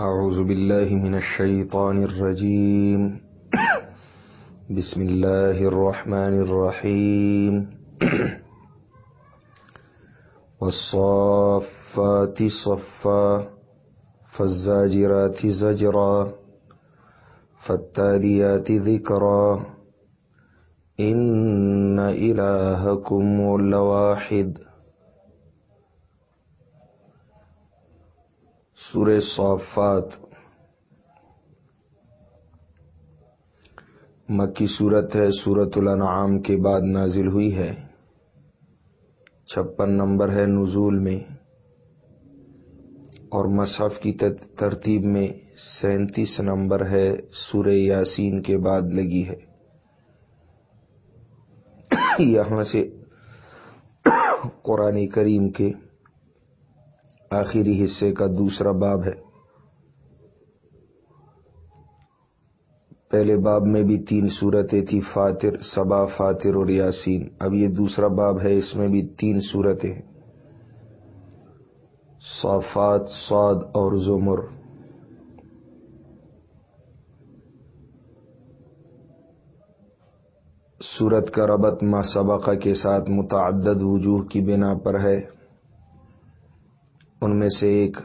أعوذ بالله من الشيطان الرجيم. بسم الله الرحمن الرحيم. والصافات صفا، فالزاجرات زجرا، فالتاليات ذكرا. إن إلهكم لواحد سورہ صافات۔ مکی صورت ہے سورت الانعام کے بعد نازل ہوئی ہے۔ چھپن نمبر ہے نزول میں۔ اور مصحف کی ترتیب میں سینتیس نمبر ہے، سورہ یاسین کے بعد لگی ہے۔ یہاں سے قرآن کریم کے آخری حصے کا دوسرا باب ہے۔ پہلے باب میں بھی تین صورتیں تھی فاتر سبا فاتر اور یاسین۔ اب یہ دوسرا باب ہے، اس میں بھی تین صورتیں صافات سعد اور زمر۔ سورت کا ربط ما سبقہ کے ساتھ متعدد وجوہ کی بنا پر ہے۔ ان میں سے ایک۔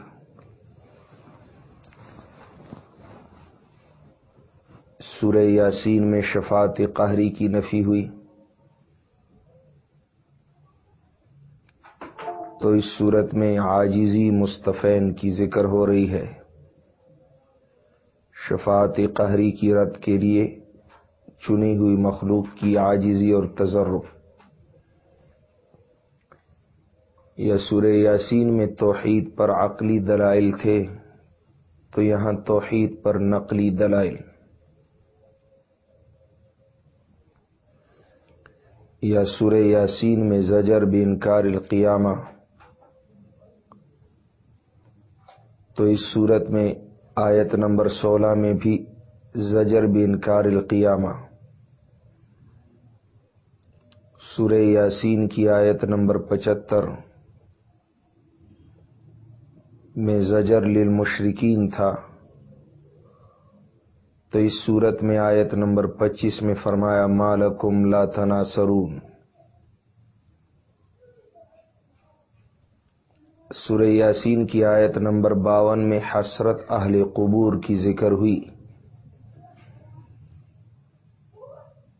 سورہ یاسین میں شفاعت قہری کی نفی ہوئی۔ تو اس صورت میں عاجزی مستفین کی ذکر ہو رہی ہے۔ شفاعت قہری کی رد کے لیے چنی ہوئی مخلوق کی عاجزی اور تجرب۔ یا سورہ یاسین میں توحید پر عقلی دلائل تھے، تو یہاں توحید پر نقلی دلائل۔ یا سورہ یاسین میں زجر بھی انکار القیامہ۔ تو اس صورت میں آیت نمبر سولہ میں بھی زجر بھی انکار القیامہ۔ سورہ یاسین کی آیت نمبر پچہتر۔ میں زجر للمشرکین تھا۔ تو اس صورت میں آیت نمبر پچیس میں فرمایا مالکم لا تناصرون۔ سورہ یاسین کی آیت نمبر باون میں حسرت اہل قبور کی ذکر ہوئی۔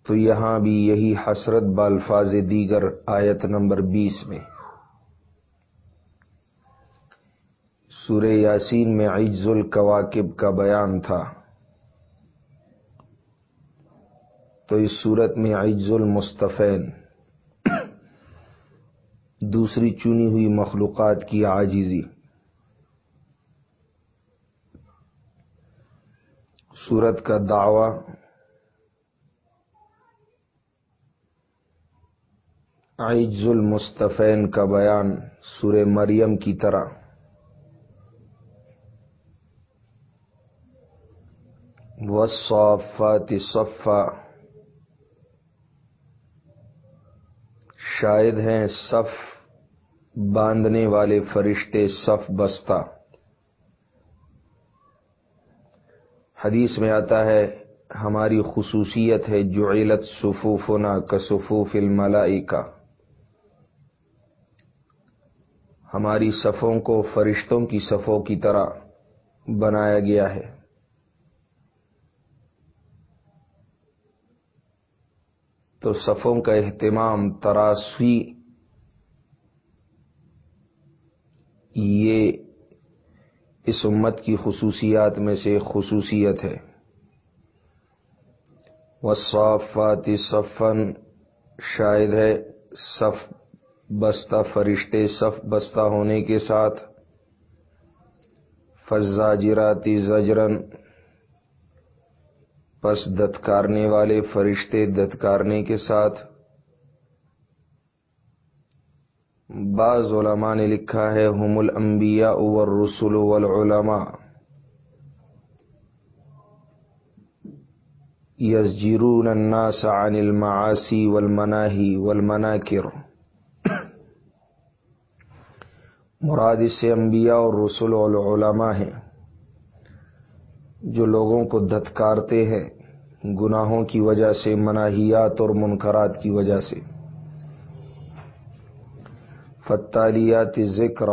تو یہاں بھی یہی حسرت بالفاظ دیگر آیت نمبر بیس میں۔ سورہ یاسین میں عجز القواقب کا بیان تھا۔ تو اس صورت میں عجز المصطفین، دوسری چنی ہوئی مخلوقات کی عاجزی۔ سورت کا دعوی، عجز المصطفین کا بیان سورہ مریم کی طرح۔ وصافات صفا۔ شاید ہیں صف باندھنے والے فرشتے صف بستہ۔ حدیث میں آتا ہے، ہماری خصوصیت ہے جو صفوفنا کا صفوف الملائکہ۔ ہماری صفوں کو فرشتوں کی صفوں کی طرح بنایا گیا ہے۔ تو صفوں کا اہتمام تراسی یہ اس امت کی خصوصیات میں سے خصوصیت ہے۔ وصافات صفن شاید ہے صف بستہ فرشتے صف بستہ ہونے کے ساتھ۔ فضا جراتی زجرن پس دتکارنے والے فرشتے دتکارنے کے ساتھ۔ بعض علماء نے لکھا ہے، ہم الانبیاء والرسل والعلماء یزجرون الناس عن المعاصی والمناہی والمناکر۔ مراد سے انبیاء اور رسول والعلماء ہیں جو لوگوں کو دھتکارتے ہیں۔ گناہوں کی وجہ سے، مناہیات اور منکرات کی وجہ سے۔ فتالیات ذکر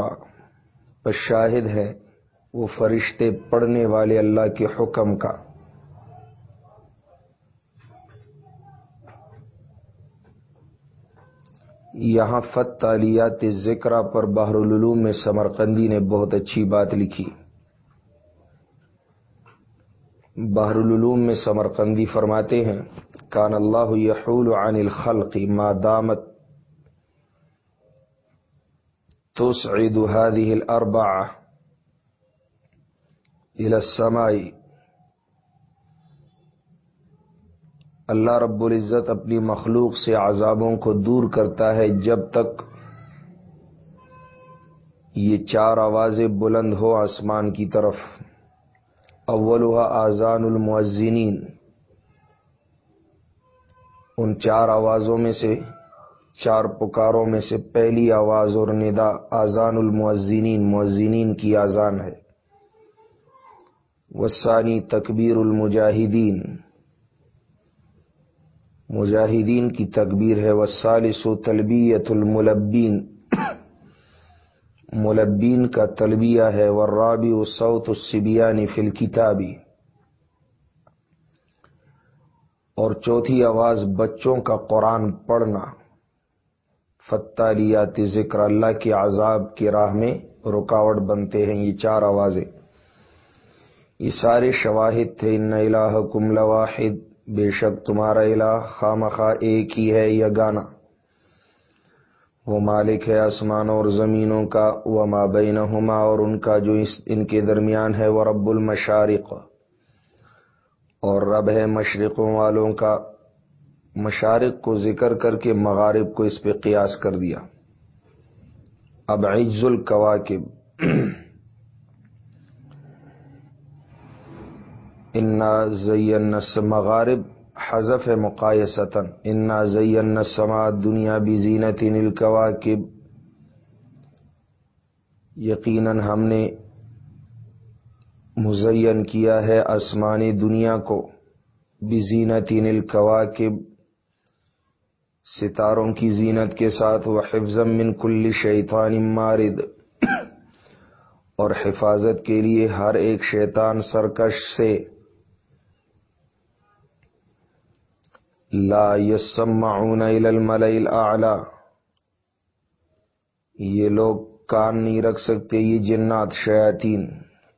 شاہد ہے وہ فرشتے پڑھنے والے اللہ کے حکم کا۔ یہاں فت تالیات ذکر پر بحر العلوم میں سمرقندی نے بہت اچھی بات لکھی۔ بحر العلوم میں سمرقندی فرماتے ہیں، کان اللہ یحول عن الخلق ما دامت تسعد هذه الاربعه الى السماء. اللہ رب العزت اپنی مخلوق سے عذابوں کو دور کرتا ہے جب تک یہ چار آوازیں بلند ہو آسمان کی طرف۔ اولها آزان المعزنین ان چار آوازوں میں سے، چار پکاروں میں سے پہلی آواز اور ندا آزان المعزنین معزنین کی آزان ہے۔ وسانی تکبیر المجاہدین۔ مجاہدین کی تکبیر ہے۔ وسالس و تلبیت الملبین۔ ملبین کا تلبیہ ہے ورابی و سعت السبیانی فل کتابی اور چوتھی آواز، بچوں کا قرآن پڑھنا۔ فتالیات ذکر، اللہ کے عذاب کی راہ میں رکاوٹ بنتے ہیں۔ یہ چار آوازیں۔ یہ سارے شواہد تھے، ان الہ کم لواحد بے شک تمہارا الہ خواہ ایک ہی ہے یا گانا۔ وہ مالک ہے آسمان اور زمینوں کا، وہ مابینہما اور ان کا جو ان کے درمیان ہے، وہ رب المشارق۔ اور رب ہے مشرقوں والوں کا۔ مشارق کو ذکر کر کے مغارب کو اس پہ قیاس کر دیا۔ اب عز القواقب انا زین مغارب۔ حذف مقایستن انا زین سما دنیا بھی زینت نل یقیناً ہم نے مزین کیا ہے آسمانی دنیا کو بزینت نل ستاروں کی زینت کے ساتھ وہ حفظ من کل شیطان مارد، اور حفاظت کے لیے ہر ایک شیطان سرکش سے لا يسمعون الى الملئ الاعلى یہ لوگ کان نہیں رکھ سکتے، یہ جنات، شیاطین۔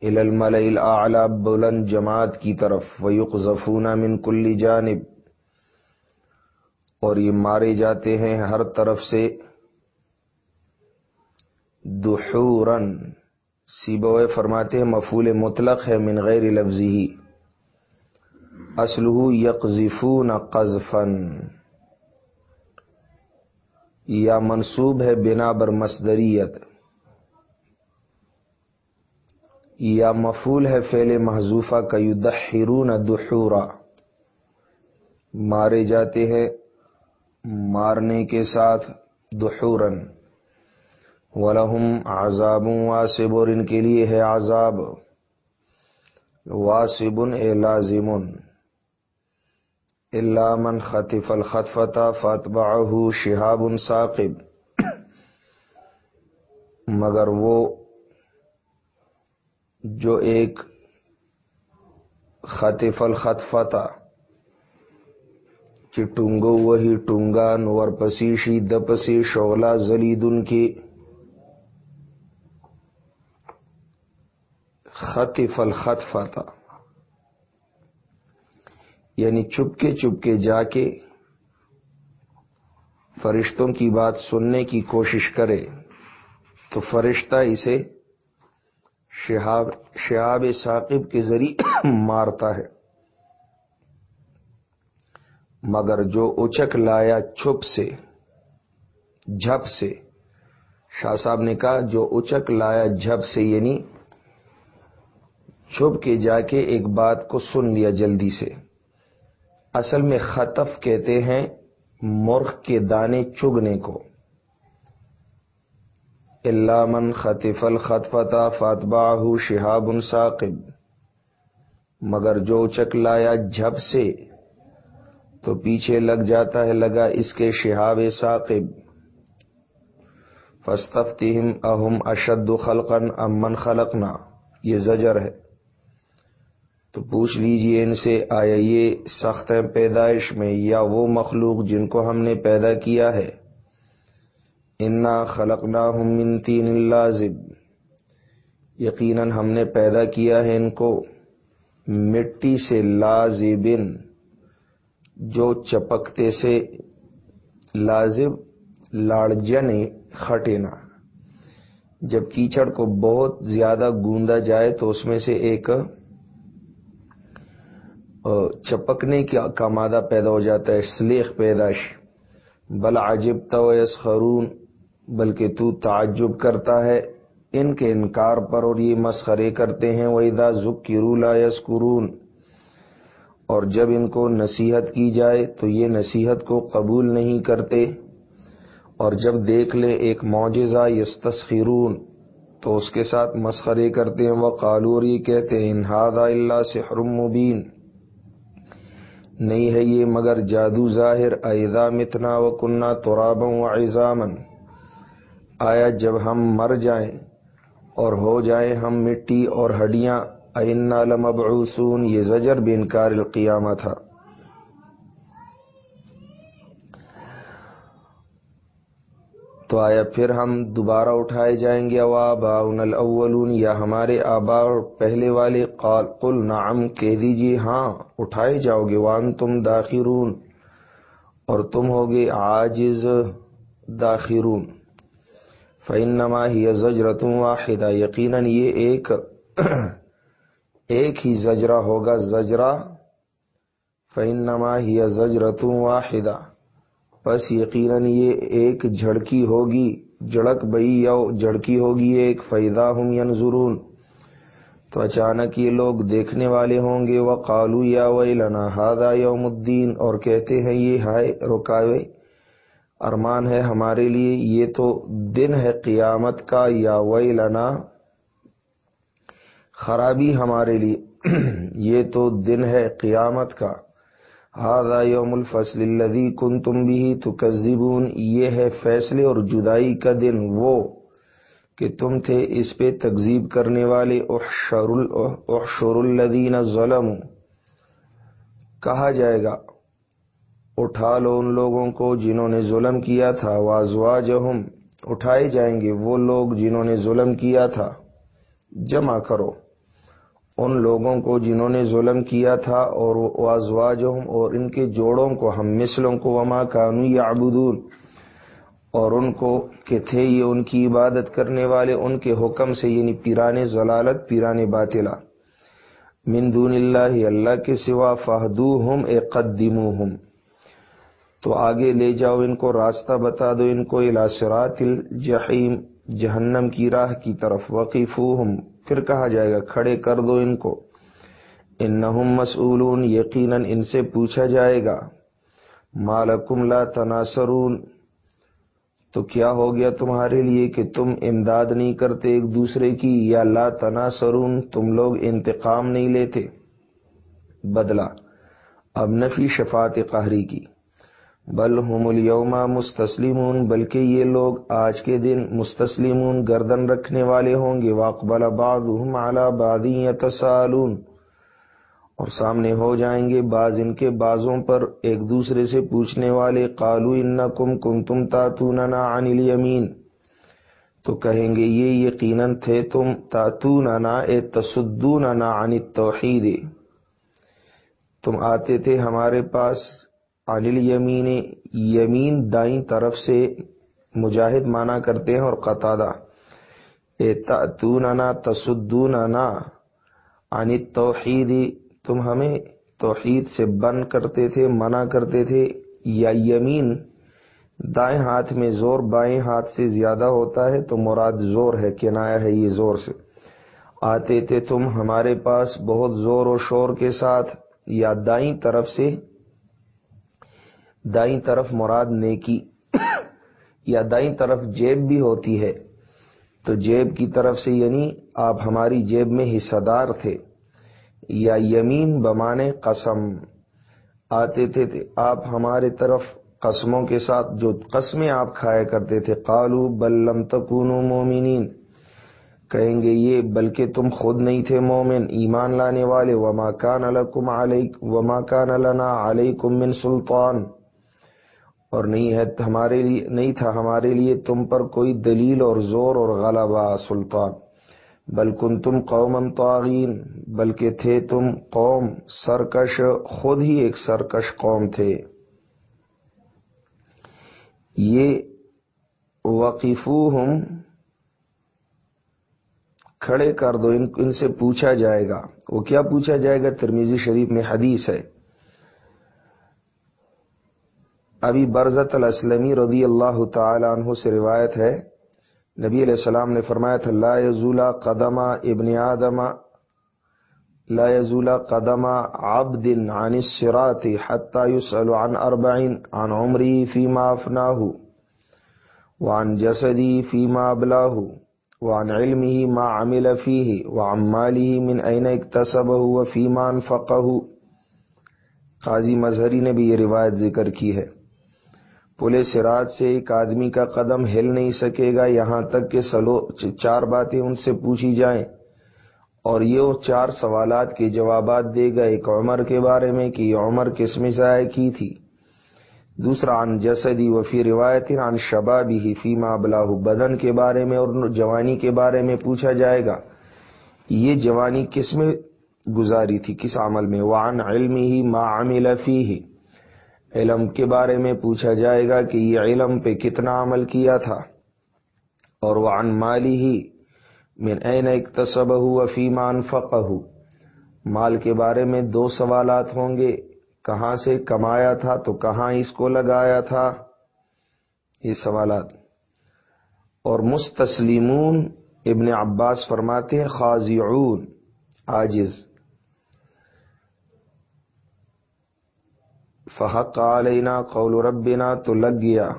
الى الملئ الاعلى بلند جماعت کی طرف۔ ويقذفون من كل جانب۔ اور یہ مارے جاتے ہیں ہر طرف سے۔ دحورن سیبوئے فرماتے ہیں مفول مطلق ہے، من غیر لفظی۔ ہی اسلح یکزفون قذفن یا منصوب ہے بنا بر مصدریت۔ یا مفول ہے فعل محضوفہ کا یدحرون دحورا۔ مارے جاتے ہیں مارنے کے ساتھ دحورن ولہم عذاب واسب اور ان کے لیے ہے عذاب۔ واسب اے لازمن اللہ من خطف الخطفتا فاتبعہ شہاب ثاقب. مگر وہ جو ایک خطف الخطفتا ٹونگو وہی ٹونگا نور پسیشی دپسی شولا زلیدن کی خطف الخطفتا یعنی چپکے چپکے جا کے فرشتوں کی بات سننے کی کوشش کرے، تو فرشتہ اسے شہاب شہاب ثاقب کے ذریعے مارتا ہے۔ مگر جو اچک لایا چھپ سے، جھپ سے، شاہ صاحب نے کہا، جو اچک لایا جھپ سے یعنی چھپ کے جا کے ایک بات کو سن لیا جلدی سے۔ اصل میں خطف کہتے ہیں مرغ کے دانے چگنے کو۔ من خطف الخطفتا فاتباہ شہاب ثاقب۔ مگر جو چکلایا جھپ سے تو پیچھے لگ جاتا ہے، لگا اس کے شہاب ثاقب۔ فستفتہم اہم اشد خلقن امن خلقنا۔ یہ زجر ہے۔ تو پوچھ لیجیے ان سے، آیا یہ سخت ہے پیدائش میں یا وہ مخلوق جن کو ہم نے پیدا کیا ہے؟ انا خلقنا ہم تین لازب۔ یقیناً ہم نے پیدا کیا ہے ان کو مٹی سے لازبن، جو چپکتے سے لازب، لاڑجن، خٹینا۔ جب کیچڑ کو بہت زیادہ گوندا جائے تو اس میں سے ایک چپکنے کا مادہ پیدا ہو جاتا ہے، سلیخ پیداش بل عجب تو خرون بلکہ تو تعجب کرتا ہے ان کے انکار پر اور یہ مسخرے کرتے ہیں۔ ویدا ذک کی رولا یسکرون اور جب ان کو نصیحت کی جائے تو یہ نصیحت کو قبول نہیں کرتے۔ اور جب دیکھ لے ایک معجزہ یس تو اس کے ساتھ مسخرے کرتے ہیں۔ وہ قالور یہ کہتے ہیں انہاد اللہ سے حرم مبین۔ نہیں ہے یہ مگر جادو ظاہر ایدا متنا و کنہ تراب و ایزامن آیا جب ہم مر جائیں اور ہو جائیں ہم مٹی اور ہڈیاں، اینا لمبعوثون، یہ زجر بے انکار القیامہ تھا۔ تو آیا پھر ہم دوبارہ اٹھائے جائیں گے اواباؤن الاولون یا ہمارے آبا پہلے والے؟ قال، قل، نعم، کہہ دیجیے ہاں اٹھائے جاؤ گے وان تم داخرون، اور تم ہوگے عاجز داخرون۔ فَإِنَّمَا هِيَ زَجْرَةٌ وَاحِدَةٌ۔ یقیناً یہ ایک ایک ہی زجرہ ہوگا، زجرہ۔ فَإِنَّمَا هِيَ زَجْرَةٌ وَاحِدَةٌ۔ بس یقیناً یہ ایک جھڑکی ہوگی، جڑک بئی یا جھڑکی ہوگی ایک فیدا ہوں ینظرون۔ تو اچانک یہ لوگ دیکھنے والے ہوں گے وہ قالو یا وی لنا ہادا یوم الدین، اور کہتے ہیں، یہ ہائے رکاوے، ارمان ہے ہمارے لیے، یہ تو دن ہے قیامت کا، یا وی لنا خرابی ہمارے لیے۔ یہ تو دن ہے قیامت کا۔ ہاضا یوم الفصل الدی کن تم بھی تو یہ ہے فیصلے اور جدائی کا دن، وہ کہ تم تھے اس پہ تکزیب کرنے والے۔ احشر الدین ظلم کہا جائے گا، اٹھا لو ان لوگوں کو جنہوں نے ظلم کیا تھا وازوا اٹھائے جائیں گے وہ لوگ جنہوں نے ظلم کیا تھا۔ جمع کرو۔ ان لوگوں کو جنہوں نے ظلم کیا تھا اور ازواجہم اور ان کے جوڑوں کو، ہم مثلوں کو، وما کانو یعبدون۔ اور ان کو کہ تھے یہ ان کی عبادت کرنے والے، ان کے حکم سے یعنی پیران ضلالت پیران باطلا من دون اللہ اللہ کے سوا فہدوہم اقدموہم تو آگے لے جاؤ ان کو، راستہ بتا دو ان کو الاسرات الجحیم، جہنم کی راہ کی طرف، وقیفوہم۔ پھر کہا جائے گا، کھڑے کر دو ان کو۔ ان مسئولون، یقیناً ان سے پوچھا جائے گا مالکم لا تناسرون تو کیا ہو گیا تمہارے لیے کہ تم امداد نہیں کرتے ایک دوسرے کی، یا لا تناسرون تم لوگ انتقام نہیں لیتے؟ بدلا۔ اب نفی شفاعت قہری کی۔ بل ہم الیوما مستسلیمون بلکہ یہ لوگ آج کے دن مستسلیمون گردن رکھنے والے ہوں گے۔ واقبل بعضهم على بعض يتسالون اور سامنے ہو جائیں گے بعض ان کے بازوں پر ایک دوسرے سے پوچھنے والے۔ قالو انکم کنتم تاتوننا عن الیمین تو کہیں گے، یہ یقیناً تھے تم تاتوننا اے تصدوننا عن التوحید۔ تم آتے تھے ہمارے پاس علی یمین یمین دائیں طرف سے مجاہد مانا کرتے ہیں اور قطادہ۔ توننا تصدوننا عن التوحید۔ تم ہمیں توحید سے بن کرتے تھے، منع کرتے تھے۔ یا یمین، دائیں ہاتھ میں زور، بائیں ہاتھ سے زیادہ ہوتا ہے تو مراد زور ہے، کنایا ہے یہ زور سے۔ آتے تھے تم ہمارے پاس بہت زور و شور کے ساتھ، یا دائیں طرف سے دائیں طرف مراد نیکی یا دائیں طرف جیب بھی ہوتی ہے، تو جیب کی طرف سے یعنی آپ ہماری جیب میں حصہ دار تھے یا یمین بمانے قسم۔ آتے تھے آپ ہمارے طرف قسموں کے ساتھ جو قسمیں آپ کھایا کرتے تھے۔ قالو بلم تکون مومنین۔ کہیں گے یہ، بلکہ تم خود نہیں تھے مومن، ایمان لانے والے۔ وما کان لکم علیک، وما کان لنا علیکم من سلطان۔ اور نہیں ہے ہمارے لیے نہیں تھا ہمارے لیے تم پر کوئی دلیل اور زور اور غلبہ، سلطان۔ بلکن تم قوم طاغین، بلکہ تھے تم قوم سرکش، خود ہی ایک سرکش قوم تھے۔ یہ وقفو کھڑے کر دو، ان سے پوچھا جائے گا۔ وہ کیا پوچھا جائے گا؟ ترمیزی شریف میں حدیث ہے۔ ابھی برزت الاسلمی رضی اللہ تعالی عنہ سے روایت ہے۔ نبی علیہ السلام نے فرمایا تھا، لا یزولا قدم ابن آدم، لا یزولا قدم عبد عن الصراط حتى يسأل عن اربعين عن عمري فيما افناه وعن جسدي فيما ابلاه وعن علمه ما عمل فيه وعن ماله من اين اكتسبه وفيما انفقه۔ قاضی مظہری نے بھی یہ روایت ذکر کی ہے۔ پلے سراج سے ایک آدمی کا قدم ہل نہیں سکے گا، یہاں تک کہ سلو، چار باتیں ان سے پوچھی جائیں۔ اور یہ چار سوالات کے جوابات دے گا ایک عمر کے بارے میں کہ یہ عمر کس میں ضائع کی تھی۔ دوسرا، عن جسدی وفی روایت، عن شبابی ہی فیما بلاہ بدن کے بارے میں اور جوانی کے بارے میں پوچھا جائے گا۔ یہ جوانی کس میں گزاری تھی، کس عمل میں؟ وعن علمی ہی ما عمل فی علم کے بارے میں پوچھا جائے گا کہ یہ علم پہ کتنا عمل کیا تھا۔ اور وہ ان مالی ہی من این اکتسب ہو فیمان فق مال کے بارے میں دو سوالات ہوں گے۔ کہاں سے کمایا تھا تو کہاں اس کو لگایا تھا؟ یہ سوالات۔ اور مستسلیمون ابن عباس فرماتے ہیں، خاضعون آجز فحق علینا قول ربنا تو لگ گیا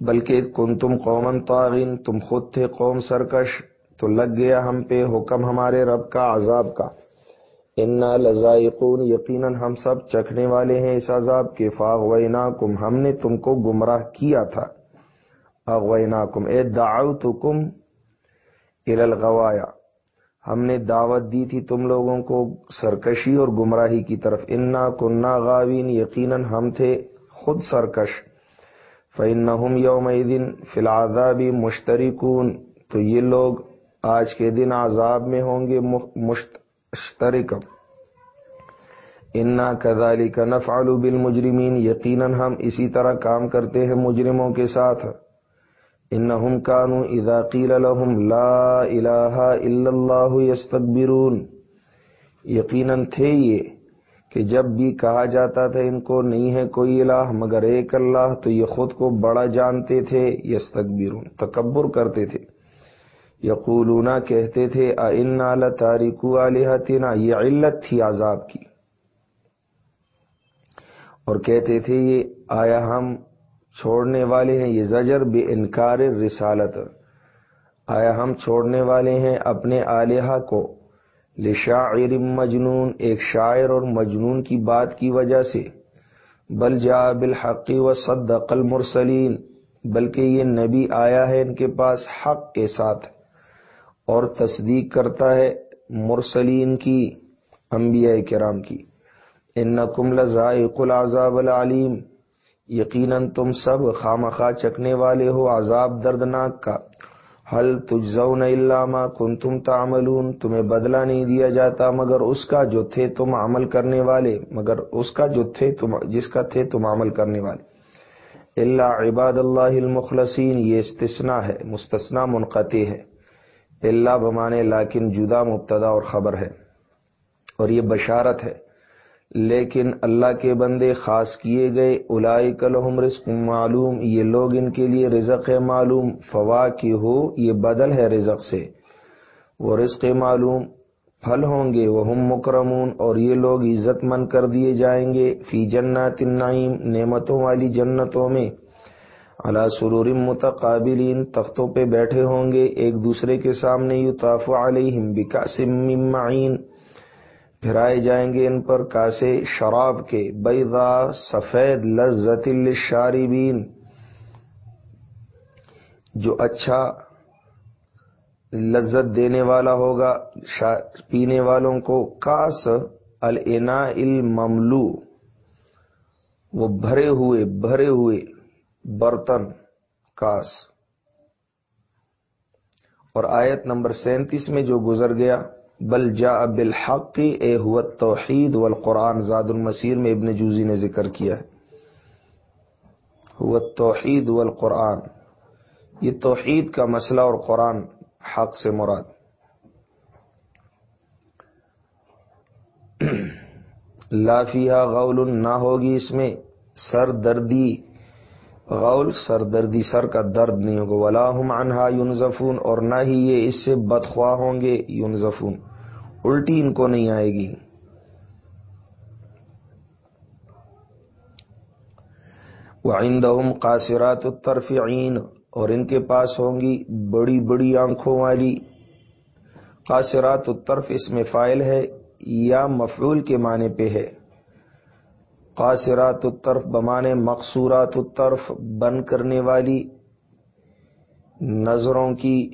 بلکہ کن تم قومن تعین تم خود تھے قوم سرکش تو لگ گیا ہم پہ حکم ہمارے رب کا، عذاب کا۔ انا لذائقون، یقیناً ہم سب چکھنے والے ہیں اس عذاب کے۔ فاغوینا کم ہم نے تم کو گمراہ کیا تھا۔ اغوینا کم اے دعوتکم الالغوایا ہم نے دعوت دی تھی تم لوگوں کو سرکشی اور گمراہی کی طرف۔ انا کنہ غاوین، یقیناً ہم تھے خود سرکش۔ فن یوم دن فی العذابی مشترکون۔ تو یہ لوگ آج کے دن عذاب میں ہوں گے مشترک انا کدالی کا نفعل بالمجرمین یقیناً ہم اسی طرح کام کرتے ہیں مجرموں کے ساتھ۔ انہم کانو اذا قیل لهم لا الہ الا اللہ یستکبرون یقیناً تھے یہ کہ جب بھی کہا جاتا تھا ان کو نہیں ہے کوئی الہ، مگر ایک اللہ، تو یہ خود کو بڑا جانتے تھے، یستکبرون، تکبر کرتے تھے۔ یقولون، کہتے تھے انا لتارکو آلہتنا، یہ علت تھی عذاب کی۔ اور کہتے تھے، یہ آیا ہم چھوڑنے والے ہیں، یہ زجر بے انکار رسالت۔ آیا ہم چھوڑنے والے ہیں اپنے آلیہ کو؟ لشاعر مجنون، ایک شاعر اور مجنون کی بات کی وجہ سے۔ بل جا بالحقی و صدق المرسلین، بلکہ یہ نبی آیا ہے ان کے پاس حق کے ساتھ۔ اور تصدیق کرتا ہے مرسلین کی، انبیاء کرام کی۔ ان نقم لذائق العذاب العلیم۔ یقیناً تم سب خامخواہ چکنے والے ہو، عذاب دردناک کا۔ حل تجزون علامہ کن تم تعملون۔ تمہیں بدلہ نہیں دیا جاتا مگر اس کا جو تھے تم عمل کرنے والے، مگر اس کا جو تھے تم، جس کا تھے تم عمل کرنے والے۔ اللہ عباد اللہ المخلصین، یہ استثناء ہے مستثنا منقطع ہے۔ اللہ بمانے، لیکن جدا مبتدا اور خبر ہے۔ اور یہ بشارت ہے۔ لیکن اللہ کے بندے خاص کیے گئے الائی کلحم رزق معلوم، یہ لوگ ان کے لیے رزق معلوم فوا کی ہو یہ بدل ہے رزق سے۔ وہ رزق معلوم، پھل ہوں گے وہ ہم مکرمون، اور یہ لوگ عزت مند کر دیے جائیں گے۔ فی جنات النعیم، نعمتوں والی جنتوں میں۔ اللہ سرور متقابلین، تختوں پہ بیٹھے ہوں گے، ایک دوسرے کے سامنے یو علیہم بکاسم معین۔ پھرائے جائیں گے ان پر کاسے شراب کے۔ بیضا سفید لذت الشاربین جو اچھا لذت دینے والا ہوگا پینے والوں کو، کاس النا المملو وہ بھرے ہوئے بھرے ہوئے برتن، کاس۔ اور آیت نمبر سینتیس میں جو گزر گیا بل جا بالحق، اے ہوت توحید والقرآن، زاد المسیر میں ابن جوزی نے ذکر کیا ہے۔ ہوت توحید والقرآن، یہ توحید کا مسئلہ اور قرآن حق سے مراد۔ لافیہ غول، نہ ہوگی اس میں سر دردی غول سر دردی سر کا درد نہیں ہوگا۔ ولاحم انہا یونزفون اور نہ ہی یہ اس سے بدخواہ ہوں گے یونزفون الٹی ان کو نہیں آئے گی۔ وہ آئندہ قاصرات الطرفعین اور ان کے پاس ہوں گی بڑی بڑی آنکھوں والی۔ قاصرات الطرف اس میں فائل ہے، یا مفعول کے معنی پہ ہے۔ قاصرات الطرف بمانے مقصورات الطرف بن کرنے والی۔ نظروں کی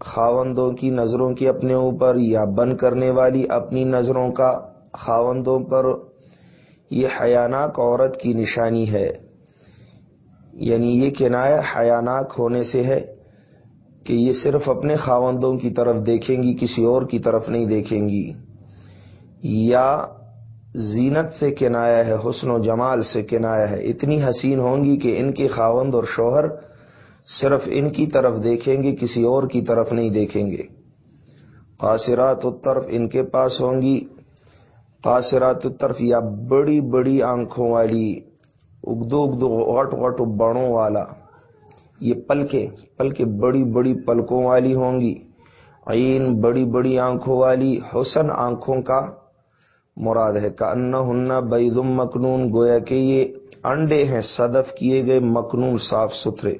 خاوندوں کی نظروں کی اپنے اوپر یا بن کرنے والی اپنی نظروں کا، خاوندوں پر یہ حیاناک عورت کی نشانی ہے۔ یعنی یہ کنایا حیاناک ہونے سے ہے کہ یہ صرف اپنے خاوندوں کی طرف دیکھیں گی، کسی اور کی طرف نہیں دیکھیں گی۔ یا زینت سے کنایا ہے، حسن و جمال سے کنایا ہے۔ اتنی حسین ہوں گی کہ ان کے خاوند اور شوہر صرف ان کی طرف دیکھیں گے، کسی اور کی طرف نہیں دیکھیں گے۔ قاصرات الطرف ان کے پاس ہوں گی۔ قاصرات الطرف یا بڑی بڑی آنکھوں والی، اگدو اگدو وٹ وٹ بڑوں والا، یہ پلکیں پلکیں بڑی بڑی پلکوں والی ہوں گی۔ عین بڑی بڑی آنکھوں والی، حسن آنکھوں کا مراد ہے۔ کا ان ہننا مکنون، گویا کہ یہ انڈے ہیں، صدف کیے گئے مکنون، صاف ستھرے۔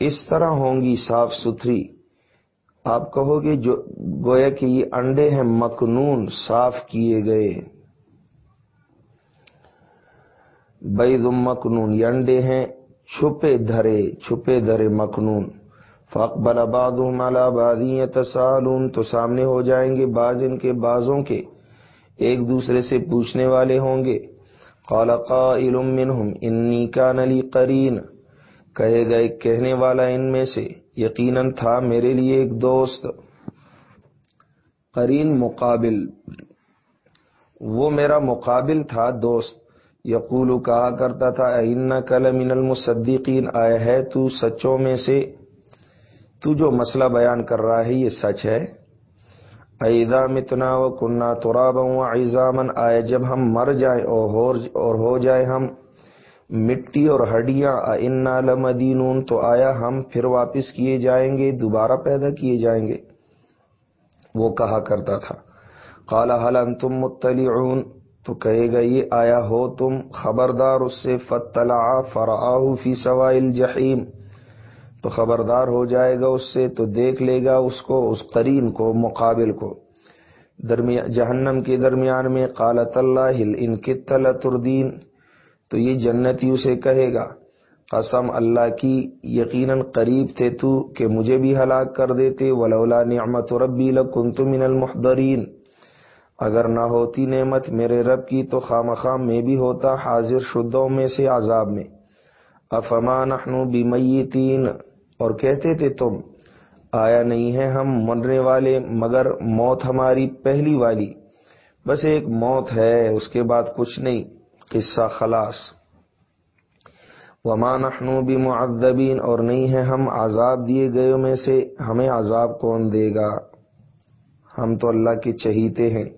اس طرح ہوں گی صاف ستھری۔ آپ کہو گے جو گویا کہ یہ انڈے ہیں مکنون صاف کیے گئے۔ بید مکنون، یہ انڈے ہیں چھپے دھرے چھپے دھرے مکنون۔ فقبل آباد مالا بادی تسالون تو سامنے ہو جائیں گے بعض ان کے بازوں کے۔ ایک دوسرے سے پوچھنے والے ہوں گے۔ قال قائل منهم انی کان لی قرین کہے گئے کہنے والا ان میں سے یقیناً تھا میرے لیے ایک دوست قرین مقابل۔ وہ میرا مقابل تھا دوست۔ یقول کہا کرتا تھا ان کل من المصدقین آیا ہے تو سچوں میں سے تو جو مسئلہ بیان کر رہا ہے یہ سچ ہے؟ ایدا متنا و کنہ تراب ایزامن آئے جب ہم مر جائیں اور ہو جائے ہم مٹی اور ہڈیاں انا لمدینون تو آیا ہم، پھر واپس کیے جائیں گے، دوبارہ پیدا کیے جائیں گے۔ وہ کہا کرتا تھا۔ کالا حل تم متلیون تو کہے گا، یہ آیا ہو تم خبردار، اس سے فتلا فراہ فی سوائل جہیم تو خبردار ہو جائے گا اس سے، تو دیکھ لے گا اس کو، اس قرین کو، مقابل کو۔ جہنم کے درمیان میں قالت اللہ ان کی تردین تو یہ جنتی اسے کہے گا، قسم اللہ کی، یقیناً قریب تھے تو کہ مجھے بھی ہلاک کر دیتے، ولولا نعمت ربی لکنت من المحضرین۔ اگر نہ ہوتی نعمت میرے رب کی تو خام خام میں بھی ہوتا حاضر شدوں میں سے عذاب میں۔ افما نحن بمیتین۔ اور کہتے تھے تم، آیا نہیں ہے ہم مرنے والے مگر موت ہماری پہلی والی۔ بس ایک موت ہے، اس کے بعد کچھ نہیں۔ قصہ خلاص۔ وما نحن بمعذبین اور نہیں ہے ہم عذاب دیے گئے میں سے، ہمیں عذاب کون دے گا؟ ہم تو اللہ کے چہیتے ہیں۔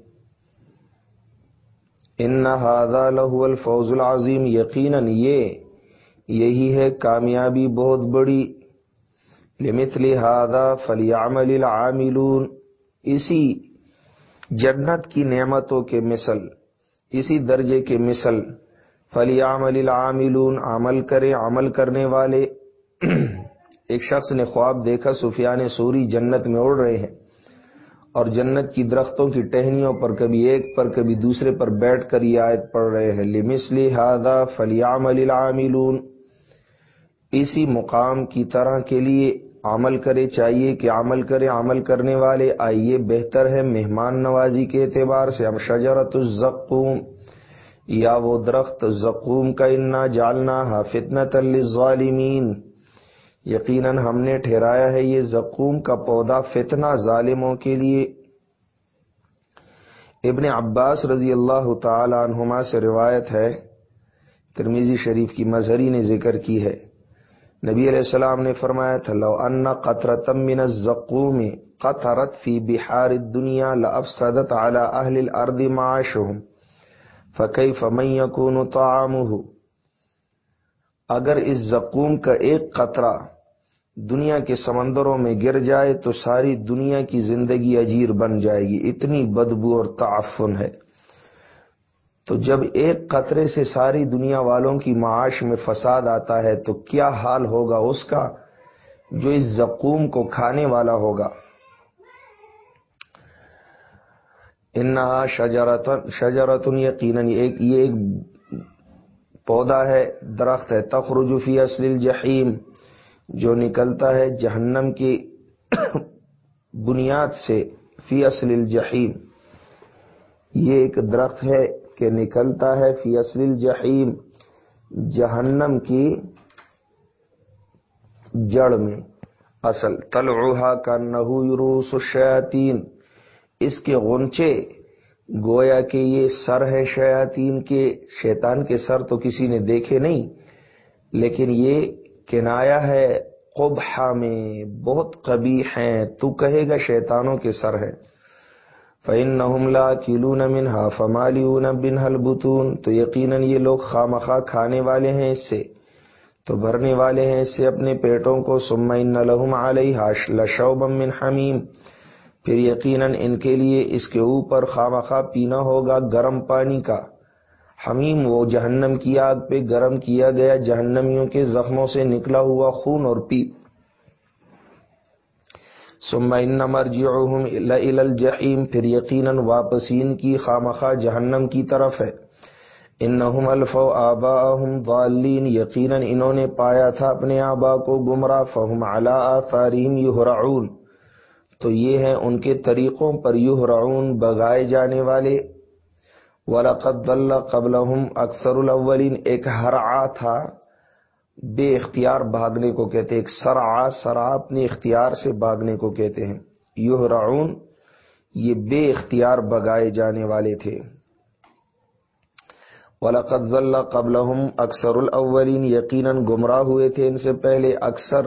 ان هذا له الفوز العظیم یقیناً یہ، یہی ہے کامیابی بہت بڑی۔ لمثل هذا فليعمل العاملون۔ اسی جنت کی نعمتوں کے مثل۔ اسی درجے کے مثل فلیعمل العاملون، عمل کرے، عمل کرنے والے۔ ایک شخص نے خواب دیکھا، سفیان سوری جنت میں اڑ رہے ہیں اور جنت کی درختوں کی ٹہنیوں پر کبھی ایک پر کبھی دوسرے پر بیٹھ کر یہ آیت پڑھ رہے ہیں۔ لمسلی ہادا فلیام العاملون۔ اسی مقام کی طرح کے لیے عمل کرے، چاہیے کہ عمل کرے، عمل کرنے والے، آئیے، بہتر ہے مہمان نوازی کے اعتبار سے۔ ہم شجرت الزقوم، یا وہ درخت زقوم کا انا جالنا فتنت للظالمین۔ یقیناً ہم نے ٹھہرایا ہے یہ زقوم کا پودا فتنہ ظالموں کے لیے۔ ابن عباس رضی اللہ تعالی عنہما سے روایت ہے ترمیزی شریف کی مظہری نے ذکر کی ہے۔ نبی علیہ السلام نے فرمایا تھا، لو ان قطرتم من الزقوم قطرت فی بحار الدنیا لافسدت على اہل الارض معاشهم، فکیف من یکون طعامه؟ اگر اس زقوم کا ایک قطرہ دنیا کے سمندروں میں گر جائے تو ساری دنیا کی زندگی عجیر بن جائے گی، اتنی بدبو اور تعفن ہے۔ تو جب ایک قطرے سے ساری دنیا والوں کی معاش میں فساد آتا ہے تو کیا حال ہوگا اس کا جو اس زقوم کو کھانے والا ہوگا؟ انہا شجرتن شجرتن یقیناً ایک یہ ایک پودا ہے، درخت ہے۔ تخرج فی اصل الجحیم، جو نکلتا ہے جہنم کی بنیاد سے، فی اصل الجحیم۔ یہ ایک درخت ہے کہ نکلتا ہے فی اصل الجحیم، جہنم کی جڑ میں۔ اصل تلعوہا کا نحو یروس الشیاطین۔ اس کے غنچے، گویا کہ یہ سر ہے شیاطین کے۔ شیطان کے سر تو کسی نے دیکھے نہیں، لیکن یہ کنایا ہے قبحہ میں، بہت قبی ہیں۔ تو کہے گا شیطانوں کے سر ہے۔ فعن نہ کلو نہ منہا فمالی بن حل تو یقیناً یہ لوگ خواہ کھانے والے ہیں اس سے، تو بھرنے والے ہیں اس سے اپنے پیٹوں کو سما ان لہم علیہ لشوبم من حمیم پھر یقیناً ان کے لیے اس کے اوپر خواہ پینا ہوگا گرم پانی کا۔ حمیم وہ جہنم کی آگ پہ گرم کیا گیا، جہنمیوں کے زخموں سے نکلا ہوا خون اور پیپ۔ سما ان مرجعہم الجحیم پھر یقیناً واپسین کی خامخواہ جہنم کی طرف ہے۔ انہم الفو آباہم ضالین، یقیناً انہوں نے پایا تھا اپنے آبا کو گمراہ فہم علی آثارہم یہرعون تو یہ ہیں ان کے طریقوں پر یہرعون بگائے جانے والے۔ وَلَقَدْ ضَلَّ قَبْلَهُمْ اکثر الاولین ایک ہرعا تھا۔ بے اختیار بھاگنے کو کہتے ایک سرعا سرا اپنے اختیار سے بھاگنے کو کہتے ہیں۔ یہرعون، یہ بے اختیار بگائے جانے والے تھے۔ وَلَقَدْ ضَلَّ قَبْلَهُمْ اکثر الاولین یقیناً گمراہ ہوئے تھے ان سے پہلے اکثر،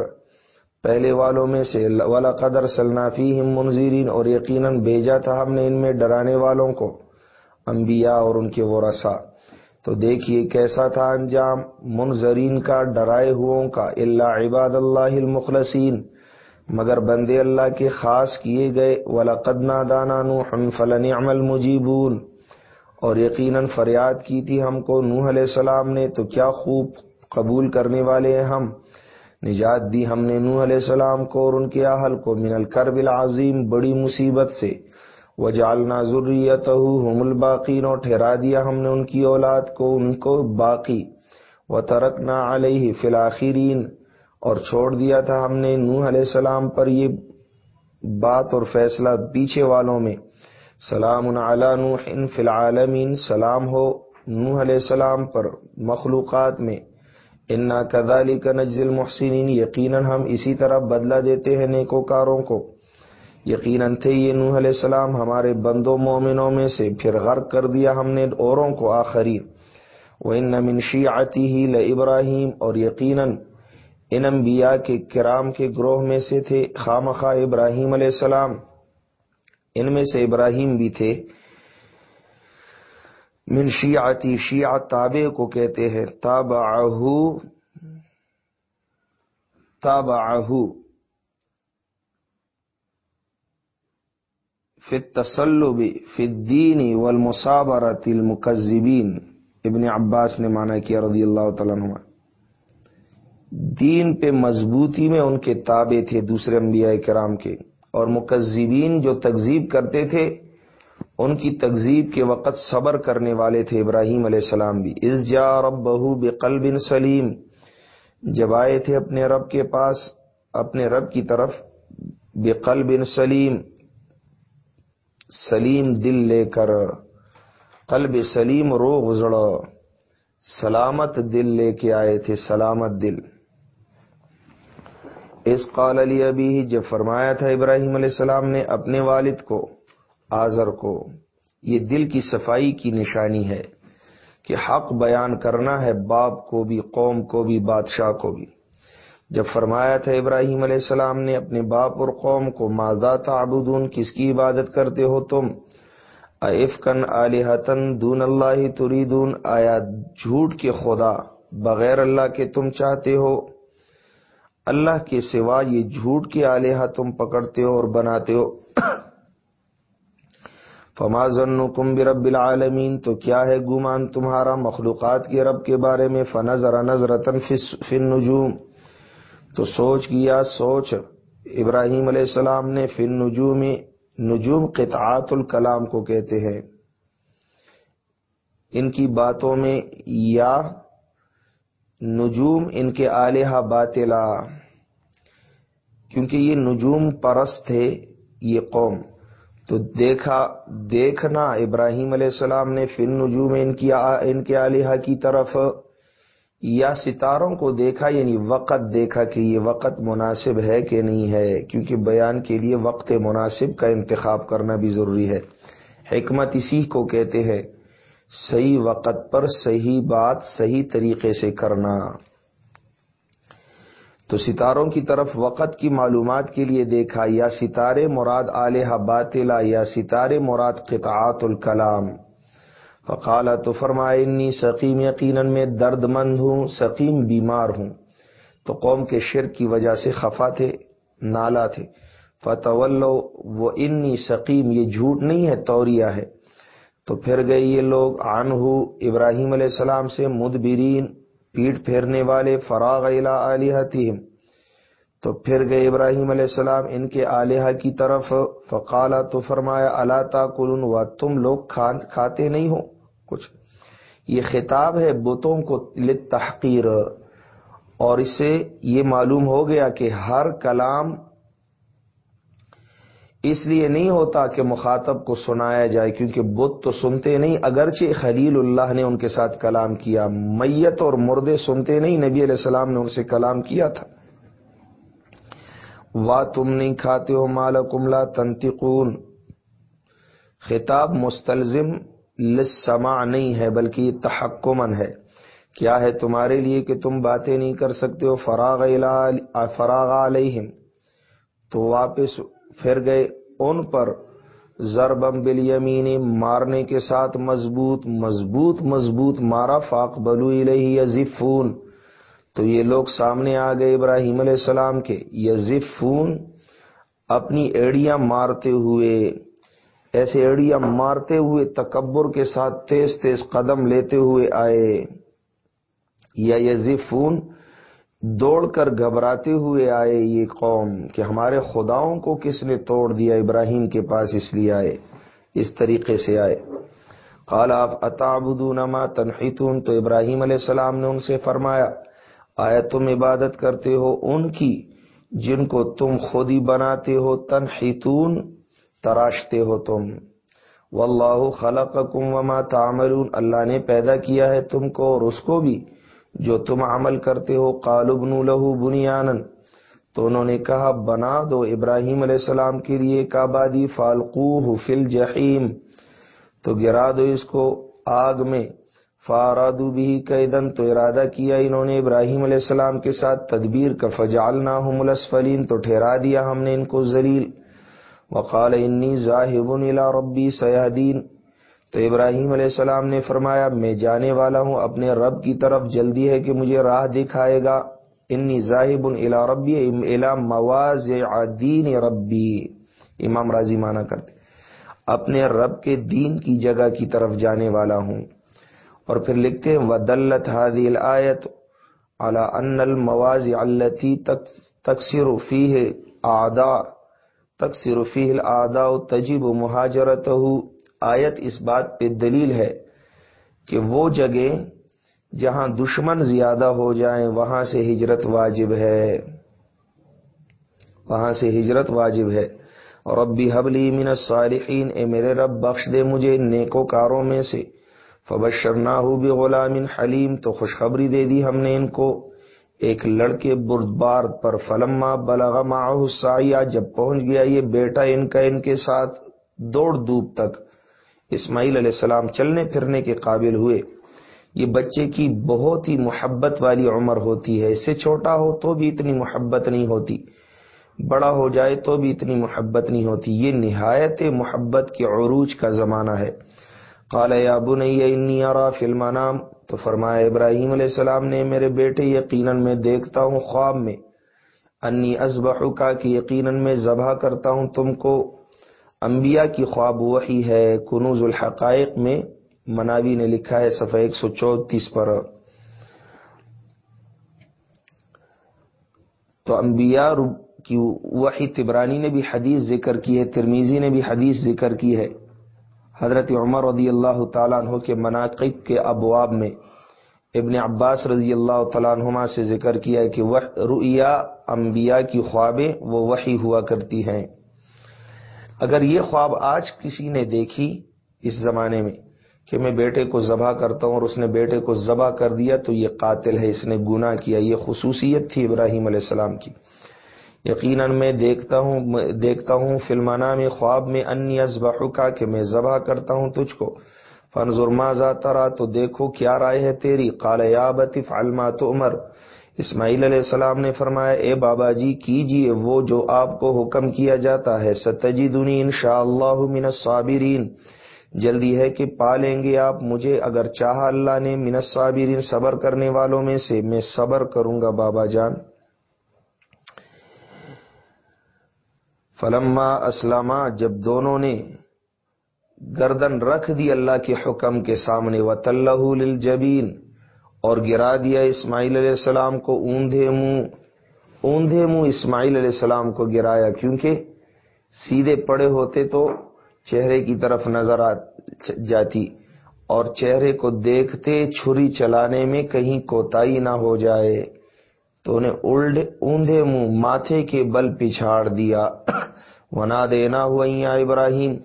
پہلے والوں میں سے۔ والا قدر سلنافی منظرین اور یقیناً بھیجا تھا ہم نے ان میں ڈرانے والوں کو، انبیاء اور ان کے ورثا تو دیکھیے کیسا تھا انجام۔ منظرین کا، ڈرائے ہوں کا اللہ عباد اللہ المخلصین۔ مگر بندے اللہ کے خاص کیے گئے ولا قدنا دانا نوح فلن عمل مجیبون اور یقیناً فریاد کی تھی ہم کو نوح علیہ السلام نے، تو کیا خوب قبول کرنے والے ہیں ہم۔ نجات دی ہم نے نوح علیہ السلام کو اور ان کے اہل کو۔ من الکرب العظیم، بڑی مصیبت سے۔ وجالنا ضروریت ہم الباقین اور ٹھہرا دیا ہم نے ان کی اولاد کو، ان کو باقی۔ و ترکنا علیہ فلاخرین اور چھوڑ دیا تھا ہم نے نوح علیہ السلام پر یہ بات اور فیصلہ پیچھے والوں میں۔ سلام علی نوح فی العالمین، سلام ہو نوح علیہ السلام پر مخلوقات میں۔ انا کدالی کا نجل محسنین یقیناً ہم اسی طرح بدلہ دیتے ہیں نیکوکاروں کو۔ یقیناً تھے یہ نوح علیہ السلام ہمارے بندوں مومنوں میں سے پھر غرق کر دیا ہم نے اوروں کو آخری وہ ان منشی آتی ہی ل ابراہیم اور یقیناً ان انبیاء کے کرام کے گروہ میں سے تھے خامخواہ ابراہیم علیہ السلام۔ ان میں سے ابراہیم بھی تھے۔ من شیعتی شیعہ تابع کو کہتے ہیں۔ تابعہو۔ تابعہو۔ فی التسلب فی الدین والمصابرت المکذبین۔ ابن عباس نے مانا کیا رضی اللہ تعالیٰ عنہ دین پہ مضبوطی میں ان کے تابع تھے دوسرے انبیاء کرام کے، اور مکذبین جو تکذیب کرتے تھے، ان کی تکذیب کے وقت صبر کرنے والے تھے ابراہیم علیہ السلام بھی۔ از جا رب بہو بے سلیم۔ جب آئے تھے اپنے رب کے پاس، اپنے رب کی طرف بے بن سلیم۔ سلیم دل لے کر، قلب سلیم رو گزڑ سلامت دل لے کے آئے تھے سلامت دل۔ اس قال علی ابھی جب فرمایا تھا ابراہیم علیہ السلام نے اپنے والد کو آزر کو، یہ دل کی صفائی کی نشانی ہے کہ حق بیان کرنا ہے، باپ کو بھی، قوم کو بھی، بادشاہ کو بھی۔ جب فرمایا تھا ابراہیم علیہ السلام نے اپنے باپ اور قوم کو مادہ تعبدون کس کی عبادت کرتے ہو تم؟ افکن علیحتن دون اللہ تریدون، آیا جھوٹ کے خدا بغیر اللہ کے تم چاہتے ہو؟ اللہ کے سوا یہ جھوٹ کے آلیہ تم پکڑتے ہو اور بناتے ہو۔ فما ظنکم برب العالمین، تو کیا ہے گمان تمہارا مخلوقات کے رب کے بارے میں؟ فنظر نظرتن فن نجوم تو سوچ کیا، سوچ۔ ابراہیم علیہ السلام نے فن نجوم نجوم قطعات الکلام کو کہتے ہیں۔ ان کی باتوں میں یا نجوم ان کے آلیہ باطلا، کیونکہ یہ نجوم پرست تھے یہ قوم۔ تو دیکھا، دیکھنا، ابراہیم علیہ السلام نے فن نجوم ان کی، ان کے آلیہ کی طرف یا ستاروں کو دیکھا یعنی وقت دیکھا کہ یہ وقت مناسب ہے کہ نہیں ہے، کیونکہ بیان کے لیے وقت مناسب کا انتخاب کرنا بھی ضروری ہے۔ حکمت اسی کو کہتے ہیں، صحیح وقت پر صحیح بات صحیح طریقے سے کرنا۔ تو ستاروں کی طرف وقت کی معلومات کے لیے دیکھا، یا ستارے مراد آلیہ باطلا یا ستارے مراد قطعات الکلام۔ فقالا تو فرمائے انی سقیم یقیناً میں درد مند ہوں، سقیم بیمار ہوں۔ تو قوم کے شر کی وجہ سے خفا تھے، نالا تھے۔ فتح وہ انی سقیم، یہ جھوٹ نہیں ہے توریا ہے۔ تو پھر گئے یہ لوگ آن ابراہیم علیہ السلام سے مدبرین، پیٹ پھیرنے والے، فراغ علیحتہم تو پھر گئے ابراہیم علیہ السلام ان کے آلیہ کی طرف فقالا تو فرمایا اللہ تاکلون و تم لوگ کھاتے نہیں ہو؟ کچھ۔ یہ خطاب ہے بتوں کو تحقیر اور اس سے یہ معلوم ہو گیا کہ ہر کلام اس لیے نہیں ہوتا کہ مخاطب کو سنایا جائے، کیونکہ بت تو سنتے نہیں، اگرچہ خلیل اللہ نے ان کے ساتھ کلام کیا، میت اور مردے سنتے نہیں، نبی علیہ السلام نے ان سے کلام کیا تھا۔ وا تم نہیں کھاتے ہو مالا کملا تنتقون۔ خطاب مستلزم لسما نہیں ہے، بلکہ یہ تحکمن ہے۔ کیا ہے تمہارے لیے کہ تم باتیں نہیں کر سکتے؟ ہو فراغ فراغ علیہم۔ تو واپس پھر گئے ان پر۔ ضربم بل مارنے کے ساتھ مضبوط مضبوط مضبوط مارا۔ فاق بلو یزفون۔ تو یہ لوگ سامنے آ گئے ابراہیم علیہ السلام کے۔ یزفون اپنی ایڑیاں مارتے ہوئے۔ ایسے ایڑیاں مارتے ہوئے تکبر کے ساتھ تیز تیز قدم لیتے ہوئے آئے۔ یا یزفون، دوڑ کر گھبراتے ہوئے آئے یہ قوم کہ ہمارے خداؤں کو کس نے توڑ دیا، ابراہیم کے پاس اس لیے آئے، اس طریقے سے آئے۔ قال، آپ ما تنحیتون تو ابراہیم علیہ السلام نے ان سے فرمایا، آیا تم عبادت کرتے ہو ان کی جن کو تم خود ہی بناتے ہو؟ تنحیتون تراشتے ہو تم۔ واللہ خلقکم وما تعملون۔ اللہ نے پیدا کیا ہے تم کو اور اس کو بھی۔ جو تم عمل کرتے ہو قالبن لہو بنیان تو انہوں نے کہا، بنا دو ابراہیم علیہ السلام کے لیے کابادی فالقو فل جہیم تو گرا دو اس کو آگ میں۔ فارادو بھی قیدن تو ارادہ کیا انہوں نے ابراہیم علیہ السلام کے ساتھ تدبیر کا۔ فجالنا ملسفلین تو ٹھہرا دیا ہم نے ان کو ذلیل۔ وقال انی ذاہب الى ربی سیادین تو ابراہیم علیہ السلام نے فرمایا، میں جانے والا ہوں، اپنے رب کی طرف جلدی ہے کہ مجھے راہ دکھائے گا۔ انی ذاہب الا ربی الا مواز دین ربی۔ امام راضی مانا کرتے اپنے رب کے دین کی جگہ کی طرف جانے والا ہوں۔ اور پھر لکھتے ہیں، ودلت حادی آیت ان المواز التی تکثر فیہ آدا تک صرفی الدا تجیب و مہاجرت آیت اس بات پہ دلیل ہے کہ وہ جگہ جہاں دشمن زیادہ ہو جائیں، وہاں سے ہجرت واجب ہے۔ وہاں سے ہجرت واجب ہے۔ اور اب بھی حبلی من الصالحین، اے میرے رب، بخش دے مجھے نیکو کاروں میں سے۔ فبشر نہ ہو بھی غلام حلیم، تو خوشخبری دے دی ہم نے ان کو۔ ایک لڑکے بردبار پر فلما بلغ معه سایہ جب پہنچ گیا، یہ بیٹا ان کا ان کے ساتھ دوڑ دوب تک اسماعیل علیہ السلام چلنے پھرنے کے قابل ہوئے۔ یہ بچے کی بہت ہی محبت والی عمر ہوتی ہے۔ اس سے چھوٹا ہو تو بھی اتنی محبت نہیں ہوتی، بڑا ہو جائے تو بھی اتنی محبت نہیں ہوتی۔ یہ نہایت محبت کے عروج کا زمانہ ہے۔ قال، یا بنی، انی ارا فی المنام. تو فرمایا، ابراہیم علیہ السلام نے میرے بیٹے یقیناً میں دیکھتا ہوں خواب میں۔ انی ازبح کا کہ یقیناً میں ذبح کرتا ہوں تم کو۔ انبیاء کی خواب وہی ہے، کنوز الحقائق میں مناوی نے لکھا ہے، صفحہ ایک سو چونتیس پر۔ تو انبیاء کی وحی، تبرانی نے بھی حدیث ذکر کی ہے، ترمیزی نے بھی حدیث ذکر کی ہے۔ حضرت عمر رضی اللہ تعالیٰ عنہ کے مناقب کے ابواب میں ابن عباس رضی اللہ تعالیٰ عنہما سے ذکر کیا ہے کہ رؤیا انبیاء کی خوابیں وہ وحی ہوا کرتی ہیں۔ اگر یہ خواب آج کسی نے دیکھی اس زمانے میں کہ میں بیٹے کو ذبح کرتا ہوں اور اس نے بیٹے کو ذبح کر دیا تو یہ قاتل ہے، اس نے گناہ کیا۔ یہ خصوصیت تھی ابراہیم علیہ السلام کی۔ یقیناً میں دیکھتا ہوں دیکھتا ہوں فلمانہ میں، خواب میں، انی ازبح کا کہ میں ذبح کرتا ہوں تجھ کو۔ فنظر ما ترا، تو دیکھو کیا رائے ہے تیری۔ قال، یا بطف علما تو عمر اسماعیل علیہ السلام نے فرمایا، اے بابا جی کیجیے وہ جو آپ کو حکم کیا جاتا ہے۔ ستجدنی انشاءاللہ من الصابرین۔ جلدی ہے کہ پا لیں گے آپ مجھے۔ اگر چاہا اللہ نے من الصابرین صبر کرنے والوں میں سے، میں صبر کروں گا بابا جان۔ فلما اسلامہ جب دونوں نے گردن رکھ دی اللہ کے حکم کے سامنے و للجبین اور گرا دیا اسماعیل علیہ السلام کو اوندھے منہ اوندھے منہ اسماعیل علیہ السلام کو گرایا۔ کیونکہ سیدھے پڑے ہوتے تو چہرے کی طرف نظر آ جاتی، اور چہرے کو دیکھتے چھری چلانے میں کہیں کوتاہی نہ ہو جائے۔ تو انہیں اوندھے منہ ماتھے کے بل پچھاڑ دیا۔ ونا دینا ہوا ابراہیم۔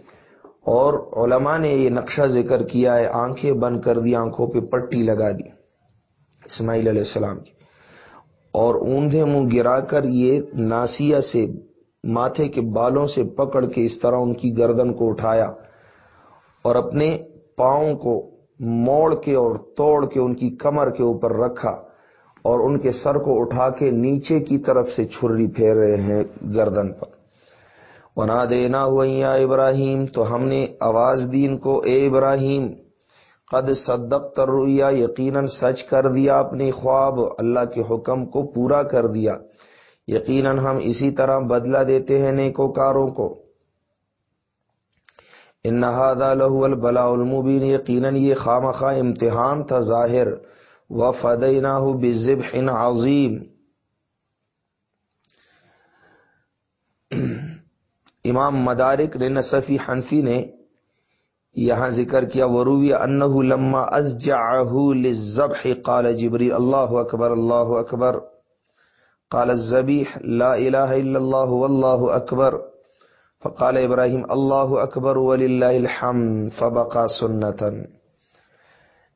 اور علماء نے یہ نقشہ ذکر کیا ہے، آنکھیں بند کر دی، آنکھوں پہ پٹی لگا دی اسماعیل علیہ السلام کی۔ اور اوندھے منہ گرا کر یہ ناسیہ سے، ماتھے کے بالوں سے پکڑ کے اس طرح ان کی گردن کو اٹھایا اور اپنے پاؤں کو موڑ کے اور توڑ کے ان کی کمر کے اوپر رکھا اور ان کے سر کو اٹھا کے نیچے کی طرف سے چھری پھیر رہے ہیں گردن پر۔ بنا دینا ہوا ابراہیم، تو ہم نے آواز دین کو، اے ابراہیم، قد صدق تر یقیناً سچ کر دیا اپنی خواب، اللہ کے حکم کو پورا کر دیا۔ یقیناً ہم اسی طرح بدلہ دیتے ہیں نیکو کاروں کو انہادا لہو البلا المبین، یقیناً یہ خام امتحان تھا ظاہر۔ و فدینہ بزب عظیم۔ امام مدارک نے نصفی حنفی نے یہاں ذکر کیا وروی انہ لما ازجعہ للذبح قال جبریل اللہ اکبر اللہ اکبر قال الزبیح لا الہ الا اللہ واللہ اکبر فقال ابراہیم اللہ اکبر وللہ الحمد فبقا سنتا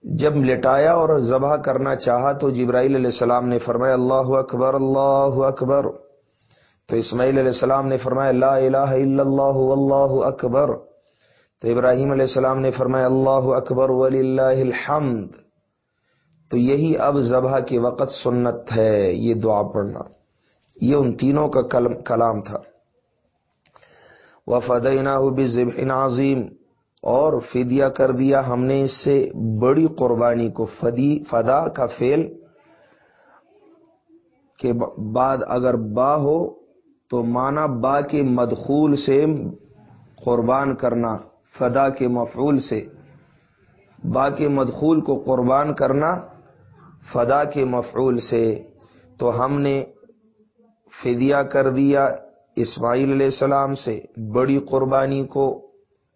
جب لٹایا اور ذبح کرنا چاہا تو جبرائیل علیہ السلام نے فرمایا اللہ اکبر اللہ اکبر اللہ اکبر تو اسماعیل علیہ السلام نے فرمایا، لا الہ الا اللہ واللہ اکبر۔ تو ابراہیم علیہ السلام نے فرمایا، اللہ اکبر وللہ الحمد۔ تو یہی اب ذبح کے وقت سنت ہے، یہ دعا پڑھنا۔ یہ ان تینوں کا کلام تھا۔ وہ بذبح عظیم۔ اور فدیہ کر دیا ہم نے اس سے بڑی قربانی کو۔ فدی فدا کا فیل کے بعد اگر با ہو تو مانا با کے مدخول سے قربان کرنا، فدا کے مفعول سے۔ با کے مدخول کو قربان کرنا فدا کے مفعول سے۔ تو ہم نے فدیہ کر دیا اسماعیل علیہ السلام سے۔ بڑی قربانی کو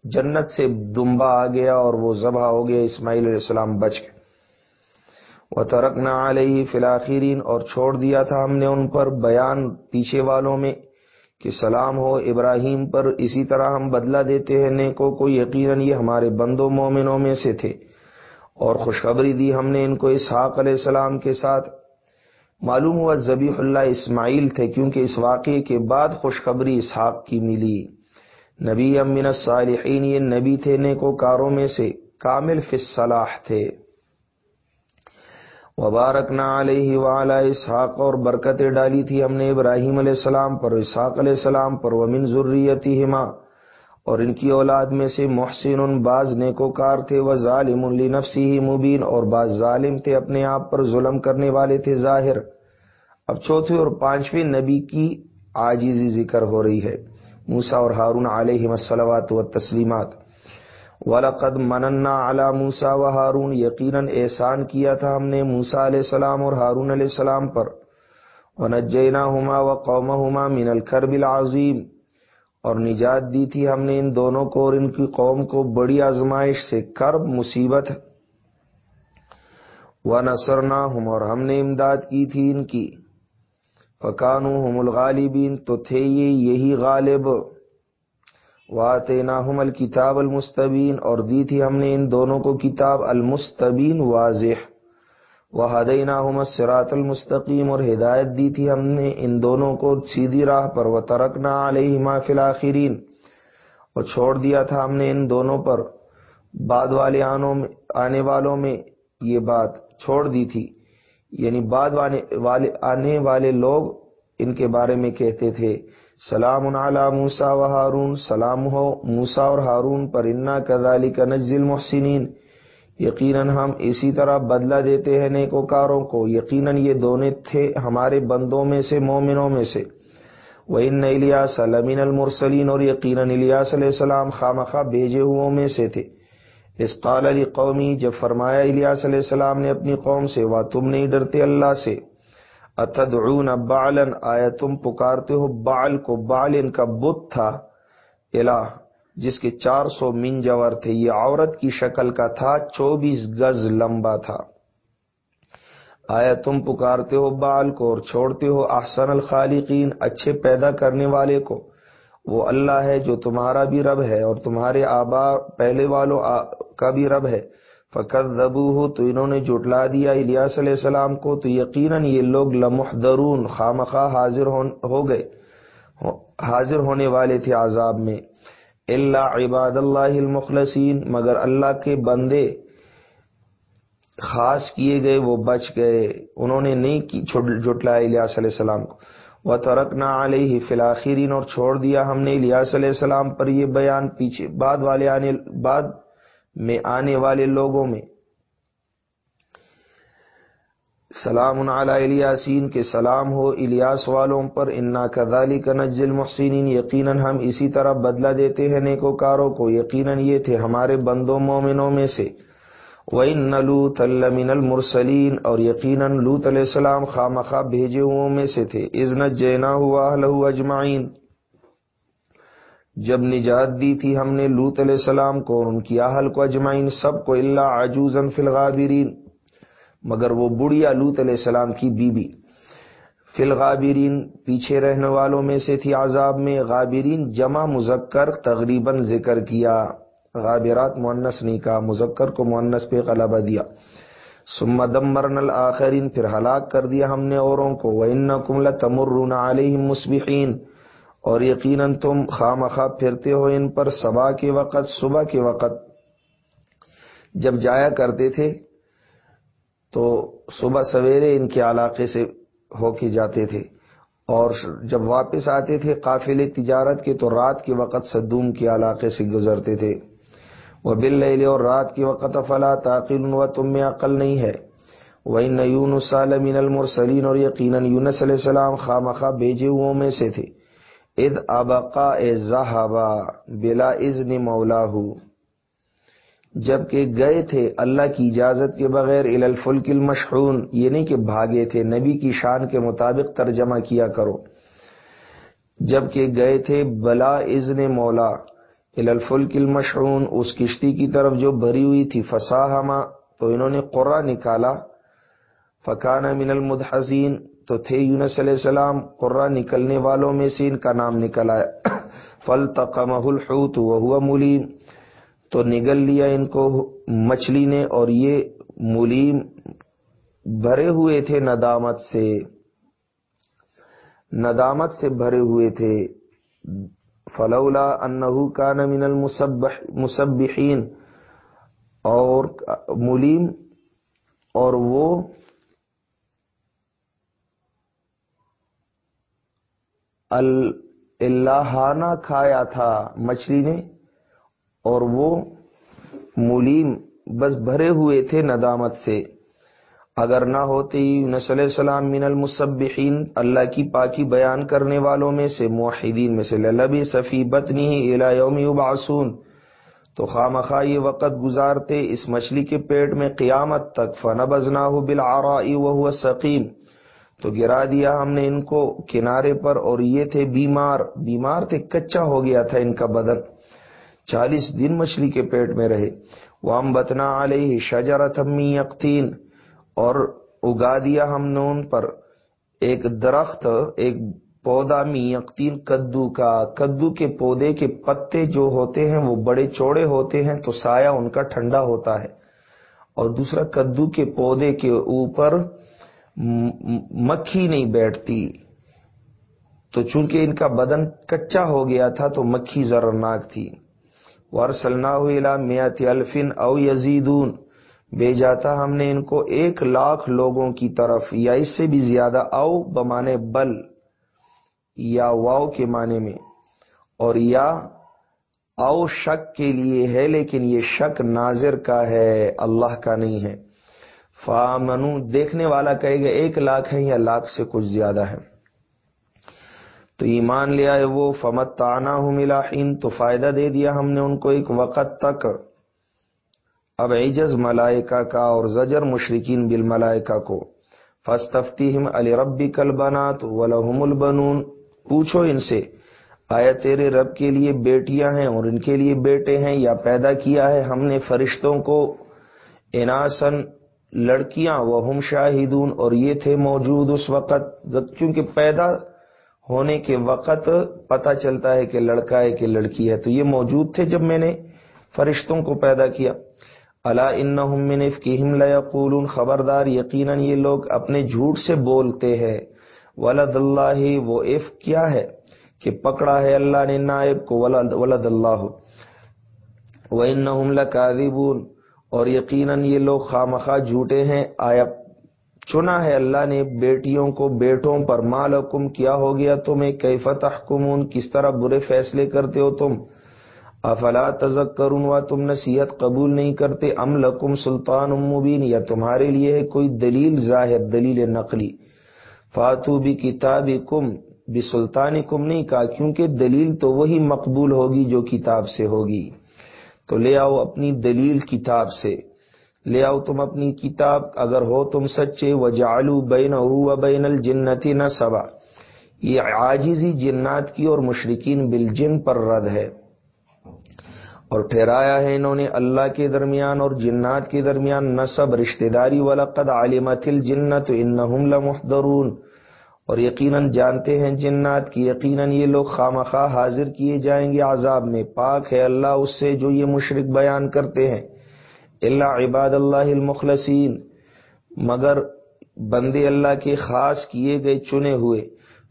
جنت سے دمبا آ گیا اور وہ ذبح ہو گیا، اسماعیل علیہ السلام بچ گئے۔ وہ ترکنا علیہ فلاخرین اور چھوڑ دیا تھا ہم نے ان پر بیان پیچھے والوں میں۔ کہ سلام ہو ابراہیم پر، اسی طرح ہم بدلہ دیتے ہیں نیکو کو، یقیناً یہ ہمارے بندوں مومنوں میں سے تھے۔ اور خوشخبری دی ہم نے ان کو اسحاق علیہ السلام کے ساتھ۔ معلوم ہوا ذبیح اللہ اسماعیل تھے، کیونکہ اس واقعے کے بعد خوشخبری اسحاق کی ملی۔ نبی امین الصالحین، یہ نبی تھے نیکو کاروں میں سے۔ کامل فصلاح تھے۔ وبارک نہ علیہ وعلی اسحاق اور برکتیں ڈالی تھی ہم نے ابراہیم علیہ السلام پر، اسحاق علیہ السلام پر، ومن ضروریتی ہما اور ان کی اولاد میں سے محسن، بعض نیکوکار تھے وہ ظالم النفسی ہی مبین، اور بعض ظالم تھے اپنے آپ پر ظلم کرنے والے تھے ظاہر۔ اب چوتھے اور پانچویں نبی کی آجیزی ذکر ہو رہی ہے موسا اور ہارون علیہ مسلوات و تسلیمات ولقد مننا علی موسا و ہارون یقیناً احسان کیا تھا ہم نے موسا علیہ السلام اور ہارون علیہ السلام پر۔ ونجینا ہما و قوم ہما من الکرب العظیم اور نجات دی تھی ہم نے ان دونوں کو اور ان کی قوم کو بڑی آزمائش سے، کرب، مصیبت۔ و نسرنا ہم اور ہم نے امداد کی تھی ان کی۔ فکانو ہم الغالبین تو تھے یہ یہی غالب۔ واطع الکتاب المستبین اور دی تھی ہم نے ان دونوں کو کتاب المستبین واضح۔ وہ ہدینہ سرات المستقیم اور ہدایت دی تھی ہم نے ان دونوں کو سیدھی راہ پر۔ وہ ترکنا علیہ فلاخرین اور چھوڑ دیا تھا ہم نے ان دونوں پر۔ بعد والے آنے والوں میں یہ بات چھوڑ دی تھی۔ یعنی بعد والے آنے والے لوگ ان کے بارے میں کہتے تھے۔ سلام علی موسا و ہارون سلام ہو موسا اور ہارون پر. انا کدالی کا نزل محسنین یقیناً ہم اسی طرح بدلہ دیتے ہیں نیکوکاروں کو. یقیناً یہ دونوں تھے ہمارے بندوں میں سے، مومنوں میں سے. وہ ان الیاس علمین المرسلین اور یقیناً الیاس علیہ السلام خامخواہ بھیجے ہو میں سے تھے. اس قال علی قومی جب فرمایا الیاس علیہ السلام نے اپنی قوم سے وہ تم نہیں ڈرتے اللہ سے؟ اتدعون بالن آیا تم پکارتے ہو بال کو؟ بال ان کا بت تھا۔ الہ، جس کے چار سو منجور تھے۔ یہ عورت کی شکل کا تھا، چوبیس گز لمبا تھا۔ آیا تم پکارتے ہو بال کو اور چھوڑتے ہو احسن الخالقین، اچھے پیدا کرنے والے کو؟ وہ اللہ ہے جو تمہارا بھی رب ہے اور تمہارے آبا پہلے والوں کا بھی رب ہے۔ فقط دبو ہو تو انہوں نے جٹلا دیا الیاس علیہ السلام کو، تو یقیناً یہ لوگ لمحدرون خامخواہ حاضر ہو گئے۔ حاضر ہونے والے تھے عذاب میں۔ اللہ عباد اللہ المخلصین، مگر اللہ کے بندے خاص کیے گئے، وہ بچ گئے۔ انہوں نے نہیں کی جٹلا الیاس علیہ السلام کو۔ وہ ترکنا علیہ فلاخرین اور چھوڑ دیا ہم نے الیاس علیہ السلام پر یہ بیان پیچھے بعد والے آنے بعد میں آنے والے لوگوں میں۔ سلام علی الیاسین کے سلام ہو الیاس والوں پر۔ انا کدالی کا نجل محسنین یقیناً ہم اسی طرح بدلہ دیتے ہیں نیکوکاروں کو۔ یقیناً یہ تھے ہمارے بندوں، مومنوں میں سے۔ وَإِنَّ لُوتَ لَّمِنَ الْمُرْسَلِينَ، اور یقیناً لوت علیہ السلام خامخواہ بھیجے ہوئے میں سے تھے۔ اذن جینا ہوا لہو اجمعین۔ جب نجات دی تھی ہم نے لوت علیہ السلام کو اور ان کی اہل کو اجمائن سب کو اللہ عجوزن فی الغابرین، مگر وہ بڑھیا لوت علیہ السلام کی بی بی فی الغابرین، پیچھے رہنے والوں میں سے تھی عذاب میں۔ غابرین جمع مذکر تقریباً ذکر کیا۔ غابرات مونس نہیں کہا، مذکر کو مونس پہ غلبہ دیا۔ سم دمرن الآخرین، پھر ہلاک کر دیا ہم نے اوروں کو۔ وَإِنَّكُمْ لَتَمُرُّونَ عَلَيْهِمْ مُصْبِحِينَ۔ اور یقیناً تم خام خواہ پھرتے ہو ان پر صبح کے وقت، صبح کے وقت۔ جب جایا کرتے تھے تو صبح سویرے ان کے علاقے سے ہو کے جاتے تھے اور جب واپس آتے تھے قافل تجارت کے، تو رات کے وقت صدوم کے علاقے سے گزرتے تھے۔ وہ بل اور رات کے وقت افلا تاقل و تم میں عقل نہیں ہے۔ وہی نیون سالمین المرسلین اور یقیناً یونس علیہ السلام خام خواہ بھیجے میں سے تھے۔ اد ابقا زہابا بلا ازن مولا جبکہ گئے تھے اللہ کی اجازت کے بغیر الفلک المشحون یہ نہیں کہ بھاگے تھے، نبی کی شان کے مطابق ترجمہ کیا کرو۔ جبکہ گئے تھے بلا ازن مولا الفلک المشعون اس کشتی کی طرف جو بھری ہوئی تھی فساہما تو انہوں نے قرا نکالا فکان من المدحزین تو تھے یونس علیہ السلام قرا نکلنے والوں میں سے ان کا نام نکل آیا۔ فل تقمہ الحوت وہ ہوا ملیم۔ تو نگل لیا ان کو مچھلی نے اور یہ ملیم بھرے ہوئے تھے ندامت سے۔ ندامت سے بھرے ہوئے تھے۔ فلولا انہو کان من المسبحین اور ملیم اور وہ اللہ کھایا تھا مچھلی نے اور وہ ملیم بس بھرے ہوئے تھے ندامت سے۔ اگر نہ ہوتی نسل السلام من المصبحین اللہ کی پاکی بیان کرنے والوں میں سے، موحدین میں سے، للبی صفی بتنی الا یوم یبعثون، تو خواہ یہ وقت گزارتے اس مچھلی کے پیٹ میں قیامت تک، فنبذناہ بالعراء وهو سقیم۔ تو گرا دیا ہم نے ان کو کنارے پر اور یہ تھے بیمار بیمار تھے، کچا ہو گیا تھا ان کا بدن۔ چالیس دن مچھلی کے پیٹ میں رہے۔ وام بتنا علیہ شجرت یقین اور اگا دیا ہم نے ان پر۔ ایک درخت، ایک پودا می یقین کدو کا، کدو کے پودے کے پتے جو ہوتے ہیں، وہ بڑے چوڑے ہوتے ہیں تو سایہ ان کا ٹھنڈا ہوتا ہے۔ اور دوسرا، کدو کے پودے کے اوپر مکھی نہیں بیٹھتی۔ تو چونکہ ان کا بدن کچا ہو گیا تھا تو مکھی زرناک تھی۔ ورسلنا میات الفن او یزیدون۔ بے جاتا ہم نے ان کو ایک لاکھ لوگوں کی طرف یا اس سے بھی زیادہ او بمانے بل یا واؤ کے معنی میں۔ اور یا او شک کے لیے ہے لیکن یہ شک ناظر کا ہے، اللہ کا نہیں ہے۔ فامنو دیکھنے والا کہے گا، ایک لاکھ ہے یا لاکھ سے کچھ زیادہ ہے تو ایمان لیا ہے وہ فمت تانا ہوں ملاحین تو فائدہ دے دیا ہم نے ان کو ایک وقت تک۔ اب عجز ملائکہ کا اور زجر مشرقین بل ملائکہ کو۔ فستفتی ہم علی ربی کل بنات ولحم البنون۔ پوچھو ان سے، آیا تیرے رب کے لیے بیٹیاں ہیں اور ان کے لیے بیٹے ہیں یا پیدا کیا ہے ہم نے فرشتوں کو؟ اناسن لڑکیاں وہ ہم شاہدون، اور یہ تھے موجود اس وقت۔ کیونکہ پیدا ہونے کے وقت پتا چلتا ہے کہ لڑکا ہے کہ لڑکی ہے۔ تو یہ موجود تھے جب میں نے فرشتوں کو پیدا کیا۔ اللہ ان افکیم لقول خبردار، یقیناً یہ لوگ اپنے جھوٹ سے بولتے ہیں۔ ولد اللہ، وہ اف کیا ہے کہ پکڑا ہے اللہ نے نائب کو؟ ولد اللہ۔ وہ ان کا اور یقیناً یہ لوگ خامخواہ جھوٹے ہیں۔ آیا چنا ہے اللہ نے بیٹیوں کو، بیٹوں پر مالکم کیا ہو گیا تمہیں؟ کئی فتح کس طرح برے فیصلے کرتے ہو تم؟ افلا تزک کروں و تم نصیحت قبول نہیں کرتے۔ ام لکم سلطان مبین؟ یا تمہارے لیے ہے کوئی دلیل ظاہر، دلیل نقلی؟ فاتو بھی کتاب کم بھی سلطان کم نہیں کہا، کیونکہ دلیل تو وہی مقبول ہوگی جو کتاب سے ہوگی۔ تو لے آؤ اپنی دلیل کتاب سے۔ لے آؤ تم اپنی کتاب، اگر ہو تم سچے و جالو بین و بین الجنتی نہ سبا یہ آجیزی جنات کی اور مشرقین بالجن پر رد ہے۔ اور ٹھہرایا ہے انہوں نے اللہ کے درمیان اور جنات کے درمیان نصب، رشتہ داری والا قد عالمت الجنت ان لمحضرون۔ اور یقیناً جانتے ہیں جنات کی یقیناً یہ لوگ خامخواہ حاضر کیے جائیں گے عذاب میں۔ پاک ہے اللہ اس سے جو یہ مشرق بیان کرتے ہیں۔ اللہ عباد اللہ المخلصین۔ مگر بندے اللہ کے خاص کیے گئے چنے ہوئے۔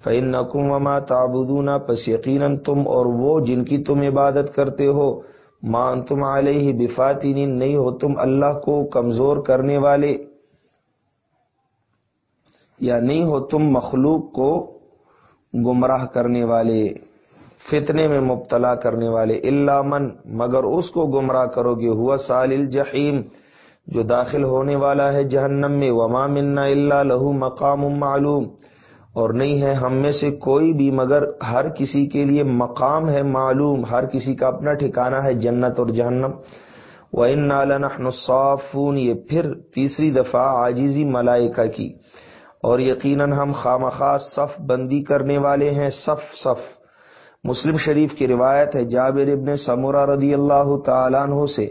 فعن نقم وما تابدون پس یقیناً تم اور وہ جن کی تم عبادت کرتے ہو۔ مان تم علیہ بفاتین نہیں ہو تم اللہ کو کمزور کرنے والے۔ یا نہیں ہو تم مخلوق کو گمراہ کرنے والے، فتنے میں مبتلا کرنے والے اللہ من، مگر اس کو گمراہ کرو گے، ہوا سال الجحیم، جو داخل ہونے والا ہے جہنم میں، وما منا اللہ لہو مقام معلوم۔ اور نہیں ہے ہم میں سے کوئی بھی، مگر ہر کسی کے لیے مقام ہے معلوم، ہر کسی کا اپنا ٹھکانہ ہے جنت اور جہنم۔ و ان نالن یہ پھر تیسری دفعہ آجیزی ملائکہ کی۔ اور یقیناً ہم خامخواہ صف بندی کرنے والے ہیں، صف صف۔ مسلم شریف کی روایت ہے، جابر ابن سمورہ رضی اللہ تعالیٰ عنہ سے۔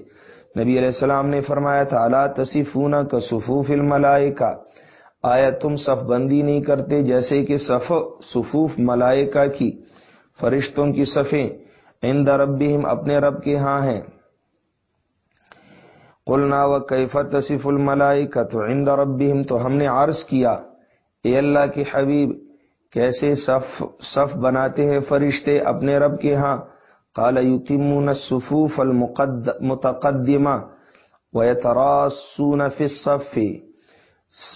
نبی علیہ السلام نے فرمایا تھا اللہ تصفون کا صفوف الملائکہ آیا تم صف بندی نہیں کرتے جیسے کہ صف، صفوف ملائکہ کی۔ فرشتوں کی صفیں عند ربہم اپنے رب کے ہاں ہیں۔ قلنا و کیفت تصف الملائکہ تو عند ربہم تو ہم نے عرض کیا اے اللہ کی حبیب، کیسے صف صف بناتے ہیں فرشتے اپنے رب کے ہاں؟ قال یتمون الصفوف المتقدمہ ویتراسون فی الصف۔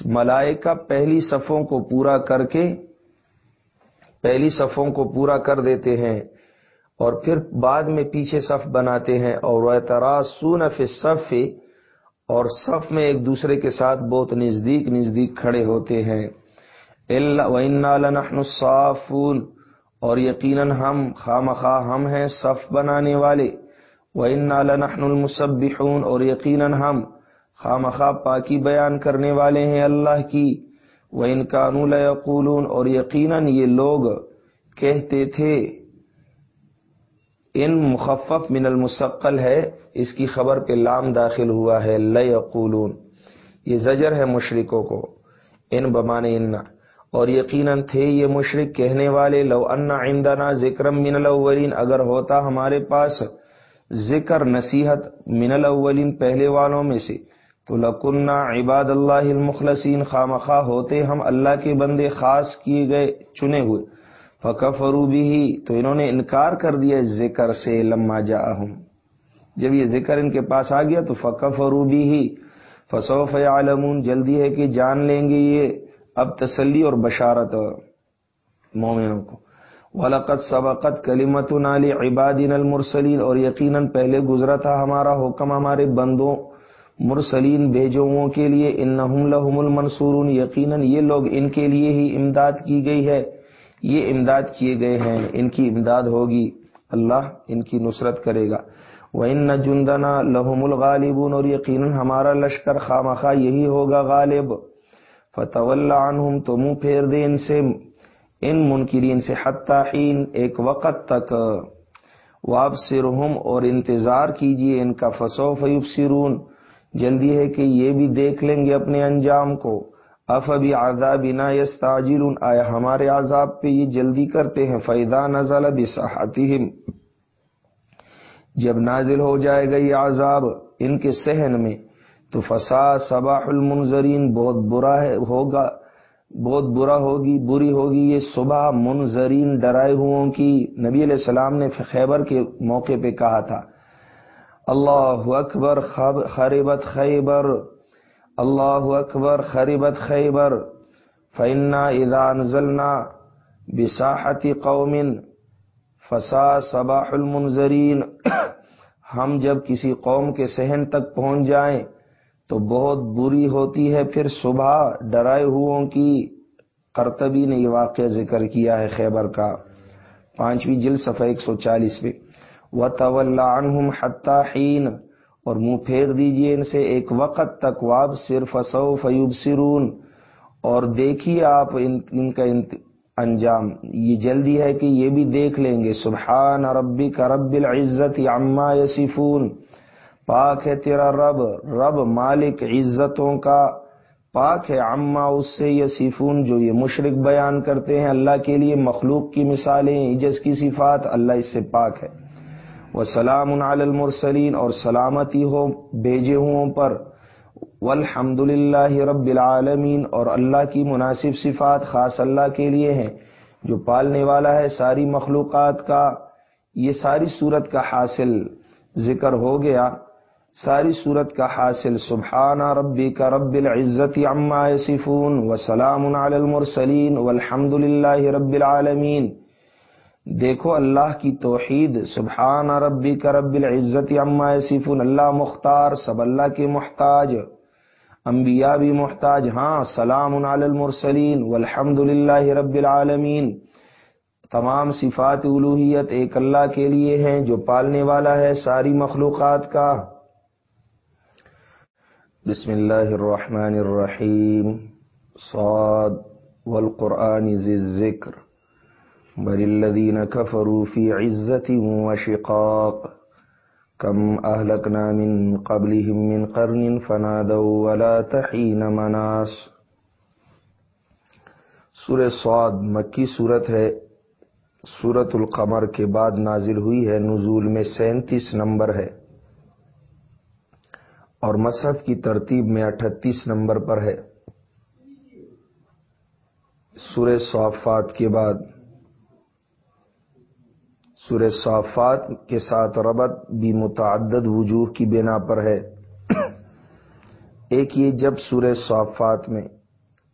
ملائکہ پہلی صفوں کو پورا کر کے، پہلی صفوں کو پورا کر دیتے ہیں اور پھر بعد میں پیچھے صف بناتے ہیں۔ اور وہ تراسون فی صف اور صف میں ایک دوسرے کے ساتھ بہت نزدیک نزدیک کھڑے ہوتے ہیں۔ لَنَحْنُ الصَّافُونَ اور یقیناً ہم خواہ ہم ہیں صف بنانے والے۔ وَإِنَّا لَنَحْنُ الْمُسَبِّحُونَ اور یقیناً ہم خواہ پاکی بیان کرنے والے ہیں اللہ کی۔ وَإِن كَانُوا لَيَقُولُونَ اور یقیناً یہ لوگ کہتے تھے، ان مخفف من المسقل ہے، اس کی خبر پہ لام داخل ہوا ہے لَيَقُولُونَ یہ زجر ہے مشرکوں کو۔ ان بمانے ان اور یقیناً تھے یہ مشرق کہنے والے، لو انا عندنا ذکر من الاولین، اگر ہوتا ہمارے پاس ذکر، نصیحت من الاولین پہلے والوں میں سے، تو لکنہ عباد اللہ المخلصین خامخواہ ہوتے ہم اللہ کے بندے خاص کیے گئے، چنے ہوئے۔ فکفرو بھی تو انہوں نے انکار کر دیا ذکر سے، لما جا جب یہ ذکر ان کے پاس آ گیا تو فکفرو بھی فصوف عالمون جلدی ہے کہ جان لیں گے یہ۔ اب تسلی اور بشارت مومنوں کو۔ ولقت سبقت کلیمت نالی عبادین المرسلین اور یقیناً پہلے گزرا تھا ہمارا حکم ہمارے بندوں، مرسلین بھیجوں کے لیے ان لہم المنصورون۔ یقیناً یہ لوگ ان کے لیے ہی امداد کی گئی ہے۔ یہ امداد کیے گئے ہیں۔ ان کی امداد ہوگی۔ اللہ ان کی نصرت کرے گا۔ وہ ان جندنا لہم الغالبون اور یقیناً ہمارا لشکر خامخواہ یہی ہوگا غالب۔ فتول عنہم تو منہ پھیر دے ان سے، ان منکرین سے حین ایک وقت تک۔ وابصرہم اور انتظار کیجیے ان کا فسو فیبصرون جلدی ہے کہ یہ بھی دیکھ لیں گے اپنے انجام کو۔ اف ابھی آزاب نہ یس آیا ہمارے عذاب پہ یہ جلدی کرتے ہیں؟ فیدا نزل بساحتہم جب نازل ہو جائے گا یہ عذاب ان کے سہن میں تو فساد صباح المنظرین، بہت برا ہے، ہوگا، بہت برا ہوگی، بری ہوگی یہ صبح منظرین ڈرائے ہوں کی۔ نبی علیہ السلام نے خیبر کے موقع پہ کہا تھا، اللہ اکبر خریبت خیبر، اللہ اکبر خریبت خیبر فعنا اذا نزلنا بساحتی قومن فسا صباح المنظرین ہم جب کسی قوم کے سہن تک پہنچ جائیں تو بہت بری ہوتی ہے۔ پھر صبح ڈرائے کی کرتبی نے یہ واقعہ ذکر کیا ہے خیبر کا۔ پانچویں جل صفحہ ایک سو چالیس میں و طول حین اور منہ پھیر دیجیے ان سے، ایک وقت تک واب صرف سو فیوب سرون اور دیکھیے آپ ان کا انجام۔ یہ جلدی ہے کہ یہ بھی دیکھ لیں گے۔ سبحان ربی کا رب العزت عما یسفون پاک ہے تیرا رب رب مالک عزتوں کا، پاک ہے عما اس سے یہ سیفون جو یہ مشرق بیان کرتے ہیں اللہ کے لیے مخلوق کی مثالیں عجز کی صفات اللہ اس سے پاک ہے۔ وہ سلام المرسلین اور سلامتی ہو بھیجے ہوں پر۔ والحمد للہ رب العالمین اور اللہ کی مناسب صفات خاص اللہ کے لیے ہیں۔ جو پالنے والا ہے ساری مخلوقات کا، یہ ساری صورت کا حاصل ذکر ہو گیا۔ ساری صورت کا حاصل سبحانہ ربی کا رب العزت عما صفون و سلام المرسلین والحمد للہ رب العالمین۔ دیکھو اللہ کی توحید سبحانہ ربی کا رب العزت عما صفون اللہ مختار، سب اللہ کے محتاج، انبیاء بھی محتاج ہاں سلام علی المرسلین والحمد للہ رب العالمین۔ تمام صفات الوحیت ایک اللہ کے لیے ہیں، جو پالنے والا ہے ساری مخلوقات کا۔ بسم اللہ الرحمن الرحیم صاد والقرآن ذي الذكر بل الذين كفروا في عزة وشقاق كم أهلكنا من قبلهم من قرن فنادوا ولا تحين مناس سورہ سعد مکی صورت ہے سورت القمر کے بعد نازل ہوئی ہے نزول میں سینتیس نمبر ہے اور مصحف کی ترتیب میں اٹھتیس نمبر پر ہے۔ سورہ صافات کے بعد۔ سورہ صافات کے ساتھ ربط بھی متعدد وجوہ کی بنا پر ہے۔ ایک یہ جب سورہ صافات میں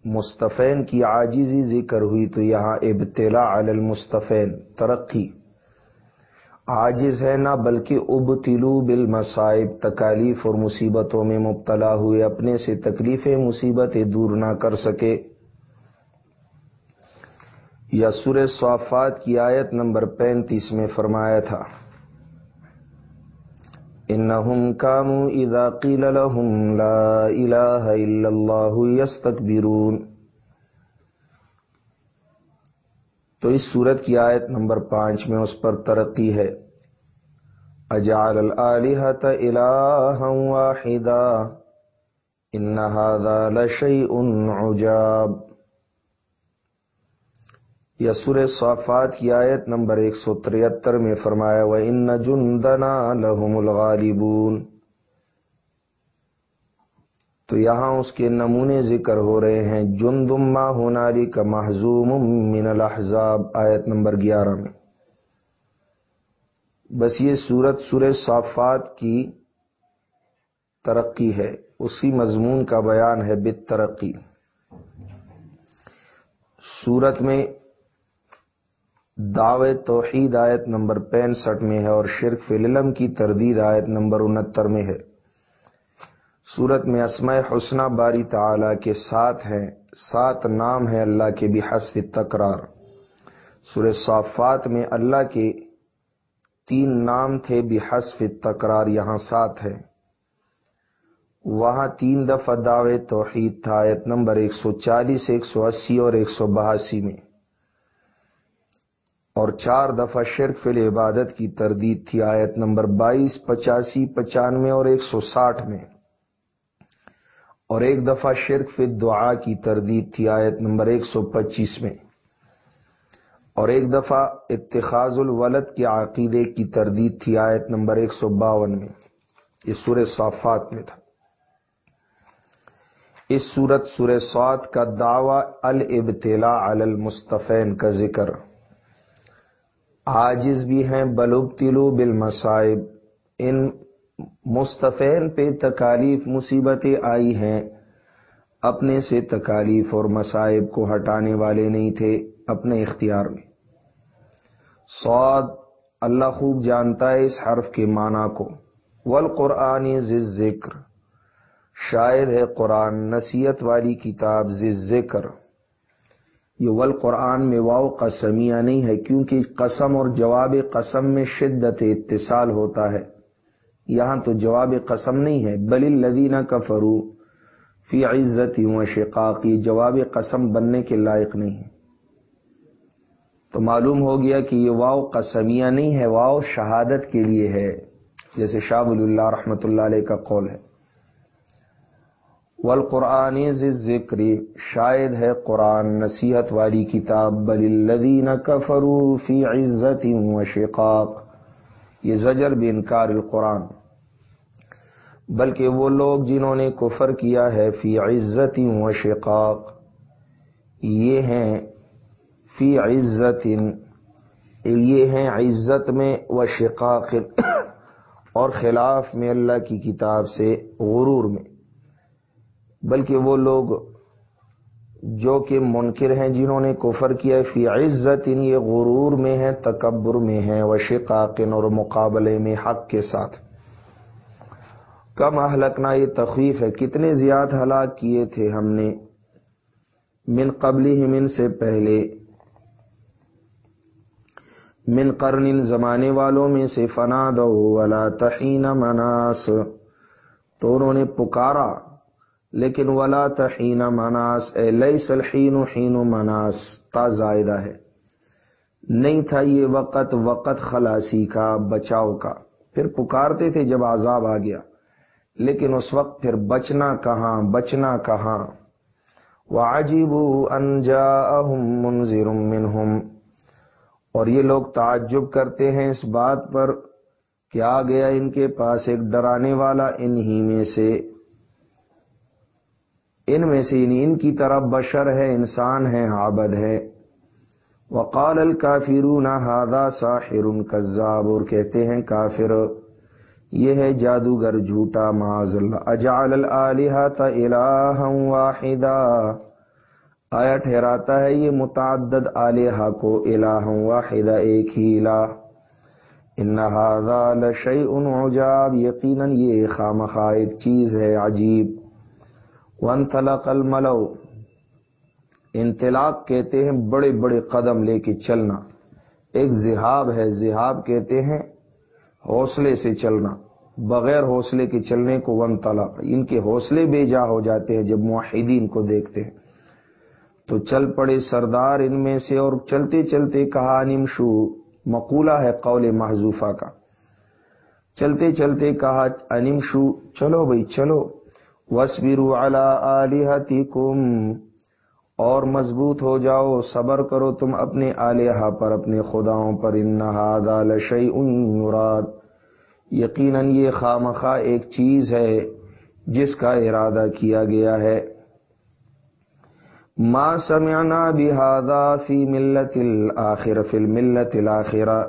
مستفین کی عاجزی ذکر ہوئی تو یہاں ابتلا علی المستفین ترقی۔ عاجز ہے نہ بلکہ اب تلو بل تکالیف اور مصیبتوں میں مبتلا ہوئے، اپنے سے تکلیفیں مصیبتیں دور نہ کر سکے۔ یا سور صافات کی آیت نمبر پینتیس میں فرمایا تھا، انہم کامو اذا قیل لهم لا الہ الا اللہ یستکبرون۔ تو اس صورت کی آیت نمبر پانچ میں اس پر ترقی ہے۔ اجعل الالہت الہا واحدا، ان هذا لشیء عجاب۔ یا سور صافات کی آیت نمبر ایک سو تریہتر میں فرمایا وہ ان جندنا لہم الغالبون۔ تو یہاں اس کے نمونے ذکر ہو رہے ہیں جندما ہوناری کا محضوم من الحضاب آیت نمبر گیارہ میں۔ بس یہ سورت سور صافات کی ترقی ہے، اسی مضمون کا بیان ہے بت ترقی سورت میں دعوے توحید آیت نمبر پینسٹھ میں ہے اور شرک فلم کی تردید آیت نمبر انہتر میں ہے۔ سورت میں اسماء حسنہ باری تعالی کے ساتھ ہیں، سات نام ہیں اللہ کے بھی حسف تکرار۔ سورہ صافات میں اللہ کے تین نام تھے بھی حسف تکرار، یہاں سات ہے وہاں تین دفعہ دعوے توحید تھا، آیت نمبر ایک سو چالیس، ایک سو اسی اور ایک سو بہاسی میں۔ اور چار دفعہ شرک فل عبادت کی تردید تھی، آیت نمبر بائیس، پچاسی، پچانوے اور ایک سو ساٹھ میں۔ اور ایک دفعہ شرک فل دعا کی تردید تھی، آیت نمبر ایک سو پچیس میں۔ اور ایک دفعہ اتخاذ الولد کے عقیدے کی تردید تھی، آیت نمبر ایک سو باون میں۔ یہ سور صافات میں تھا۔ اس صورت سور سعد کا دعوی الابتلا علی المصطفین کا ذکر۔ عاجز بھی ہیں بلوب تلو بالمصائب۔ ان مستفین پہ تکالیف مصیبتیں آئی ہیں۔ اپنے سے تکالیف اور مصائب کو ہٹانے والے نہیں تھے اپنے اختیار میں۔ سعود اللہ خوب جانتا ہے اس حرف کے معنی کو۔ والقرآن ذکر شاید ہے قرآن نصیحت والی کتاب ذکر یہ ول قرآن میں واؤ قسمیہ نہیں ہے کیونکہ قسم اور جواب قسم میں شدت اتصال ہوتا ہے۔ یہاں تو جواب قسم نہیں ہے، بل الدینہ کا فرو فی عزت و شقاقی جواب قسم بننے کے لائق نہیں ہے۔ تو معلوم ہو گیا کہ یہ واؤ قسمیہ نہیں ہے واؤ شہادت کے لیے ہے، جیسے شاہ اللہ رحمۃ اللہ علیہ کا قول ہے۔ والقرآن ذکر شاید ہے قرآن نصیحت والی کتاب، بل الذین کفروا فی عزت و شقاق۔ یہ زجر بھی انکار القرآن۔ بلکہ وہ لوگ جنہوں نے کفر کیا ہے، فی عزت و شقاق۔ یہ ہیں، فی عزت، یہ ہیں عزت میں و شقاق۔ اور خلاف میں اللہ کی کتاب سے غرور میں۔ بلکہ وہ لوگ جو کہ منکر ہیں، جنہوں نے کفر کیا فی عزت ان یہ غرور میں ہے تکبر میں ہے و شقاقن اور مقابلے میں حق کے ساتھ۔ کم اہلکنا، یہ تخویف ہے۔ کتنے زیادہ ہلاک کیے تھے ہم نے من قبل ہی من سے پہلے۔ من قرن، زمانے والوں میں سے فنا دو ولا تحین مناس۔ تو انہوں نے پکارا، لیکن ولا تحین مناس، اے لئی سلحین حین مناس، تا زائدہ ہے۔ نہیں تھا یہ وقت وقت خلاصی کا، بچاؤ کا۔ پھر پکارتے تھے جب عذاب آ گیا۔ لیکن اس وقت پھر بچنا کہاں بچنا کہاں؟ واجب انجا منظر منہم اور یہ لوگ تعجب کرتے ہیں اس بات پر کہ آ گیا ان کے پاس ایک ڈرانے والا انہی میں سے۔ ان میں سے یعنی ان کی طرف بشر ہے، انسان ہے، عابد ہے۔ وقال الکافرون هذا ساحر کذاب اور کہتے ہیں کافر یہ ہے جادوگر جھوٹا معاذ اللہ۔ اجعل الالہۃ الہا واحدا آیا ٹھہراتا ہے یہ متعدد آلیہ کو الہ واحدہ ایک ہی الہ۔ ان هذا لشیء عجاب۔ یقینا یہ خامخا ایک چیز ہے عجیب۔ وانطلق الملو انطلاق کہتے ہیں بڑے بڑے قدم لے کے چلنا۔ ایک زہاب ہے زہاب کہتے ہیں حوصلے سے چلنا۔ بغیر حوصلے کے چلنے کو ون طلاق ان کے حوصلے بے جا ہو جاتے ہیں جب معاہدین کو دیکھتے ہیں۔ تو چل پڑے سردار ان میں سے اور چلتے چلتے کہا نمشو مقولہ ہے قول محضوفہ کا۔ چلتے چلتے کہا انمشو چلو بھائی، چلو۔ وسبرو علی کم اور مضبوط ہو جاؤ، صبر کرو تم اپنے آلیہ پر، اپنے خداؤں پر۔ ان شعی مراد یقیناً یہ خامخواہ ایک چیز ہے جس کا ارادہ کیا گیا ہے۔ ما سمعنا بهذا فی ملت الاخر فی الملت الاخرہ۔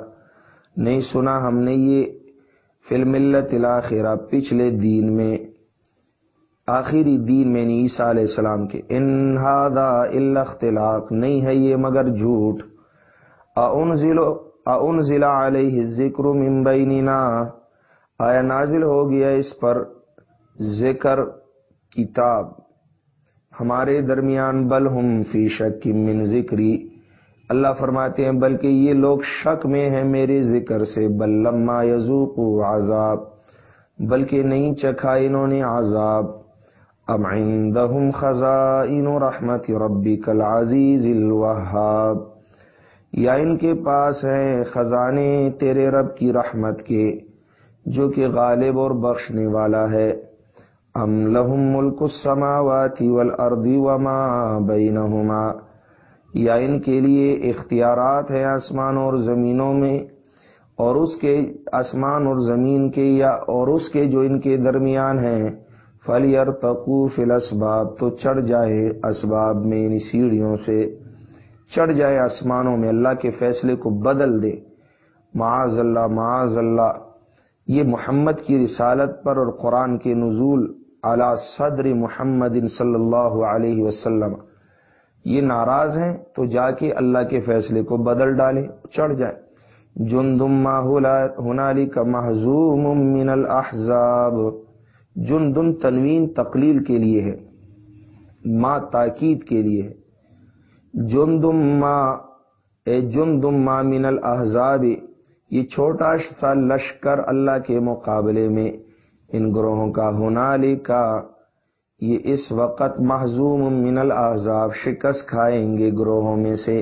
نہیں سنا ہم نے یہ فی الملت الاخرہ پچھلے دین میں، آخری دین میں عیسیٰ علیہ السلام کے۔ انہادا اختلاق، نہیں ہے یہ مگر جھوٹ۔ اون ضلع علیہ ذکر ممبئینینا آیا نازل ہو گیا اس پر ذکر کتاب؟ ہمارے درمیان بل ہم فی شک کی من ذکری۔ اللہ فرماتے ہیں، بلکہ یہ لوگ شک میں ہیں میرے ذکر سے۔ بل لما یزوق عذاب۔ بلکہ نہیں چکھا انہوں نے عذاب۔ ام عندهم خزائن رحمت ربک العزیز الوهاب یا ان کے پاس ہیں خزانے تیرے رب کی رحمت کے۔ جو کہ غالب اور بخشنے والا ہے۔ ام لهم ملک السماوات والارض وما بینہما یا ان کے لیے اختیارات ہیں آسمان اور زمینوں میں، اور اس کے آسمان اور زمین کے یا اور اس کے جو ان کے درمیان ہیں۔ فلیئر تقوف الاسباب تو چڑھ جائے اسباب میں ان سیڑھیوں سے۔ چڑھ جائے آسمانوں میں، اللہ کے فیصلے کو بدل دے۔ معاذ اللہ معاذ اللہ۔ یہ محمد کی رسالت پر اور قرآن کے نزول اعلی صدر محمد صلی اللہ علیہ وسلم۔ یہ ناراض ہیں تو جا کے اللہ کے فیصلے کو بدل ڈالے چڑھ جائے جن ہنالی کا محضوم من الاحزاب۔ جن دن تنوین تقلیل کے لیے ہے، ما تاکید کے لیے ہے۔ جندم ما، اے جن دم ما من الحضاب یہ چھوٹا سا لشکر اللہ کے مقابلے میں ان گروہوں کا ہنالی کا یہ اس وقت محضوم من الحضاب شکست کھائیں گے گروہوں میں سے۔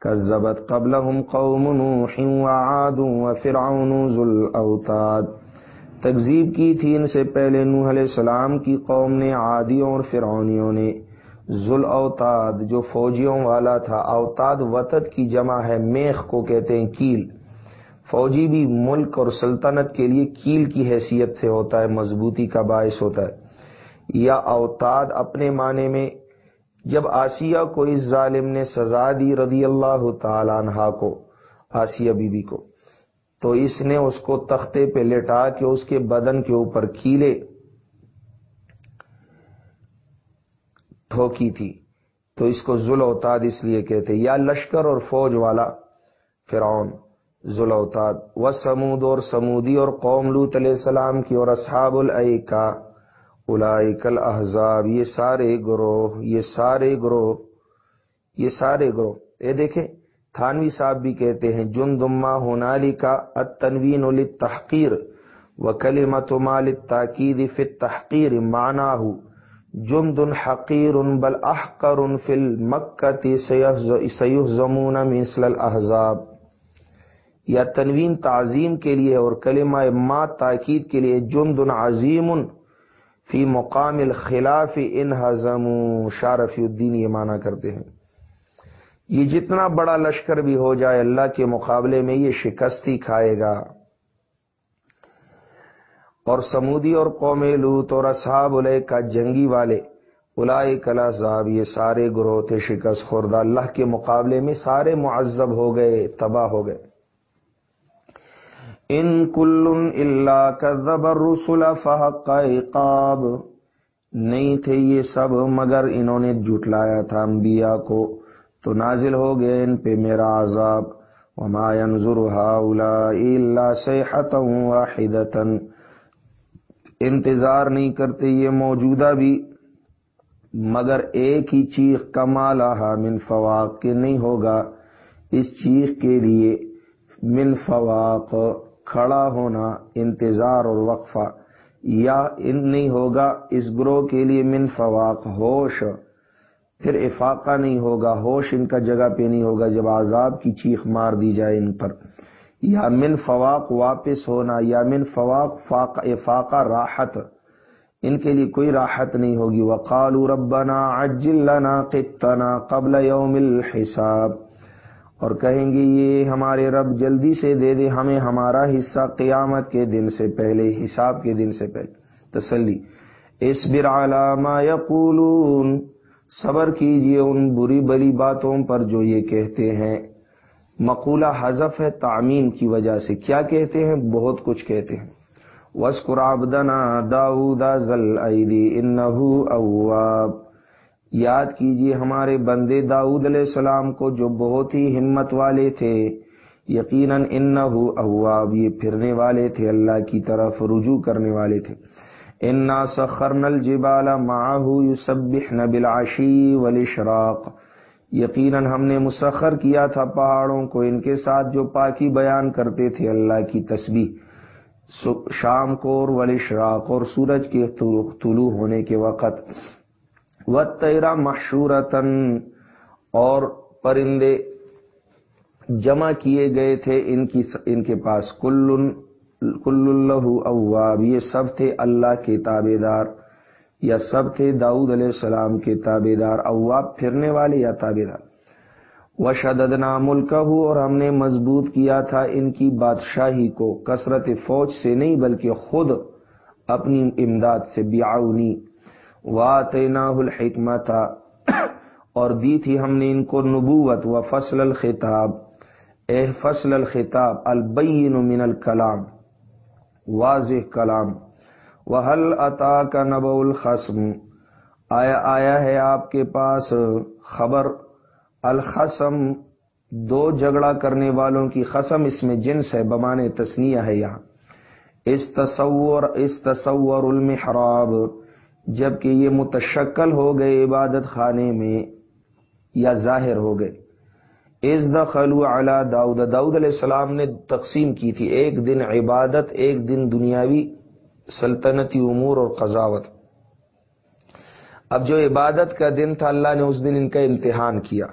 کذبت قبلهم قوم نوح وعاد وفرعون ذو الاوتاد۔ تکذیب کی تھی ان سے پہلے نوح علیہ السلام کی قوم نے، عادیوں اور فرعونیوں نے۔ ذل اوتاد جو فوجیوں والا تھا، اوتاد وطد کی جمع ہے، میخ کو کہتے ہیں، کیل۔ فوجی بھی ملک اور سلطنت کے لیے کیل کی حیثیت سے ہوتا ہے، مضبوطی کا باعث ہوتا ہے۔ یا اوتاد اپنے معنی میں، جب آسیہ کو اس ظالم نے سزا دی رضی اللہ تعالی عنہ کو، آسیہ بی بی کو، تو اس نے اس کو تختے پہ لٹا کے اس کے بدن کے اوپر کیلے ٹھوکی تھی۔ تو اس کو ذل اوتاد اس لیے کہتے یا لشکر اور فوج والا فرعون۔ ذل و سمود اور سمودی اور قوم لوت علیہ السلام کی اور اصحاب العکا الائکل احزاب یہ سارے گروہ، یہ سارے گروہ، یہ سارے گروہ۔ یہ دیکھیں، تھانوی صاحب بھی کہتے ہیں جن دما ہونالی کا تنوین تحقیر و کلیمت مال تاکید فت تحقیر مانا ہو جمد حقیر بل احقر فی المکتی سیح زمون مثل الاحزاب۔ یا تنوین تعظیم کے لیے اور کلمہ ما تاکید کے لیے جمد عظیم فی مقام الخلاف ان ہزم شارفی الدین یہ مانا کرتے ہیں۔ یہ جتنا بڑا لشکر بھی ہو جائے اللہ کے مقابلے میں یہ شکستی کھائے گا۔ اور سمودی اور قوم لوت اور اصحاب علیہ کا جنگی والے الائے کلا صاحب یہ سارے گروہ تھے شکست خوردہ اللہ کے مقابلے میں سارے معذب ہو گئے، تباہ ہو گئے۔ ان کل اللہ کا زبر رسول فحق عقاب۔ نہیں تھے یہ سب، مگر انہوں نے جھٹلایا تھا انبیاء کو۔ تو نازل ہو گئے ان پہ میرا عذاب۔ وما ينظر هؤلاء الا صيحه واحده انتظار نہیں کرتے یہ موجودہ بھی، مگر ایک ہی چیخ کمالہ من فواق کے نہیں ہوگا۔ اس چیخ کے لیے من فواق۔ کھڑا ہونا، انتظار اور وقفہ۔ یا ان نہیں ہوگا، اس گروہ کے لیے من فواق، ہوش۔ پھر افاقہ نہیں ہوگا، ہوش ان کا جگہ پہ نہیں ہوگا جب عذاب کی چیخ مار دی جائے ان پر۔ یا من فواق واپس ہونا، یا من فواق فاق، افاقہ، راحت۔ ان کے لیے کوئی راحت نہیں ہوگی۔ وقال ربنا عجل لنا قطنا قبل یوم الحساب۔ اور کہیں گے، یہ ہمارے رب جلدی سے دے دے، ہمیں ہمارا حصہ قیامت کے دن سے پہلے، حساب کے دن سے پہلے. تسلی۔ اس برعلامہ یقولون، صبر کیجیے ان بری بلی باتوں پر جو یہ کہتے ہیں۔ مقولہ حذف ہے تعمیم کی وجہ سے۔ کیا کہتے ہیں؟ بہت کچھ کہتے ہیں۔ وس قرآبدنا داؤدا ذل عیدی ان یاد کیجیے ہمارے بندے داؤد علیہ السلام کو جو بہت ہی ہمت والے تھے۔ یقیناً ان اواب، یہ پھرنے والے تھے، اللہ کی طرف رجوع کرنے والے تھے۔ انا سخرن الجبال معه يسبحن بالعشي والاشراق۔ یقیناً ہم نے مسخر کیا تھا پہاڑوں کو، ان کے ساتھ جو پاکی بیان کرتے تھے اللہ کی تسبیح۔ شام کو اور ولشراق اور سورج کے طلوع ہونے کے وقت۔ و تیرا محشورتن اور پرندے جمع کیے گئے تھے ان کی ان کے پاس۔ کل کل اللہ اواب یہ سب تھے اللہ کے تابے دار یا سب تھے داؤد علیہ السلام کے تابے دار اواب پھرنے والے یا تابے دار و شدد ملک اور ہم نے مضبوط کیا تھا ان کی بادشاہی کو۔ کثرت فوج سے نہیں بلکہ خود اپنی امداد سے۔ بیاؤنی واطنا الحکمت تھا اور دی تھی ہم نے ان کو نبوت و فصل الخطاب۔ اے فصل الخطاب، البین من الکلام۔ واضح کلام۔ وحل عطا کا نب الخصم؟ آیا آیا ہے آپ کے پاس خبر؟ الخصم، دو جھگڑا کرنے والوں کی خسم اس میں جنس ہے بمان تسنیہ ہے یہاں۔ اس تصور اس تصور المحراب۔ جبکہ یہ متشکل ہو گئے عبادت خانے میں یا ظاہر ہو گئے۔ اس دخلو علی داؤد داؤد علیہ السلام نے تقسیم کی تھی، ایک دن عبادت، ایک دن دنیاوی سلطنتی امور اور قضاوت۔ اب جو عبادت کا دن تھا، اللہ نے اس دن ان کا امتحان کیا۔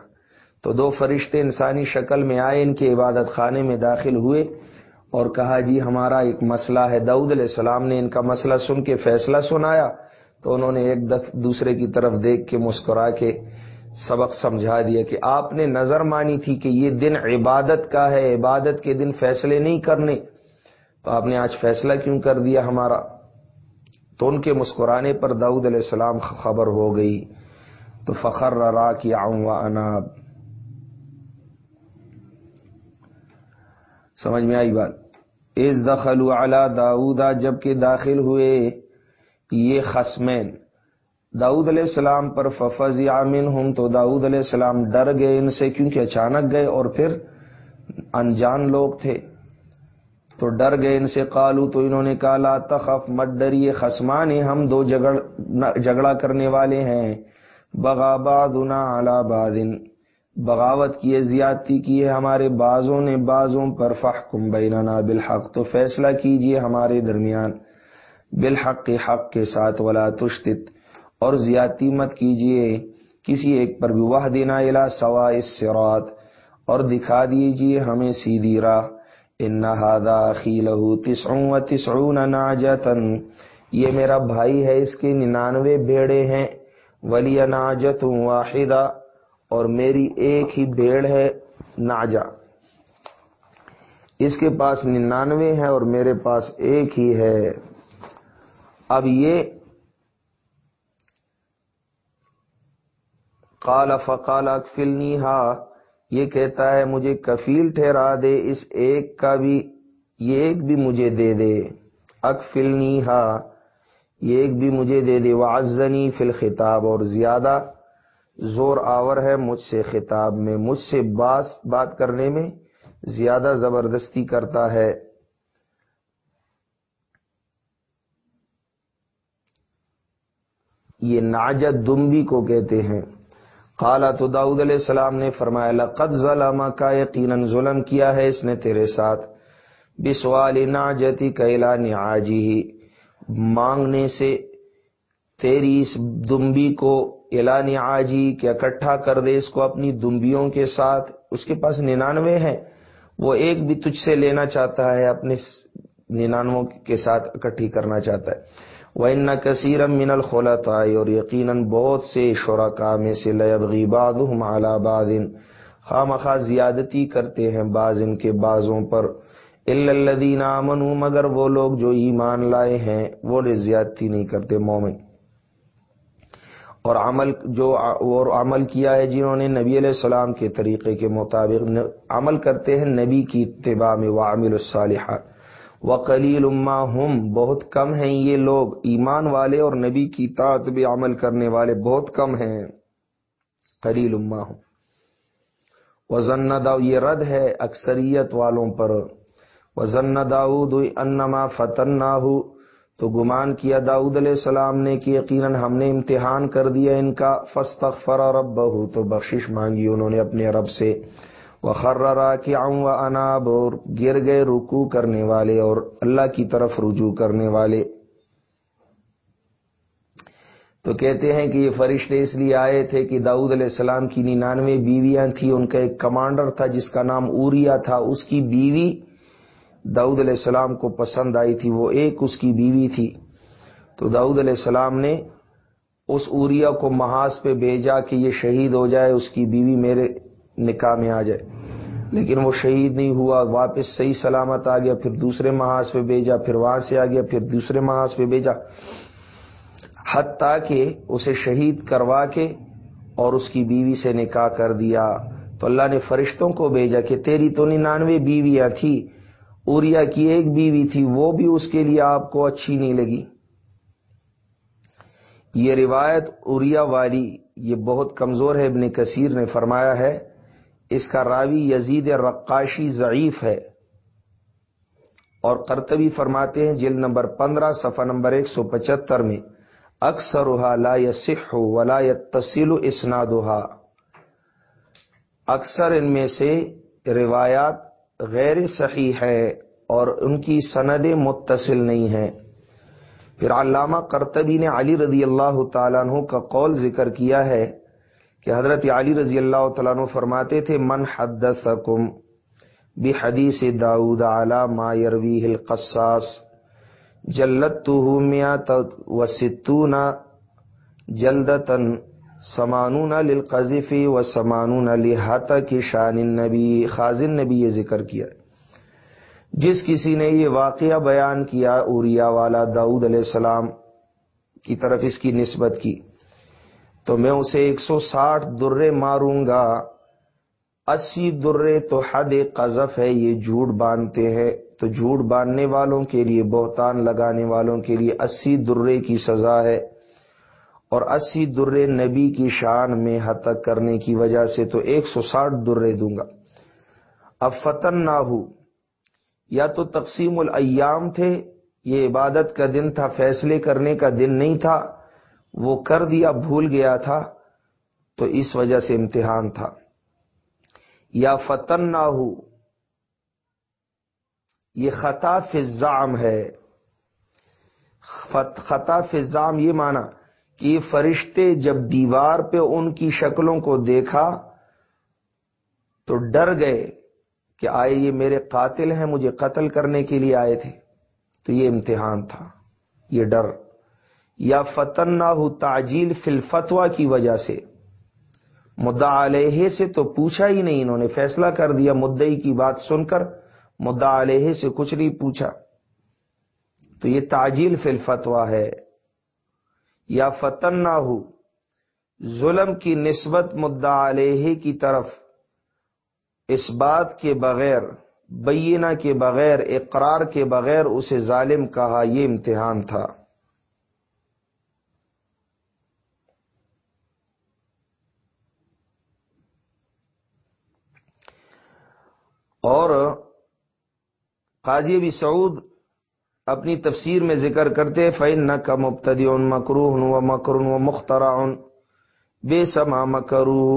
تو دو فرشتے انسانی شکل میں آئے، ان کے عبادت خانے میں داخل ہوئے اور کہا جی ہمارا ایک مسئلہ ہے۔ دعود علیہ السلام نے ان کا مسئلہ سن کے فیصلہ سنایا۔ تو انہوں نے ایک دوسرے کی طرف دیکھ کے مسکرا کے سبق سمجھا دیا کہ آپ نے نظر مانی تھی کہ یہ دن عبادت کا ہے، عبادت کے دن فیصلے نہیں کرنے۔ تو آپ نے آج فیصلہ کیوں کر دیا ہمارا؟ تو ان کے مسکرانے پر داؤد علیہ السلام خبر ہو گئی۔ تو فخر را کی و اناب۔ سمجھ میں آئی بات؟ اس دخل اعلی داؤدا جبکہ داخل ہوئے۔ یہ خسمین داؤد علیہ السلام پر ففز یامن ہوں تو داؤد علیہ السلام ڈر گئے ان سے کیونکہ اچانک گئے اور پھر انجان لوگ تھے۔ تو ڈر گئے ان سے، قالو تو انہوں نے کہا، لا تخف، مت ڈریے خسمان ہم دو جگڑ، جھگڑا کرنے والے ہیں۔ بغا بادنا اعلی بادن بغاوت کی زیادتی کی ہے ہمارے بازوں نے بازوں پر فحکم بیننا بالحق۔ تو فیصلہ کیجیے ہمارے درمیان۔ بالحق، حق کے ساتھ ولا تشتت، اور زیادتی مت کیجیے کسی ایک پر بھی وہ دینا الا سوا سرات اور دکھا دیجیے ہمیں سیدھی راہ۔ ان لہو تسعون و تسعون ناجتن، یہ میرا بھائی ہے، اس کے ننانوے بیڑے ہیں۔ ولی ناجت واحدہ، اور میری ایک ہی بیڑ ہے ناجا۔ اس کے پاس ننانوے ہے اور میرے پاس ایک ہی ہے۔ اب یہ قال فقال اکفلنی ہا یہ کہتا ہے، مجھے کفیل ٹھہرا دے، اس ایک کا بھی، یہ ایک بھی مجھے دے دے۔ اکفلنی ہا یہ ایک بھی مجھے دے دے۔ وعزنی فی الخطاب، اور زیادہ زور آور ہے مجھ سے خطاب میں۔ مجھ سے باس بات کرنے میں زیادہ زبردستی کرتا ہے۔ یہ ناجت دمبی کو کہتے ہیں۔ قالا تو داؤد علیہ السلام نے فرمایا، لقد ظلم کا یقیناً ظلم کیا ہے اس نے تیرے ساتھ۔ بسوال ناجتی کیلا نیاجی مانگنے سے تیری اس دمبی کو اعلان آجی کہ اکٹھا کر دے اس کو اپنی دمبیوں کے ساتھ۔ اس کے پاس ننانوے ہیں۔ وہ ایک بھی تجھ سے لینا چاہتا ہے، اپنے ننانووں کے ساتھ اکٹھی کرنا چاہتا ہے۔ وہ ان کثیرم من الخلط اور یقیناً بہت سے شرکا میں سے لیب غیباد بادن خام زیادتی کرتے ہیں بعض ان کے بازوں پر۔ الدین امن مگر وہ لوگ جو ایمان لائے ہیں، وہ زیادتی نہیں کرتے مومن۔ اور عمل جو اور عمل کیا ہے جنہوں نے نبی علیہ السلام کے طریقے کے مطابق، عمل کرتے ہیں نبی کی اتباع میں وعمل الصالحات۔ وقلیل اما ہم، بہت کم ہیں یہ لوگ، ایمان والے اور نبی کی طاعت بھی عمل کرنے والے بہت کم ہیں۔ قلیل اما ہم۔ وزن داؤ یہ رد ہے اکثریت والوں پر۔ وزن داؤد انما فتن تو گمان کیا داؤد علیہ السلام نے کہ یقیناً ہم نے امتحان کر دیا ان کا فستغفر رب تو بخشش مانگی انہوں نے اپنے رب سے۔ وہ خررا کہ و اناب اور گر گئے رکو کرنے والے اور اللہ کی طرف رجوع کرنے والے۔ تو کہتے ہیں کہ یہ فرشتے اس لیے آئے تھے کہ داؤد علیہ السلام کی ننانوے بیویاں تھیں، ان کا ایک کمانڈر تھا جس کا نام اوریا تھا۔ اس کی بیوی داؤد علیہ السلام کو پسند آئی تھی، وہ ایک اس کی بیوی تھی۔ تو داؤد علیہ السلام نے اس اوریا کو محاذ پہ بھیجا کہ یہ شہید ہو جائے، اس کی بیوی میرے نکاح میں آ جائے۔ لیکن وہ شہید نہیں ہوا، واپس صحیح سلامت آ گیا، پھر دوسرے محاذ پہ بھیجا، پھر وہاں سے آ گیا، پھر دوسرے محاذ پہ بھیجا۔ حتیٰ کہ اسے شہید کروا کے اور اس کی بیوی سے نکاح کر دیا۔ تو اللہ نے فرشتوں کو بھیجا کہ تیری تو ننانوے بیویاں تھی، اوریا کی ایک بیوی تھی، وہ بھی اس کے لیے آپ کو اچھی نہیں لگی۔ یہ روایت اریا والی، یہ بہت کمزور ہے، ابن کثیر نے فرمایا ہے۔ اس کا راوی یزید رقاشی ضعیف ہے۔ اور کرتبی فرماتے ہیں جلد نمبر پندرہ، صفحہ نمبر ایک سو پچہتر میں اکثر لا یسح ولا تسیل اسنادها اکثر ان میں سے روایات غیر صحیح ہے اور ان کی سند متصل نہیں ہے۔ پھر علامہ کرتبی نے علی رضی اللہ تعالیٰ عنہ کا قول ذکر کیا ہے کہ حضرت علی رضی اللہ تعالیٰ عنہ فرماتے تھے، من حدثکم بحدیث داود علی ما یرویہ القصاص جلتہ میات و ستون جلدتن سمانون للقذفی و سمانون لحت کی شان النبی خازن نبی یہ ذکر کیا جس کسی نے یہ واقعہ بیان کیا، اوریا والا داؤد علیہ السلام کی طرف اس کی نسبت کی۔ تو میں اسے ایک سو ساٹھ درے ماروں گا۔ اسی درے تو حد قذف ہے، یہ جھوٹ باندھتے ہیں۔ تو جھوٹ باندھنے والوں کے لیے، بہتان لگانے والوں کے لیے اسی درے کی سزا ہے۔ اور اسی درے نبی کی شان میں ہتک کرنے کی وجہ سے تو ایک سو ساٹھ درے دوں گا۔ اب فتن نہ ہو یا تو تقسیم الایام تھے، یہ عبادت کا دن تھا، فیصلے کرنے کا دن نہیں تھا۔ وہ کر دیا، بھول گیا تھا، تو اس وجہ سے امتحان تھا۔ یا فتن نہ ہو یہ خطا فضام ہے۔ خطا فضام یہ مانا کہ فرشتے جب دیوار پہ ان کی شکلوں کو دیکھا تو ڈر گئے کہ آئے، یہ میرے قاتل ہیں، مجھے قتل کرنے کے لیے آئے تھے۔ تو یہ امتحان تھا، یہ ڈر۔ یا فتن نہ ہو تاجیل فلفتوا کی وجہ سے۔ مدعا علیہ سے تو پوچھا ہی نہیں، انہوں نے فیصلہ کر دیا مدعی کی بات سن کر۔ مدعا علیہ سے کچھ نہیں پوچھا۔ تو یہ تاجیل فلفتوا ہے۔ یا فتن نہ ہو ظلم کی نسبت مدعا علیہ کی طرف۔ اس بات کے بغیر، بینہ کے بغیر، اقرار کے بغیر اسے ظالم کہا، یہ امتحان تھا۔ اور قاضی بھی سعود اپنی تفسیر میں ذکر کرتے فین نہ کا مبتدی مکروح و مکرن و مخترا بے سما مکرو۔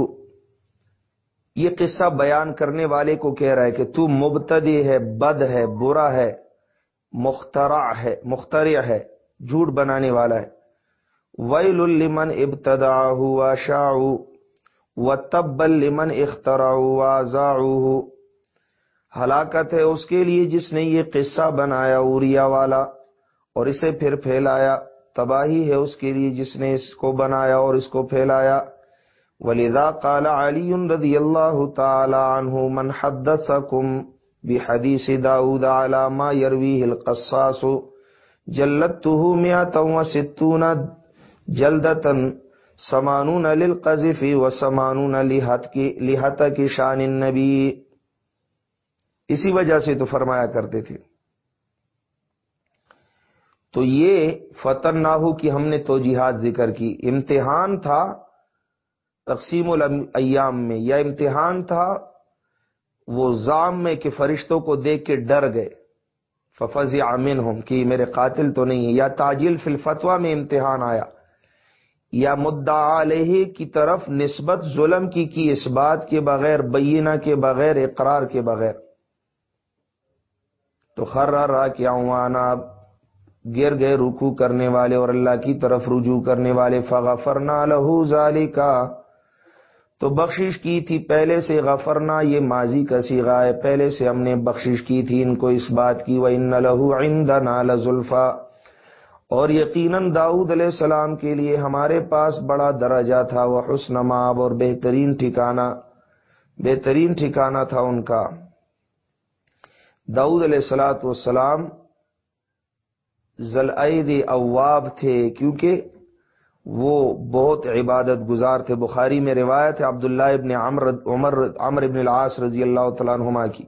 یہ قصہ بیان کرنے والے کو کہہ رہا ہے کہ تو مبتدی ہے، بد ہے، برا ہے، مخترع ہے مخترع ہے، جھوٹ بنانے والا ہے۔ ویل لمن ابتدا ہوا شاہ و تب لمن اخترا ہوا ہلاکت ہے اس کے لیے جس نے یہ قصہ بنایا اوریا والا اور اسے پھر پھیلایا، تباہی ہے اس کے لیے جس نے اس کو بنایا اور اس کو پھیلایا۔ ولذا قال علي رضي الله تعالى عنه من حدثكم بحديث داود على ما يرويه القصاص جلدته مئة وستون جلدة سمانون للقذف وسمانون لحتك شان النبي اسی وجہ سے تو فرمایا کرتے تھے۔ تو یہ فتن نہ ہو کہ ہم نے تو جہاد ذکر کی۔ امتحان تھا تقسیم الایام میں، یا امتحان تھا وہ زام میں کہ فرشتوں کو دیکھ کے ڈر گئے۔ ففض امن ہوں کہ میرے قاتل تو نہیں ہے۔ یا تاجل فی الفتوا میں امتحان آیا۔ یا مدعا علیہ کی طرف نسبت ظلم کی کی اس بات کے بغیر، بینہ کے بغیر، اقرار کے بغیر۔ تو خر را کیا گر گئے رکو کرنے والے اور اللہ کی طرف رجوع کرنے والے فغفرنا لہو ذالی کا تو بخشش کی تھی پہلے سے غفرنا، یہ ماضی کا سیگا ہے۔ پہلے سے ہم نے بخشش کی تھی ان کو اس بات کی وہ ان لہو آئندہ نال اور یقیناً داؤد علیہ السلام کے لیے ہمارے پاس بڑا درجہ تھا، وہ حسن ماب اور بہترین ٹھکانہ بہترین ٹھکانہ تھا ان کا۔ داؤد علیہ السلاۃ والسلام ذلعید اواب تھے کیونکہ وہ بہت عبادت گزار تھے بخاری میں روایت ہے عبداللہ ابن عمر عمر عمر ابن العاص رضی اللہ تعالیٰ عنہما کی۔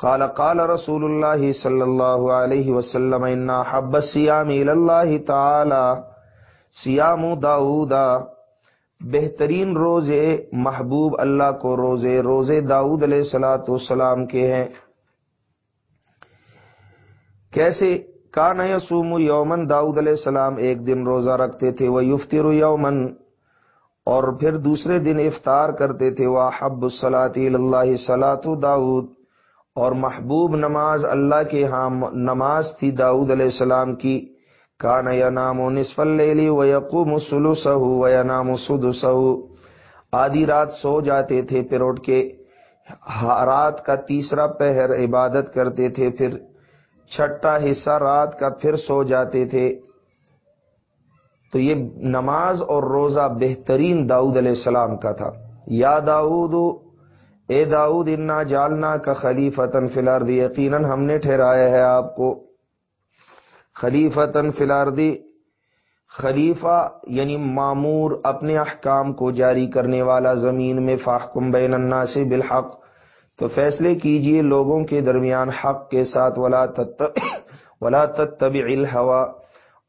قال قال رسول اللہ صلی اللہ علیہ وسلم انا حب السیام اللہ تعالی سیام داؤدا بہترین روزے محبوب اللہ کو روزے روزے داؤد علیہ السلاۃ والسلام کے ہیں۔ کیسے؟ کان یسوم یومن داؤد علیہ السلام ایک دن روزہ رکھتے تھے، وہ یفتر یومن، اور پھر دوسرے دن افطار کرتے تھے، وہ حب الصلاطی اللہ سلاۃ داود اور محبوب نماز اللہ کے ہاں نماز تھی داؤد علیہ السلام کی۔ کان یا نام و نصف اللیلی و یقوم سلو و یا نام آدھی رات سو جاتے تھے، پھر اٹھ کے رات کا تیسرا پہر عبادت کرتے تھے، پھر چھٹا حصہ رات کا پھر سو جاتے تھے۔ تو یہ نماز اور روزہ بہترین داؤد علیہ السلام کا تھا۔ یا داؤد، اے داؤد، انا جالنا کا خلیفتن فلاردی یقیناً ہم نے ٹھہرایا ہے آپ کو۔ خلیفتن فلاردی خلیفہ یعنی معمور اپنے احکام کو جاری کرنے والا زمین میں فاحکم بین الناس سے بالحق تو فیصلے کیجیے لوگوں کے درمیان حق کے ساتھ، ولا ولا تتبع الهوى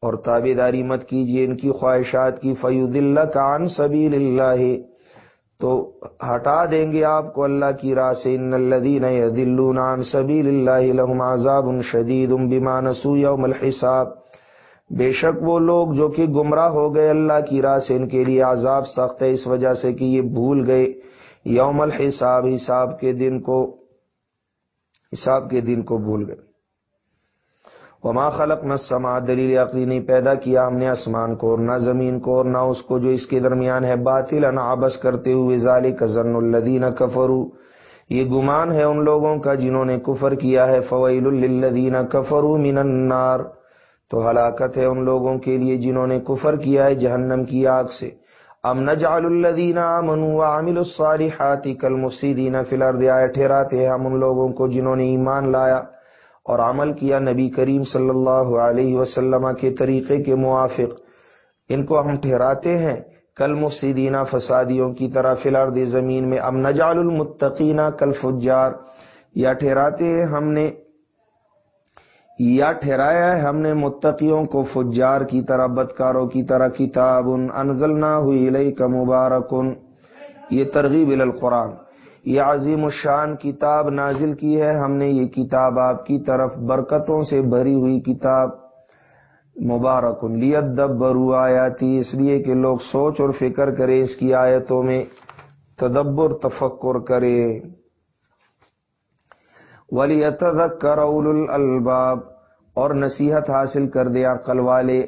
اور تابے داری مت کیجیے ان کی خواہشات کی فیوز اللہ کان سبیل اللہ، تو ہٹا دیں گے آپ کو اللہ کی راہ سے، ان الذین یذلون عن سبیل اللہ لهم عذاب شدید بما نسوا یوم الحساب۔ بے شک وہ لوگ جو کہ گمراہ ہو گئے اللہ کی راہ سے، ان کے لیے عذاب سخت ہے، اس وجہ سے کہ یہ بھول گئے۔ یوم الحساب، حساب کے دن کو، حساب کے دن کو بھول گئے۔ وما خلق نہ سما دلیل یقینی پیدا کیا ہم نے آسمان کو اور نہ زمین کو اور نہ اس کو جو اس کے درمیان ہے۔ باطل آبس کرتے ہوئے ظالی کزن الدین کفرو یہ گمان ہے ان لوگوں کا جنہوں نے کفر کیا ہے۔ فویل الدین کفرو من النار۔ تو ہلاکت ہے ان لوگوں کے لیے جنہوں نے کفر کیا ہے جہنم کی آگ سے۔ ام نجعل الذین آمنوا وعملوا الصالحات کالمفسدین فی الارض آئے ٹھہراتے ہیں ہم ان لوگوں کو جنہوں نے ایمان لایا اور عمل کیا نبی کریم صلی اللہ علیہ وسلم کے طریقے کے موافق۔ ان کو ہم ٹھہراتے ہیں کل مفسدینہ فسادیوں کی طرح فی الارض زمین میں۔ ام نجعل المتقینہ کل فجار یا ٹھہراتے ہیں ہم نے یا ٹھہرایا ہے، ہم نے متقیوں کو فجار کی طرح، بدکاروں کی طرح کتاب انزل نہ ہوئی لئی کا مبارکن یہ ترغیب القرآن۔ یہ عظیم الشان کتاب نازل کی ہے۔ ہم نے یہ کتاب آپ کی طرف برکتوں سے بھری ہوئی کتاب مبارکن لیت آیاتی، اس لیے کہ لوگ سوچ اور فکر کرے اس کی آیتوں میں تدبر تفکر کرے ولی کر الباب اور نصیحت حاصل کر دیا عقل والے۔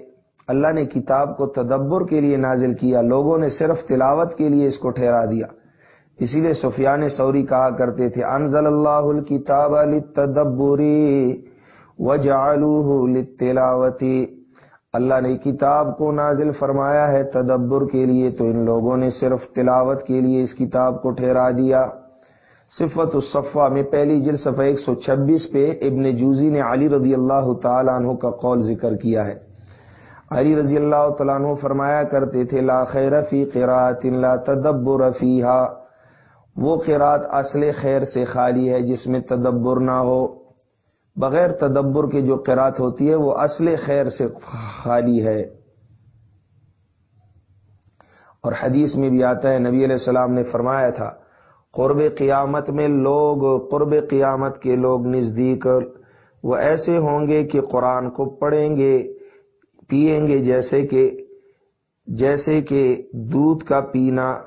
اللہ نے کتاب کو تدبر کے لیے نازل کیا، لوگوں نے صرف تلاوت کے لیے اس کو ٹھہرا دیا۔ اسی لیے سفیان سوری کہا کرتے تھے، انزل اللہ الکتاب للتدبری وجعلوه للتلاوتی اللہ نے کتاب کو نازل فرمایا ہے تدبر کے لیے، تو ان لوگوں نے صرف تلاوت کے لیے اس کتاب کو ٹھہرا دیا۔ صفت الصفہ میں پہلی جل صفحہ ایک سو چھبیس پہ ابن جوزی نے علی رضی اللہ تعالیٰ عنہ کا قول ذکر کیا ہے۔ علی رضی اللہ تعالیٰ عنہ فرمایا کرتے تھے، لا خیر فی قرات لا تدبر فیہا۔ وہ قرات اصل خیر سے خالی ہے جس میں تدبر نہ ہو۔ بغیر تدبر کے جو قرات ہوتی ہے، وہ اصل خیر سے خالی ہے۔ اور حدیث میں بھی آتا ہے، نبی علیہ السلام نے فرمایا تھا قرب قیامت میں لوگ، قرب قیامت کے لوگ نزدیک وہ ایسے ہوں گے کہ قرآن کو پڑھیں گے، پئیں گے جیسے کہ جیسے کہ دودھ کا پینا،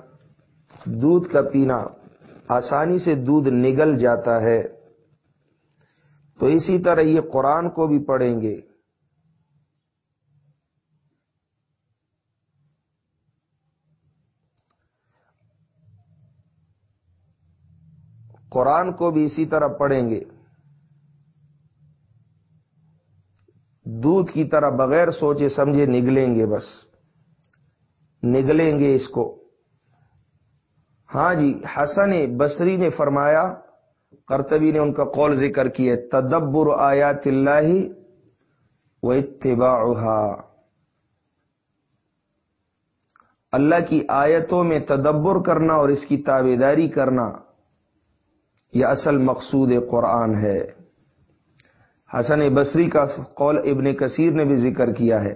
دودھ کا پینا آسانی سے دودھ نگل جاتا ہے۔ تو اسی طرح یہ قرآن کو بھی پڑھیں گے۔ قرآن کو بھی اسی طرح پڑھیں گے۔ دودھ کی طرح بغیر سوچے سمجھے نگلیں گے بس۔ نگلیں گے اس کو۔ ہاں جی حسن بصری نے فرمایا کرتبی نے ان کا قول ذکر کیا تدبر آیات اللہ و اتباع اللہ کی آیتوں میں تدبر کرنا اور اس کی تابے داری کرنا۔ یہ اصل مقصود قرآن ہے۔ حسن بصری کا قول ابن کثیر نے بھی ذکر کیا ہے،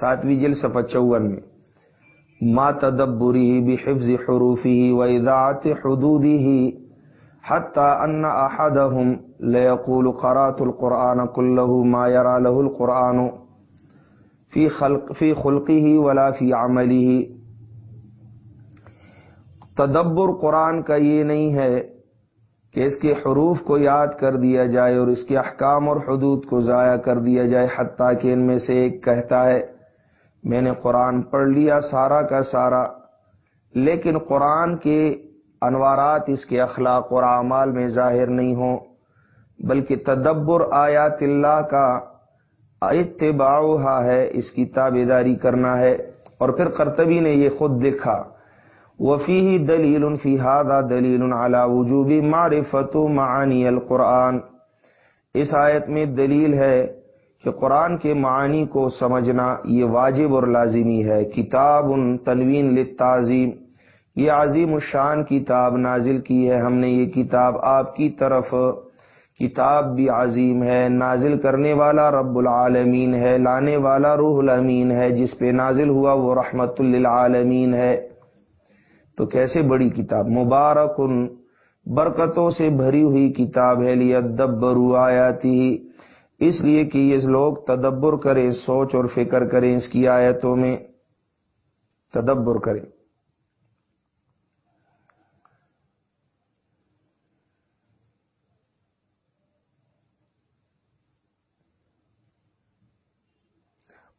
ساتویں جل سفا چون میں۔ ما تدبری بھی حفظ حروفی و اضاعت حدودی ہی حتى ان احدهم لا يقول قرات القران كله ما يرى له القران في خلق في خلقه ولا في عمله تدبر قرآن کا یہ نہیں ہے کہ اس کے حروف کو یاد کر دیا جائے اور اس کے احکام اور حدود کو ضائع کر دیا جائے، حتیٰ کہ ان میں سے ایک کہتا ہے، میں نے قرآن پڑھ لیا، سارا کا سارا۔ لیکن قرآن کے انوارات اس کے اخلاق اور اعمال میں ظاہر نہیں ہوں، بلکہ تدبر آیات اللہ کا اتباع ہے، اس کی تابے داری کرنا ہے۔ اور پھر کرتبی نے یہ خود دیکھا۔ وفی دلیل فی ہادا دلیل علی وجوب معرفت معانی القرآن۔ اس آیت میں دلیل ہے کہ قرآن کے معانی کو سمجھنا یہ واجب اور لازمی ہے۔ کتاب تنوین للتعظیم۔ یہ عظیم الشان کتاب نازل کی ہے۔ ہم نے یہ کتاب آپ کی طرف، کتاب بھی عظیم ہے۔ نازل کرنے والا رب العالمین ہے۔ لانے والا روح الامین ہے۔ جس پہ نازل ہوا وہ رحمت للعالمین ہے۔ تو کیسے بڑی کتاب؟ مبارک برکتوں سے بھری ہوئی کتاب ہے لیا ادبرو آیاتی۔ اس لیے کہ یہ لوگ تدبر کریں، سوچ اور فکر کریں اس کی آیتوں میں۔ تدبر کریں۔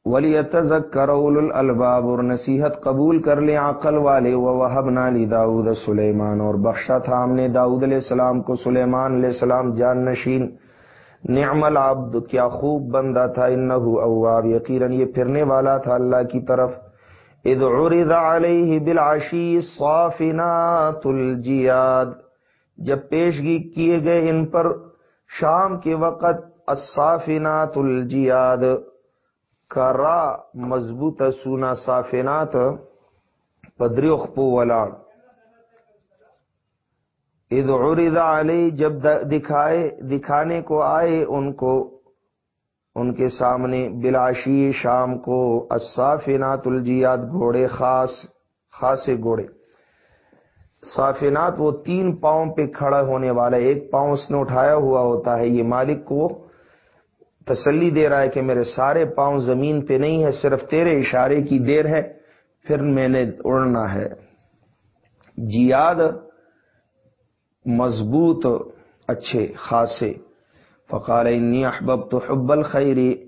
ولی کرول الباب اور نصیحت قبول کر لیں عقل والے وحب نالی داود سلیمان اور بخشا تھا ہم نے داؤد علیہ السلام کو سلیمان علیہ السلام جان نشین۔ نعم العبد، کیا خوب بندہ تھا، انہو اواب، یقینا یہ پھرنے والا تھا اللہ کی طرف۔ اذ عرض علیہ بالعشی صافنات الجیاد، جب پیشگی کیے گئے ان پر، شام کے وقت الصافنات الجیاد۔ کرا مضبوط سونا صافنات پدریخ پو ولاڑ اذ عرض علی، جب دکھائے، دکھانے کو آئے ان کو، ان کے سامنے بلاشی شام کو الصافنات الجیاد گھوڑے خاص، خاصے گھوڑے۔ صافنات وہ تین پاؤں پہ کھڑا ہونے والا ایک پاؤں اس نے اٹھایا ہوا ہوتا ہے، یہ مالک کو تسلی دے رہا ہے کہ میرے سارے پاؤں زمین پہ نہیں ہے صرف تیرے اشارے کی دیر ہے، پھر میں نے اڑنا ہے۔ جیاد مضبوط، اچھے، خاصے۔ فقال انی احبب تو حب الخیری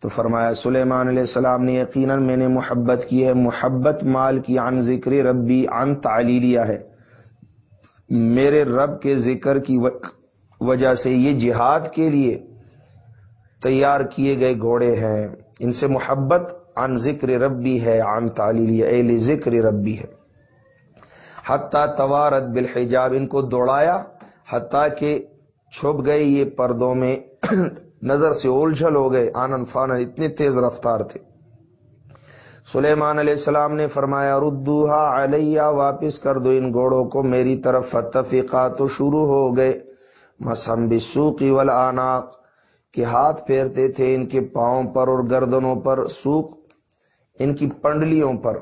تو فرمایا، سلیمان علیہ السلام نے یقیناً میں نے محبت کی ہے۔ محبت مال کی عن ذکر ربی، عن تعلیلیہ ہے۔ میرے رب کے ذکر کی وجہ سے یہ جہاد کے لیے تیار کیے گئے گھوڑے ہیں۔ ان سے محبت عن ذکر ربی ہے، عن تعلیلیہ اہل ذکر ربی ہے۔ حتیٰ توارت بالحجاب، ان کو دوڑایا، حتیٰ کہ چھپ گئے یہ پردوں میں نظر سے اولجھل ہو گئے، آنن فانن اتنے تیز رفتار تھے۔ سلیمان علیہ السلام نے فرمایا ردوہا علیہ، واپس کر دو ان گھوڑوں کو، میری طرف فتفقا تو شروع ہو گئے۔ مسم بسوقی والآناق کہ ہاتھ پھیرتے تھے ان کے پاؤں پر اور گردنوں پر سوق ان کی پنڈلیوں پر۔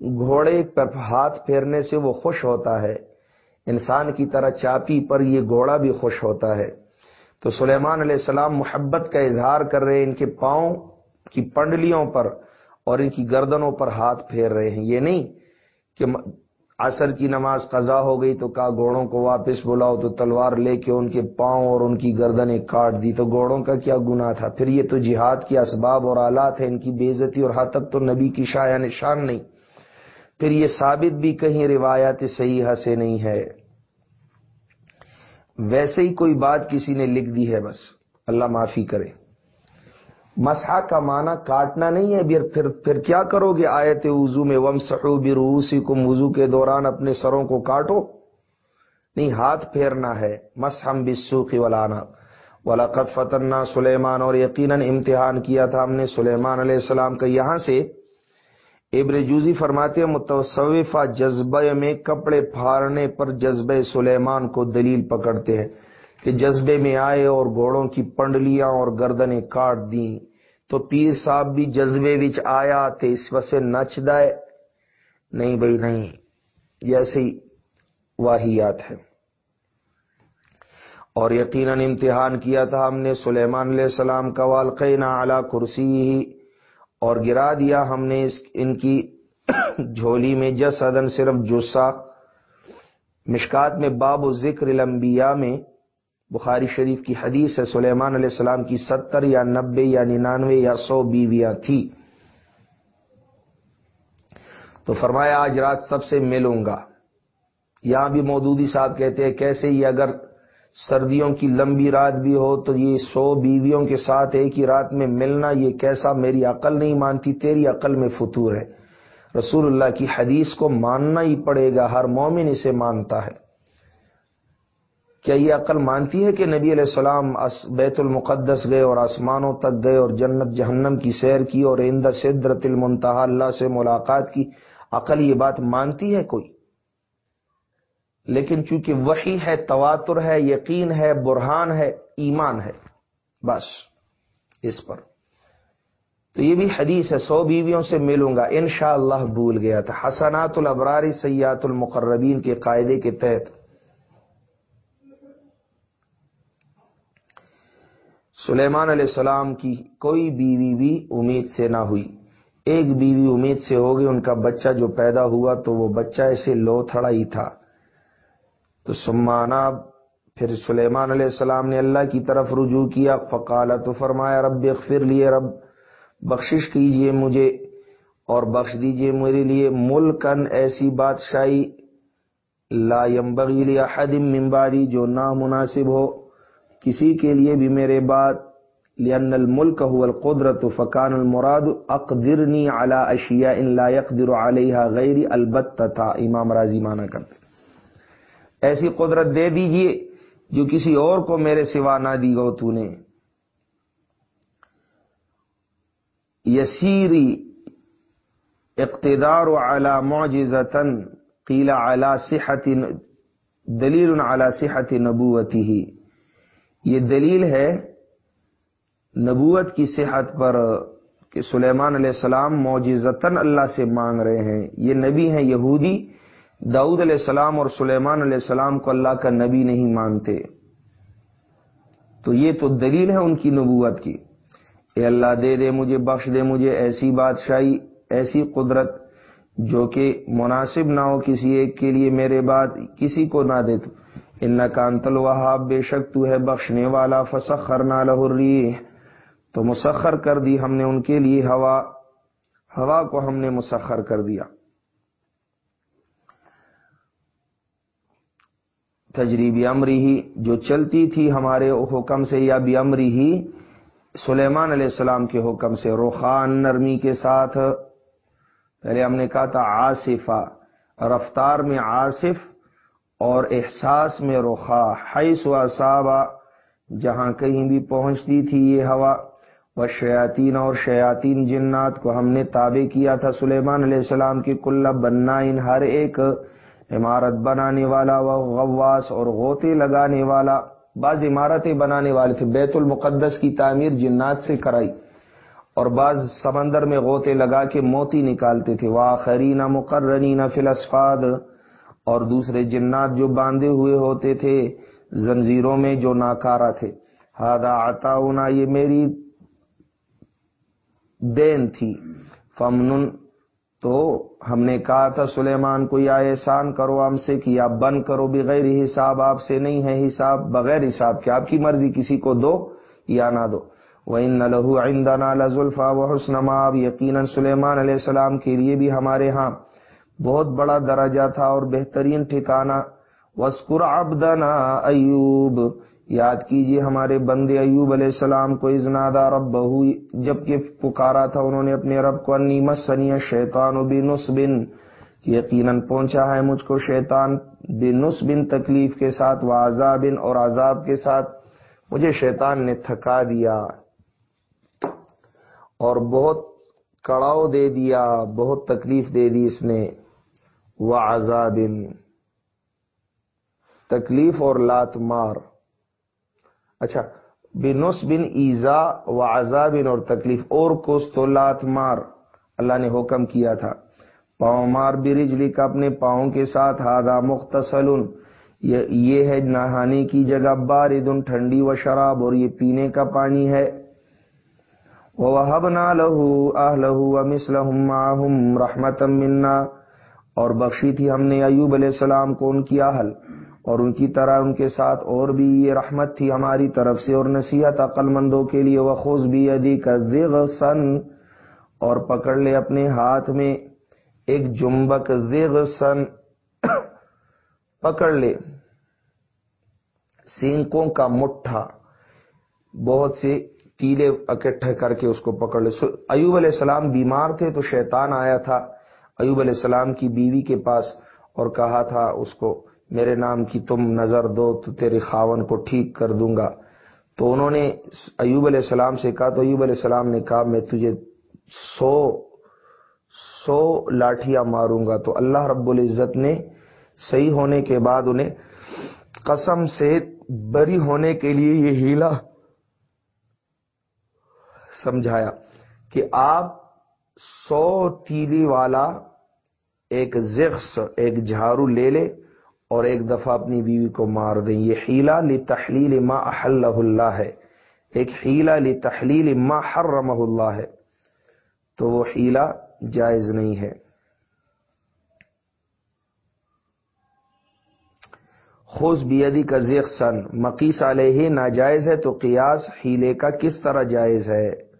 گھوڑے پر ہاتھ پھیرنے سے وہ خوش ہوتا ہے۔ انسان کی طرح چاپی پر یہ گھوڑا بھی خوش ہوتا ہے۔ تو سلیمان علیہ السلام محبت کا اظہار کر رہے ہیں، ان کے پاؤں کی پنڈلیوں پر اور ان کی گردنوں پر ہاتھ پھیر رہے ہیں۔ یہ نہیں کہ عصر کی نماز قضا ہو گئی تو کہا گھوڑوں کو واپس بلاؤ، تو تلوار لے کے ان کے پاؤں اور ان کی گردنیں کاٹ دی۔ تو گھوڑوں کا کیا گنا تھا؟ پھر یہ تو جہاد کے اسباب اور آلات ہیں، ان کی بےزتی اور حد تک تو نبی کی شاع نشان نہیں۔ پھر یہ ثابت بھی کہیں روایات صحیح سے نہیں ہے۔ ویسے ہی کوئی بات کسی نے لکھ دی ہے بس۔ اللہ معافی کرے۔ مسحا کا معنی کاٹنا نہیں ہے، پھر پھر کیا کرو گے؟ آیت وضو میں وم سہو بروسی کم وضو کے دوران اپنے سروں کو کاٹو۔ نہیں، ہاتھ پھیرنا ہے۔ مسحم بسو کی ولانا ولاقت فتنا سلیمان اور یقیناً امتحان کیا تھا ہم نے سلیمان علیہ السلام کا۔ یہاں سے ابر جوزی فرماتے ہیں متصوفہ جذبے میں کپڑے پھاڑنے پر جذبے سلیمان کو دلیل پکڑتے ہیں۔ کہ جذبے میں آئے اور گھوڑوں کی پنڈلیاں اور گردنیں کاٹ دیں۔ تو پیر صاحب بھی جذبے وچ آیا تھے اس وجہ نچ دائے۔ نہیں بھائی، نہیں۔ جیسے واحیات ہے اور یقیناً امتحان کیا تھا ہم نے، سلیمان علیہ السلام کا والقینہ اعلی کرسی ہی اور گرا دیا ہم نے اس، ان کی جھولی میں جس ادن صرف جسا مشکات میں باب و ذکر الانبیاء میں بخاری شریف کی حدیث ہے، سلیمان علیہ السلام کی ستر یا نبے یا ننانوے یا سو بیویاں تھی۔ تو فرمایا، آج رات سب سے ملوں گا۔ یہاں بھی مودودی صاحب کہتے ہیں، کیسے ہی اگر سردیوں کی لمبی رات بھی ہو تو یہ سو بیویوں کے ساتھ ایک ہی رات میں ملنا، یہ کیسا میری عقل نہیں مانتی، تیری عقل میں فطور ہے۔ رسول اللہ کی حدیث کو ماننا ہی پڑے گا، ہر مومن اسے مانتا ہے۔ کیا یہ عقل مانتی ہے کہ نبی علیہ السلام بیت المقدس گئے اور آسمانوں تک گئے اور جنت جہنم کی سیر کی اور اند سدرت المنتہا اللہ سے ملاقات کی؟ عقل یہ بات مانتی ہے کوئی؟ لیکن چونکہ وہی ہے، تواتر ہے، یقین ہے، برہان ہے، ایمان ہے، بس اس پر۔ تو یہ بھی حدیث ہے، سو بیویوں سے ملوں گا۔ انشاءاللہ اللہ بھول گیا تھا۔ حسنات الابراری سیات المقربین کے قاعدے کے تحت۔ سلیمان علیہ السلام کی کوئی بیوی بھی امید سے نہ ہوئی۔ ایک بیوی امید سے ہوگی ان کا بچہ جو پیدا ہوا تو وہ بچہ ایسے لو تھڑا ہی تھا۔ تو سمانا، پھر سلیمان علیہ السلام نے اللہ کی طرف رجوع کیا فقال تو فرمایا، رب اغفر لیے، رب بخشش کیجیے مجھے اور بخش دیجیے میرے لیے۔ ملکن ایسی بادشاہی، لا ينبغي احد من بعدی، جو نامناسب ہو۔ کسی کے لیے بھی میرے بعد، لأن الملک هو القدرت فکان المراد اقدرنی على اشیاء لا يقدر عليها غیر البتہ تھا امام راضی مانا کرتے۔ ایسی قدرت دے دیجیے جو کسی اور کو میرے سوا نہ دی گو تو نے۔ یسیری اقتدار على معجزتن قیل على صحت، دلیل على صحت نبوتی ہی یہ دلیل ہے نبوت کی صحت پر کہ سلیمان علیہ السلام معجزتاً اللہ سے مانگ رہے ہیں۔ یہ نبی ہیں یہودی۔ داؤد علیہ السلام اور سلیمان علیہ السلام کو اللہ کا نبی نہیں مانتے۔ تو یہ تو دلیل ہے ان کی نبوت کی۔ اے اللہ دے دے مجھے، بخش دے مجھے ایسی بادشاہی، ایسی قدرت جو کہ مناسب نہ ہو کسی ایک کے لیے میرے بات کسی کو نہ دے تو۔ ان کانتل وہاب بے شک تو ہے بخشنے والا فسخر نہ لہری تو مسخر کر دی ہم نے ان کے لیے ہوا ہوا کو ہم نے مسخر کر دیا۔ تجریبی امری ہی جو چلتی تھی ہمارے حکم سے یا بھی امری ہی سلیمان علیہ السلام کے حکم سے، روخان نرمی کے ساتھ۔ پہلے ہم نے کہا تھا آصفہ رفتار میں آصف اور احساس میں رخا، حیث و صابہ جہاں کہیں بھی پہنچتی تھی یہ ہوا۔ وہ شیاطین اور شیاطین جنات کو ہم نے تابع کیا تھا سلیمان علیہ السلام کی کلّ بننا ان ہر ایک عمارت بنانے والا، وہ غواس اور غوطے لگانے والا، بعض عمارتیں بنانے والے تھے۔ بیت المقدس کی تعمیر جنات سے کرائی اور بعض سمندر میں غوطے لگا کے موتی نکالتے تھے۔ واخرین مقررین فی الاسفاد اور دوسرے جنات جو باندھے ہوئے ہوتے تھے، زنجیروں میں جو ناکارا تھے۔ ہادا آتا یہ میری دین تھی۔ فمن تو ہم نے کہا تھا، سلیمان کو یا احسان کرو، ہم سے کہ آپ بند کرو، بغیر حساب آپ سے نہیں ہے حساب، بغیر حساب کے آپ کی مرضی، کسی کو دو یا نہ دو۔ وہ ان لہو آئندہ لذلفا و یقیناً سلیمان علیہ السلام کے لیے بھی ہمارے ہاں۔ بہت بڑا درجہ تھا اور بہترین ٹھکانہ۔ وسکر ابدنا ایوب۔ یاد کیجیے ہمارے بندے ایوب علیہ السلام کو ازنادا رب بہو جبکہ پکارا تھا انہوں نے اپنے رب کو انی مسنی شیطان و بنس بن یقیناً پہنچا ہے مجھ کو شیطان بنس بن تکلیف کے ساتھ و عذاب اور عذاب کے ساتھ۔ مجھے شیطان نے تھکا دیا اور بہت کڑاؤ دے دیا، بہت تکلیف دے دی اس نے۔ وہ عذاب تکلیف اور لات مار۔ اچھا بنس بن ایزا و عذاب اور تکلیف، اور کوس تو لات مار۔ اللہ نے حکم کیا تھا، پاؤں مار برجلی کا اپنے پاؤں کے ساتھ ہادہ مختصل یہ ہے نہانے کی جگہ باردن ٹھنڈی و شراب، اور یہ پینے کا پانی ہے۔ وَوَهَبْنَا لَهُ أَهْلَهُ وَمِثْلَهُمْ مَعَهُمْ رَحْمَةً مِنَّا۔ اور بخشی تھی ہم نے ایوب علیہ السلام کو ان کی اہل، اور ان کی طرح ان کے ساتھ اور بھی یہ رحمت تھی ہماری طرف سے، اور نصیحت عقل مندوں کے لیے وخوز بھی ادی کا سن اور پکڑ لے اپنے ہاتھ میں ایک جمبک زیغ سن پکڑ لے۔ سینکوں کا مٹھا، بہت سے تیلے اکٹھے کر کے اس کو پکڑ لے۔ ایوب علیہ السلام بیمار تھے تو شیطان آیا تھا۔ ایوب علیہ السلام کی بیوی کے پاس اور کہا تھا اس کو، میرے نام کی تم نظر دو، تو تیرے خاون کو ٹھیک کر دوں گا۔ تو انہوں نے ایوب علیہ السلام سے کہا، تو ایوب علیہ السلام نے کہا، میں تجھے سو سو لاٹیاں ماروں گا۔ تو اللہ رب العزت نے صحیح ہونے کے بعد انہیں قسم سے بری ہونے کے لیے یہ ہیلا سمجھایا کہ آپ سو تیلی والا ایک زخس، ایک جھاڑو لے لے اور ایک دفعہ اپنی بیوی کو مار دیں۔ یہ ہیلا لی تحلیل ما احلہ اللہ ہے۔ ایک ہیلا لی تحلیل ما حرمہ اللہ ہے۔ تو وہ ہیلا جائز نہیں ہے۔ خوش بیدی کا ذیخ سن مقیس علیہ ناجائز ہے تو قیاس ہیلے کا کس طرح جائز ہے؟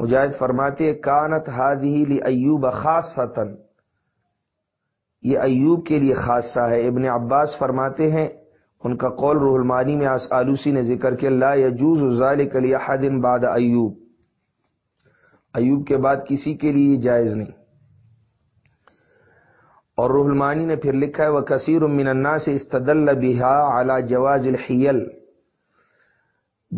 مجاہد فرماتے کانت ہادی ایوب خاص یہ ایوب کے لیے خاصہ ہے۔ ابن عباس فرماتے ہیں، ان کا قول روح المانی میں آلوسی نے ذکر کیا، لا یجوز ذالک لیحد بعد ایوب. ایوب کے بعد کسی کے لیے جائز نہیں۔ اور روح المانی نے پھر لکھا ہے وہ کثیر من الناس استدل بها على جواز الحیل.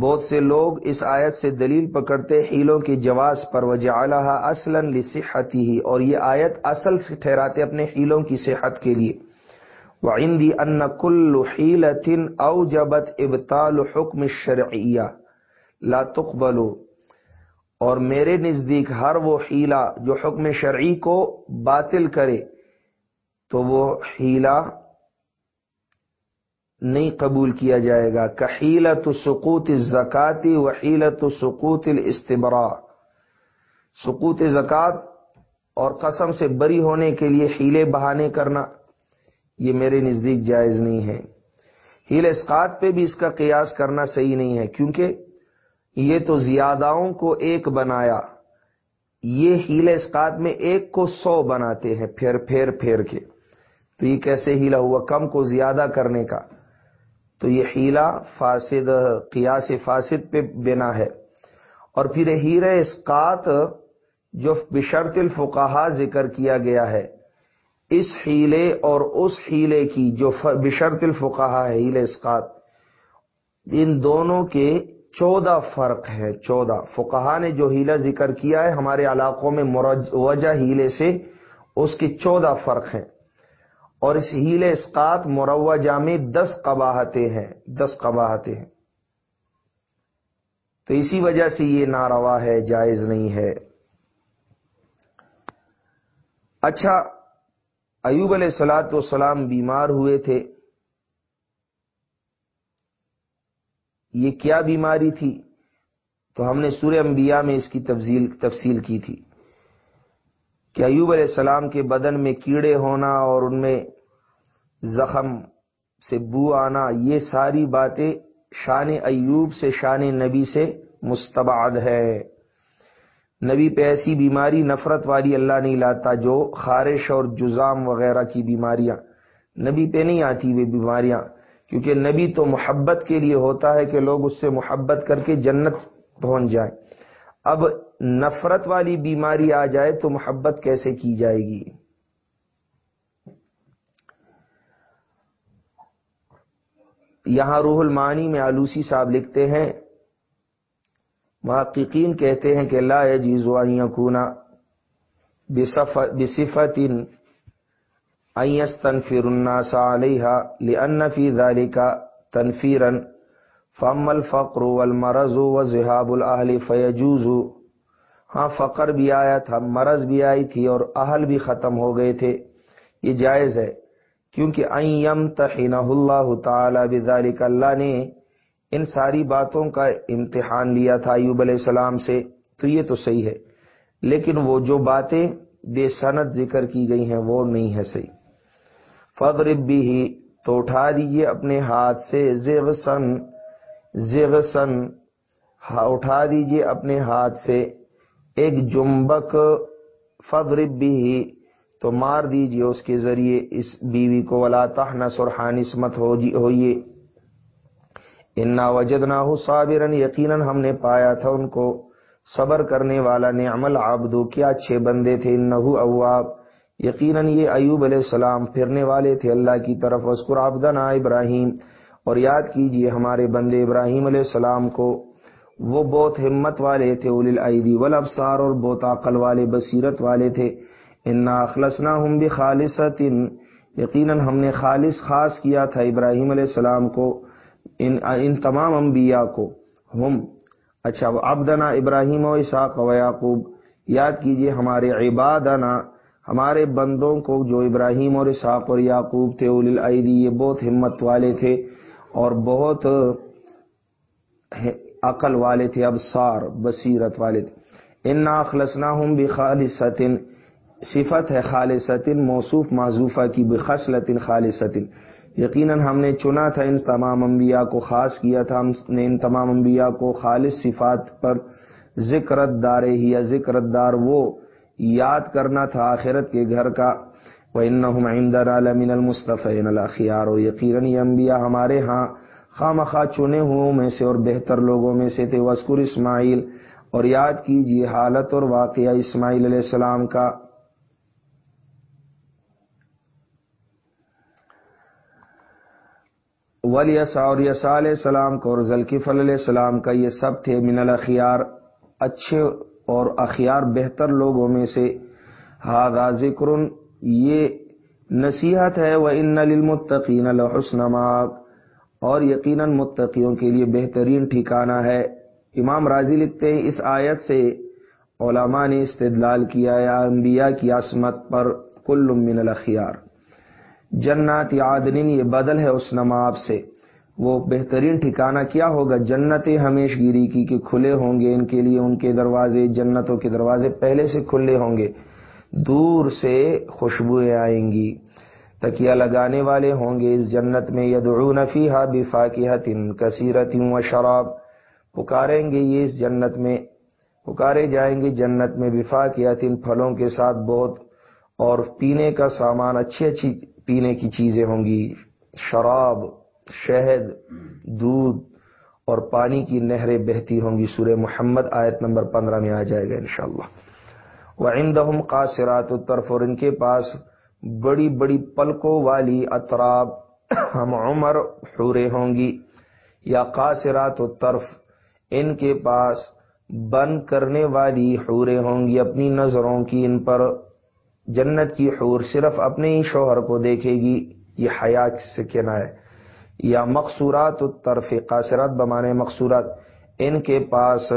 بہت سے لوگ اس آیت سے دلیل پکڑتے ہیلوں کی جواز پر وجہ اصلا لصحتی ہی اور یہ آیت اصل سے ٹھہراتے اپنے ہیلوں کی صحت کے لیے۔ وعندی ان کل حیلت اوجبت ابطال حکم الشرعیہ۔ لا تقبلو اور میرے نزدیک ہر وہ حیلہ جو حکم شرعی کو باطل کرے، تو وہ حیلہ نہیں قبول کیا جائے گا۔ کحیلت سقوط زکاتی وحیلت سقوط الاستبرا سقوط زکات اور قسم سے بری ہونے کے لیے ہیلے بہانے کرنا، یہ میرے نزدیک جائز نہیں ہے۔ ہیل اسقات پہ بھی اس کا قیاس کرنا صحیح نہیں ہے، کیونکہ یہ تو زیادہوں کو ایک بنایا۔ یہ ہیل اسقات میں ایک کو سو بناتے ہیں، پھر پھیر پھیر کے۔ تو یہ کیسے ہیلا ہوا؟ کم کو زیادہ کرنے کا۔ تو یہ ہیلا فاسد، قیاس فاسد پہ بنا ہے۔ اور پھر ہیر اسقات جو بشرط الفقاہ ذکر کیا گیا ہے، اس ہیلے اور اس ہیلے کی جو بشرط الفقاہ ہے ہیل اسقات ان دونوں کے چودہ فرق ہے چودہ۔ فقہا نے جو ہیلا ذکر کیا ہے، ہمارے علاقوں میں وجہ ہیلے سے اس کے چودہ فرق ہیں۔ اور اس ہیل اسقات مروجہ میں دس قباہتیں ہیں، دس قباہتیں ہیں۔ تو اسی وجہ سے یہ ناروا ہے، جائز نہیں ہے۔ اچھا ایوب علیہ سلاۃ والسلام بیمار ہوئے تھے۔ یہ کیا بیماری تھی؟ تو ہم نے سورہ انبیاء میں اس کی تفصیل تفصیل کی تھی۔ کہ ایوب علیہ السلام کے بدن میں کیڑے ہونا اور ان میں زخم سے بو آنا، یہ ساری باتیں شان ایوب سے شان نبی سے مستبعد ہے۔ نبی پہ ایسی بیماری نفرت والی اللہ نہیں لاتا جو خارش اور جزام وغیرہ کی بیماریاں۔ نبی پہ نہیں آتی وہ بیماریاں، کیونکہ نبی تو محبت کے لیے ہوتا ہے کہ لوگ اس سے محبت کر کے جنت پہنچ جائیں۔ اب نفرت والی بیماری آ جائے تو محبت کیسے کی جائے گی؟ یہاں روح المانی میں آلوسی صاحب لکھتے ہیں، محققین کہتے ہیں کہ لا یجیز ان یکونا بصفت ایستنفر الناس علیہا لئن فی ذالک تنفیرا فم الفقر والمرض وزہاب الاہل فیجوز ہاں فقر بھی آیا تھا، مرض بھی آئی تھی اور اہل بھی ختم ہو گئے تھے۔ یہ جائز ہے، کیونکہ ایم تحینہ اللہ تعالی بذالک اللہ نے ان ساری باتوں کا امتحان لیا تھا ایوب علیہ السلام سے۔ تو یہ تو صحیح ہے، لیکن وہ جو باتیں بے صنعت ذکر کی گئی ہیں، وہ نہیں ہے صحیح۔ فضرب بھی تو اٹھا دیجیے اپنے ہاتھ سے زغسن زغسن ہاں، اٹھا دیجیے اپنے ہاتھ سے۔ ایک جمبک فضرب بھی تو مار دیجیے اس کے ذریعے، اس بیوی کو، ولا تحنس اور حانسمت ہوئیے۔ انا وجدنا ہو صابرن یقیناً ہم نے پایا تھا ان کو۔ صبر کرنے والا نے عمل آبدو کیا اچھے بندے تھے، انہو اواب۔ یقیناً یہ ایوب علیہ السلام پھرنے والے تھے اللہ کی طرف۔ اسکر آبدنا ابراہیم۔ اور یاد کیجیے ہمارے بندے ابراہیم علیہ السلام کو وہ بہت ہمت والے تھے اول العیدی والابصار اور بہت عقل والے بصیرت والے تھے۔ انا اخلصنا ہم بھی خالصت یقیناً ہم نے خالص خاص کیا تھا ابراہیم علیہ السلام کو، ان ان تمام انبیاء کو۔ ہم اچھا عبدنا ابراہیم و اساق و یعقوب۔ یاد کیجیے ہمارے عبادنا، ہمارے بندوں کو جو ابراہیم اور اساق اور یعقوب تھے اول العیدی یہ بہت ہمت والے تھے اور بہت عقل والے تھے، ابصار، بصیرت والے تھے۔ ان اخلصنا ہم بخالصت صفت ہے خالصت، موصوف، معذوفہ کی بخصلت خالصت۔ یقیناً ہم نے چنا تھا ان تمام انبیاء کو، خاص کیا تھا ہم نے ان تمام انبیاء کو خالص صفات پر ذکرت دار ہی یا ذکرت دار وہ یاد کرنا تھا آخرت کے گھر کا۔ وہ ان المصطفین الخیار و یقیناً یہ انبیاء ہمارے ہاں خام خواہ چنے ہوں میں سے اور بہتر لوگوں میں سے تھے۔ وسکر اسماعیل، اور یاد کیجیے حالت اور واقعہ اسماعیل علیہ السلام کا۔ ولیسا اور یسا علیہ السلام کا اور ذلکفل علیہ السلام کا یہ سب تھے من الخیار اچھے اور اخیار بہتر لوگوں میں سے۔ ہاد ذکر، یہ نصیحت ہے۔ وہ ان للمتقین الحسن اور یقیناً متقیوں کے لیے بہترین ٹھکانہ ہے۔ امام راضی لکھتے ہیں، اس آیت سے علماء نے استدلال کیا یا انبیاء کی عصمت پر کل من الاخیار۔ جنات عادن یہ بدل ہے اس نماب سے۔ وہ بہترین ٹھکانہ کیا ہوگا؟ جنت ہمیش گیری کی کہ کھلے ہوں گے، ان کے لیے ان کے دروازے جنتوں کے دروازے پہلے سے کھلے ہوں گے۔ دور سے خوشبوئیں آئیں گی۔ تکیا لگانے والے ہوں گے اس جنت میں، یدعون فیہا بفاکہت کثیرت و شراب۔ پکاریں گے یہ اس جنت میں، پکارے جائیں گے جنت میں بفاکہت پھلوں کے ساتھ بہت اور پینے کا سامان، اچھی اچھی پینے کی چیزیں ہوں گی۔ شراب، شہد، دودھ اور پانی کی نہریں بہتی ہوں گی۔ سورہ محمد آیت نمبر پندرہ میں آ جائے گا انشاءاللہ۔ وعندہم قاصرات الطرف اور ان کے پاس بڑی بڑی پلکوں والی اطراب ہم عمر حورے ہوں گی یا قاصرات الطرف، ان کے پاس بند کرنے والی حورے ہوں گی اپنی نظروں کی، ان پر جنت کی حور صرف اپنے ہی شوہر کو دیکھے گی، یہ حیا سے کہنا ہے۔ یا مقصورات الطرف، قاصرات بمانے مقصورات، ان کے پاس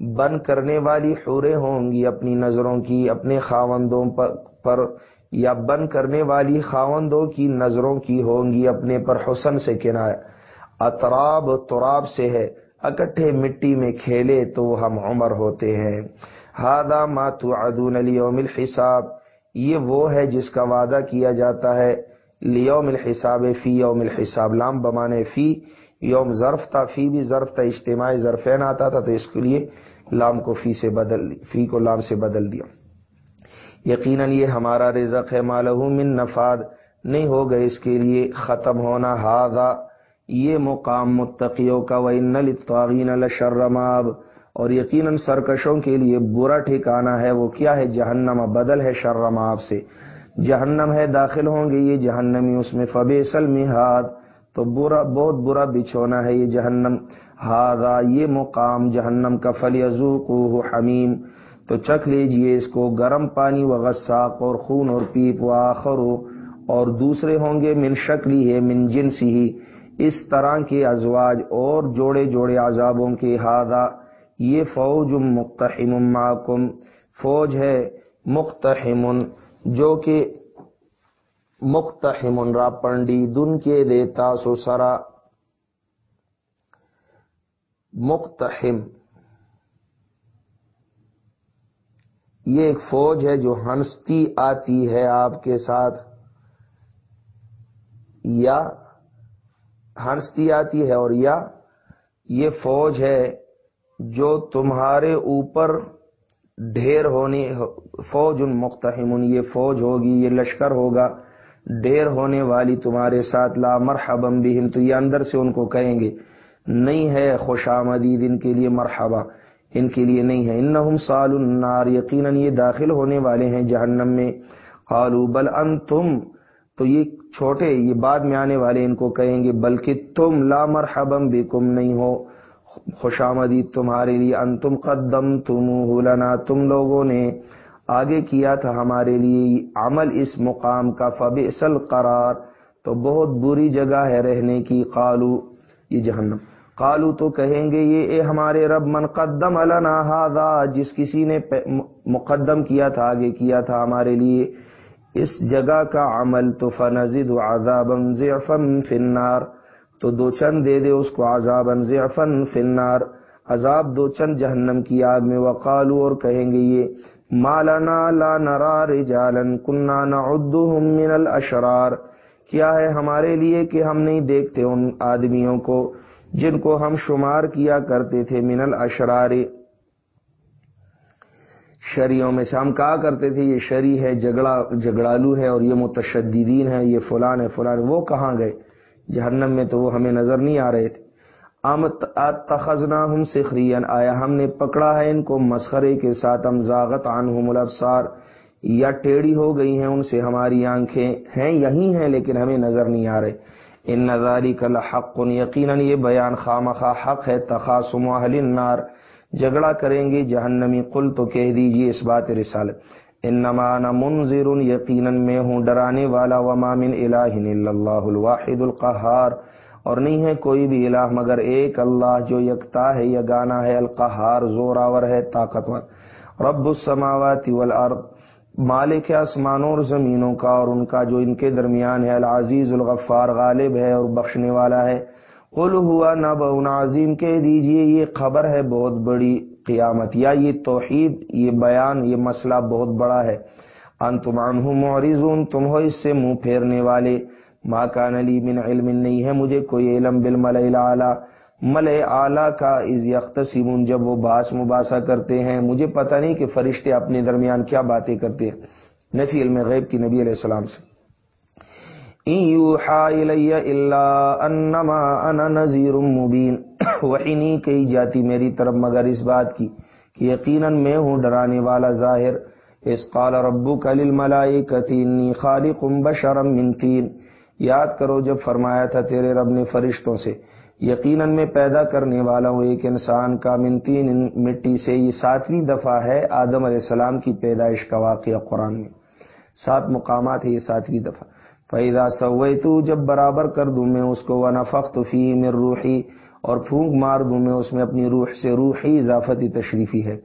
بن کرنے والی حوریں ہوں گی اپنی نظروں کی، اپنے خاوندوں پر یا بن کرنے والی خاوندوں کی نظروں کی ہوں گی اپنے پر حسن سے کہنا ہے اطراب تراب سے ہے، اکٹھے مٹی میں کھیلے تو ہم عمر ہوتے ہیں۔ ہادہ ماتو ادون علی الحساب، یہ وہ ہے جس کا وعدہ کیا جاتا ہے۔ لیوم الحساب فی یوم الحساب، لام بمانے فی، یوم ظرف تھا فی بھی ظرف تھا اجتماعی ظرفین آتا تھا تو اس کے لیے لام کو فی سے بدل، فی کو لام سے بدل دیا۔ یقیناً یہ ہمارا رزق ہے مالہ من نفاد، نہیں ہوگا اس کے لیے ختم ہونا ہاضا یہ مقام متقیوں کا، وَإِنَّ لِلطَّاغِينَ لَشَرَّمَابِ اور یقیناً سرکشوں کے لیے برا ٹھکانا ہے، وہ کیا ہے؟ جہنم۔ بدل ہے شرم سے۔ جہنم ہے، داخل ہوں گے یہ جہنمی، اس میں فبیسل مہاد تو برا، بہت برا بچھونا ہے یہ جہنم۔ ہادا یہ مقام جہنم کا فلی حمیم تو چکھ لیجیے اس کو گرم پانی و غساق اور خون اور پیپ و آخر اور دوسرے ہوں گے من شکلی ہے، من جنسی ہی۔ اس طرح کے ازواج اور جوڑے جوڑے عذابوں کے ہادا یہ فوج مقتحم معکم۔ فوج ہے مقتحم، جو کہ مقتحم را پنڈی دن کے دیتا سو سرا۔ مقتحم۔ یہ ایک فوج ہے جو ہنستی آتی ہے آپ کے ساتھ، یا ہنستی آتی ہے اور یا یہ فوج ہے جو تمہارے اوپر ڈھیر ہونے، فوج ان مختحم یہ فوج ہوگی، یہ لشکر ہوگا، ڈھیر ہونے والی تمہارے ساتھ، لا مرحبم بہم، تو یہ اندر سے ان کو کہیں گے، نہیں ہے خوش آمدید ان کے لیے مرحبا۔ ان کے لیے نہیں ہے۔ انہم سال النار، یقیناً یہ داخل ہونے والے ہیں جہنم میں۔ قالو بل انتم، تو یہ چھوٹے، یہ بعد میں آنے والے ان کو کہیں گے، بلکہ تم لا مرحبم بکم نہیں ہو۔ خوش آمدید تمہارے لیے ان تم قدم تم لنا، تم لوگوں نے آگے کیا تھا ہمارے لیے عمل اس مقام کا فب اصل قرار تو بہت بری جگہ ہے رہنے کی۔ قالو یہ جہنم۔ قالو تو کہیں گے یہ اے ہمارے رب، من قدم لنا ہاضا جس کسی نے مقدم کیا تھا، آگے کیا تھا ہمارے لیے، اس جگہ کا عمل تو فنزد عذابا ضعفا فی النار۔ تو دو چند دے دے اس کو عذاب ضعفن فنار عذاب دو چند جہنم کی آگ میں۔ وقالو اور کہیں گے یہ مالنا لا نرا رجالن کننا نعدهم من الاشرار۔ کیا ہے ہمارے لیے کہ ہم نہیں دیکھتے ان آدمیوں کو؟ جن کو ہم شمار کیا کرتے تھے من الاشرار۔ شریوں میں سے ہم کہا کرتے تھے، یہ شری ہے، جگڑا، جگڑالو ہے اور یہ متشددین ہے یہ فلان ہے، فلان وہ کہاں گئے؟ جہنم میں تو وہ ہمیں نظر نہیں آ رہے تھے۔ تخذنا ہم سخرین، آیا ہم نے پکڑا ہے ان کو مسخرے کے ساتھ۔ ہم زاغت عنہم الابصار، یا ٹیڑھی ہو گئی ہیں ان سے، ہماری آنکھیں ہیں یہی ہیں، لیکن ہمیں نظر نہیں آ رہے۔ ان نظاری کل حق یقیناً یہ بیان خامخا حق ہے، تخاصم اہل النار. جھگڑا کریں گے جہنمی، قل تو کہہ دیجیے اس بات رسالت. ان نمان منظر یقیناً میں ہوں ڈرانے والا ومامن الہ الا اللہ الواحد القہار. اور نہیں ہے کوئی بھی الہ مگر ایک اللہ جو یکتا ہے یا ہے، القہار، زوراور ہے، طاقتور. رب السماوات والارض. مالک آسمانوں اور زمینوں کا اور ان کا جو ان کے درمیان ہے، العزیز الغفار، غالب ہے اور بخشنے والا ہے۔ قل ہوا نب عظیم کہہ دیجیے، یہ خبر ہے بہت بڑی قیامت۔ یا یہ توحید، یہ بیان، یہ مسئلہ بہت بڑا ہے۔ ان تم معرضون، تم ہو اس سے منہ پھیرنے والے۔ ماں کان علی من علم، نہیں ہے مجھے کوئی علم۔ بالملئ مل اعلی کا از یختصمون جب وہ باس مباسا کرتے ہیں۔ مجھے پتہ نہیں کہ فرشتے اپنے درمیان کیا باتیں کرتے ہیں۔ نفی علم غیب کی نبی علیہ السلام سے۔ انما انا نذیر مبین۔ کہی جاتی میری طرف مگر اس بات کی کہ یقیناً میں ہوں ڈرانے والا ظاہر۔ اس قال ربک للملائکۃ انی خالق بشرا من تین۔ یاد کرو جب فرمایا تھا تیرے رب نے فرشتوں سے یقیناً میں پیدا کرنے والا ہوں ایک انسان کا منتین مٹی سے یہ ساتویں دفعہ ہے آدم علیہ السلام کی پیدائش کا واقعہ قرآن میں۔ سات مقامات ہے یہ ساتویں دفعہ۔ پیدا سوئی تو جب برابر کر دوں میں اس کو ون فخت فی میں روحی اور پھونک مار دوں میں اس میں اپنی روح سے، روحی اضافتی تشریفی ہے۔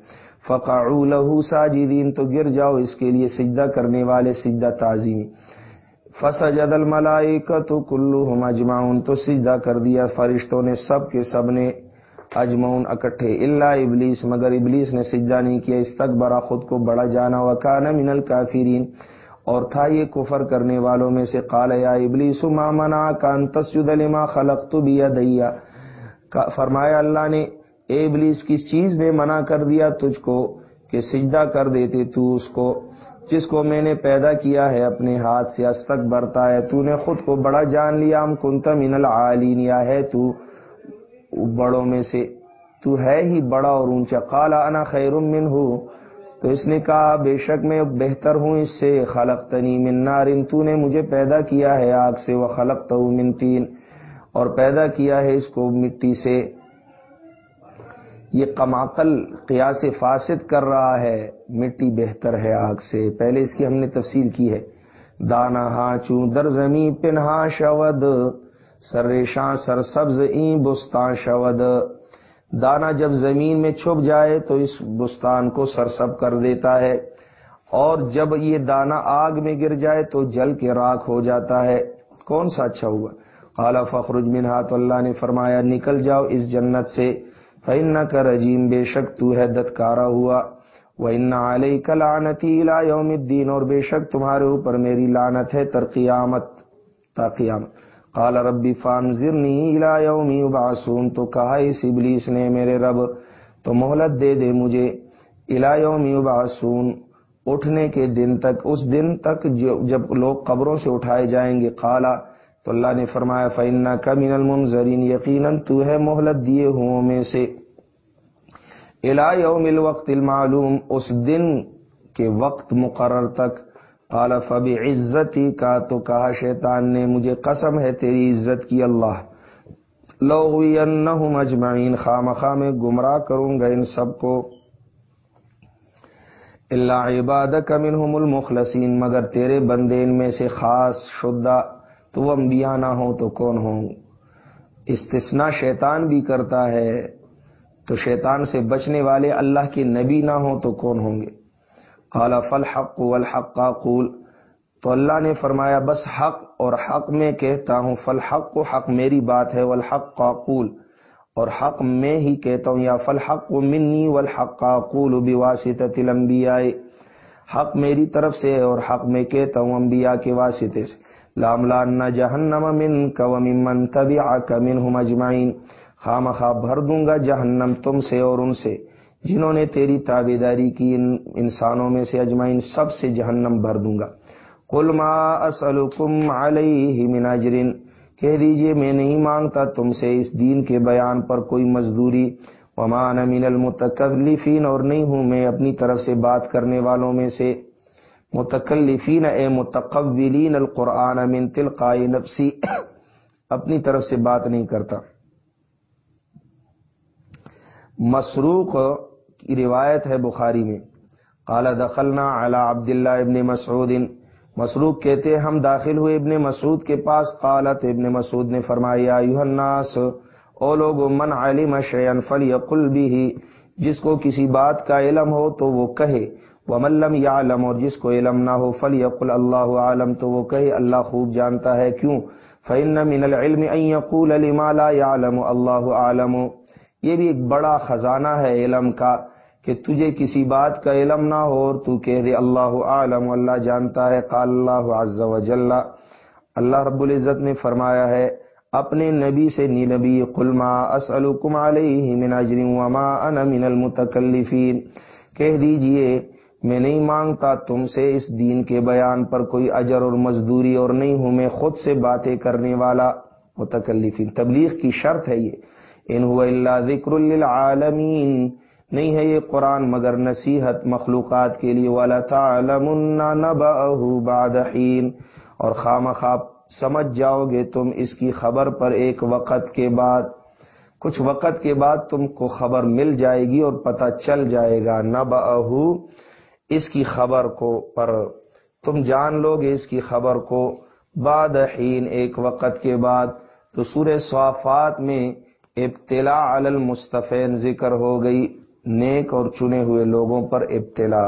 فقا لہو ساجدین تو گر جاؤ اس کے لیے سجدہ کرنے والے، سجدہ تعظیمی۔ فسجد الملائکت کلہم اجمعون، تو سجدہ کر دیا فرشتوں نے، سب کے سب نے اجمعون اکٹھے اللہ ابلیس، مگر ابلیس نے سجدہ نہیں کیا اس خود کو بڑا جانا وکان من الکافرین۔ اور تھا یہ کفر کرنے والوں میں سے، قال یا ابلیس، ما منع کان تسجد لما خلقت بیدیا فرمایا اللہ نے، اے ابلیس، کس چیز نے منع کر دیا تجھ کو کہ سجدہ کر دیتے تو اس کو؟ جس کو میں نے پیدا کیا ہے اپنے ہاتھ سے استک برتا ہے، تو نے خود کو بڑا جان لیا۔ ہم کنتا من العالین، یا ہے تو بڑوں میں سے، تو ہے ہی بڑا اور اونچا۔ قالا انا خیر من تو اس نے کہا، بے شک میں بہتر ہوں اس سے۔ خلق تنی من نارن تو نے مجھے پیدا کیا ہے آگ سے وہ خلق من تین۔ اور پیدا کیا ہے اس کو مٹی سے۔ یہ کماقل قیاس فاسد کر رہا ہے، مٹی بہتر ہے آگ سے۔ پہلے اس کی ہم نے تفصیل کی ہے۔ دانا ہاں چوں در زمیں پنہا شود، سر ریشاں سر سبز این بستان شود۔ دانا جب زمین میں چھپ جائے تو اس بستان کو سرسب کر دیتا ہے۔ اور جب یہ دانا آگ میں گر جائے تو جل کے راکھ ہو جاتا ہے۔ کون سا اچھا ہوا؟ خالہ فخرج منہا تو اللہ نے فرمایا، نکل جاؤ اس جنت سے۔ فن کا رجیم بے شک تو ہے دتکارا ہوا۔ وہ ان علیہ کا کلانتی یوم الدین اور بے شک تمہارے اوپر میری لانت ہے ترقیامت تا قیامت۔ قال ربی فانذرنی الى یوم یبعثون تو کہا اس ابلیس نے میرے رب، تو مہلت دے دے مجھے۔ الى یوم یبعثون اٹھنے کے دن تک، اس دن تک جب لوگ قبروں سے اٹھائے جائیں گے۔ قالا تو اللہ نے فرمایا فعنا کا من المنظرین یقیناً تو ہے مہلت دیے ہوں میں سے۔ الا یوم الوقت المعلوم، اس دن کے وقت مقرر تک۔ قال فب عزتی کا تو کہا، شیطان نے مجھے قسم ہے تیری عزت کی اللہ۔ لو اجمعین خام خام گمراہ کروں گا ان سب کو۔ اللہ عباد کا منہم المخلصین، مگر تیرے بندے ان میں سے خاص، شدہ تو وہ انبیاء نہ ہوں تو کون ہوں؟ استثنا شیطان بھی کرتا ہے، تو شیطان سے بچنے والے اللہ کے نبی نہ ہوں تو کون ہوں گے؟ قال، فالحق والحق، قول۔ تو اللہ نے فرمایا، بس حق اور حق میں کہتا ہوں، فالحق کو حق میری بات ہے، والحق قول۔ اور حق میں ہی کہتا ہوں، یا فالحق منی والحق قول بواسطت الانبیاء۔ حق میری طرف سے اور حق میں کہتا ہوں، انبیاء کے واسطے سے۔ لام لان جہنم من کا من تبعك منهم اجمعین خام خواہ بھر دوں گا جہنم تم سے اور ان سے۔ جنہوں نے تیری تابے داری کی ان انسانوں میں سے اجمائن سب سے جہنم بھر دوں گا۔ کل ما اسلکم علیہ من اجرن کہہ دیجیے، میں نہیں مانگتا تم سے اس دین کے بیان پر کوئی مزدوری۔ ومان من المتکلفین اور نہیں ہوں میں اپنی طرف سے بات کرنے والوں میں سے۔ متکلفین، اے متقبلین القرآن من تلقائی نفسی اپنی طرف سے بات نہیں کرتا۔ مسروق کی روایت ہے بخاری میں۔ قال، دخلنا علی عبداللہ ابن مسعود۔ مسروق کہتے ہم داخل ہوئے ابن مسعود کے پاس۔ قالت، ابن مسعود نے فرمایا الناس، او لوگ، من علم شیئن فلیقل بھی جس کو کسی بات کا علم ہو تو وہ کہے۔ وملم یا علم اور جس کو علم نہ ہو فلیقل اللہ عالم تو وہ کہے اللہ خوب جانتا ہے کیوں فن من العلم ان يقول لما لا يعلم اللہ عالم یہ بھی ایک بڑا خزانہ ہے علم کا کہ تجھے کسی بات کا علم نہ ہو اور تو کہہ دے اللہ عالم اللہ جانتا ہے قال اللہ عز و جل اللہ رب العزت نے فرمایا ہے اپنے نبی سے نی نبی قلما اسلکم علیہ من اجر وما انا من المتکلفین کہہ دیجیے میں نہیں مانگتا تم سے اس دین کے بیان پر کوئی اجر اور مزدوری اور نہیں ہوں، میں خود سے باتیں کرنے والا، متکلفین، تبلیغ کی شرط ہے یہ۔ ان هو الا ذکر للعالمین۔ نہیں ہے یہ قرآن مگر نصیحت مخلوقات کے لیے۔ والا تعلمن نبأه بعد حین اور خام خواب سمجھ جاؤ گے تم اس کی خبر پر ایک وقت کے بعد۔ کچھ وقت کے بعد تم کو خبر مل جائے گی اور پتہ چل جائے گا۔ نبأه۔ اس کی خبر کو پر تم جان لو گے اس کی خبر کو بعد حین، ایک وقت کے بعد تو سورہ صافات میں ابتلا علی المصطفین ذکر ہو گئی، نیک اور چنے ہوئے لوگوں پر ابتلا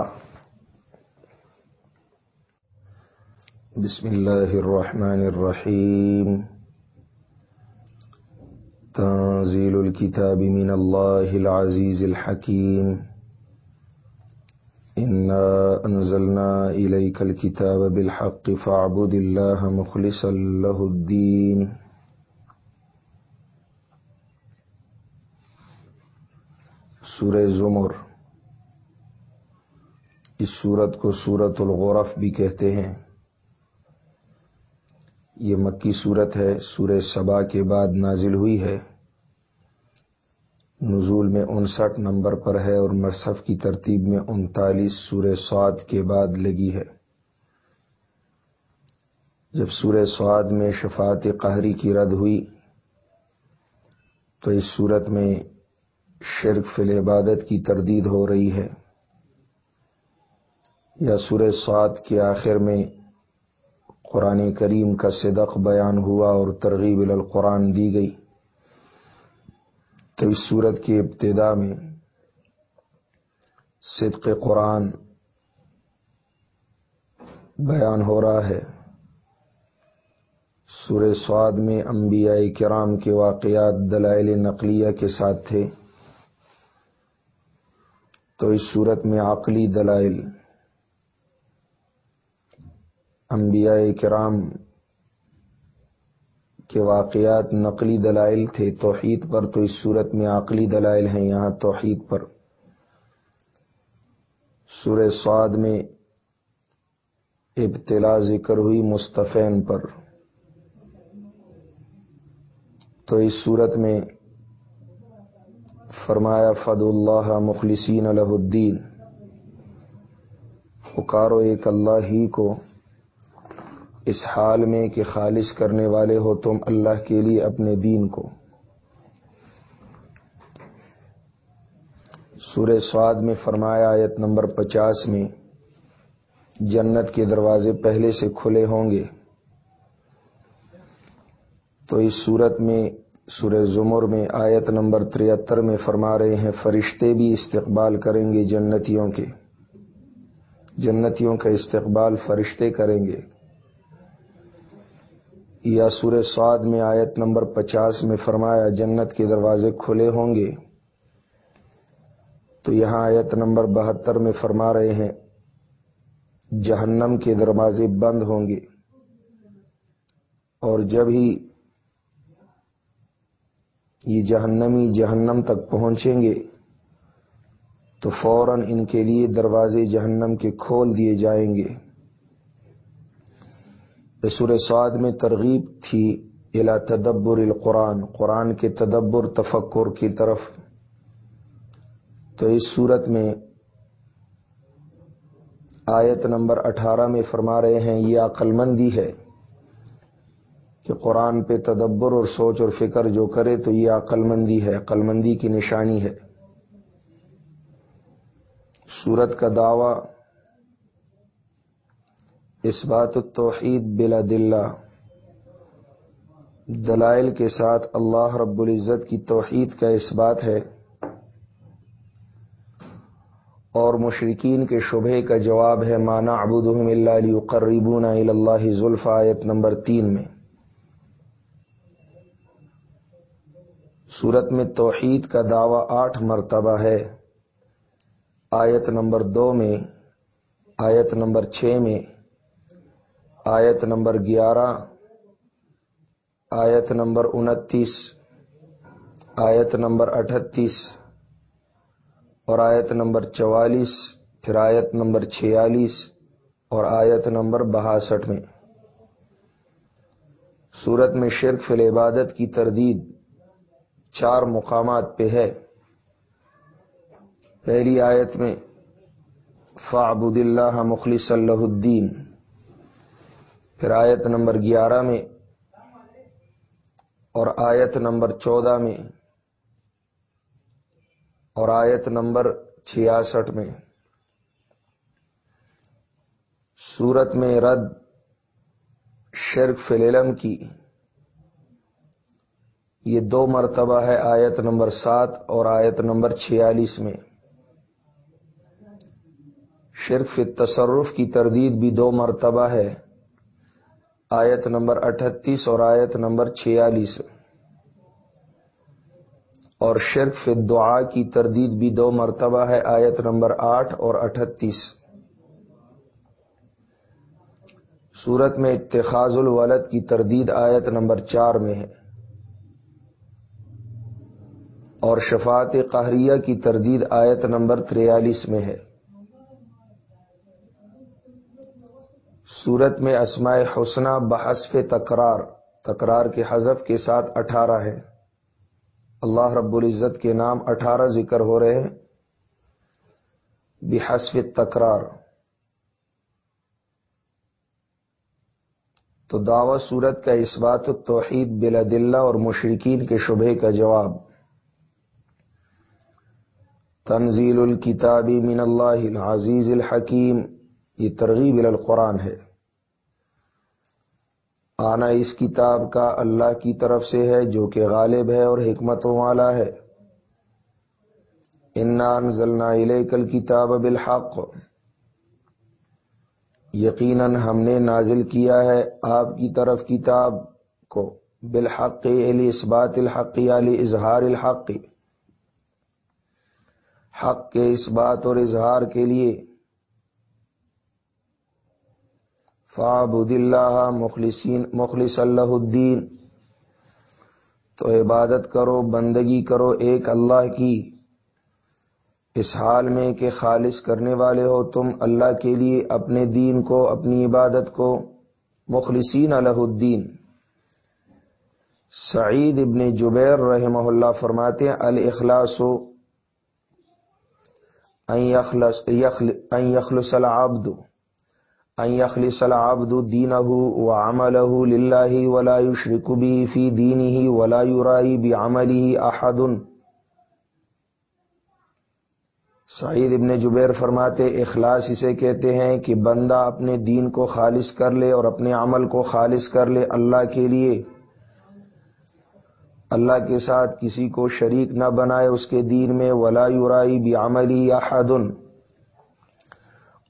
بسم اللہ الرحمن الرحیم۔ تنزیل الكتاب من اللہ العزیز الحکیم۔ إنا أنزلنا إليك الكتاب بالحق فاعبد الله مخلصا له الدين سورہ زمر۔ اس سورت کو سورت الغرف بھی کہتے ہیں۔ یہ مکی صورت ہے۔ سورہ سبا کے بعد نازل ہوئی ہے۔ نزول میں انسٹھ نمبر پر ہے اور مصحف کی ترتیب میں انتالیس سورہ سعد کے بعد لگی ہے۔ جب سورہ سعد میں شفاعت قہری کی رد ہوئی، تو اس صورت میں شرک فل عبادت کی تردید ہو رہی ہے۔ یا سورہ سعد کے آخر میں قرآن کریم کا صدق بیان ہوا اور ترغیب القرآن دی گئی۔ تو اس صورت کی ابتدا میں صدق قرآن بیان ہو رہا ہے۔ سور سعد میں انبیاء کرام کے واقعات دلائل نقلیہ کے ساتھ تھے۔ تو اس صورت میں عقلی دلائل انبیاء کرام کے واقعات نقلی دلائل تھے، توحید پر تو اس صورت میں عقلی دلائل ہیں، یہاں توحید پر۔ سورہ سعد میں ابتلا ذکر ہوئی مستفین پر۔ تو اس صورت میں فرمایا فد اللہ مخلصین الہ الدین پکارو ایک اللہ ہی کو اس حال میں کہ خالص کرنے والے ہو تم اللہ کے لیے اپنے دین کو۔ سورہ سعد میں فرمایا آیت نمبر پچاس میں، جنت کے دروازے پہلے سے کھلے ہوں گے۔ تو اس صورت میں، سورہ زمر میں آیت نمبر تریہتر میں فرما رہے ہیں، فرشتے بھی استقبال کریں گے جنتیوں کے۔ جنتیوں کا استقبال فرشتے کریں گے۔ یا سور سعد میں آیت نمبر پچاس میں فرمایا، جنت کے دروازے کھلے ہوں گے۔ تو یہاں آیت نمبر بہتر میں فرما رہے ہیں، جہنم کے دروازے بند ہوں گے۔ اور جب ہی یہ جہنمی جہنم تک پہنچیں گے، تو فوراً ان کے لیے دروازے جہنم کے کھول دیے جائیں گے۔ سور سعد میں ترغیب تھی الا تدبر القرآن، قرآن کے تدبر، تفکر کی طرف۔ تو اس صورت میں آیت نمبر اٹھارہ میں فرما رہے ہیں، یہ عقل مندی ہے کہ قرآن پہ تدبر اور سوچ اور فکر جو کرے تو یہ عقل مندی ہے، عقل مندی کی نشانی ہے۔ سورت کا دعوی اس بات التوحید بلا دلہ دلائل کے ساتھ اللہ رب العزت کی توحید کا اس بات ہے۔ اور مشرقین کے شبہ کا جواب ہے مانا ابود اللہ علی قریبون اللہ ذلف آیت نمبر تین میں۔ صورت میں توحید کا دعویٰ آٹھ مرتبہ ہے۔ آیت نمبر دو میں، آیت نمبر چھ میں۔ آیت نمبر گیارہ، آیت نمبر انتیس، آیت نمبر اٹھتیس، اور آیت نمبر چوالیس، پھر آیت نمبر چھیالیس، اور آیت نمبر بہاسٹھ میں سورت میں شرک فل عبادت کی تردید چار مقامات پہ ہے۔ پہلی آیت میں فعبد اللہ مخلص اللہ الدین۔ پھر آیت نمبر گیارہ میں اور آیت نمبر چودہ میں اور آیت نمبر چھیاسٹھ میں۔ سورت میں رد شرک فلم کی۔ یہ دو مرتبہ ہے آیت نمبر سات اور آیت نمبر چھیالیس میں۔ شرک فی تصرف کی تردید بھی دو مرتبہ ہے۔ آیت نمبر اٹھتیس اور آیت نمبر چھیالیس۔ اور شرک فی دعا کی تردید بھی دو مرتبہ ہے، آیت نمبر آٹھ اور اٹھتیس۔ سورت میں اتخاذ الولد کی تردید آیت نمبر چار میں ہے۔ اور شفاعت قہریہ کی تردید آیت نمبر تریالیس میں ہے۔ سورت میں اسماء حسنہ بحسف تکرار تکرار کے حذف کے ساتھ اٹھارہ ہے۔ اللہ رب العزت کے نام اٹھارہ ذکر ہو رہے ہیں۔ بحسف تکرار۔ تو دعوی صورت کا اس بات توحید بلا دلہ اور مشرقین کے شبہ کا جواب۔ تنزیل الکتابی من اللہ العزیز الحکیم، یہ ترغیب القرآن ہے۔ آنا اس کتاب کا اللہ کی طرف سے ہے جو کہ غالب ہے اور حکمتوں والا ہے۔ انان ضلع کل کتاب بالحق۔ یقیناً ہم نے نازل کیا ہے آپ کی طرف کتاب کو۔ بالحق علی اس بات الحقی علی اظہار الحق۔ حق کے اس بات اور اظہار کے لیے فعبد اللہ مخلصین مخلص اللہ الدین۔ تو عبادت کرو، بندگی کرو ایک اللہ کی۔ اس حال میں کہ خالص کرنے والے ہو تم اللہ کے لیے اپنے دین کو، اپنی عبادت کو۔ مخلصین الہ الدین۔ سعید ابن جبیر رحمہ اللہ فرماتے ہیں، الاخلاص ان یخلص العبد۔ يخلص العبد دينه وعمله لله ولا يشرك به في دينه ولا يرائي بعمله احد سعید ابن جبیر فرماتے، اخلاص اسے کہتے ہیں کہ بندہ اپنے دین کو خالص کر لے اور اپنے عمل کو خالص کر لے اللہ کے لیے۔ اللہ کے ساتھ کسی کو شریک نہ بنائے اس کے دین میں ولا یورائی بھی عملی یا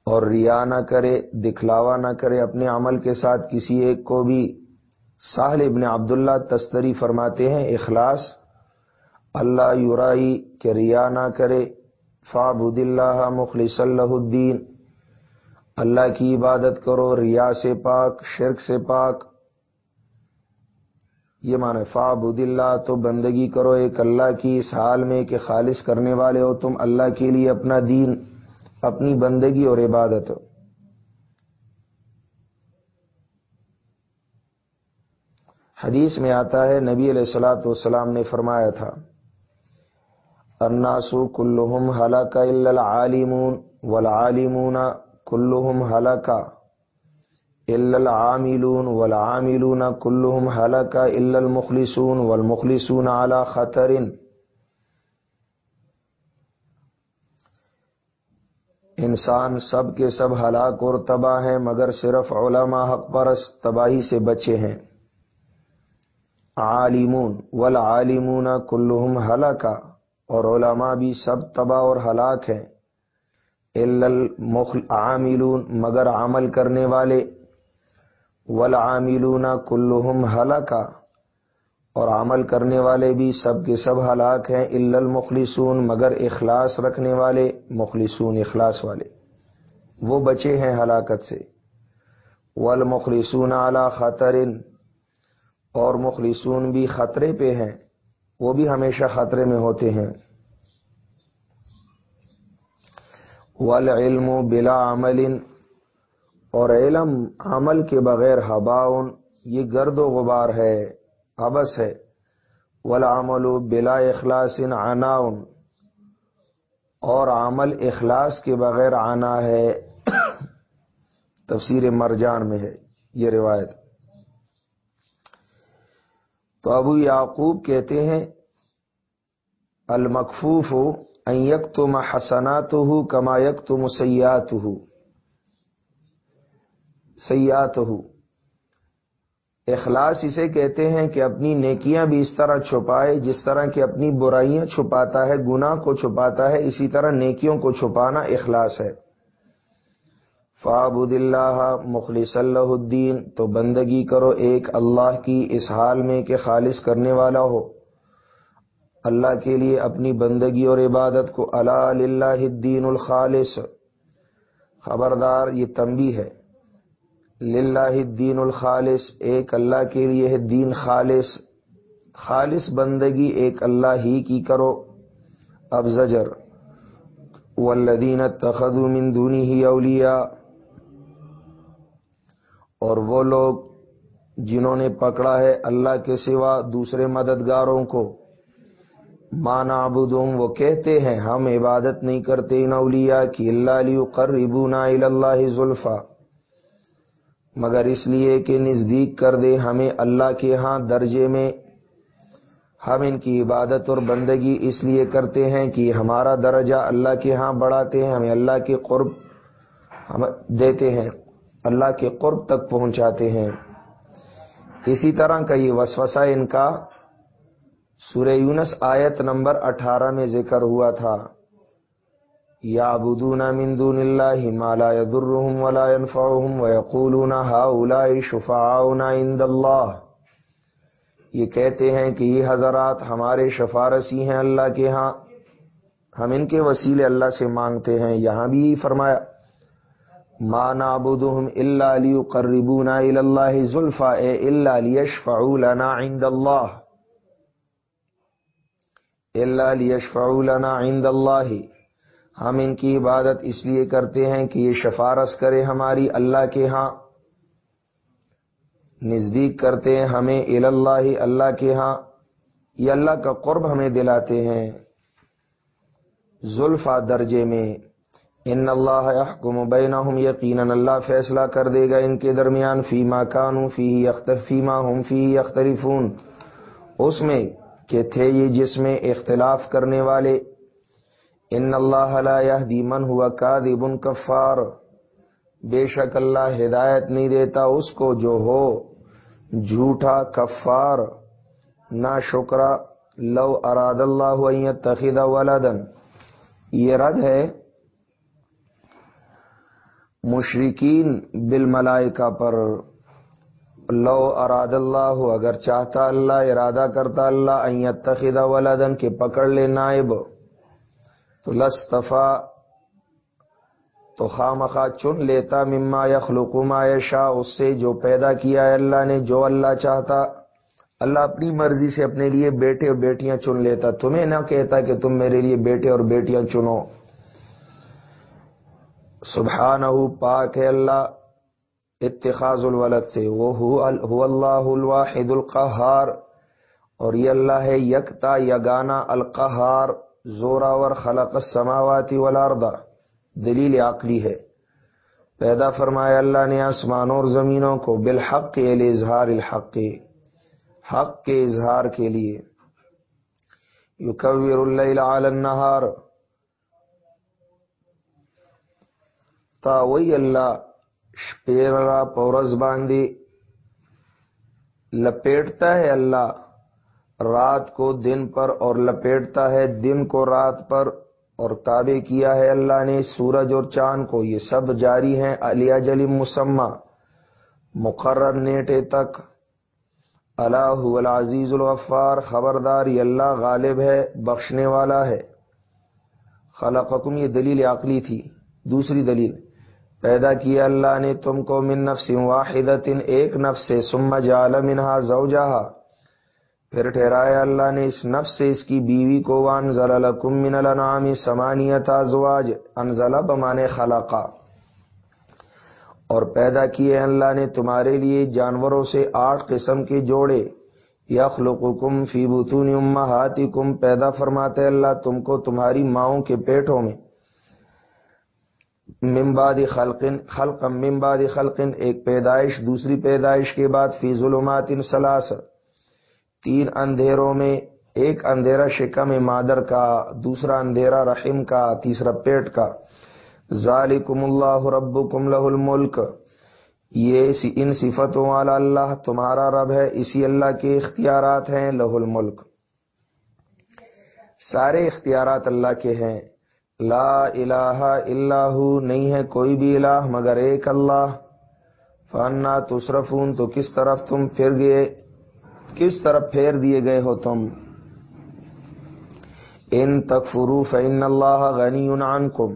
اور ریا نہ کرے، دکھلاوا نہ کرے اپنے عمل کے ساتھ کسی ایک کو بھی۔ ساحل ابن عبداللہ تستری فرماتے ہیں، اخلاص، اللہ یورائی کے ریا نہ کرے۔ فابد اللہ مخلص اللہ الدین۔ اللہ کی عبادت کرو، ریا سے پاک، شرک سے پاک۔ یہ مانے فعبد اللہ تو بندگی کرو، ایک اللہ کی اس حال میں کہ خالص کرنے والے ہو تم، اللہ کے لیے اپنا دین۔ اپنی بندگی اور عبادت حدیث میں آتا ہے، نبی علیہ السلاۃ والسلام نے فرمایا تھا اناسو کلحم حلق العالمون والعالمون کلحم حلق العاملون والعاملون كلهم هلك الا المخلصون والمخلصون على خطر۔ انسان سب کے سب ہلاک اور تباہ ہیں، مگر صرف علماء حق پرس تباہی سے بچے ہیں۔ عالمون، والعالمون كلهم ہلاک اور علماء بھی سب تباہ اور ہلاک ہیں۔ عاملون مگر عمل کرنے والے۔ والعاملون کلہم ہلاکا اور عمل کرنے والے بھی سب کے سب ہلاک ہیں، الا المخلصون، مگر اخلاص رکھنے والے، مخلصون اخلاص والے۔ وہ بچے ہیں ہلاکت سے۔ والمخلصون علی خطر، اور مخلصون بھی خطرے پہ ہیں۔ وہ بھی ہمیشہ خطرے میں ہوتے ہیں۔ والعلم بلا عمل، اور علم عمل کے بغیر ہباؤن یہ گرد و غبار ہے۔ ابس ہے۔ ولامل بلا اخلاص عناؤن اور عمل اخلاص کے بغیر آنا ہے۔ تفسیر مرجان میں ہے یہ روایت۔ تو ابو یعقوب کہتے ہیں، المکفوف یک تم حسنات ہو کما یک تم سیات ہو سیات ہو اخلاص اسے کہتے ہیں کہ اپنی نیکیاں بھی اس طرح چھپائے جس طرح کہ اپنی برائیاں چھپاتا ہے، گناہ کو چھپاتا ہے، اسی طرح نیکیوں کو چھپانا اخلاص ہے۔ فابد اللہ مخلص اللہ الدین تو بندگی کرو ایک اللہ کی اس حال میں کہ خالص کرنے والا ہو۔ اللہ کے لیے اپنی بندگی اور عبادت کو اللہ الدین الخالص۔ خبردار، یہ تنبی ہے۔ للہ الدین الخالص، ایک اللہ کے لیے ہے دین خالص۔ خالص بندگی ایک اللہ ہی کی کرو۔ اب زجر۔ والذین اتخذوا من دونی ہی اولیاء۔ اور وہ لوگ جنہوں نے پکڑا ہے اللہ کے سوا دوسرے مددگاروں کو۔ مانا ابودوں وہ کہتے ہیں، ہم عبادت نہیں کرتے ان اولیاء کی۔ اللہ علی قربونا اللہ زلفا۔ مگر اس لیے کہ نزدیک کر دے ہمیں اللہ کے ہاں درجے میں۔ ہم ان کی عبادت اور بندگی اس لیے کرتے ہیں کہ ہمارا درجہ اللہ کے ہاں بڑھاتے ہیں، ہمیں اللہ کے قرب ہم دیتے ہیں، اللہ کے قرب تک پہنچاتے ہیں۔ اسی طرح کا یہ وسوسہ ان کا سورہ یونس آیت نمبر اٹھارہ میں ذکر ہوا تھا۔ یا بدون من دون اللہ ما لا يضرهم ولا ينفعهم ويقولون هؤلاء شفعاؤنا عند اللہ یہ کہتے ہیں کہ یہ حضرات ہمارے شفارسی ہیں اللہ کے ہاں. ہم ان کے وسیلے اللہ سے مانگتے ہیں. یہاں بھی فرمایا، ما نعبدهم الا ليقربونا الى الله زلفا، اے الا ليشفعوا لنا عند الله. الا ليشفعوا لنا عند الله. ہم ان کی عبادت اس لیے کرتے ہیں کہ یہ شفارس کرے ہماری اللہ کے ہاں۔ نزدیک کرتے ہیں ہمیں اللہ اللہ کے ہاں۔ یہ اللہ کا قرب ہمیں دلاتے ہیں۔ زلفا درجے میں ان اللہ يحكم بینہم یقینا اللہ فیصلہ کر دے گا ان کے درمیان، فیما کانو فی فیما ہم فی یختریفون اس میں کہ تھے یہ جس میں اختلاف کرنے والے۔ ان اللہ لا يهدي من ہوا كاذب کفار۔ بے شک اللہ ہدایت نہیں دیتا اس کو جو ہو۔ جھوٹا کفار۔ نہ شکرا لو اراد اللہ تخید ولدن یہ رد ہے۔ مشرقین بالملائکہ پر۔ لو اراد اللہ، اگر چاہتا اللہ، ارادہ کرتا اللہ تخید ولدن کہ پکڑ لے نائب۔ تو لستفا، تو خواہ چن لیتا مما یخلق ما یشا اس سے جو پیدا کیا ہے اللہ نے، جو اللہ چاہتا۔ اللہ اپنی مرضی سے اپنے لیے بیٹے اور بیٹیاں چن لیتا۔ تمہیں نہ کہتا کہ تم میرے لیے بیٹے اور بیٹیاں چنو۔ سبحانہ پاک ہے اللہ۔ اتخاذ الولد سے۔ وہ اللہ الواحد القہار۔ اور یہ اللہ ہے یکتا یگانا القہار۔ زوراور خلق السماواتی والارض. دلیل عقلی ہے۔ پیدا فرمایا اللہ نے آسمانوں اور زمینوں کو بالحق کے لیے اظہار الحق، حق کے اظہار کے لیے۔ یکور اللیل علی النہار۔ تا وہی اللہ شپیرا پورز باندھی لپیٹتا ہے اللہ۔ رات کو دن پر اور لپیٹتا ہے، دن کو رات پر اور تابع کیا ہے اللہ نے سورج اور چاند کو۔ یہ سب جاری ہیں علی جلی مسمہ، مقرر نیٹے تک۔ اللہ العزیز الغفار، خبردار، یہ اللہ غالب ہے، بخشنے والا ہے۔ خلقکم، یہ دلیل عقلی تھی، دوسری دلیل۔ پیدا کیا اللہ نے تم کو من نفس واحدت ایک نفس سے سم جال منہا زوجہا۔ پھر ٹھہرایا اللہ نے اس نفس سے اس کی بیوی کو وانزل لکم من الانعام سمانیت ازواج انزل بمانے خلقا۔ اور پیدا کیے اللہ نے تمہارے لیے جانوروں سے آٹھ قسم کے جوڑے۔ یخلقکم فی بطون امہاتکم، پیدا فرماتے اللہ تم کو تمہاری ماؤں کے پیٹوں میں۔ ممباد خلقن خلق ممباد خلقن، ایک پیدائش، دوسری پیدائش کے بعد فی ظلمات سلاس تین اندھیروں میں، ایک اندھیرا شکم مادر کا، دوسرا اندھیرا رحم کا، تیسرا پیٹ کا۔ ذالکم اللہ ربکم لہ الملک۔ یہ ان صفتوں والا اللہ، تمہارا رب ہے، اسی اللہ کے اختیارات ہیں، لہ الملک۔ سارے اختیارات اللہ کے ہیں۔ لا الہ الا ہو، نہیں ہے کوئی بھی الہ مگر ایک اللہ۔ فانا تصرفون، تو کس طرف تم پھر گئے؟ کس طرف پھیر دیے گئے ہو تم؟ ان تکفرو فن اللہ غنی عنکم۔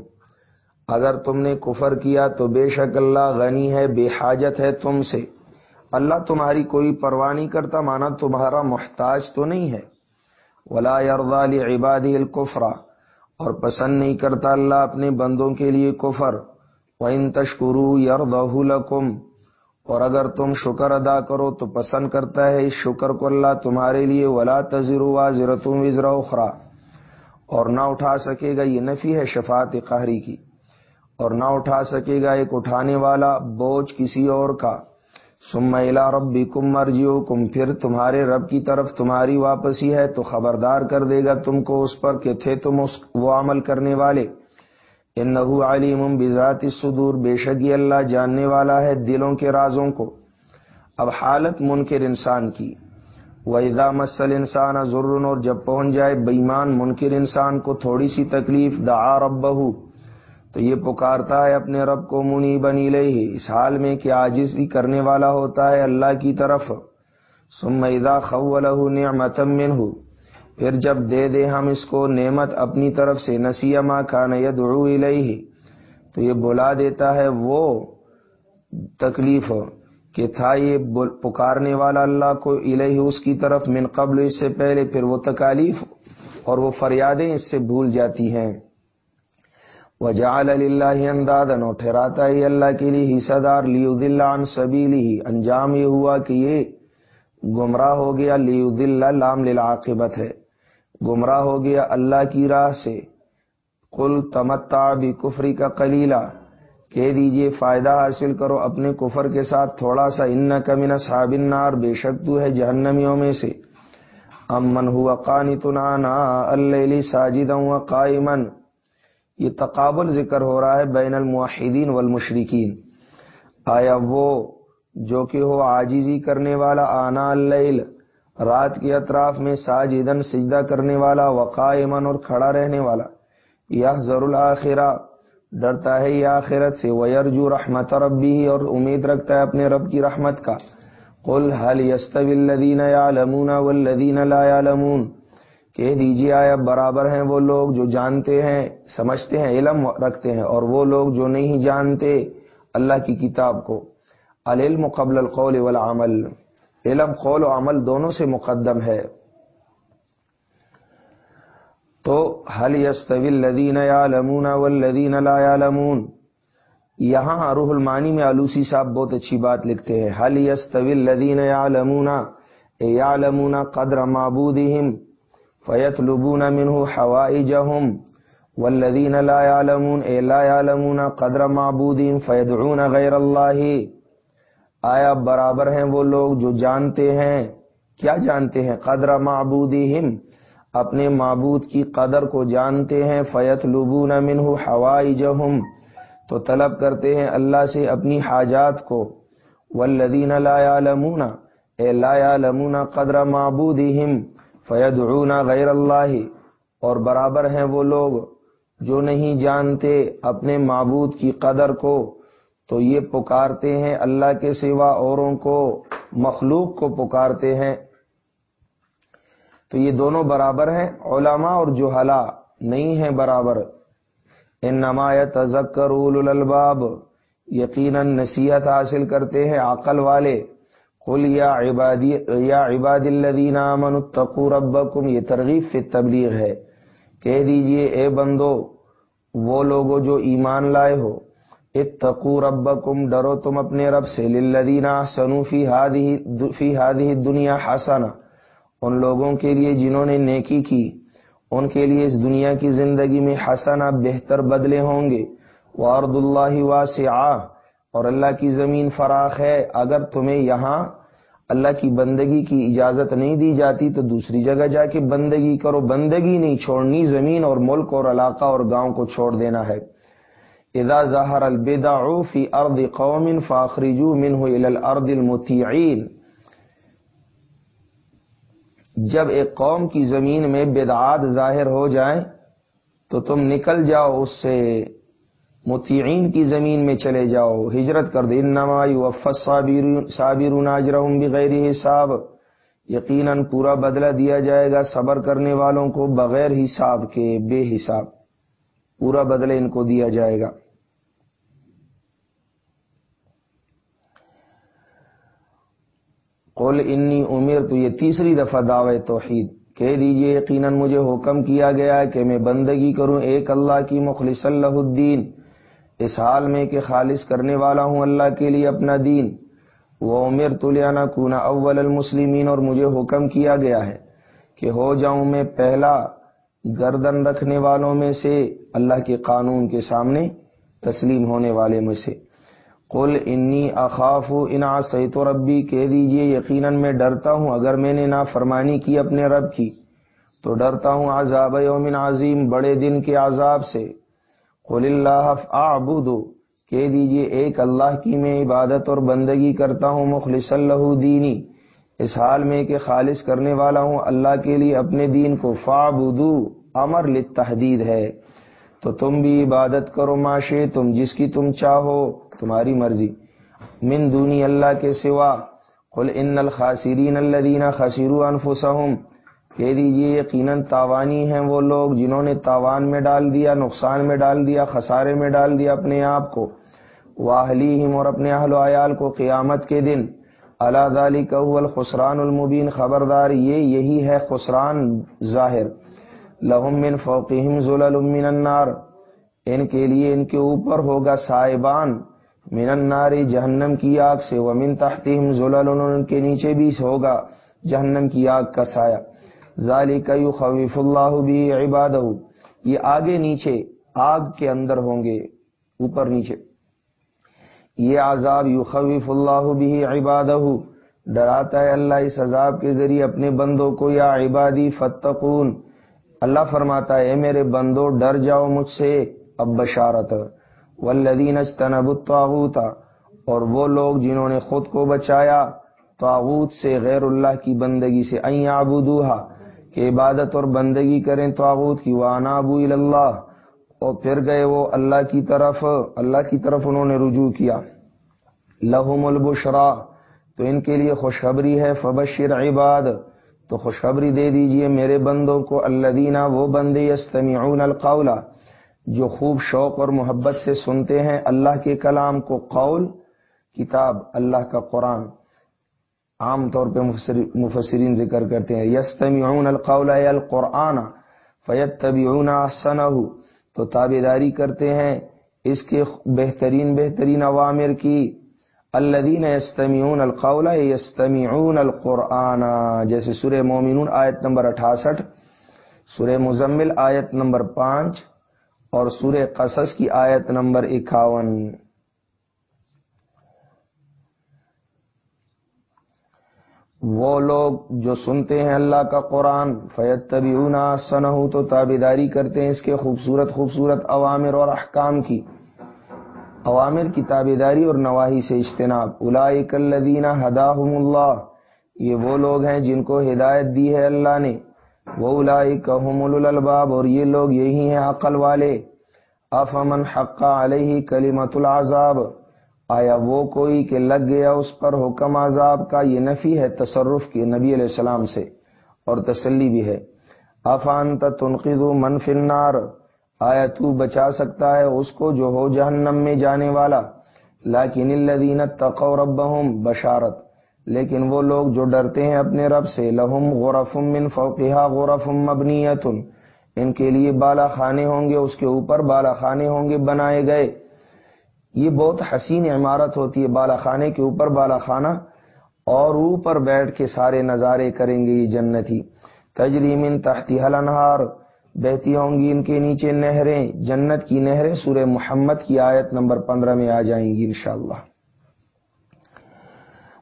اگر تم نے کفر کیا تو بے شک اللہ غنی ہے، بے حاجت ہے تم سے۔ اللہ تمہاری کوئی پرواہ نہیں کرتا، مانا تمہارا محتاج تو نہیں ہے۔ ولا لی عبادی القفرا اور پسند نہیں کرتا اللہ اپنے بندوں کے لیے کفر۔ و ان تشکرو لکم۔ اور اگر تم شکر ادا کرو تو پسند کرتا ہے اس شکر کو اللہ تمہارے لیے ولا تذرو ضرتوں وزر اخرا اور نہ اٹھا سکے گا یہ نفی ہے شفاعت قہری کی۔ اور نہ اٹھا سکے گا ایک اٹھانے والا بوجھ کسی اور کا۔ سم الا رب کم مرجیو کم پھر تمہارے رب کی طرف تمہاری واپسی ہے تو خبردار کر دے گا تم کو اس پر کہ تھے تم اس وہ عمل کرنے والے۔ ان نحو علیم بذات صدور، بے شکی اللہ جاننے والا ہے دلوں کے رازوں کو۔ اب حالت منکر انسان کی۔ وحدہ مسل انسان ضرور اور جب پہنچ جائے بےمان منکر انسان کو تھوڑی سی تکلیف، دعا رب تو یہ پکارتا ہے اپنے رب کو منی بنی لے اس حال میں کہ آجز ہی کرنے والا ہوتا ہے اللہ کی طرف۔ سمیدا خو نعمتم منہ۔ پھر جب دے دے ہم اس کو نعمت اپنی طرف سے نسیما کا نیدعو الیہ، تو یہ بلا دیتا ہے وہ تکلیف کہ تھا یہ پکارنے والا اللہ کو الہی اس کی طرف من قبل، اس سے پہلے پھر وہ تکالیف اور وہ فریادیں اس سے بھول جاتی ہیں۔ وجعل اللہ اندادن اور ٹھہراتا ہی اللہ کے لیے حصہ دار لیودل عن سبیلی ہی انجام یہ ہوا کہ یہ گمراہ ہو گیا لیودل لام للعاقبت ہے۔ گمراہ ہو گیا اللہ کی راہ سے۔ قل تمتا بھی کفری کا کلیلہ کہہ دیجیے فائدہ حاصل کرو اپنے کفر کے ساتھ تھوڑا سا ان کمن صاب النار، بے شک تو ہے جہنمیوں میں سے۔ امن ہوا قانتنا اللہ ساجد قائمن یہ تقابل ذکر ہو رہا ہے بین الموحدین والمشرکین۔ آیا وہ جو کہ ہو عاجزی کرنے والا آنا اللیل رات کے اطراف میں ساجدن سجدہ کرنے والا وقائمن اور کھڑا رہنے والا۔ یہ ضر الآخرہ ڈرتا ہے یہ آخرت سے۔ ویرجو رحمت ربی اور امید رکھتا ہے اپنے رب کی رحمت کا۔ قل هل يستوي الذين يعلمون والذين لا يعلمون؟ کہہ دیجیے آیا برابر ہیں وہ لوگ جو جانتے ہیں، سمجھتے ہیں، علم رکھتے ہیں، اور وہ لوگ جو نہیں جانتے اللہ کی کتاب کو۔ العلم قبل القول والعمل۔ علم، قول و عمل دونوں سے مقدم ہے۔ تو حل یستوی الدین یا لمون ولدین لا لمون یہاں روح المانی میں آلوسی صاحب بہت اچھی بات لکھتے ہیں۔ حل یستوی الدین یا لمونا یا لمونا قدر معبود فیت لبون منہ ہوائی جہم ولدین لا لمون اے لا لمونا قدر معبود فیدعون غیر اللہ آیا برابر ہیں وہ لوگ جو جانتے ہیں؟ کیا جانتے ہیں؟ قدر معبودہم۔ اپنے معبود کی قدر کو جانتے ہیں۔ فیت لبون منہ ہوائی تو طلب کرتے ہیں اللہ سے اپنی حاجات کو۔ ولدین لا لمونا اے لا لمونا قدر معبود فیدعون غیر اللہ۔ اور برابر ہیں وہ لوگ جو نہیں جانتے اپنے معبود کی قدر کو۔ تو یہ پکارتے ہیں اللہ کے سوا اوروں کو، مخلوق کو پکارتے ہیں۔ تو یہ دونوں برابر ہیں، علماء اور جوہلا نہیں ہیں برابر۔ ان نمایت تذکر الباب یقیناً نصیحت حاصل کرتے ہیں عقل والے۔ قل یا عبادی، یا عباد الدین امن التقو ربکم، یہ ترغیب فی تبلیغ ہے۔ کہہ دیجیے، اے بندو، وہ لوگو جو ایمان لائے ہو اتقو ربکم، ڈرو تم اپنے رب سے، للذین احسنوا فی هذه فی هذه الدنیا ان لوگوں کے لیے جنہوں نے نیکی کی، ان کے لیے اس دنیا کی زندگی میں حسنا بہتر بدلے ہوں گے۔ وارد اللہ واسع اور اللہ کی زمین فراخ ہے۔ اگر تمہیں یہاں اللہ کی بندگی کی اجازت نہیں دی جاتی، تو دوسری جگہ جا کے بندگی کرو۔ بندگی نہیں، چھوڑنی زمین اور ملک اور علاقہ اور گاؤں کو چھوڑ دینا ہے۔ اذا ظہر البدا فی ارد قوم فاخرجو منہ الى الارض المتعین جب ایک قوم کی زمین میں بدعات ظاہر ہو جائیں، تو تم نکل جاؤ اس سے متعین کی زمین میں چلے جاؤ، ہجرت کر دے وفت صابر ناجرہم بغیر حساب۔ یقیناً پورا بدلہ دیا جائے گا صبر کرنے والوں کو بغیر حساب کے، بے حساب۔ پورا بدلہ ان کو دیا جائے گا۔ قل انی عمر تو یہ تیسری دفعہ دعوی توحید۔ کہہ دیجیے، یقیناً مجھے حکم کیا گیا ہے کہ میں بندگی کروں ایک اللہ کی مخلص اللہ الدین۔ اس حال میں کہ خالص کرنے والا ہوں اللہ کے لیے اپنا دین۔ وہ عمر تلیانہ کونا اول المسلمین، اور مجھے حکم کیا گیا ہے کہ ہو جاؤں میں پہلا گردن رکھنے والوں میں سے اللہ کے قانون کے سامنے تسلیم ہونے والے میں سے۔ قل انی اخاف ان سیت و ربی، کہہ دیجیے، یقیناً میں ڈرتا ہوں، اگر میں نے نافرمانی فرمانی کی اپنے رب کی، تو ڈرتا ہوں عذاب یوم عظیم، بڑے دن کے عذاب سے۔ قل اللہ اعبدو کہہ دیجیے، ایک اللہ کی میں عبادت اور بندگی کرتا ہوں مخلص اللہ دینی۔ اس حال میں کہ خالص کرنے والا ہوں، اللہ کے لیے اپنے دین کو فعبدو امر لتحدید ہے۔ تو تم بھی عبادت کرو معاشے تم جس کی تم چاہو، تمہاری مرضی۔ من دونی اللہ کے سوا، قل ان الخاسرین الذین خسروا انفسهم کہہ دیجیے، یقیناً تاوانی ہیں وہ لوگ جنہوں نے تاوان میں ڈال دیا، نقصان میں ڈال دیا، خسارے میں ڈال دیا اپنے آپ کو۔ واہلیہم اور اپنے اہل و عیال کو قیامت کے دن اللہ دالی هو الخسران المبین خبردار، یہ یہی ہے خسران ظاہر۔ لہم من فوقہم ظلل من النار، ان کے لیے ان کے اوپر ہوگا سائبان من النار، جہنم کی آگ سے۔ ومن تحتہم زلل ان کے نیچے بھی ہوگا جہنم کی آگ کا سایہ۔ ذالک یخوف اللہ بھی عبادہ یہ آگے نیچے، آگ کے اندر ہوں گے، اوپر نیچے۔ یہ عذاب یخوف اللہ بھی عبادہ، ڈراتا ہے اللہ اس عذاب کے ذریعے اپنے بندوں کو، یا عبادی فتقون۔ اللہ فرماتا ہے، اے میرے بندوں ڈر جاؤ مجھ سے۔ اب بشارت۔ والذین اجتنب الطاغوت، اور وہ لوگ جنہوں نے خود کو بچایا، طاغوت سے غیر اللہ کی بندگی سے این عبدوہا کہ عبادت اور بندگی کریں طاغوت کی وانابو اللہ اور پھر گئے وہ اللہ کی طرف، اللہ کی طرف انہوں نے رجوع کیا۔ لہم البشرا تو ان کے لیے خوشخبری ہے۔ فبشر عباد، تو خوشخبری دے دیجیے میرے بندوں کو۔ اللہ دینا وہ بندے، یستمعون القولہ جو خوب شوق اور محبت سے سنتے ہیں اللہ کے کلام کو۔ قول، کتاب، اللہ کا قرآن۔ عام طور پہ مفسرین ذکر کرتے ہیں۔ یستمیعون القول القرآن فیت طبی تو تابے داری کرتے ہیں اس کے بہترین بہترین عوامر کی۔ الدین یستمیعون القول یستمیون القرآن، جیسے سورہ مومنون آیت نمبر اٹھاسٹھ، سورہ مزمل آیت نمبر پانچ، اور سورہ قصص کی آیت نمبر اکاون۔ وہ لوگ جو سنتے ہیں اللہ کا قرآن فیت طبی سن تو تابیداری کرتے ہیں اس کے خوبصورت خوبصورت عوامر اور احکام کی۔ عوامر کی تابیداری اور نواحی سے اجتناب۔ الدینہ ہداہم اللہ۔ یہ وہ لوگ ہیں جن کو ہدایت دی ہے اللہ نے۔ وہ الاحم الباب اور یہ لوگ یہی ہیں عقل والے۔ افمن حقہ علیہ کلیمت العذاب۔ آیا وہ کوئی کہ لگ گیا اس پر حکم عذاب کا؟ یہ نفی ہے تصرف کی نبی علیہ السلام سے، اور تسلی بھی ہے۔ افان تنقید منف النار؟ آیا تو بچا سکتا ہے اس کو جو ہو جہنم میں جانے والا؟ لیکن الذین تقوا ربهم بشارت۔ لیکن وہ لوگ جو ڈرتے ہیں اپنے رب سے، لہم غرف من فوقها غرف مبنیت ان کے لیے بالا خانے ہوں گے، اس کے اوپر بالا خانے ہوں گے بنائے گئے۔ یہ بہت حسین عمارت ہوتی ہے، بالا خانے کے اوپر بالا خانہ، اور اوپر بیٹھ کے سارے نظارے کریں گے یہ جنتی۔ تجریم ان تحتی انہار بہتی ہوں گی ان کے نیچے نہریں۔ جنت کی نہریں سورہ محمد کی آیت نمبر پندرہ میں آ جائیں گی انشاءاللہ۔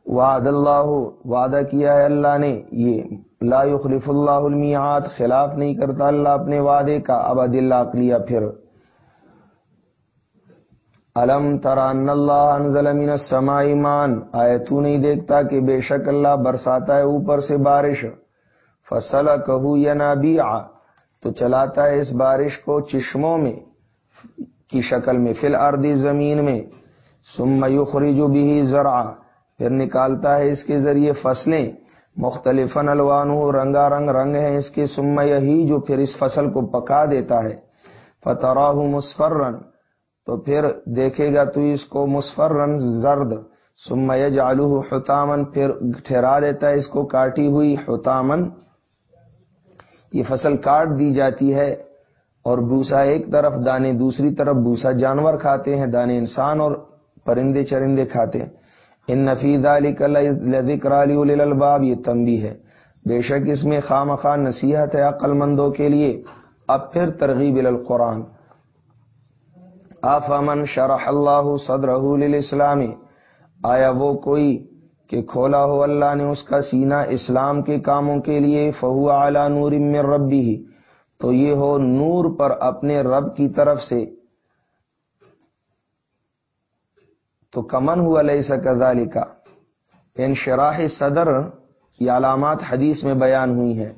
وعد اللہ، وعدہ کیا ہے اللہ نے یہ، لا يخلف اللہ المیعات خلاف نہیں کرتا اللہ اپنے وعدے کا اب عدل اقلیہ پھر۔ علم تران اللہ انزل من السماء ایمان آئے تو نہیں دیکھتا کہ بے شک اللہ برساتا ہے اوپر سے بارش؟ فصل کہو یا تو چلاتا ہے اس بارش کو چشموں میں، کی شکل میں فل اردی زمین میں۔ ثم یخرج بھی زرع پھر نکالتا ہے اس کے ذریعے فصلیں۔ مختلف الوان رنگا رنگ رنگ ہیں اس کے۔ سم یہی جو پھر اس فصل کو پکا دیتا ہے۔ فتراہ مسفرن تو پھر دیکھے گا تو اس کو مسفر رنگ زرد سم جالو حتامن پھر ٹھہرا لیتا ہے اس کو کاٹی ہوئی حتامن یہ فصل کاٹ دی جاتی ہے اور بوسا ایک طرف، دانے دوسری طرف، بوسا جانور کھاتے ہیں، دانے انسان اور پرندے چرندے کھاتے ہیں۔ ان نفید علی ذکر علی الباب یہ تمبی ہے۔ بے شک اس میں خام خان نصیحت ہے عقل مندوں کے لیے۔ اب پھر ترغیب القرآن۔ آفامن شرح اللہ صدر اسلامی آیا وہ کوئی کہ کھولا ہو اللہ نے اس کا سینہ اسلام کے کاموں کے لیے؟ فہو اعلی نور من ربی ہی تو یہ ہو نور پر اپنے رب کی طرف سے. تو کمن ہوا لئی سکا کا ان شراح صدر کی علامات حدیث میں بیان ہوئی ہیں.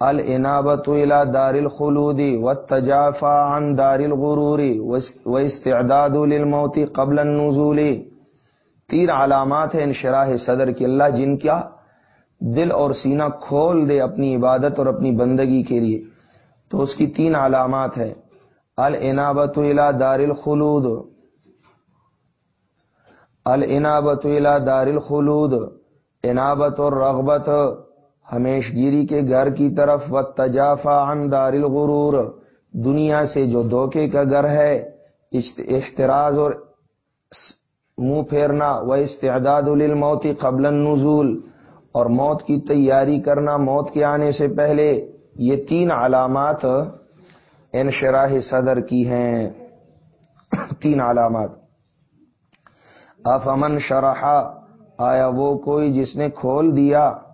العنابت الى دار الخلود والتجافى عن دار الغرور واستعداد للموت قبل النزول۔ تین علامات ہیں انشراح صدر کی اللہ جن کیا دل اور سینہ کھول دے اپنی عبادت اور اپنی بندگی کے لیے۔ تو اس کی تین علامات ہیں۔ العنابت الى دار الخلود۔ العنابت الى دار الخلود۔ عنابت اور رغبت ہمیش گیری کے گھر کی طرف و تجافا دار الغرور، دنیا سے جو دھوکے کا گھر ہے احتراز اور منہ پھیرنا و استعداد للموت قبل النزول، اور موت کی تیاری کرنا موت کے آنے سے پہلے، یہ تین علامات انشراح صدر کی ہیں۔ تین علامات۔ افمن شرحا، آیا وہ کوئی جس نے کھول دیا؟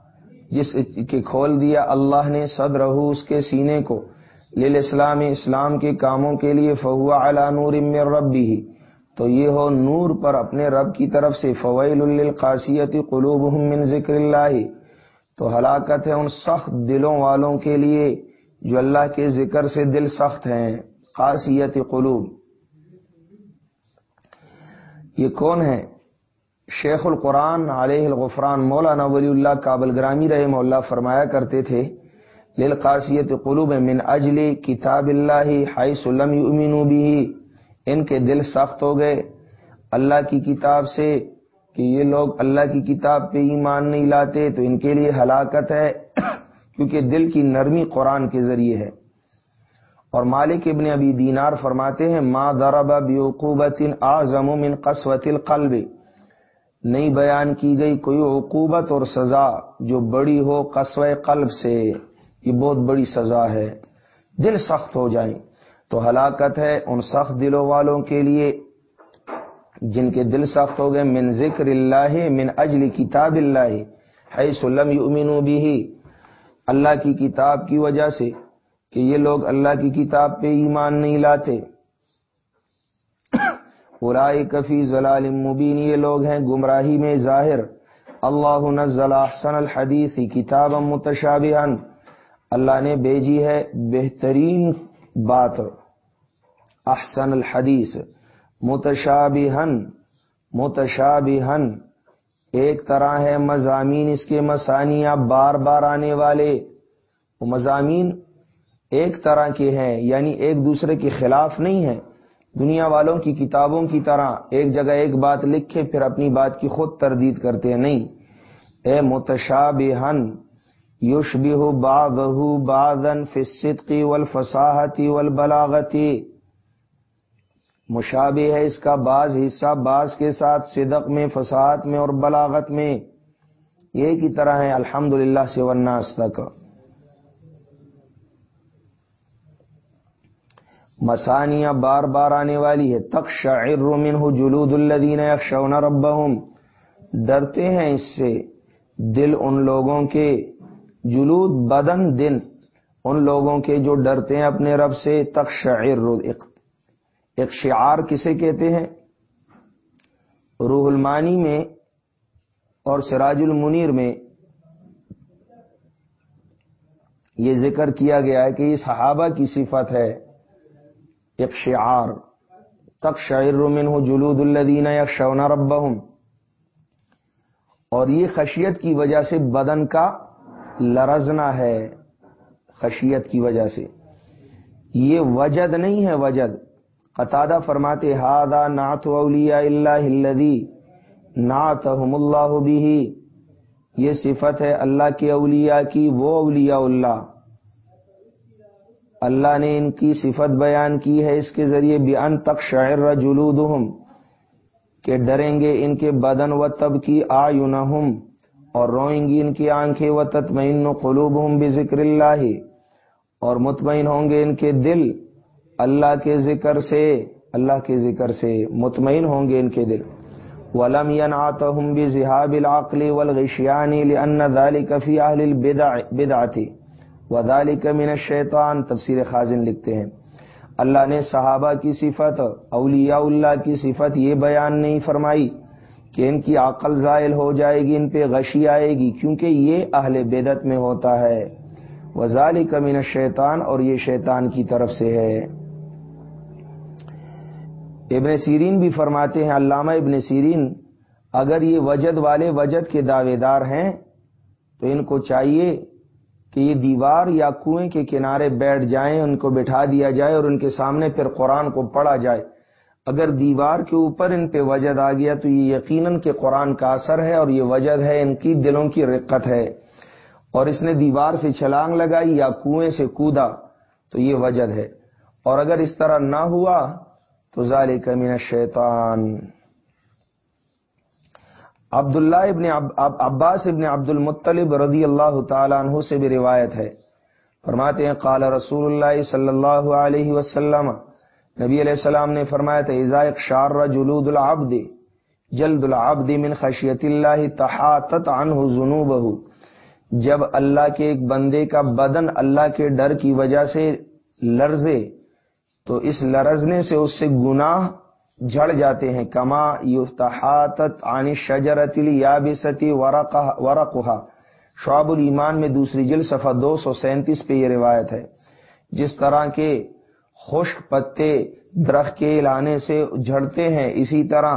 جس کے کھول دیا اللہ نے صدر اس کے سینے کو لیل اسلام اسلام کے کاموں کے لیے فہوا علا نور ربی ہی تو یہ ہو نور پر اپنے رب کی طرف سے فویل القاسیت قلوب من ذکر اللہ تو ہلاکت ہے ان سخت دلوں والوں کے لیے جو اللہ کے ذکر سے دل سخت ہیں خاصیت قلوب یہ کون ہے شیخ القرآن علیہ الغفران مولانا ولی اللہ کابل گرامی رحم اللہ فرمایا کرتے تھے، للقاسیت قلوب من اجل کتاب اللہ سلم بھی ان کے دل سخت ہو گئے۔ اللہ کی کتاب سے کہ یہ لوگ اللہ کی کتاب پہ ایمان نہیں لاتے تو ان کے لیے ہلاکت ہے، کیونکہ دل کی نرمی قرآن کے ذریعے ہے۔ اور مالک ابن ابی دینار فرماتے ہیں، ما دربا بیوقوبت آزم من قسوت القلب۔ نہیں بیان کی گئی کوئی عقوبت اور سزا جو بڑی ہو قصو قلب سے، یہ بہت بڑی سزا ہے۔ دل سخت ہو جائیں تو ہلاکت ہے ان سخت دلوں والوں کے لیے جن کے دل سخت ہو گئے من ذکر اللہ، من اجل کتاب اللہ ہے سلم یؤمنو بھی اللہ کی کتاب کی وجہ سے کہ یہ لوگ اللہ کی کتاب پہ ایمان نہیں لاتے۔ ارائی کفی ضلال مبین، یہ لوگ ہیں گمراہی میں ظاہر۔ اللہ نزل احسن الحدیث کتاب متشابہ اللہ نے بھیجی ہے بہترین بات، احسن الحدیث۔ متشابہ متشابہ ایک طرح ہے مضامین اس کے مسانیہ بار بار آنے والے۔ مضامین ایک طرح کے ہیں یعنی ایک دوسرے کے خلاف نہیں ہے دنیا والوں کی کتابوں کی طرح ایک جگہ ایک بات لکھے، پھر اپنی بات کی خود تردید کرتے ہیں۔ نہیں۔ اے متشابہن یشبہ بعضہ بعضا فی الصدق والفصاحتی والبلاغتی مشابہ ہے اس کا بعض حصہ بعض کے ساتھ صدق میں، فساد میں اور بلاغت میں۔ یہ کی طرح ہے الحمد للہ سے ورناس تک۔ مسانیاں بار بار آنے والی ہے۔ تک شاعر منہ جلود الدین اکشون ربہم۔ ڈرتے ہیں اس سے دل ان لوگوں کے جلود بدن دن۔ ان لوگوں کے جو ڈرتے ہیں اپنے رب سے۔ تک شاعر ایک شعار کسے کہتے ہیں؟ روح المانی میں اور سراج المنیر میں یہ ذکر کیا گیا ہے کہ یہ صحابہ کی صفت ہے۔ ایک شعار تک جلود الدین یا شونا اور یہ خشیت کی وجہ سے بدن کا لرزنا ہے۔ خشیت کی وجہ سے۔ یہ وجد نہیں ہے وجد۔ قطادہ فرماتے ہادا نعت اولیاء اللہ الذی نعتهم اللہ بھی یہ صفت ہے اللہ کے اولیاء کی، وہ اولیاء اللہ۔ اللہ نے ان کی صفت بیان کی ہے اس کے ذریعے بھی ان تک شعر جلودہم، کہ ڈریں گے ان کے بدن و تب کی آیونہم اور روئیں گی ان کی آنکھیں، و تطمئن قلوبہم بذکر اللہ، اور مطمئن ہوں گے ان کے دل اللہ کے ذکر سے، اللہ کے ذکر سے مطمئن ہوں گے ان کے دل۔ ولم ينعتهم بذهاب العقل والغشيان لان ذلك في اهل البدع بدعه وذلك من الشیطان تفسیر خازن لکھتے ہیں۔ اللہ نے صحابہ کی صفت، اولیاء اللہ کی صفت یہ بیان نہیں فرمائی کہ ان کی عقل زائل ہو جائے گی، ان پہ غشی آئے گی، کیونکہ یہ اہل بدت میں ہوتا ہے۔ وزال من الشیطان اور یہ شیطان کی طرف سے ہے۔ ابن سیرین بھی فرماتے ہیں، علامہ ابن سیرین، اگر یہ وجد والے وجد کے دعوے دار ہیں تو ان کو چاہیے کہ یہ دیوار یا کنویں کے کنارے بیٹھ جائیں، ان کو بٹھا دیا جائے اور ان کے سامنے پھر قرآن کو پڑھا جائے۔ اگر دیوار کے اوپر ان پہ وجد آ گیا تو یہ یقیناً کہ قرآن کا اثر ہے اور یہ وجد ہے، ان کی دلوں کی رقت ہے۔ اور اس نے دیوار سے چھلانگ لگائی یا کنویں سے کودا تو یہ وجد ہے۔ اور اگر اس طرح نہ ہوا تو ذالک من الشیطان۔ عبداللہ ابن عباس ابن عبد المطلب رضی اللہ تعالیٰ عنہ سے بھی روایت ہے۔ فرماتے ہیں، قال رسول اللہ صلی اللہ علیہ وسلم، نبی علیہ السلام نے فرمایا تھا ازائق شار جلود العبد، جلد العبد من خشیت اللہ تحاتت عنہ ذنوبہ۔ جب اللہ کے ایک بندے کا بدن اللہ کے ڈر کی وجہ سے لرزے، تو اس لرزنے سے اس سے گناہ جھڑ جاتے ہیں. کما یفتحاتت عن شجرت الیابستی ورقها شعب الایمان میں دوسری جل صفحہ دو سو سینتیس پہ یہ روایت ہے. جس طرح کے خشک پتے درخت کے لانے سے جھڑتے ہیں، اسی طرح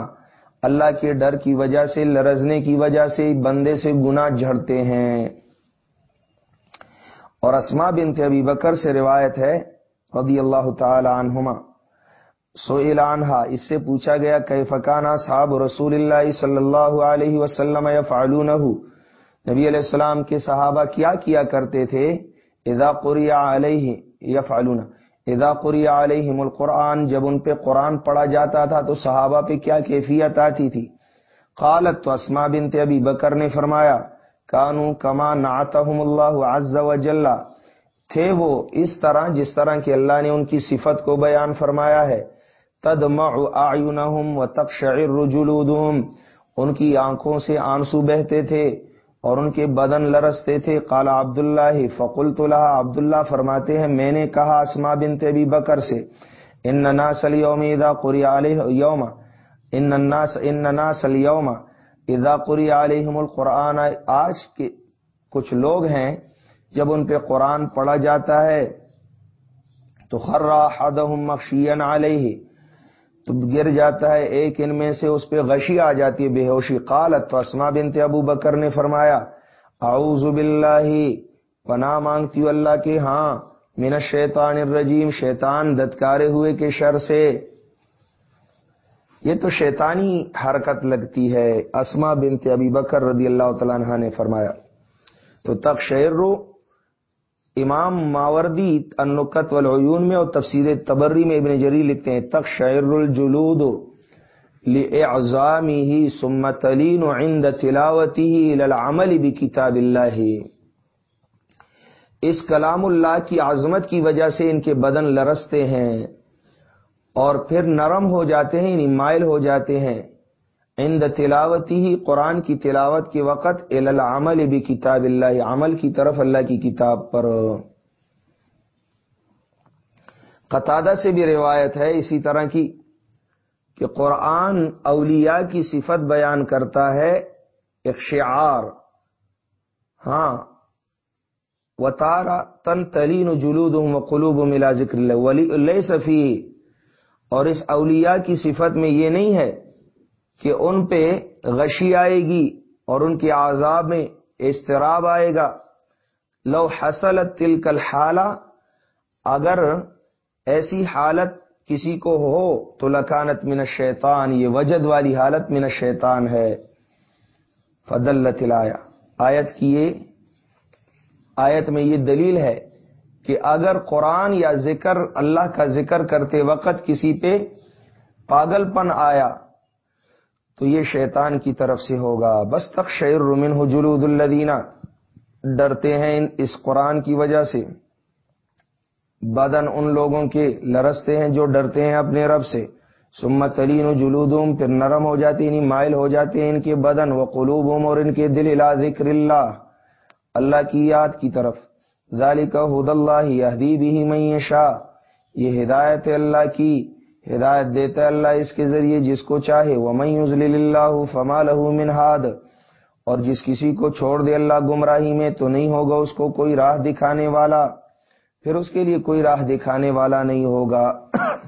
اللہ کے ڈر کی وجہ سے، لرزنے کی وجہ سے بندے سے گناہ جھڑتے ہیں. اور اسما بنت ابی بکر سے روایت ہے، رضی اللہ تعالی عنہما. سو عنہا، اس سے پوچھا گیا کہ فکانہ صاحب رسول اللہ صلی اللہ علیہ وسلم یا نبی علیہ السلام کے صحابہ کیا کیا کرتے تھے؟ ادا قریا علیہ یا فعلون ادا قریا علیہ القرآن جب ان پہ قرآن پڑھا جاتا تھا تو صحابہ پہ کیا کیفیت آتی تھی؟ قالت تو اسما بنت ابی بکر نے فرمایا، کانو کما نعتهم اللہ عز و جل تھے وہ اس طرح جس طرح کہ اللہ نے ان کی صفت کو بیان فرمایا ہے۔ تدمع اعینہم و تقشعر جلودہم۔ ان کی آنکھوں سے آنسو بہتے تھے اور ان کے بدن لرستے تھے۔ قال عبداللہ، فقلت لها عبداللہ فرماتے ہیں، میں نے کہا اسما بنت ابی بکر سے، ان ناس اليوم اذا قرئ علیہ یوم، ان الناس، ان ناس اليوم اذا قرئ علیہم القرآن۔ آج کے کچھ لوگ ہیں، جب ان پہ قرآن پڑھا جاتا ہے، تو خر احدهم مخشیا علیہ۔ تو گر جاتا ہے ایک ان میں سے اس پہ غشی آ جاتی ہے بے ہوشی۔ قالت تو اسما بنت ابو بکر نے فرمایا، اعوذ باللہ پناہ مانگتی ہوں اللہ کے ہاں۔ من الشیطان الرجیم، شیطان دتکارے ہوئے کے شر سے۔ یہ تو شیطانی حرکت لگتی ہے۔ اسما بنت ابی بکر رضی اللہ تعالیٰ عنہ نے فرمایا۔ تو تب شیر رو۔ امام ماوردی انکت والعیون میں اور تفسیر تبری میں ابن جری لکھتے ہیں، تک شعر الجلود لعظامی ہی سمت عند تلاوتی ہی للعمل بکتاب اللہ۔ اس کلام اللہ کی عظمت کی وجہ سے ان کے بدن لرستے ہیں اور پھر نرم ہو جاتے ہیں یعنی مائل ہو جاتے ہیں۔ عند تلاوتی ہی قرآن کی تلاوت کے وقت العمل بھی کتاب اللہ، عمل کی طرف اللہ کی کتاب پر۔ قطادہ سے بھی روایت ہے اسی طرح کی کہ قرآن اولیاء کی صفت بیان کرتا ہے ایک شعار۔ ہاں۔ و تارا تن تلین جلود و قلوب ملا ذکر اللہ ولی صفی اور اس اولیاء کی صفت میں یہ نہیں ہے کہ ان پہ غشی آئے گی اور ان کے عذاب میں استراب آئے گا۔ لو حسل تل کل اگر ایسی حالت کسی کو ہو تو لکانت من الشیطان، یہ وجد والی حالت من الشیطان ہے۔ فضل تلایا آیت کی یہ آیت میں یہ دلیل ہے کہ اگر قرآن یا ذکر اللہ کا ذکر کرتے وقت کسی پہ پاگل پن آیا تو یہ شیطان کی طرف سے ہوگا۔ بس تک شعر رومن ہو جلود الدینہ ڈرتے ہیں اس قرآن کی وجہ سے۔ بدن ان لوگوں کے لرستے ہیں جو ڈرتے ہیں اپنے رب سے۔ سمت علین و جلودوم پھر نرم ہو جاتی یعنی مائل ہو جاتے ہیں ان کے بدن۔ و قلوب اور ان کے دل الا ذکر اللہ۔ اللہ کی یاد کی طرف۔ ذالک حد اللہ یہدی بھی میں شاہ یہ ہدایت اللہ کی۔ ہدایت دیتا ہے اللہ اس کے ذریعے جس کو چاہے. وہ میں اللہ فما لہو منہاد اور جس کسی کو چھوڑ دے اللہ گمراہی میں تو نہیں ہوگا اس کو کوئی راہ دکھانے والا. پھر اس کے لیے کوئی راہ دکھانے والا نہیں ہوگا.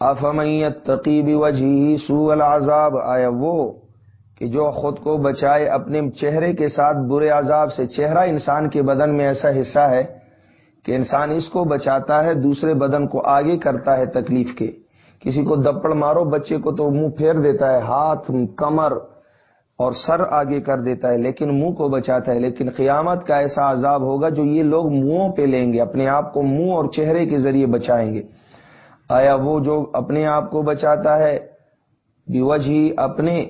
افمیت تقیب وجہ سو العذاب؟ آیا وہ کہ جو خود کو بچائے اپنے چہرے کے ساتھ برے عذاب سے چہرہ انسان کے بدن میں ایسا حصہ ہے کہ انسان اس کو بچاتا ہے، دوسرے بدن کو آگے کرتا ہے تکلیف کے۔ کسی کو دپڑ مارو، بچے کو تو منہ پھیر دیتا ہے، ہاتھ، کمر اور سر آگے کر دیتا ہے، لیکن منہ کو بچاتا ہے۔ لیکن قیامت کا ایسا عذاب ہوگا جو یہ لوگ منہوں پہ لیں گے، اپنے آپ کو منہ اور چہرے کے ذریعے بچائیں گے۔ آیا وہ جو اپنے آپ کو بچاتا ہے بیوجی اپنے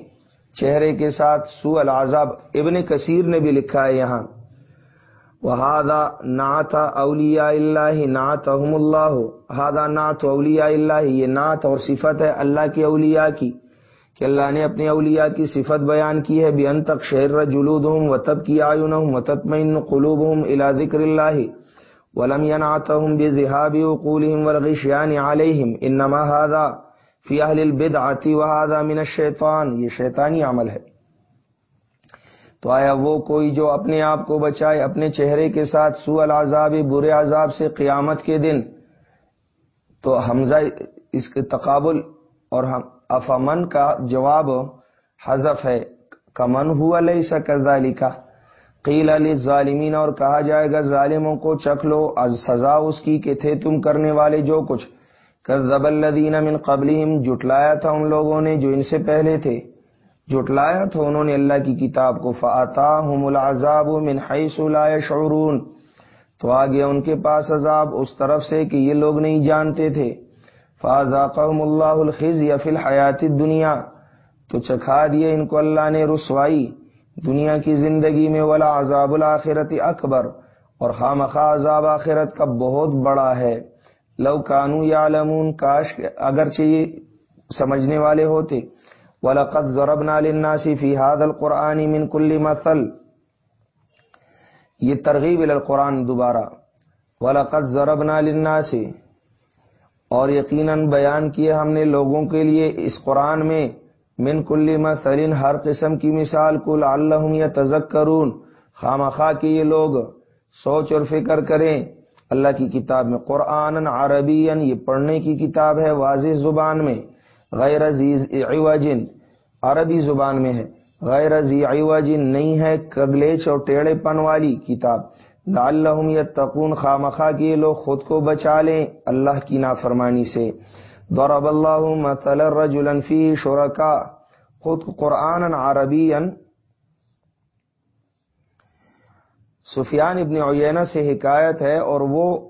چہرے کے ساتھ سو العذاب ابن کثیر نے بھی لکھا ہے یہاں۔ وہادا نعت اولیاء اللہ نعت اللہ ہادا نعت اولیاء اللہ یہ نعت اور صفت ہے اللہ کے اولیاء کی، کہ اللہ نے اپنے اولیاء کی صفت بیان کی ہے۔ بھی تک شہر جلود ہوں و تب کی آیون ہوں و تطمین قلوب ہوں الا ذکر اللہ ولم ينعتهم بذهاب عقولهم والغشيان عليهم۔ انما هذا فی اہل البدعتی وهذا من الشیطان، یہ شیطانی عمل ہے۔ تو آیا وہ کوئی جو اپنے آپ کو بچائے، اپنے چہرے کے ساتھ سو العذاب، برے عذاب سے قیامت کے دن، تو حمزہ اس کے تقابل اور افامن کا جواب حذف ہے۔ کمن ہوا لئی سکردہ لکھا قیل علی ظالمین اور کہا جائے گا، ظالموں کو چکھ لو سزا اس کی کہ تھے تم کرنے والے جو کچھ۔ کذب الذین من قبلہم جٹلایا تھا ان لوگوں نے جو ان سے پہلے تھے۔ جٹلایا تھا انہوں نے اللہ کی کتاب کو۔ فاتاہم العذاب من حیث لا يشعرون۔ تو آگے ان کے پاس عذاب اس طرف سے کہ یہ لوگ نہیں جانتے تھے۔ فازاقہم اللہ الخزی فی الحیات الدنیا تو چکھا دیے ان کو اللہ نے رسوائی۔ دنیا کی زندگی میں ولا عذاب الآخرت اکبر۔ اور خامخا عذاب آخرت کا بہت بڑا ہے۔ لو کانو یا لمون کاش اگر چاہیے سمجھنے والے ہوتے۔ ولاقت ضرب نالناسی فی حاد القرآن من کل مثل۔ یہ ترغیب القرآن دوبارہ۔ ولاقت ضرب نالناسی اور یقیناً بیان کیے ہم نے لوگوں کے لیے اس قرآن میں من کل مثل، ہر قسم کی مثال کل اللہ یا تزک کرون خام خواہ کی یہ لوگ سوچ اور فکر کریں۔ اللہ کی کتاب میں قرآن عربی یعنی یہ پڑھنے کی کتاب ہے، واضح زبان میں۔ غیر عزیز عوجن عربی زبان میں ہے۔ غیر عوجن نہیں ہے، کگلیچ اور ٹیڑے پن والی کتاب۔ لعلہم یتقون، خامخا کی لوگ خود کو بچا لیں اللہ کی نافرمانی سے۔ ضرب اللہ مثل رجلا فی شرکا، خود قرآن عربی سفیان ابن عینہ سے حکایت ہے اور وہ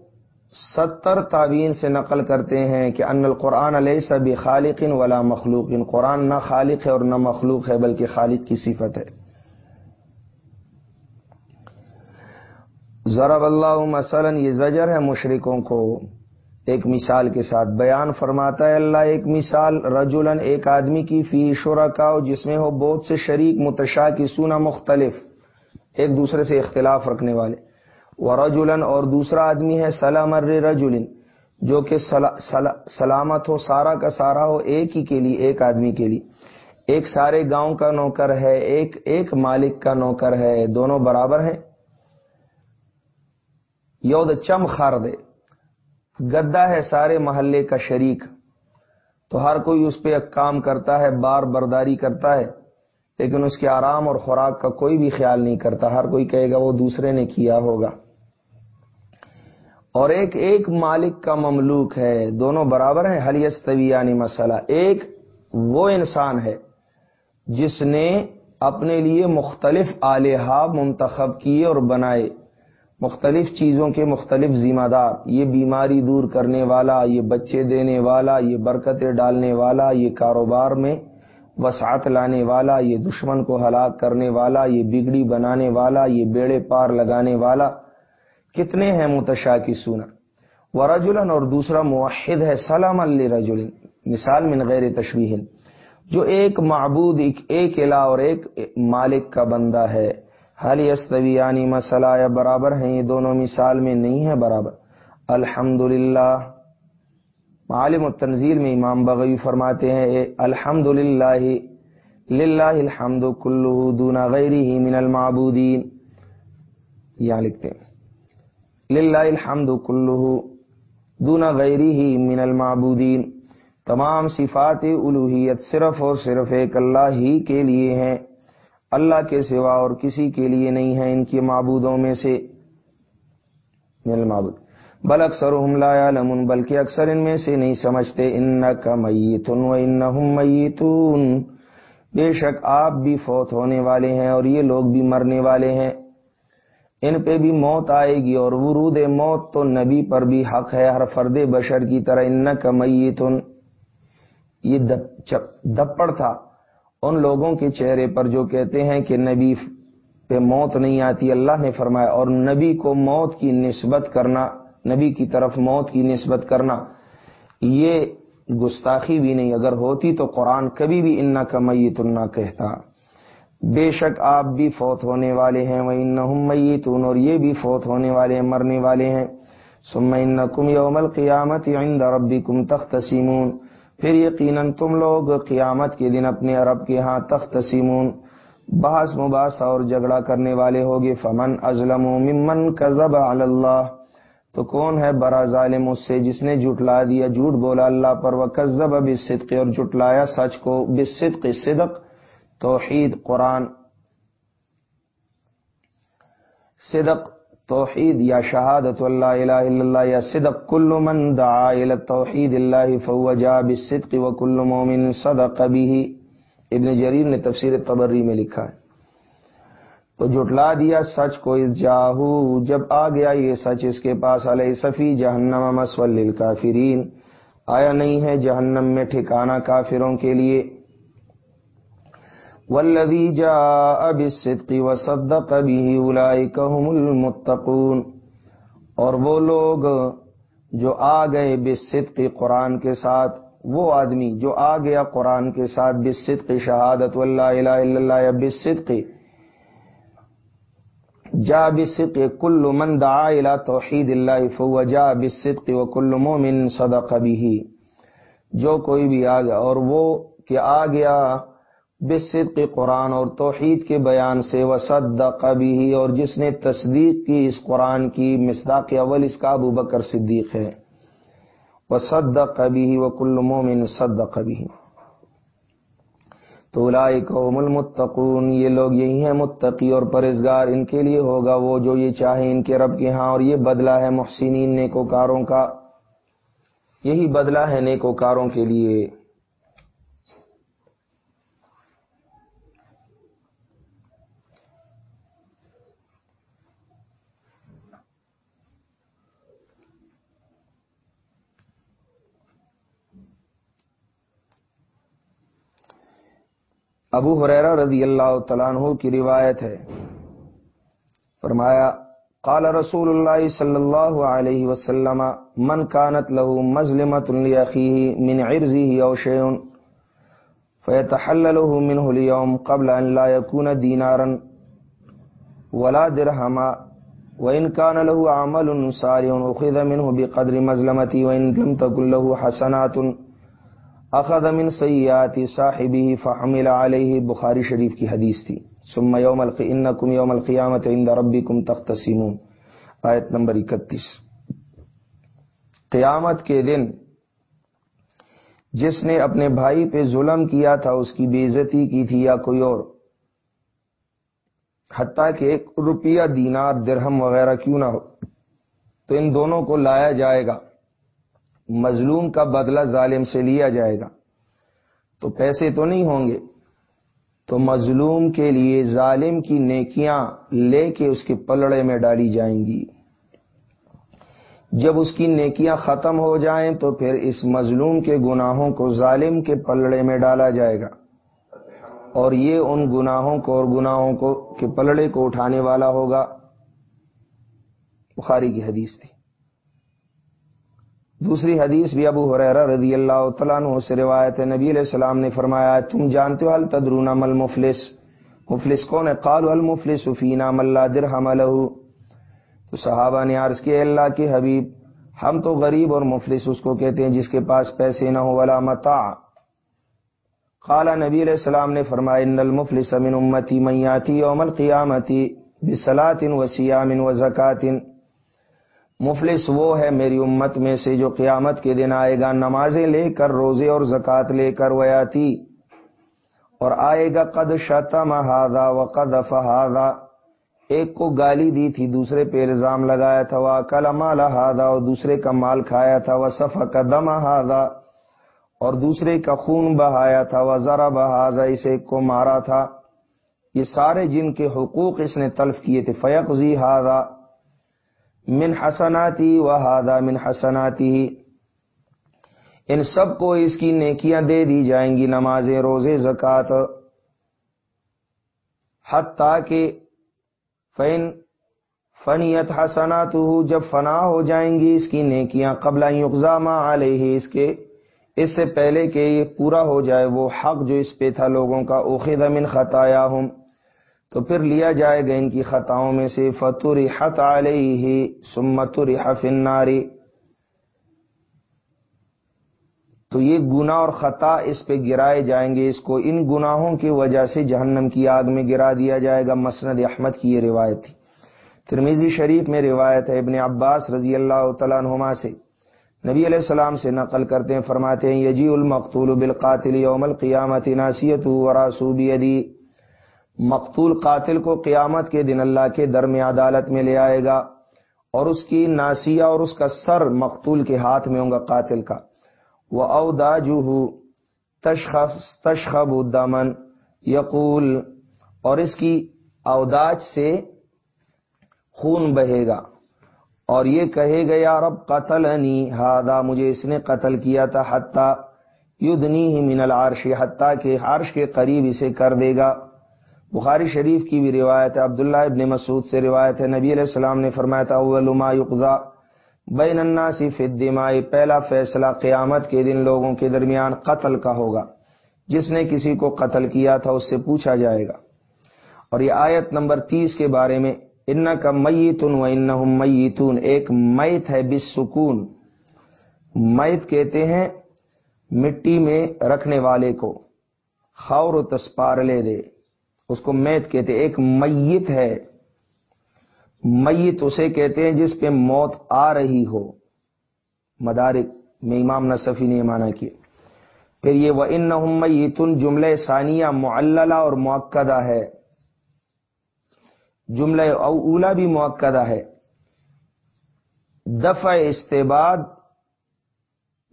ستر تعبین سے نقل کرتے ہیں کہ ان القرآن علیہ سب خالق ولا مخلوق قرآن نہ خالق ہے اور نہ مخلوق ہے، بلکہ خالق کی صفت ہے۔ ضرب اللہ مثلا، یہ زجر ہے مشرکوں کو۔ ایک مثال کے ساتھ بیان فرماتا ہے، اللہ ایک مثال رجولن ایک آدمی کی فی شرکا جس میں ہو بہت سے شریک متشا کی سونا مختلف۔ ایک دوسرے سے اختلاف رکھنے والے۔ وہ رجولن اور دوسرا آدمی ہے سلام رجولن جو کہ سلامت ہو، سارا کا سارا ہو، ایک ہی کے لیے، ایک آدمی کے لیے۔ ایک سارے گاؤں کا نوکر ہے، ایک ایک مالک کا نوکر ہے، دونوں برابر ہیں۔ یود چم خار دے۔ گدا ہے سارے محلے کا شریک۔ تو ہر کوئی اس پہ کام کرتا ہے، بار برداری کرتا ہے۔ لیکن اس کے آرام اور خوراک کا کوئی بھی خیال نہیں کرتا۔ ہر کوئی کہے گا وہ دوسرے نے کیا ہوگا۔ اور ایک ایک مالک کا مملوک ہے، دونوں برابر ہیں۔ حلیس طویانی مسئلہ۔ ایک وہ انسان ہے جس نے اپنے لیے مختلف آلیہ منتخب کیے اور بنائے۔ مختلف چیزوں کے مختلف ذمہ دار۔ یہ بیماری دور کرنے والا، یہ بچے دینے والا، یہ برکتیں ڈالنے والا، یہ کاروبار میں وسعت لانے والا، یہ دشمن کو ہلاک کرنے والا، یہ بگڑی بنانے والا، یہ بیڑے پار لگانے والا۔ کتنے ہیں متشا کی سونا و رجولن اور دوسرا معاہد ہے سلام رجولن مثال من غیر تشویح جو ایک معبود، ایک الہ اور ایک مالک کا بندہ ہے۔ حل یستویانی، مسئلہ یا برابر ہیں؟ یہ دونوں مثال میں نہیں ہے برابر۔ الحمد للہ عالم و تنزیل میں امام بغوی فرماتے ہیں الحمد للہ للہ الحمد کلو دونا غیری من المعبودین۔ یہاں لکھتے ہیں، للہ الحمد کلو دونا غیری ہی من المعبودین۔ تمام صفات الوحیت صرف اور صرف ایک اللہ ہی کے لیے ہیں۔ اللہ کے سوا اور کسی کے لیے نہیں ہے ان کے معبودوں میں سے۔ معبود بل اکثر لا لمن بلکہ اکثر ان میں سے نہیں سمجھتے ان کا میتن و ان میتون۔ بے شک آپ بھی فوت ہونے والے ہیں اور یہ لوگ بھی مرنے والے ہیں۔ ان پہ بھی موت آئے گی اور ورود موت تو نبی پر بھی حق ہے، ہر فرد بشر کی طرح ان کا میتن یہ دپڑ تھا ان لوگوں کے چہرے پر جو کہتے ہیں کہ نبی پہ موت نہیں آتی، اللہ نے فرمایا اور نبی کو موت کی نسبت کرنا۔ نبی کی طرف موت کی نسبت کرنا، یہ گستاخی بھی نہیں۔ اگر ہوتی تو قرآن کبھی بھی انا کا میت نہ کہتا۔ بے شک آپ بھی فوت ہونے والے ہیں۔ وہ ان میتون، اور یہ بھی فوت ہونے والے ہیں، مرنے والے ہیں۔ سم ان کم یوم القیامت عند ربکم تختصمون پھر یقیناً تم لوگ قیامت کے دن اپنے عرب کے ہاں تخت سیمون بحث مباس اور جھگڑا کرنے والے ہوگے۔ فمن ازلم ممن کذب اللہ۔ تو کون ہے برا ظالم اس سے جس نے جھٹلا دیا جھوٹ بولا اللہ پر؟ وہ کذب اب اور جھٹلایا سچ کو بصدق صدق، توحید، قرآن۔ صدق، توحید یا شہادت اللہ الہ الا اللہ یا صدق۔ کل من دعا الى توحید اللہ فوجا بالصدق، وکل مومن صدق به۔ ابن جریر نے تفسیر تبری میں لکھا ہے۔ تو جٹلا دیا سچ کو اس جاہو، جب آ گیا یہ سچ اس کے پاس، علیہ صفی جہنم مسول للکافرین۔ آیا نہیں ہے جہنم میں ٹھکانہ کافروں کے لیے؟ والذی جاء بالصدق وصدق به اولئک هم المتقون۔ اور وہ لوگ جو آ گئے بالصدق قرآن کے ساتھ، وہ آدمی جو آ گیا قرآن کے ساتھ بالصدق شہادت واللہ الہ الا اللہ یا بالصدق جا بالصدق کل من دعا الى توحید اللہ فهو جاء بالصدق وكل مؤمن صدق به جو کوئی بھی آ گیا، اور وہ کہ آ گیا بصدق قرآن اور توحید کے بیان سے، وصدق بھی اور جس نے تصدیق کی اس قرآن کی، مصداق اول اس کا ابو بکر صدیق ہے۔ وصدق بھی و کل مومن صدق بھی تو قوم المتقون، یہ لوگ یہی ہیں متقی اور پرہزگار ان کے لیے ہوگا وہ جو یہ چاہیں ان کے رب کے ہاں اور یہ بدلہ ہے محسنین نیکوکاروں کا۔ یہی بدلہ ہے نیکوکاروں کے لیے۔ ابو حریرہ رضی اللہ تعالیٰ عنہ کی روایت ہے۔ فرمایا، قال رسول اللہ صلی اللہ علیہ وسلم، من كانت له مظلمة لأخيه من عرضه أو شيء فيتحلله منه اليوم قبل أن لا يكون دينارا ولا درهما وإن كان له عمل صالح أخذ منه بقدر مظلمتي وإن لم تكن له حسنات اخذ من سیاتی صاحبی فحمل علیہ بخاری شریف کی حدیث تھی. ثم یوم انکم یوم القیامت عند ربکم تختصمون. آیت نمبر اکتیس. قیامت کے دن جس نے اپنے بھائی پہ ظلم کیا تھا، اس کی بے عزتی کی تھی یا کوئی اور؟ حتیٰ کہ ایک روپیہ دینار درہم وغیرہ کیوں نہ ہو؟ تو ان دونوں کو لایا جائے گا۔ مظلوم کا بدلہ ظالم سے لیا جائے گا۔ تو پیسے تو نہیں ہوں گے۔ تو مظلوم کے لیے ظالم کی نیکیاں لے کے اس کے پلڑے میں ڈالی جائیں گی۔ جب اس کی نیکیاں ختم ہو جائیں تو پھر اس مظلوم کے گناہوں کو ظالم کے پلڑے میں ڈالا جائے گا۔ اور یہ ان گناہوں کو اور گناہوں کو کے پلڑے کو اٹھانے والا ہوگا۔ بخاری کی حدیث تھی۔ دوسری حدیث بھی ابو حریرہ رضی اللہ تعالیٰ عنہ سے روایت ہے۔ نبی علیہ السلام نے فرمایا، تم جانتے ہو ال تدرون مل مفلس مفلس کون ہے؟ قالو المفلس فینا ملا درہم لہو تو صحابہ نے عرض کیا اللہ کے حبیب، ہم تو غریب اور مفلس اس کو کہتے ہیں جس کے پاس پیسے نہ ہو ولا متا قال نبی علیہ السلام نے فرمایا، ان المفلس من امتی میاتی یوم القیامتی بسلاط و سیام و زکاتن مفلس وہ ہے میری امت میں سے جو قیامت کے دن آئے گا، نمازیں لے کر، روزے اور زکوٰۃ لے کر ویاتی اور آئے گا، قد شتم ہادا و قد فہادا ایک کو گالی دی تھی، دوسرے پہ الزام لگایا تھا۔ وہ کل مال ہادا اور دوسرے کا مال کھایا تھا۔ وہ صف کا دم ہادا اور دوسرے کا خون بہایا تھا۔ وہ ذرا بہاذا اسے کو مارا تھا۔ یہ سارے جن کے حقوق اس نے تلف کیے تھے۔ فیق زی ہادا من حسناتی و ہادا من حسناتی۔ ان سب کو اس کی نیکیاں دے دی جائیں گی، نماز، روزے زکات حتیٰ کہ فین فنیت حسنات جب فنا ہو جائیں گی، اس کی نیکیاں قبل یقزامہ علیہ، اس کے، اس سے پہلے کہ یہ پورا ہو جائے، وہ حق جو اس پہ تھا لوگوں کا اوخد من خطایا ہوں تو پھر لیا جائے گا ان کی خطاؤں میں سے فتور حت علیہ سمتر حفناری تو یہ گنا اور خطا اس پہ گرائے جائیں گے، اس کو ان گناہوں کی وجہ سے جہنم کی آگ میں گرا دیا جائے گا۔ مسند احمد کی یہ روایت تھی۔ ترمیزی شریف میں روایت ہے، ابن عباس رضی اللہ تعالیٰ عنہما سے۔ نبی علیہ السلام سے نقل کرتے ہیں، فرماتے ہیں یجی المقتول بالقاتل یوم القیامت ناسیت وراسو بیدی۔ مقتول قاتل کو قیامت کے دن اللہ کے درمی عدالت میں لے آئے گا اور اس کی ناسیہ اور اس کا سر مقتول کے ہاتھ میں ہوگا قاتل کا۔ وہ اودا جو تشخب الدمن۔ یقول، اور اس کی اوداج سے خون بہے گا۔ اور یہ کہے گا، یا رب قتل ہادا مجھے اس نے قتل کیا تھا، حتیٰ یدنی ہی من العرش، حتیٰ کہ عرش کے قریب اسے کر دے گا۔ بخاری شریف کی بھی روایت ہے، عبداللہ ابن مسعود سے روایت ہے، نبی علیہ السلام نے فرمایا تھا ما یقضا بین الناس فی پہلا فیصلہ قیامت کے دن لوگوں کے درمیان قتل کا ہوگا۔ جس نے کسی کو قتل کیا تھا، اس سے پوچھا جائے گا۔ اور یہ آیت نمبر تیس کے بارے میں ان کا میتن و ان میتون ایک میت ہے بسکون میت کہتے ہیں، مٹی میں رکھنے والے کو خور و تسپار لے دے۔ اس کو میت کہتے ایک میت ہے۔ میت اسے کہتے ہیں جس پہ موت آ رہی ہو۔ مدارک میں امام نصفی نے مانا کیا۔ پھر یہ وہ ان میتن جملہ ثانیہ معللہ اور معقدہ ہے۔ جملہ اولا بھی معقدہ ہے۔ دفع استباد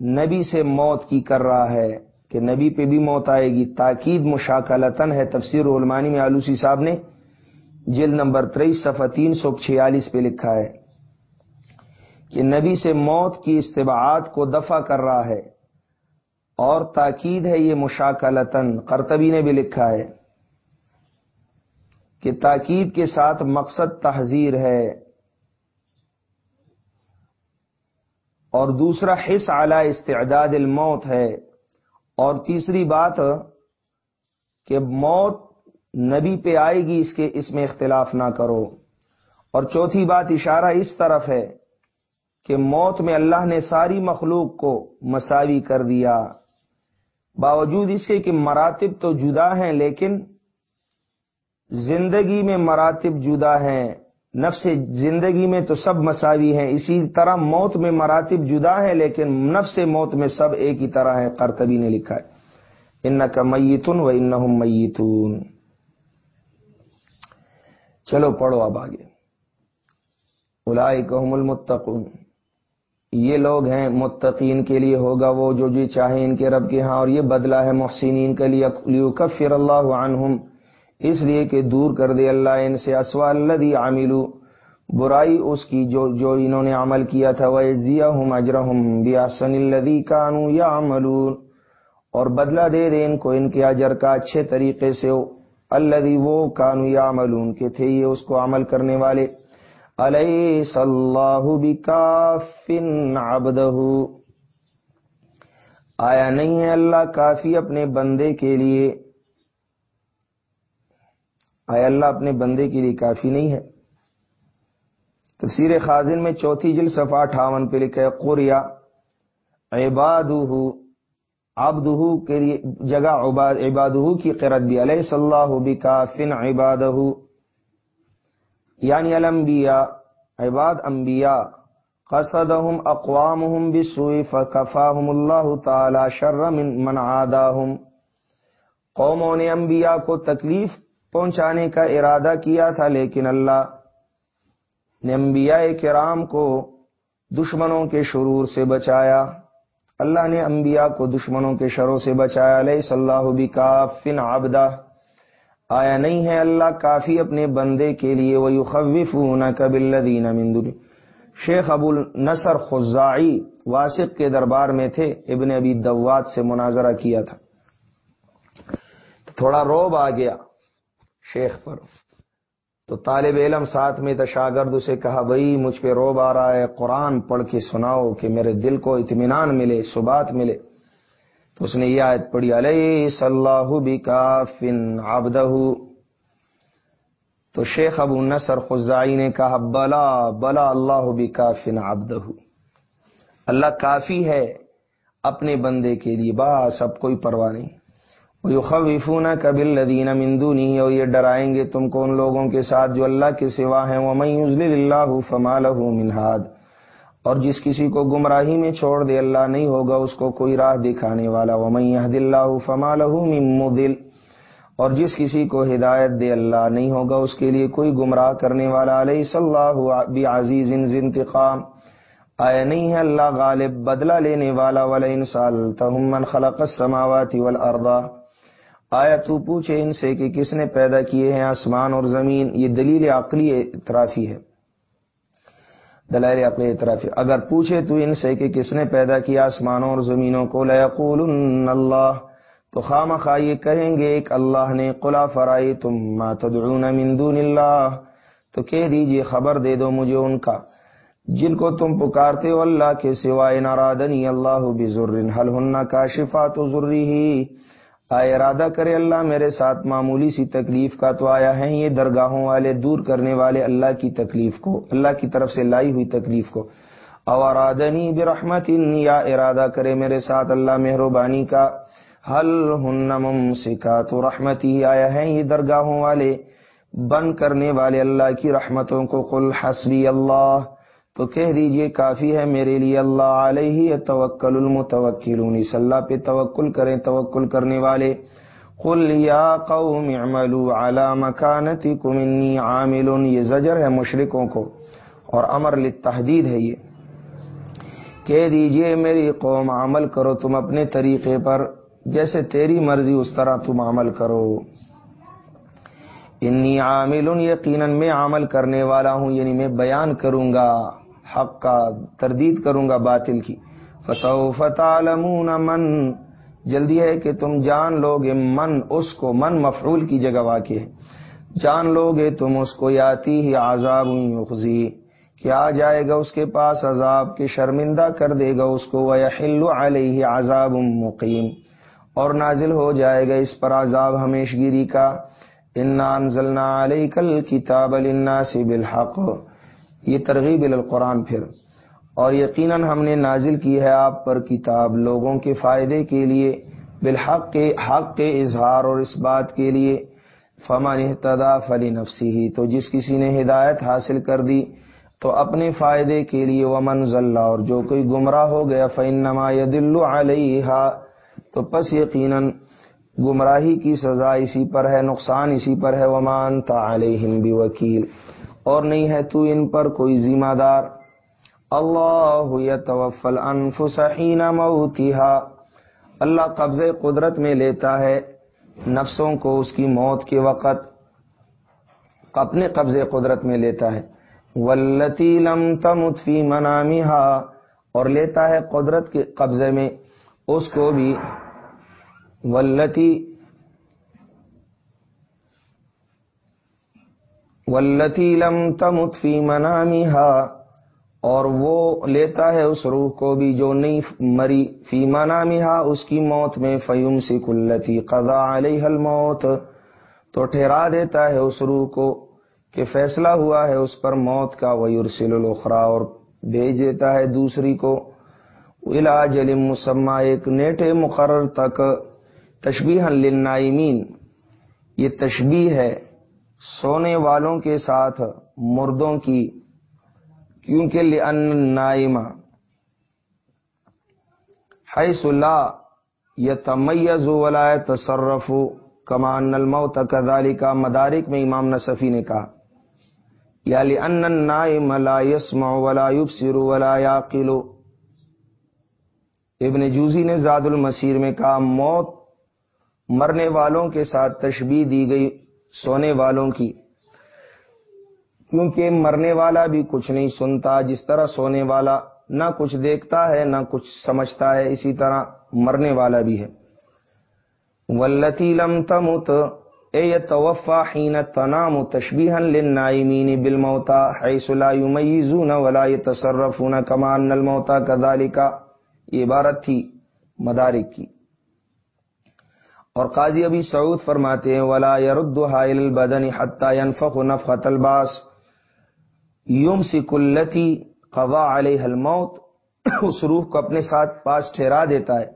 نبی سے موت کی کر رہا ہے۔ کہ نبی پہ بھی موت آئے گی۔ تاکید مشاکلتن ہے، تفسیر علمانی میں آلوسی صاحب نے جلد نمبر تیئیس، صفحہ تین سو چھیالیس پہ لکھا ہے کہ نبی سے موت کی استباعات کو دفع کر رہا ہے۔ اور تاکید ہے یہ مشاکلتن کرتبی نے بھی لکھا ہے کہ تاکید کے ساتھ مقصد تحذیر ہے۔ اور دوسرا حص اعلی استعداد الموت ہے۔ اور تیسری بات کہ موت نبی پہ آئے گی، اس کے اس میں اختلاف نہ کرو۔ اور چوتھی بات اشارہ اس طرف ہے کہ موت میں اللہ نے ساری مخلوق کو مساوی کر دیا۔ باوجود اس کے کہ مراتب تو جدا ہیں، لیکن زندگی میں مراتب جدا ہیں۔ نفس زندگی میں تو سب مساوی ہیں، اسی طرح موت میں مراتب جدا ہے لیکن نفس موت میں سب ایک ہی طرح ہے کرتبی نے لکھا ہے۔ ان کا میتون و ان میتون۔ چلو پڑھو اب آگے۔ الائکہم المتقون۔ یہ لوگ ہیں متقین کے لیے ہوگا وہ جو جی چاہے ان کے رب کے ہاں اور یہ بدلہ ہے محسنین کے لیے۔ لیکفر اللہ عنہم۔ اس لیے کہ دور کر دے اللہ ان سے اسوا اللہ دی عاملو برائی اس کی جو جو انہوں نے عمل کیا تھا وہ ضیا ہوں اجرحم بیاسن الدی کانو یا اور بدلہ دے دے ان کو، ان کے اجر کا اچھے طریقے سے۔ اللہ وہ کانو یا عملون کے تھے یہ اس کو عمل کرنے والے۔ علیہ صلاح بکافن عبدہ۔ آیا نہیں ہے اللہ کافی اپنے بندے کے لیے؟ آیا اللہ اپنے بندے کے لیے کافی نہیں ہے؟ تفسیر خازن میں چوتھی جل صفا اٹھاون پہ لکھا ہے قوریا عباد آبدہ کے لیے جگہ عباد کی قرت بھی، علیہ صلاح بکافن عباد یعنی الانبیاء، عباد انبیاء قصدهم اقوامهم بسوء فکفاهم اللہ تعالی شر من من عاداهم قوموں نے انبیاء کو تکلیف پہنچانے کا ارادہ کیا تھا، لیکن اللہ نے انبیاء کرام کو دشمنوں کے شرور سے بچایا۔ اللہ نے انبیاء کو دشمنوں کے شروں سے بچایا۔ علیہ صلاح بکافن آبدہ آیا نہیں ہے اللہ کافی اپنے بندے کے لیے۔ وہ خوف نہ قبل مندر شیخ ابو النصر خزائی واسق کے دربار میں تھے۔ ابن ابی دوات سے مناظرہ کیا تھا۔ تھوڑا روب آ گیا۔ شیخ پر۔ تو طالب علم ساتھ میں تشاگرد اسے کہا بھائی مجھ پہ روب آ رہا ہے، قرآن پڑھ کے سناؤ کہ میرے دل کو اطمینان ملے سبات ملے۔ تو اس نے یہ آیت پڑھی علیہ صلاح بکافن آبدہ تو شیخ ابو نصر خزائی نے کہا، بلا بلا اللہ بکافن آبدہ اللہ کافی ہے اپنے بندے کے لیے، بس اب کوئی پرواہ نہیں۔ خوفون کبل لدین مندونی اور یہ ڈرائیں گے تم کو ان لوگوں کے ساتھ جو اللہ کے سوا ہیں۔ وہ میں اللہ فمال منہاد اور جس کسی کو گمراہی میں چھوڑ دے، اللہ نہیں ہوگا اس کو کوئی راہ دکھانے والا۔ وہ میں اللہ فمال دل اور جس کسی کو ہدایت دے، اللہ نہیں ہوگا اس کے لیے کوئی گمراہ کرنے والا۔ علیہ صلی اللہ عزیز انتقام۔ آیا نہیں ہے اللہ غالب، بدلہ لینے والا۔ والا انسال تمن خلق السماوات والارض آیا تو پوچھے ان سے کہ کس نے پیدا کیے ہیں آسمان اور زمین؟ یہ دلیل عقلی اعترافی ہے۔ دلائل عقلی اعترافی۔ اگر پوچھے تو ان سے کہ کس نے پیدا کیا آسمانوں اور زمینوں کو؟ لیقولن اللہ تو خام خواہ کہیں گے، ایک اللہ نے قلا فرائی تم ما تدعون من دون اللہ تو کہہ دیجیے، خبر دے دو مجھے ان کا۔ جن کو تم پکارتے ہو اللہ کے سوائے نارادنی اللہ بزر حل ہن کا شفا تو ضروری ارادہ کرے اللہ، میرے ساتھ معمولی سی تکلیف کا تو آیا ہے، یہ درگاہوں والے، دور کرنے والے اللہ کی تکلیف کو، اللہ کی طرف سے لائی ہوئی تکلیف کو۔ اوارادنی برحمت یا ارادہ کرے میرے ساتھ اللہ مہربانی کا۔ حل ہن سکھا تو رحمتی، آیا ہے یہ درگاہوں والے بند کرنے والے اللہ کی رحمتوں کو۔ قل حسبی اللہ تو کہہ دیجیے کافی ہے میرے لیے اللہ علیہ توکل المتوکلون، اس اللہ پہ توکل کریں توکل کرنے والے۔ قل یا قوم اعملوا على مکانتکم انی عامل، یہ زجر ہے مشرکوں کو اور امر للتحدید ہے یہ۔ کہہ دیجیے میری قوم عمل کرو تم اپنے طریقے پر، جیسے تیری مرضی اس طرح تم عمل کرو۔ انی عامل، یقیناً میں عمل کرنے والا ہوں یعنی میں بیان کروں گا۔ حق کا تردید کروں گا باطل کی۔ فسوف تعلمون من، جلدی ہے کہ تم جان لو گے من، اس کو من مفعول کی جگہ واقع ہے۔ جان لو گے تم، اس کو یاتی ہی عذاب یخزی۔ کہ آ جائے گا اس کے پاس عذاب کے شرمندہ کر دے گا اس کو ویحل علیہ عذاب مقیم اور نازل ہو جائے گا اس پر عذاب ہمیش گیری کا۔ انا انزلنا علیک الکتاب للناس بالحق۔ یہ ترغیب القرآن پھر۔ اور یقیناً ہم نے نازل کی ہے آپ پر کتاب لوگوں کے فائدے کے لیے، بالحق کے، حق کے اظہار اور اس بات کے لیے۔ فمن احتدا فلی نفسی ہی تو جس کسی نے ہدایت حاصل کر دی، تو اپنے فائدے کے لیے۔ ومن ضلع اور جو کوئی گمراہ ہو گیا فن نما دل علیہ تو پس یقیناً گمراہی کی سزا اسی پر ہے، نقصان اسی پر ہے۔ ومان تا علیہم بھی وکیل اور نہیں ہے تو ان پر کوئی ذمہ دار۔ اللہ یتوفل انفس حین اللہ قبض قدرت میں لیتا ہے نفسوں کو اس کی موت کے وقت۔ اپنے قبض قدرت میں لیتا ہے۔ ولتی لم تمت فی منامها اور لیتا ہے قدرت کے قبضے میں۔ اس کو بھی ولتی ولتی لم تمت فی منامها، اور وہ لیتا ہے اس روح کو بھی جو نہیں مری فی منامها، اس کی موت میں فیم سی کلتی قضا علیہ الموت۔ تو ٹھہرا دیتا ہے اس روح کو کہ فیصلہ ہوا ہے اس پر موت کا ویرسل الاخرا اور بھیج دیتا ہے دوسری کو۔ علاج علم مسمہ ایک نیٹے مقرر تک تشبیح للنائمین۔ یہ تشبیح ہے۔ سونے والوں کے ساتھ مردوں کی، کیونکہ لن نائمہ حیث لا یتمیز ولا تصرف کمان الموت کذالی کا مدارک میں امام نصفی نے کہا۔ یا لن النائم لا يسمع ولا يبصر ولا يعقل۔ ابن جوزی نے زاد المسیر میں کہا، موت مرنے والوں کے ساتھ تشبیح دی گئی سونے والوں کی۔ کیونکہ مرنے والا بھی کچھ نہیں سنتا، جس طرح سونے والا نہ کچھ دیکھتا ہے، نہ کچھ سمجھتا ہے، اسی طرح مرنے والا بھی ہے۔ ولتی لم تمت، اے توفا حین تنام تشبیہ للنائمین بالموتا حیث لا یمیزون ولا يتصرفون کما ان الموتا كذلك یہ عبارت تھی مدارک کی۔ اور قاضی ابھی سعود فرماتے ہیں، ولا یرد حائل البدن حتى ينفخ نفخه الباس۔ يمسك التي قضا عليها الموت۔ اس روح کو اپنے ساتھ پاس ٹھہرا دیتا ہے،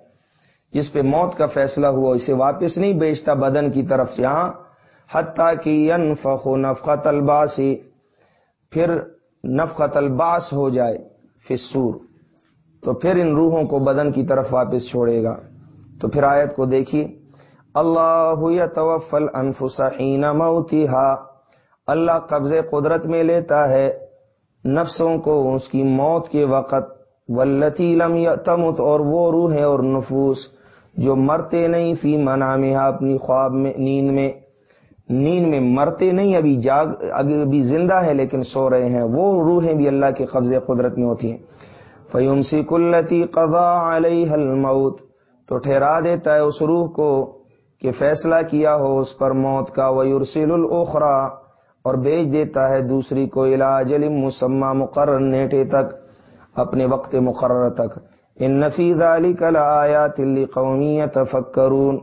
جس پہ موت کا فیصلہ ہوا، اسے واپس نہیں بیچتا بدن کی طرف یہاں حتیٰ کہ ينفخ نفخه الباس۔ پھر نفخت الباس ہو جائے فسور تو پھر ان روحوں کو بدن کی طرف واپس چھوڑے گا۔ تو پھر آیت کو دیکھیے۔ اللہ یتوفل انفس حین موتها اللہ قبض قدرت میں لیتا ہے نفسوں کو، اس کی موت کے وقت۔ ولتی لم تمت اور وہ روح اور نفوس جو مرتے نہیں فی منا اپنی خواب میں، نیند میں۔ نیند میں مرتے نہیں، ابھی جاگ، ابھی زندہ ہے لیکن سو رہے ہیں۔ وہ روحیں بھی اللہ کے قبض قدرت میں ہوتی ہیں۔ فیوم سی کلتی قضا علیہ الموت، تو ٹھہرا دیتا ہے اس روح کو۔ کہ فیصلہ کیا ہو اس پر موت کا ویورسل الاخرا اور بھیج دیتا ہے دوسری کو علاج مسمہ مقرر نیٹے تک، اپنے وقت مقرر تک۔ ان نفیز علی کل آیا تلی قومی تفکرون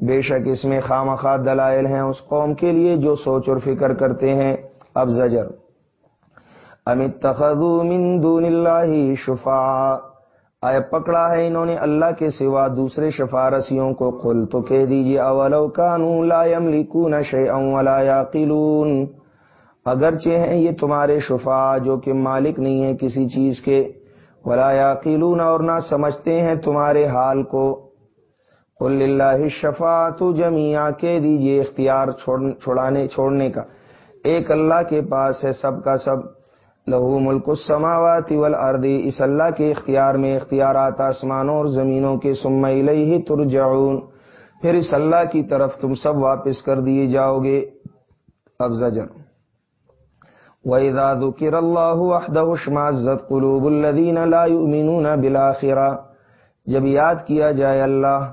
بے شک اس میں خام دلائل ہیں اس قوم کے لیے جو سوچ اور فکر کرتے ہیں۔ اب زجر۔ امت من دون اللہ شفا آئے پکڑا ہے انہوں نے اللہ کے سوا دوسرے شفارسیوں کو؟ قل تو کہہ دیجیے اولو کانو لا یملکون شیئا ولا یاقلون۔ اگرچہ ہیں یہ تمہارے شفا جو کہ مالک نہیں ہے کسی چیز کے۔ ولا یاقلون، اور نہ سمجھتے ہیں تمہارے حال کو۔ قل اللہ شفا تو جمیا کے دیجیے اختیار چھوڑانے، چھوڑنے کا۔ ایک اللہ کے پاس ہے، سب کا سب۔ لہو ملک السماوات والارض، اس اللہ کے اختیار میں اختیارات آسمانوں اور زمینوں کے سم الیہ ترجعون۔ پھر اس اللہ کی طرف تم سب واپس کر دیے جاؤ گے۔ اب زجر وَإِذَا ذُكِرَ اللَّهُ وَحْدَهُ اشْمَعَزَّتْ قُلُوبُ الَّذِينَ لَا يُؤْمِنُونَ بِالْآخِرَةِ۔ جب یاد کیا جائے اللہ،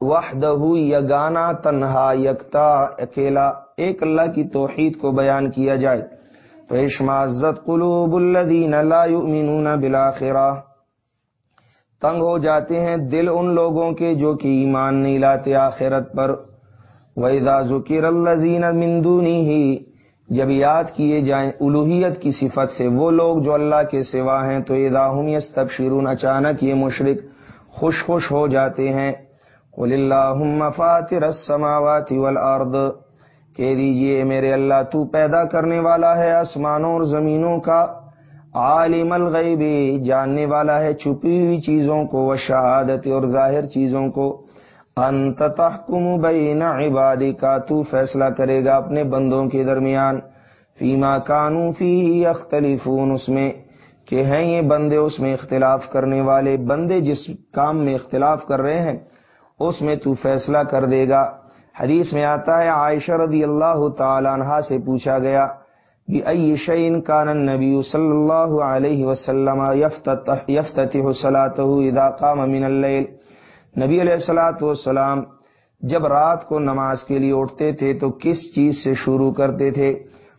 وحدہ یگانا تنہا، یکتا، اکیلا، ایک اللہ کی توحید کو بیان کیا جائے۔ تو اشمازت قلوب الذین لا یؤمنون بالآخرہ تنگ ہو جاتے ہیں دل ان لوگوں کے جو کہ ایمان نہیں لاتے آخرت پر۔ وَإِذَا ذُكِرَ الَّذِينَ مِن دُونِهِ، جب یاد کیے جائیں الوحیت کی صفت سے، وہ لوگ جو اللہ کے سوا ہیں، تو اذا هم يستبشرون اچانک یہ مشرک خوش خوش ہو جاتے ہیں۔ قُلِ اللَّهُمَّ فَاتِرَ السَّمَاوَاتِ وَالْأَرْضِ کہہ دیجیے میرے اللہ، تو پیدا کرنے والا ہے آسمانوں اور زمینوں کا، عالم الغیب، جاننے والا ہے چھپی ہوئی چیزوں کو وہ شہادت اور ظاہر چیزوں کو۔ انت تحکم بین عبادی کا تو فیصلہ کرے گا اپنے بندوں کے درمیان۔ فیما کانو فی اختلفون اس میں کہ ہیں یہ بندے، اس میں اختلاف کرنے والے بندے جس کام میں اختلاف کر رہے ہیں، اس میں تو فیصلہ کر دے گا۔ حدیث میں آتا ہے، عائشہ رضی اللہ تعالی عنہ سے پوچھا گیا شعین کان نبی صلی اللہ علیہ وسلم یفتتح صلاته اذا قام من اللیل۔ نبی علیہ الصلات والسلام جب رات کو نماز کے لیے اٹھتے تھے تو کس چیز سے شروع کرتے تھے؟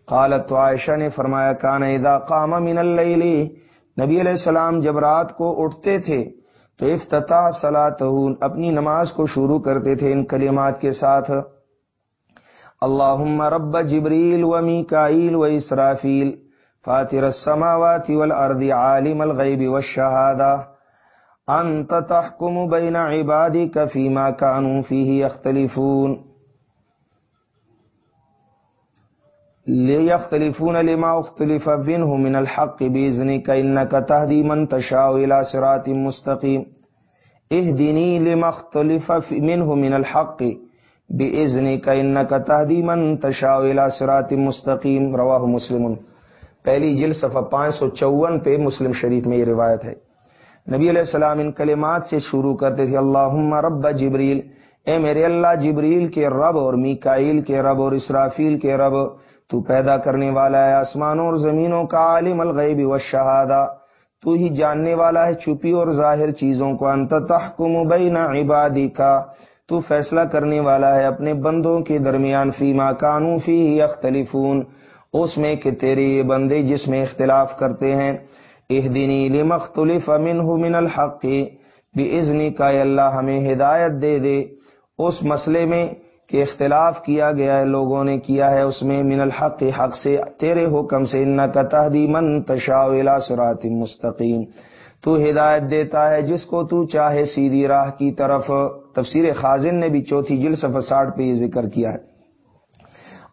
قالت عائشہ نے فرمایا، کان اذا قام من اللیل۔ نبی علیہ السلام جب رات کو اٹھتے تھے تو افتتاح سلاۃ اپنی نماز کو شروع کرتے تھے ان کلمات کے ساتھ۔ اللہ رب جبریل و میکائیل و اسرافیل فاطر السماوات والارض عالم الغیب والشہادہ۔ انت تحکم بین عبادک فیما کانوا فیہ یختلفون۔ لیختلفون لما اختلف بنه من الحق بیزنک انکا تهدی من تشاء الى صراط مستقیم اهدنی لما اختلف منه من الحق بیزنک انکا تهدی من تشاء الى صراط مستقیم رواہ مسلم. پہلی جل صفحہ پانچ سو چون پہ مسلم شریف میں یہ روایت ہے۔ نبی علیہ السلام ان کلمات سے شروع کرتے تھے، اللہم رب جبریل، اے میرے اللہ جبریل کے رب اور میکائیل کے رب اور اسرافیل کے رب تو پیدا کرنے والا ہے آسمانوں اور زمینوں کا عالم الغیب والشہادہ۔ تو ہی جاننے والا ہے چھپی اور ظاہر چیزوں کو۔ انت تحکم بین عبادی کا تو فیصلہ کرنے والا ہے اپنے بندوں کے درمیان فیما کانو فی اختلفون اس میں کہ تیرے یہ بندے جس میں اختلاف کرتے ہیں۔ اہدنی لمختلف منہ من الحق۔ بھی کا اللہ ہمیں ہدایت دے دے۔ اس مسئلے میں کہ اختلاف کیا گیا ہے، لوگوں نے کیا ہے اس میں من الحق، حق سے تیرے حکم سے ان کا تحدی من تشاولا سرات مستقیم۔ تو ہدایت دیتا ہے جس کو تو چاہے سیدھی راہ کی طرف۔ تفسیر خازن نے بھی چوتھی جل صفحہ ساٹھ پہ یہ ذکر کیا ہے۔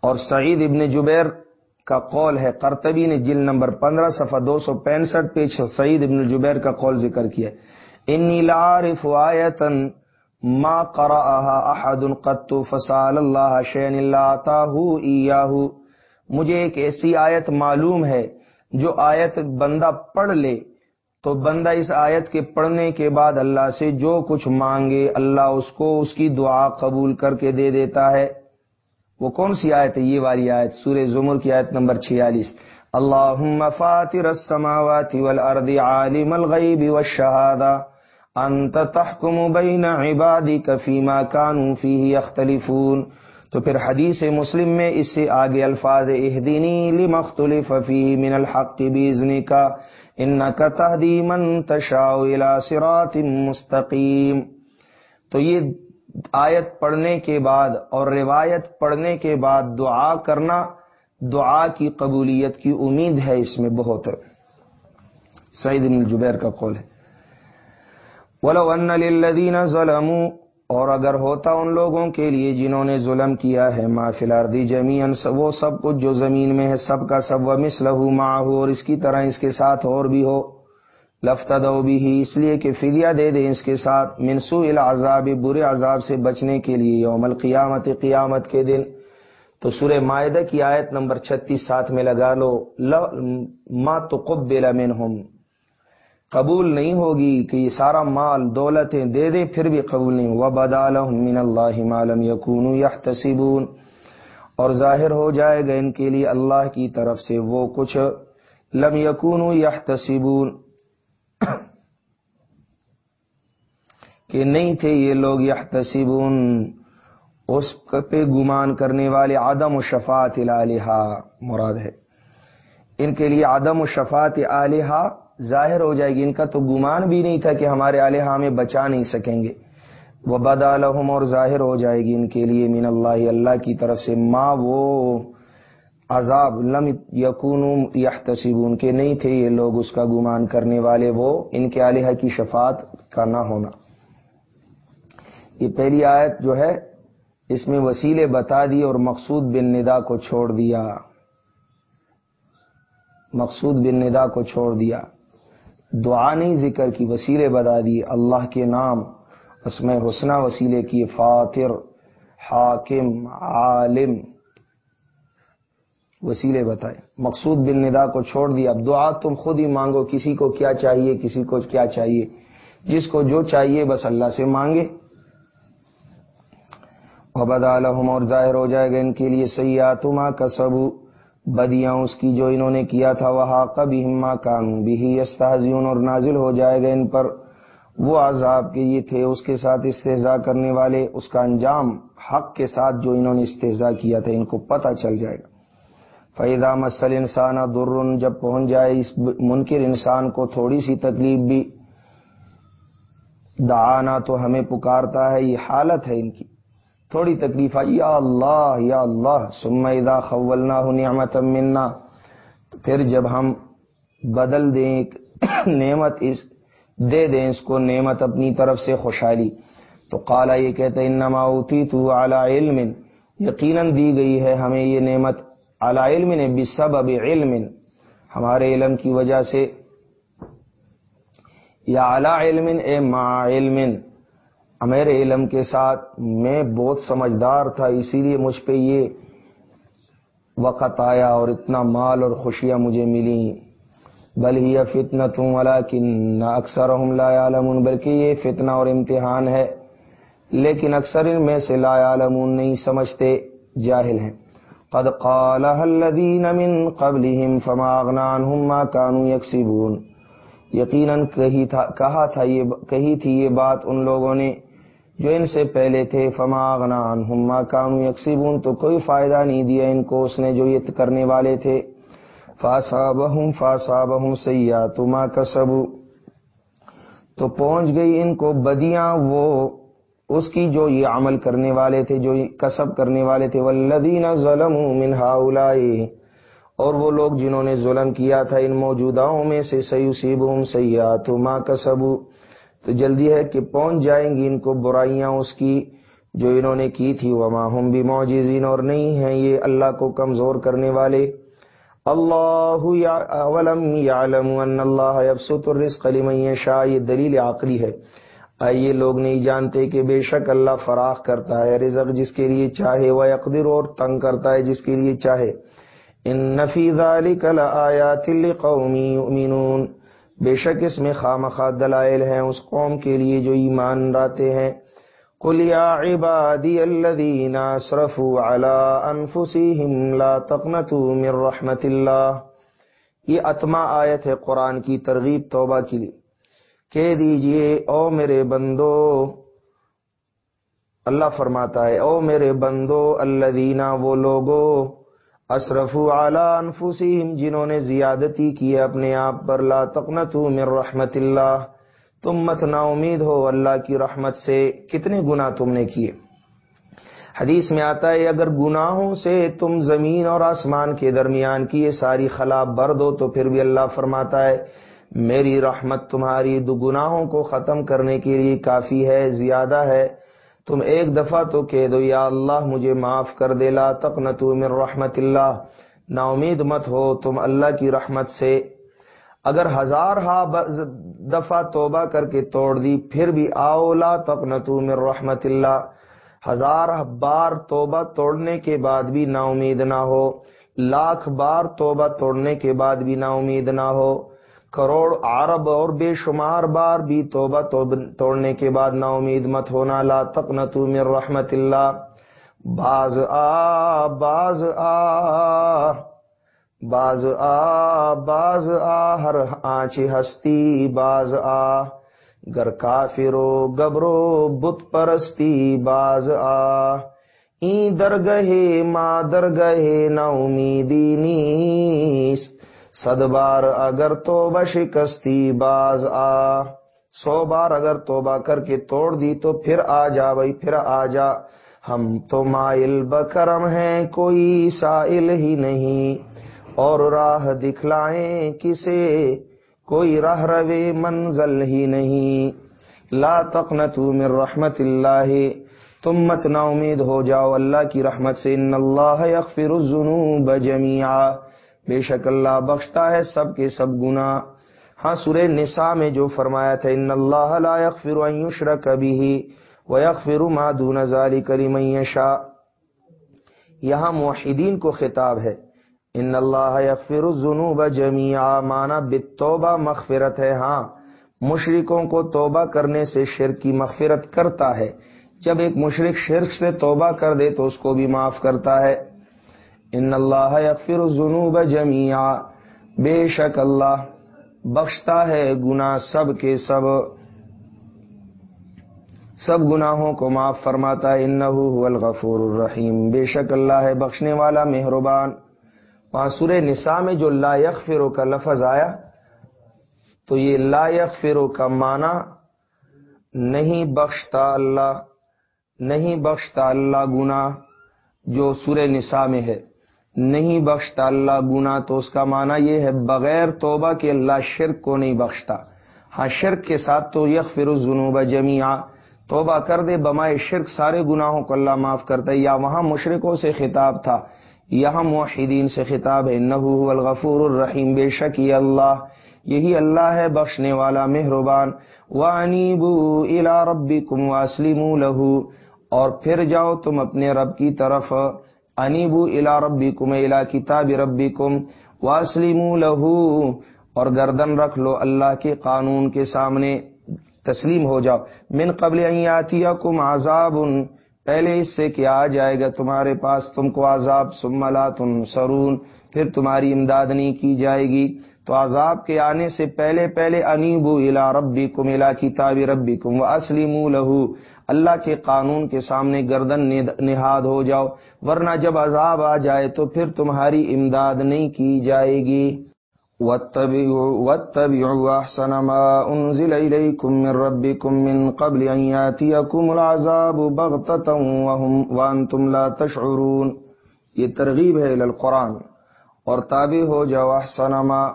اور سعید ابن جبیر کا قول ہے کرتبی نے جل نمبر پندرہ صفحہ دو سو پینسٹھ پہ سعید ابن جبیر کا قول ذکر کیا ہے۔ انی لعارف آیتن ما احد قط فسال اللہ شین اللہ مجھے ایک ایسی آیت معلوم ہے جو آیت بندہ پڑھ لے، تو بندہ اس آیت کے پڑھنے کے بعد اللہ سے جو کچھ مانگے، اللہ اس کو اس کی دعا قبول کر کے دے دیتا ہے۔ وہ کون سی آیت ہے؟ یہ والی آیت، سورہ زمر کی آیت نمبر چھیالیس۔ اللہ فاطر السماوات والارض عالم الغیب والشہادہ۔ انت تحکم بین عبادک فیما کانو فیہ یختلفون۔ تو پھر حدیث مسلم میں اس سے آگے الفاظ اہدینی لمختلف فیہ من الحق بیزنکا انکا تہدی من تشاؤ الى صراط مستقیم۔ تو یہ آیت پڑھنے کے بعد اور روایت پڑھنے کے بعد دعا کرنا، دعا کی قبولیت کی امید ہے اس میں بہت۔ سعید بن جبیر کا قول ہے۔ ولو ان للذین ظلموا، اور اگر ہوتا ان لوگوں کے لیے جنہوں نے ظلم کیا ہے، ما فی الارض جميعا وہ سب کچھ جو زمین میں ہے، سب کا سب و مثلہ معه اور اس کی طرح اس کے ساتھ اور بھی ہو۔ لفتدو بھی اس لیے کہ فدیہ دے دیں اس کے ساتھ منسو العذاب، برے عذاب سے بچنے کے لیے یوم القیامت، قیامت کے دن۔ تو سورہ معاہدہ کی آیت نمبر چھتیس ساتھ میں لگا لو ما تقبل منہم۔ قبول نہیں ہوگی کہ یہ سارا مال دولتیں دے دے پھر بھی قبول نہیں وہ بدالحم من اللہ مالم یقون یا اور ظاہر ہو جائے گا ان کے لیے اللہ کی طرف سے وہ کچھ لم یقون یا کہ نہیں تھے یہ لوگ یحتسبون اس پہ گمان کرنے والے آدم و شفات الہا مراد ہے۔ ان کے لیے آدم و شفات علیہ ظاہر ہو جائے گی، ان کا تو گمان بھی نہیں تھا کہ ہمارے علیہ ہاں میں بچا نہیں سکیں گے۔ وہ بدالحم اور ظاہر ہو جائے گی ان کے لیے مین اللہ اللہ کی طرف سے ماں وہ عذاب لم یقون یحتسبون کے نہیں تھے یہ لوگ اس کا گمان کرنے والے وہ، ان کے علیہ ہاں کی شفاعت کا نہ ہونا۔ یہ پہلی آیت جو ہے، اس میں وسیلے بتا دی اور مقصود بن ندا کو چھوڑ دیا۔ مقصود بن ندا کو چھوڑ دیا۔ دعا نہیں ذکر کی، وسیلے بتا دی اللہ کے نام، اس میں حسنہ وسیلے کی فاتر حاکم، عالم، وسیلے بتائے۔ مقصود بن ندا کو چھوڑ دیا۔ اب دعا تم خود ہی مانگو، کسی کو کیا چاہیے، کسی کو کیا چاہیے۔ جس کو جو چاہیے بس اللہ سے مانگے۔ عالحم اور ظاہر ہو جائے گا ان کے لیے سیاحت ماں کا سب بدیاں اس کی جو انہوں نے کیا تھا وہ کبھی ہما کام بھی استحزیون اور نازل ہو جائے گا ان پر۔ وہ عذاب کے یہ تھے اس کے ساتھ استحضا کرنے والے۔ اس کا انجام حق کے ساتھ جو انہوں نے استحضا کیا تھا، ان کو پتہ چل جائے گا۔ فیدا مسل انسان در جب پہنچ جائے اس منکر انسان کو تھوڑی سی تکلیف بھی۔ دعانا تو ہمیں پکارتا ہے، یہ حالت ہے ان کی۔ تھوڑی تکلیف آئی، یا اللہ یا اللہ سم ادا خولنا نعمت منا۔ پھر جب ہم بدل دیں نعمت اس، دے دیں اس کو، نعمت اپنی طرف سے خوشحالی۔ تو قالا یہ کہتے انما اوتی تو اعلی علم۔ یقیناً دی گئی ہے ہمیں یہ نعمت اعلی علم نے علم۔ ہمارے علم کی وجہ سے، یا اعلی علم، اے ما علم۔ میرے علم کے ساتھ میں بہت سمجھدار تھا، اسی لیے مجھ پہ یہ وقت آیا اور اتنا مال اور خوشیاں مجھے ملی بل ہی فتنا تم والا کن اکثر عالم بلکہ یہ فتنہ اور امتحان ہے۔ لیکن اکثر ان میں سے لا عالمون نہیں سمجھتے، جاہل ہیں۔ قد قال الذين من قبلهم فما اغنى عنهم ما كانوا يكسبون یقیناً کہا تھا یہ، کہی تھی یہ بات ان لوگوں نے جو ان سے پہلے تھے فماغنان ہما کام یکسیبون تو کوئی فائدہ نہیں دیا ان کو، اس نے جو یہ کرنے والے تھے۔ فاسا بہم فاسا بہم سیا تما کسب تو پہنچ گئی ان کو بدیاں، وہ اس کی جو یہ عمل کرنے والے تھے، جو کسب کرنے والے تھے۔ ولدین ظلم منہا اور وہ لوگ جنہوں نے ظلم کیا تھا، ان موجوداؤں میں سے سیوسیب ہوں سیاح ماں کسبو تو جلدی ہے کہ پہنچ جائیں گی ان کو برائیاں اس کی جو انہوں نے کی تھی، وما ہم بھی معجزین اور نہیں ہیں یہ اللہ کو کمزور کرنے والے۔ اللہ اولم یعلم ان اللہ یبسط الرزق لمن یشاء۔ یہ دلیل عقلی ہے۔ آئیے لوگ نہیں جانتے کہ بے شک اللہ فراخ کرتا ہے، رزق جس کے لیے چاہے وہ اقدر اور تنگ کرتا ہے جس کے لیے چاہے۔ ان نفی کل آیا تل قومی بے شک اس میں خامخا دلائل ہیں اس قوم کے لیے جو ایمان راتے ہیں۔ کلیا عبادی الذین اسرفوا علی انفسهم لا تقنطوا من رحمت اللہ یہ اتما آیت ہے قرآن کی ترغیب، توبہ کے لیے۔ کہہ دیجیے او میرے بندو، اللہ فرماتا ہے او میرے بندو اللہ وہ لوگو اشرف اعلی انفسیم جنہوں نے زیادتی کی ہے اپنے آپ پر، لا تقنتو من رحمت اللہ، تم مت نا امید ہو اللہ کی رحمت سے کتنے گنا تم نے کیے۔ حدیث میں آتا ہے، اگر گناہوں سے تم زمین اور آسمان کے درمیان کی یہ ساری خلا بر دو تو پھر بھی اللہ فرماتا ہے، میری رحمت تمہاری دو گناہوں کو ختم کرنے کے لیے کافی ہے، زیادہ ہے تم ایک دفعہ تو کہہ دو، یا اللہ مجھے معاف کر دے، لا تک نہ من رحمت اللہ۔ نا امید مت ہو تم اللہ کی رحمت سے۔ اگر ہزار ہا دفعہ توبہ کر کے توڑ دی، پھر بھی آؤ، لا تک نہ تو من رحمت اللہ۔ ہزار بار توبہ توڑنے کے بعد بھی نا امید نہ ہو۔ لاکھ بار توبہ توڑنے کے بعد بھی نا امید نہ ہو۔ کروڑ عرب اور بے شمار بار بھی توبہ توڑنے کے بعد نا امید مت ہونا، لا تک من رحمت اللہ۔ باز آ باز آ۔ باز آ باز آ۔ ہر آنچ ہستی باز آ۔ گر کافرو، گبرو، بت پرستی باز آ۔ این درگہے ماں درگہے نا امیدی نیست۔ صد بار اگر توبہ شکستی باز آ۔ سو بار اگر توبہ کر کے توڑ دی تو پھر آ جا بھائی، پھر آ جا۔ ہم تو مائل بکرم ہیں، کوئی سائل ہی نہیں۔ اور راہ دکھلائیں کسے، کوئی راہ روے منزل ہی نہیں۔ لا تقنتو من رحمت اللہ۔ تم مت نا امید ہو جاؤ اللہ کی رحمت سے۔ ان اللہ یغفر الذنوب جميعا بے شک اللہ بخشتا ہے سب کے سب گنا ہاں سورہ نساء میں جو فرمایا تھا، ان اللہ لا یغفر ان یشرک به ویغفر ما دون ذلک لمن یشاء. یہاں موحدین کو خطاب ہے، ان اللہ یغفر الذنوب جميعا مانا بالتوبہ مغفرت ہے۔ ہاں مشرکوں کو توبہ کرنے سے شرک کی مغفرت کرتا ہے۔ جب ایک مشرک شرک سے توبہ کر دے تو اس کو بھی معاف کرتا ہے۔ ان اللہ یغفر الذنوب جميعا بے شک اللہ بخشتا ہے گنا سب کے سب۔ سب گناہوں کو معاف فرماتا ہے، انہو هو الغفور الرحیم۔ بے شک اللہ ہے بخشنے والا مہربان۔ وہاں سورہ نساء میں جو لا یغفر کا لفظ آیا، تو یہ لا یغفر کا معنی نہیں بخشتا اللہ، نہیں بخشتا اللہ گناہ جو سورہ نساء میں ہے۔ نہیں بخشتا، اللہ گنا تو اس کا معنی یہ ہے، بغیر توبہ کے اللہ شرک کو نہیں بخشتا۔ ہاں شرک کے ساتھ تو یک فر جمیا توبہ کر دے، بمائے شرک سارے گناہوں کو اللہ معاف کرتا ہے۔ یا وہاں مشرقوں سے خطاب تھا، یہاں موحدین سے خطاب ہے نحو الغفور الرحیم، بے شک یہ اللہ، یہی اللہ ہے بخشنے والا، مہربان۔ وانیبو الا ربکم واسلموا له اور پھر جاؤ تم اپنے رب کی طرف۔ انیبو الا ربی کم الا کتاب ربی کم واسلیم لہو اور گردن رکھ لو اللہ کے قانون کے سامنے تسلیم ہو جاؤ۔ من قبل کم عذاب، پہلے اس سے کیا آ جائے گا تمہارے پاس؟ تم کو عذاب سملا تم سرون پھر تمہاری امداد نہیں کی جائے گی۔ تو عذاب کے آنے سے پہلے پہلے انیبو الا ربی کم الا کتاب ربی کم و اسلیم لہو۔ اللہ کے قانون کے سامنے گردن نہاد ہو جاؤ، ورنہ جب عذاب آ جائے تو پھر تمہاری امداد نہیں کی جائے گی۔ وَاتَّبِعُوا أَحْسَنَ مَا یہ ترغیب ہے القرآن۔ اور تابع ہو جاؤ احسن ما۔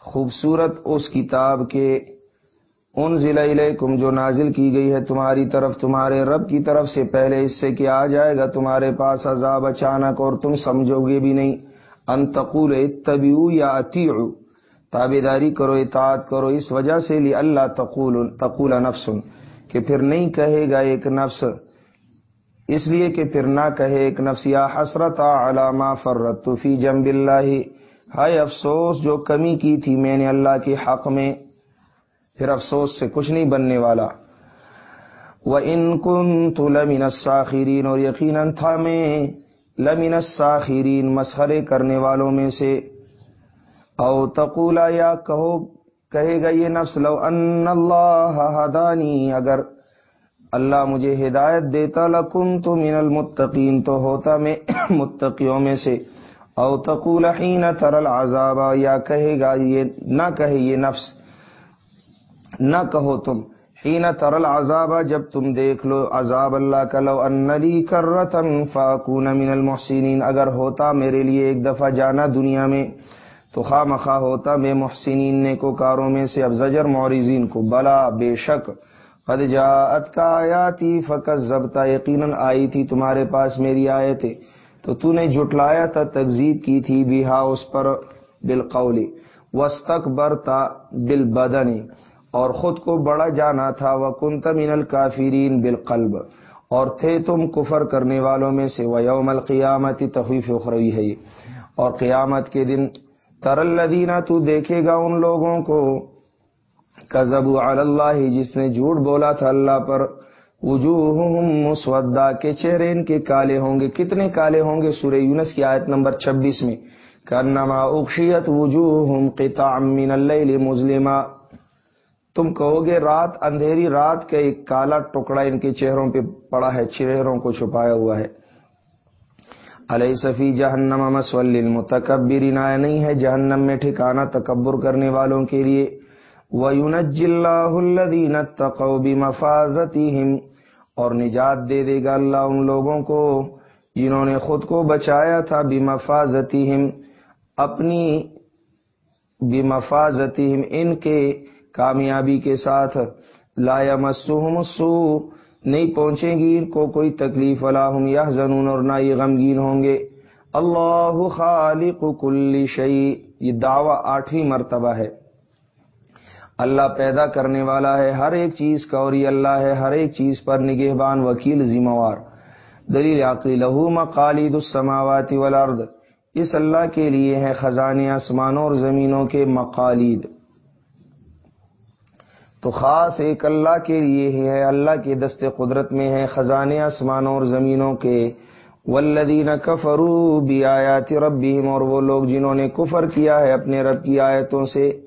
خوبصورت اس کتاب کے ان ضلع علیکم جو نازل کی گئی ہے تمہاری طرف، تمہارے رب کی طرف سے پہلے اس سے کیا آ جائے گا؟ تمہارے پاس عذاب اچانک اور تم سمجھو گے بھی نہیں۔ انتقول اتبعو یا تابے داری کرو، اطاعت کرو۔ اس وجہ سے لی اللہ تقول تقول نفس، کہ پھر نہیں کہے گا ایک نفس۔ اس لیے کہ پھر نہ کہے ایک نفس، یا حسرت علامہ فرت فی جم بلّہ ہائے افسوس، جو کمی کی تھی میں نے اللہ کے حق میں۔ پھر افسوس سے کچھ نہیں بننے والا۔ وہ ان کن تو لمن ساخرین اور یقیناً تھا میں لمن ساخرین مسخرے کرنے والوں میں سے۔ او تقولا یا کہو، کہے گا یہ نفس، لو ان اللہ ہدانی، اگر اللہ مجھے ہدایت دیتا لکن تو من المتقین، تو ہوتا میں متقیوں میں سے۔ او تقول حین ترل العذاب، یا کہے گا یہ، نہ کہے یہ نفس۔ نہ کہو تم، حین ترل العذاب، جب تم دیکھ لو عذاب اللہ کا، لو ان لی کرتن فاکون من المحسنین، اگر ہوتا میرے لیے ایک دفعہ جانا دنیا میں، تو خواہ مخواہ ہوتا میں محسنین نے کو کاروں میں سے اب زجر مورزین کو۔ بلا، بے شک۔ قد جاءت کا آیاتی فقط ضبطہ یقیناً آئی تھی تمہارے پاس میری آیتیں۔ تو تو نے جٹلایا تھا تکزیب کی تھی بیہا اس پر بالقولی۔ وسطک برتا بل اور خود کو بڑا جانا تھا وہ کنت من الکافرین بالقلب۔ اور تھے تم کفر کرنے والوں میں سے وہ یوم القیامت تخویف اخروی ہے۔ اور قیامت کے دن ترلدینہ تو دیکھے گا ان لوگوں کو کزب اللہ جس نے جھوٹ بولا تھا اللہ پر۔ وجوہم مسودا کے چہرے ان کے کالے ہوں گے۔ کتنے کالے ہوں گے؟ سورہ یونس کی آیت نمبر چھبیس میں۔ کرنما اخشیت وجوہم قطع من اللیل مظلما۔ تم کہو گے رات اندھیری، رات کا ایک کالا ٹکڑا ان کے چہروں پہ پڑا ہے، چہروں کو چھپایا ہوا ہے۔ علیہ صفی جہنم مسول المتکبرین آیا نہیں ہے جہنم میں ٹھکانا تکبر کرنے والوں کے لیے؟ وَيُنَجِّ اللَّهُ الَّذِينَ اتَّقَوْا بِمَفَازَتِهِمْ، اور نجات دے دے گا اللہ ان لوگوں کو جنہوں نے خود کو بچایا تھا۔ بمفازتہم اپنی بمفازتہم ان کے کامیابی کے ساتھ، لا يمسهم السوء، نہیں پہنچے گی ان کو کوئی تکلیف، ولا یا زنون اور نہ یہ غمگین ہوں گے۔ اللہ خالق کل شعی یہ دعویٰ آٹھویں مرتبہ ہے۔ اللہ پیدا کرنے والا ہے ہر ایک چیز کا اور یہ اللہ ہے ہر ایک چیز پر نگہبان، وکیل، ذمہ وار۔ دلیل عقلی، لہو مقالید السماوات والارض۔ اس اللہ کے لیے ہے خزانے آسمانوں اور زمینوں کے مقالید۔ تو خاص ایک اللہ کے لیے ہی ہے، اللہ کے دست قدرت میں ہے، خزانے آسمانوں اور زمینوں کے۔ والذین کفروا بھی آیات ربہم اور وہ لوگ جنہوں نے کفر کیا ہے اپنے رب کی آیتوں سے،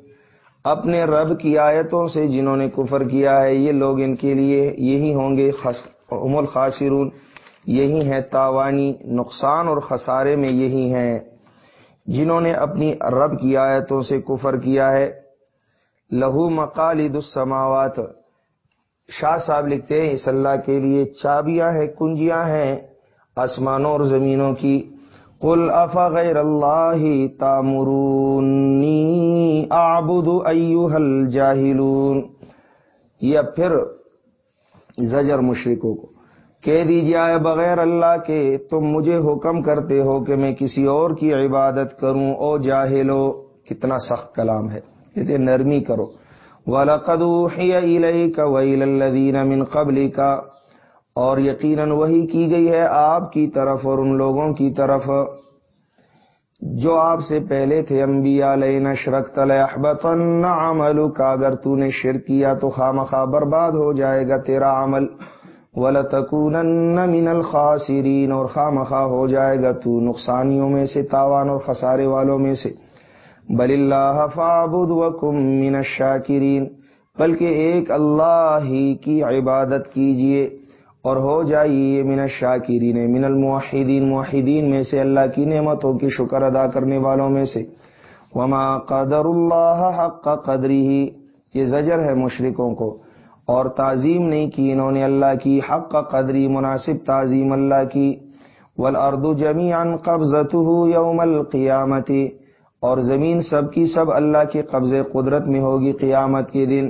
اپنے رب کی آیتوں سے جنہوں نے کفر کیا ہے، یہ لوگ ان کے لیے یہی ہوں گے ام الخاصرون یہی ہیں تاوانی، نقصان اور خسارے میں یہی ہیں۔ جنہوں نے اپنی رب کی آیتوں سے کفر کیا ہے لہو مقالد السماوات۔ شاہ صاحب لکھتے ہیں، اس اللہ کے لیے چابیاں ہیں، کنجیاں ہیں آسمانوں اور زمینوں کی۔ قل افا غیر اللہ تامرونی آبد ایوہ الجاہلون۔ یا پھر زجر مشرکوں کو، کہہ دیجیے آئے بغیر اللہ کے تم مجھے حکم کرتے ہو کہ میں کسی اور کی عبادت کروں۔ او جاہلو، کتنا سخت کلام ہے۔ کہتے نرمی کرو۔ وَلَقَدْ أُوحِيَ إِلَيْكَ وَإِلَى الَّذِينَ مِن قَبْلِكَ۔ اور یقیناً وہی کی گئی ہے آپ کی طرف اور ان لوگوں کی طرف۔ جو آپ سے پہلے تھے، انبیاء علیہ شرک تلحبتن عمل کا اگر تو نے شرک کیا تو خامخواہ برباد ہو جائے گا تیرا عمل۔ وَلَتَكُونَنَّ مِنَ الْخَاسِرِينَ۔ اور خامخواہ ہو جائے گا تو نقصانیوں میں سے، تاوان اور خسارے والوں میں سے۔ بل اللہ فعبد وکم من الشاکرین، بلکہ ایک اللہ ہی کی عبادت کیجیے اور ہو جائیے من الشاکرین، من الموحدین، موحدین میں سے اللہ کی نعمتوں کی شکر ادا کرنے والوں میں سے۔ وما قدر اللہ حق قدری ہی یہ زجر ہے مشرکوں کو۔ اور تعظیم نہیں کی انہوں نے اللہ کی حق قدری، مناسب تعظیم اللہ کی۔ والارض جميعا قبضته يوم القیامت اور زمین سب کی سب اللہ کے قبض قدرت میں ہوگی قیامت کے دن۔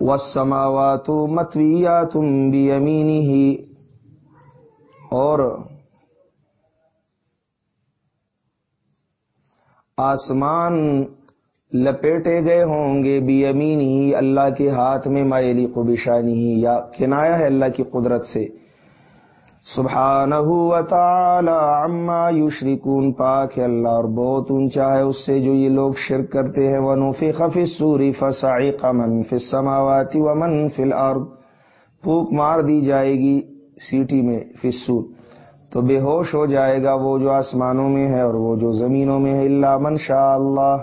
والسماوات متویات بیمینہ اور آسمان لپیٹے گئے ہوں گے بھی امینی اللہ کے ہاتھ میں مائلی قبشانی۔ یا کنایا ہے اللہ کی قدرت سے۔ سبحانہ و تعالی عما یشرکون، پاک ہے اللہ اور بہت اونچا ہے، اس سے جو یہ لوگ شرک کرتے ہیں، وَنُفِخَ فِي السُّورِ فَسَعِقَ مَن فِي السَّمَاوَاتِ وَمَن فِي الْأَرْضِ۔ پھوک مار دی جائے گی سیٹی میں، فی السور۔ تو بے ہوش ہو جائے گا وہ جو آسمانوں میں ہے اور وہ جو زمینوں میں ہے اللہ من شاء اللہ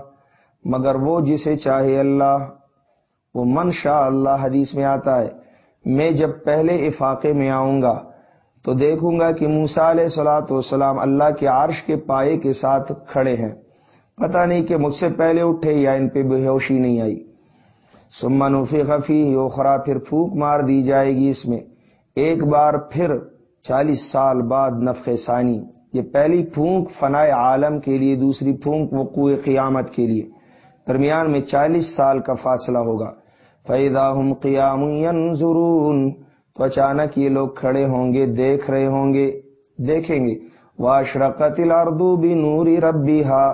مگر وہ جسے چاہے اللہ، وہ من شاء اللہ حدیث میں آتا ہے، میں جب پہلے افاقے میں آؤں گا تو دیکھوں گا کہ موسا علیہ سلاۃ والسلام اللہ کے عرش کے پائے کے ساتھ کھڑے ہیں۔ پتہ نہیں کہ مجھ سے پہلے اٹھے یا ان پہ بے ہوشی نہیں آئی۔ سمن فی خفی اوخرا پھر پھونک مار دی جائے گی اس میں۔ ایک بار پھر چالیس سال بعد نفق ثانی۔ یہ پہلی پھونک فنائے عالم کے لیے، دوسری پھونک وقوع قیامت کے لیے۔ درمیان میں چالیس سال کا فاصلہ ہوگا۔ فیدا ہم قیام ضرور تو اچانک یہ لوگ کھڑے ہوں گے، دیکھ رہے ہوں گے، دیکھیں گے۔ واشرقت الارض بنور ربها،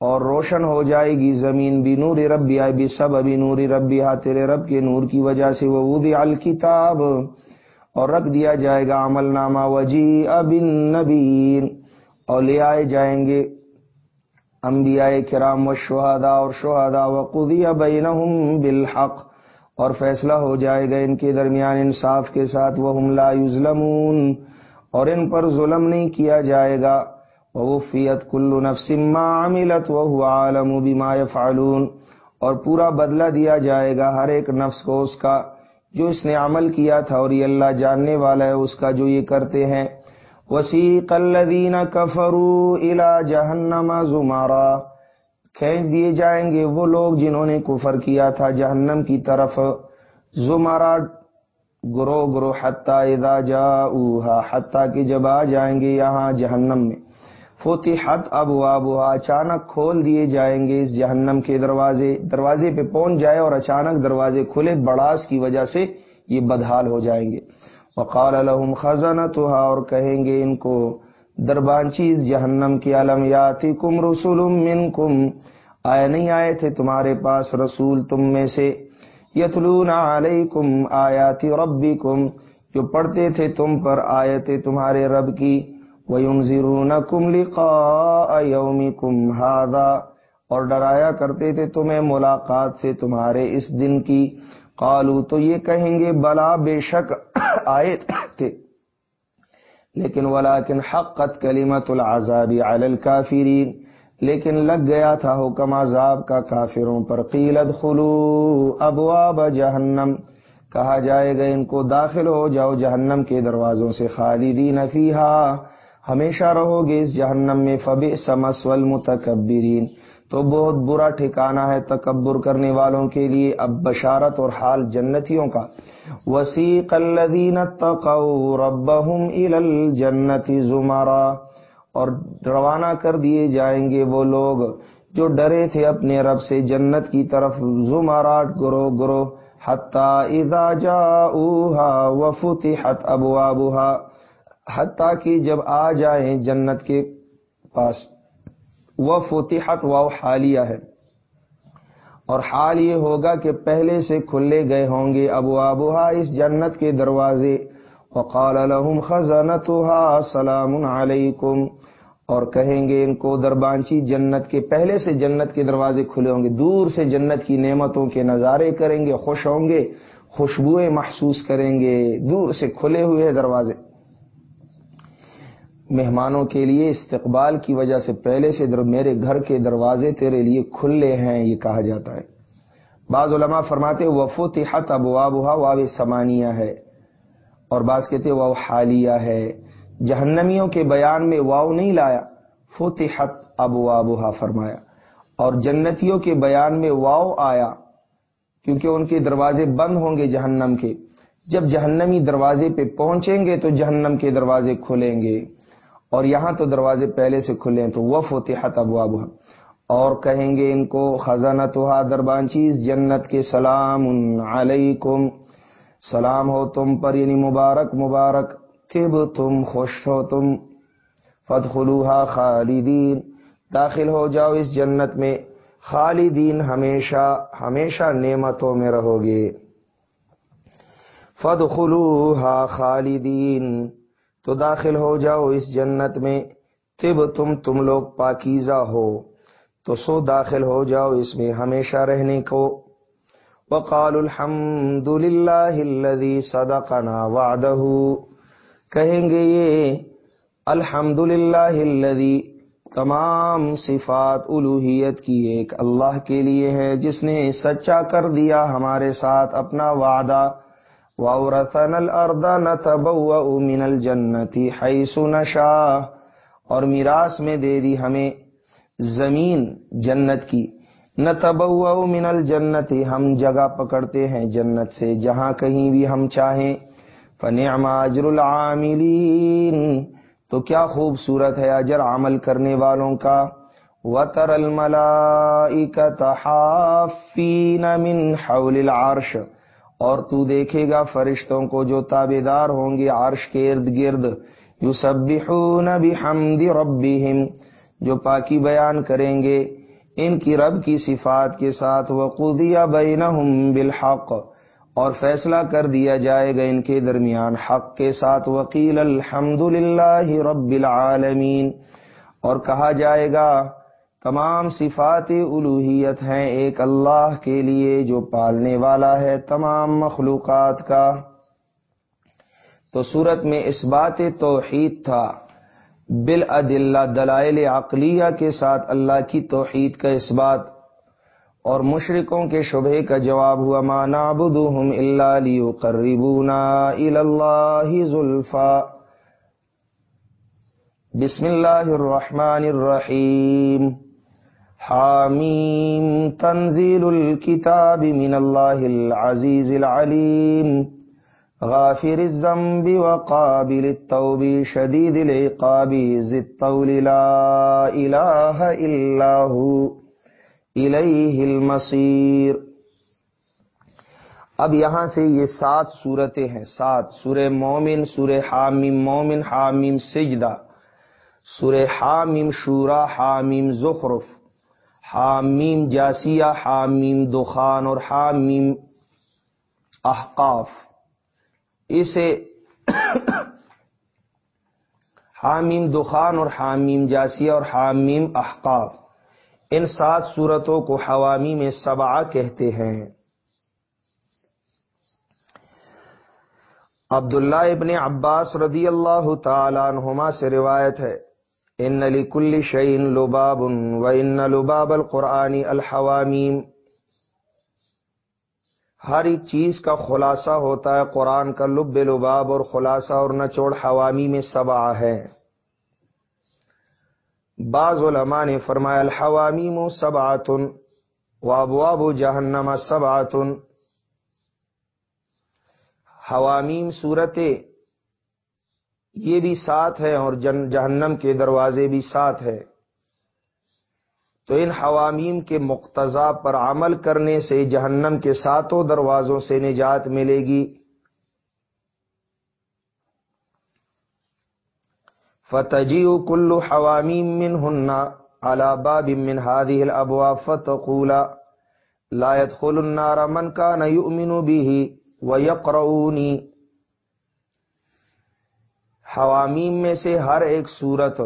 اور روشن ہو جائے گی زمین بھی نور ربی آئے سب ابھی نور ربی ہا تیرے رب کے نور کی وجہ سے۔ وہ الکتاب اور رکھ دیا جائے گا عمل نامہ۔ وجی ابن نبین اور لے آئے جائیں گے انبیاء کرام و شہادا اور شہادا و قدی بینہم بالحق اور فیصلہ ہو جائے گا ان کے درمیان انصاف کے ساتھ وہ لا یظلمون، اور ان پر ظلم نہیں کیا جائے گا۔ وفیت کل نفس ما عملت وهو عالم بما يفعلون۔ اور پورا بدلہ دیا جائے گا ہر ایک نفس کو اس کا، جو اس نے عمل کیا تھا اور یہ اللہ جاننے والا ہے، اس کا جو یہ کرتے ہیں۔ وسیق الذین کفروا الى جہنم زمارا کھینچ دیے جائیں گے وہ لوگ جنہوں نے کفر کیا تھا جہنم کی طرف۔ زمارا گرو گرو حتیٰ اذا جاؤوها حتیٰ کہ جب آ جائیں گے یہاں جہنم میں۔ فتحت ابو اچانک کھول دیے جائیں گے اس جہنم کے دروازے۔ دروازے پہ پہنچ جائے اور اچانک دروازے کھلے، بڑاس کی وجہ سے یہ بدحال ہو جائیں گے۔ وقال لهم خزنتها اور کہیں گے ان کو دربان چیز جہنم کی علم یاتی کم رسول منکم۔ آئے نہیں آئے تھے تمہارے پاس رسول تم میں سے۔ یتلون علیکم آیاتی ربکم۔ جو پڑھتے تھے تم پر آیتیں تمہارے رب کی۔ وَيُنزِرُونَكُمْ لِقَاءَ يَوْمِكُمْ هَذَا اور ڈرایا کرتے تھے تمہیں ملاقات سے تمہارے اس دن کی۔ قالو تو یہ کہیں گے، بلا بے شک۔ آئے لیکن ولیکن حقت کلمت العذاب علی الكافرین لیکن لگ گیا تھا حکم عذاب کا کافروں پر قیلت خلو ابواب جہنم، کہا جائے گا ان کو داخل ہو جاؤ جہنم کے دروازوں سے خالدین فیہا، ہمیشہ رہو گے اس جہنم میں فب سمسول متکبرین تو بہت برا ٹھکانہ ہے تکبر کرنے والوں کے لیے اب بشارت اور حال جنتیوں کا۔ وسیق الذین تقوا ربهم الى الجنت زمرا۔ اور روانہ کر دیے جائیں گے وہ لوگ جو ڈرے تھے اپنے رب سے جنت کی طرف زمراٹ گرو گرو۔ حتی اذا جاؤوها وفتحت ابوابها حتیٰ کہ جب آ جائیں جنت کے پاس۔ وہ فتحت و حالیہ ہے۔ اور حال یہ ہوگا کہ پہلے سے کھلے گئے ہوں گے ابو آبوہا اس جنت کے دروازے۔ وقال لهم خزنتها سلام علیکم۔ اور کہیں گے ان کو دربانچی جنت کے پہلے سے جنت کے دروازے کھلے ہوں گے۔ دور سے جنت کی نعمتوں کے نظارے کریں گے، خوش ہوں گے، خوشبوئیں محسوس کریں گے۔ دور سے کھلے ہوئے دروازے۔ مہمانوں کے لیے استقبال کی وجہ سے پہلے سے در میرے گھر کے دروازے تیرے لیے کھلے ہیں، یہ کہا جاتا ہے۔ بعض علماء فرماتے وفوت حت ابو واو سمانیہ ہے۔ اور بعض کہتے واو حالیہ ہے۔ جہنمیوں کے بیان میں واو نہیں لایا، فتحت ابو فرمایا۔ اور جنتیوں کے بیان میں واو آیا، کیونکہ ان کے دروازے بند ہوں گے جہنم کے۔ جب جہنمی دروازے پہ پہنچیں گے تو جہنم کے دروازے کھلیں گے۔ اور یہاں تو دروازے پہلے سے کھلے ہیں تو وف ہوتے حت اور کہیں گے ان کو خزانہ تو دربان چیز، جنت کے سلام علیکم۔ سلام ہو تم پر یعنی مبارک مبارک۔ تب تم، خوش ہو تم۔ فت خالدین۔ داخل ہو جاؤ اس جنت میں۔ خالدین ہمیشہ ہمیشہ نعمتوں میں رہو گے۔ فد خالدین۔ تو داخل ہو جاؤ اس جنت میں۔ تب تم تم لوگ پاکیزہ ہو۔ تو سو داخل ہو جاؤ اس میں ہمیشہ رہنے کو۔ وقال الحمد للہ صدقنا وعدہ۔ کہیں گے یہ، الحمد للہ تمام صفات الوحیت کی ایک اللہ کے لیے ہے، جس نے سچا کر دیا ہمارے ساتھ اپنا وعدہ۔ وَأَوْرَثَنَا الْأَرْضَ نَتَبَوَّأُ مِنَ الْجَنَّةِ حَيْثُ نَشَاءُ۔ اور میراث میں دے دی ہمیں زمین جنت کی۔ نتبوأ من الجنت ہم جگہ پکڑتے ہیں جنت سے، جہاں کہیں بھی ہم چاہیں۔ فنعم اجر العاملین تو کیا خوبصورت ہے اجر عمل کرنے والوں کا۔ وتر الملائکۃ حافین من حول العرش۔ اور تو دیکھے گا فرشتوں کو جو تابے دار ہوں گے عرش کے ارد گرد یو بحمد ربهم جو پاکی بیان کریں گے ان کی رب کی صفات کے ساتھ وہ قدیا بالحق، اور فیصلہ کر دیا جائے گا ان کے درمیان حق کے ساتھ وکیل الحمد للہ رب العالمین، اور کہا جائے گا تمام صفات الوحیت ہیں ایک اللہ کے لیے جو پالنے والا ہے تمام مخلوقات کا۔ تو صورت میں اس بات توحید تھا۔ بل ادلہ دلائل عقلیہ کے ساتھ اللہ کی توحید کا اس بات۔ اور مشرقوں کے شبہ کا جواب ہوا مانا بدہم اللہ لیو اللہ ذلفا بسم اللہ الرحمن الرحیم حامیم تنزیل الكتاب من اللہ العزیز العلیم غافر الزنب وقابل التوب شدید العقاب. زد لا الہ الا ہو الیہ المصیر اب یہاں سے یہ سات صورتیں ہیں. سات. سورہ مومن، سورہ حامیم مومن، حامیم سجدہ. سورہ حامیم شورا، حامیم زخرف. حامیم جاسیہ، حامیم دخان اور حامیم احقاف۔ اسے حامیم دخان اور حامیم جاسیہ اور حامیم احقاف۔ ان سات صورتوں کو حوامی میں سبعہ کہتے ہیں۔ عبداللہ ابن عباس رضی اللہ تعالیٰ عنہما سے روایت ہے۔ ان علی کل شعین لباب و ان لباب القرآنی الحوامیم ہر ایک چیز کا خلاصہ ہوتا ہے، قرآن کا لب لباب اور خلاصہ اور نچوڑ حوامی میں سبا ہے۔ بعض علماء نے فرمایا، الحوامیم سبعتن و ابواب جہنم سبعتن۔ حوامیم صورتیں یہ بھی ساتھ ہے اور جن جہنم کے دروازے بھی ساتھ ہے۔ تو ان حوامیم کے مقتضا پر عمل کرنے سے جہنم کے ساتوں دروازوں سے نجات ملے گی۔ فتجی کل حوامیم من ہننا باب من هذه الابواب فتقولا لا يدخل النار من كان يؤمن به ويقرؤني حوامیم میں سے ہر ایک صورت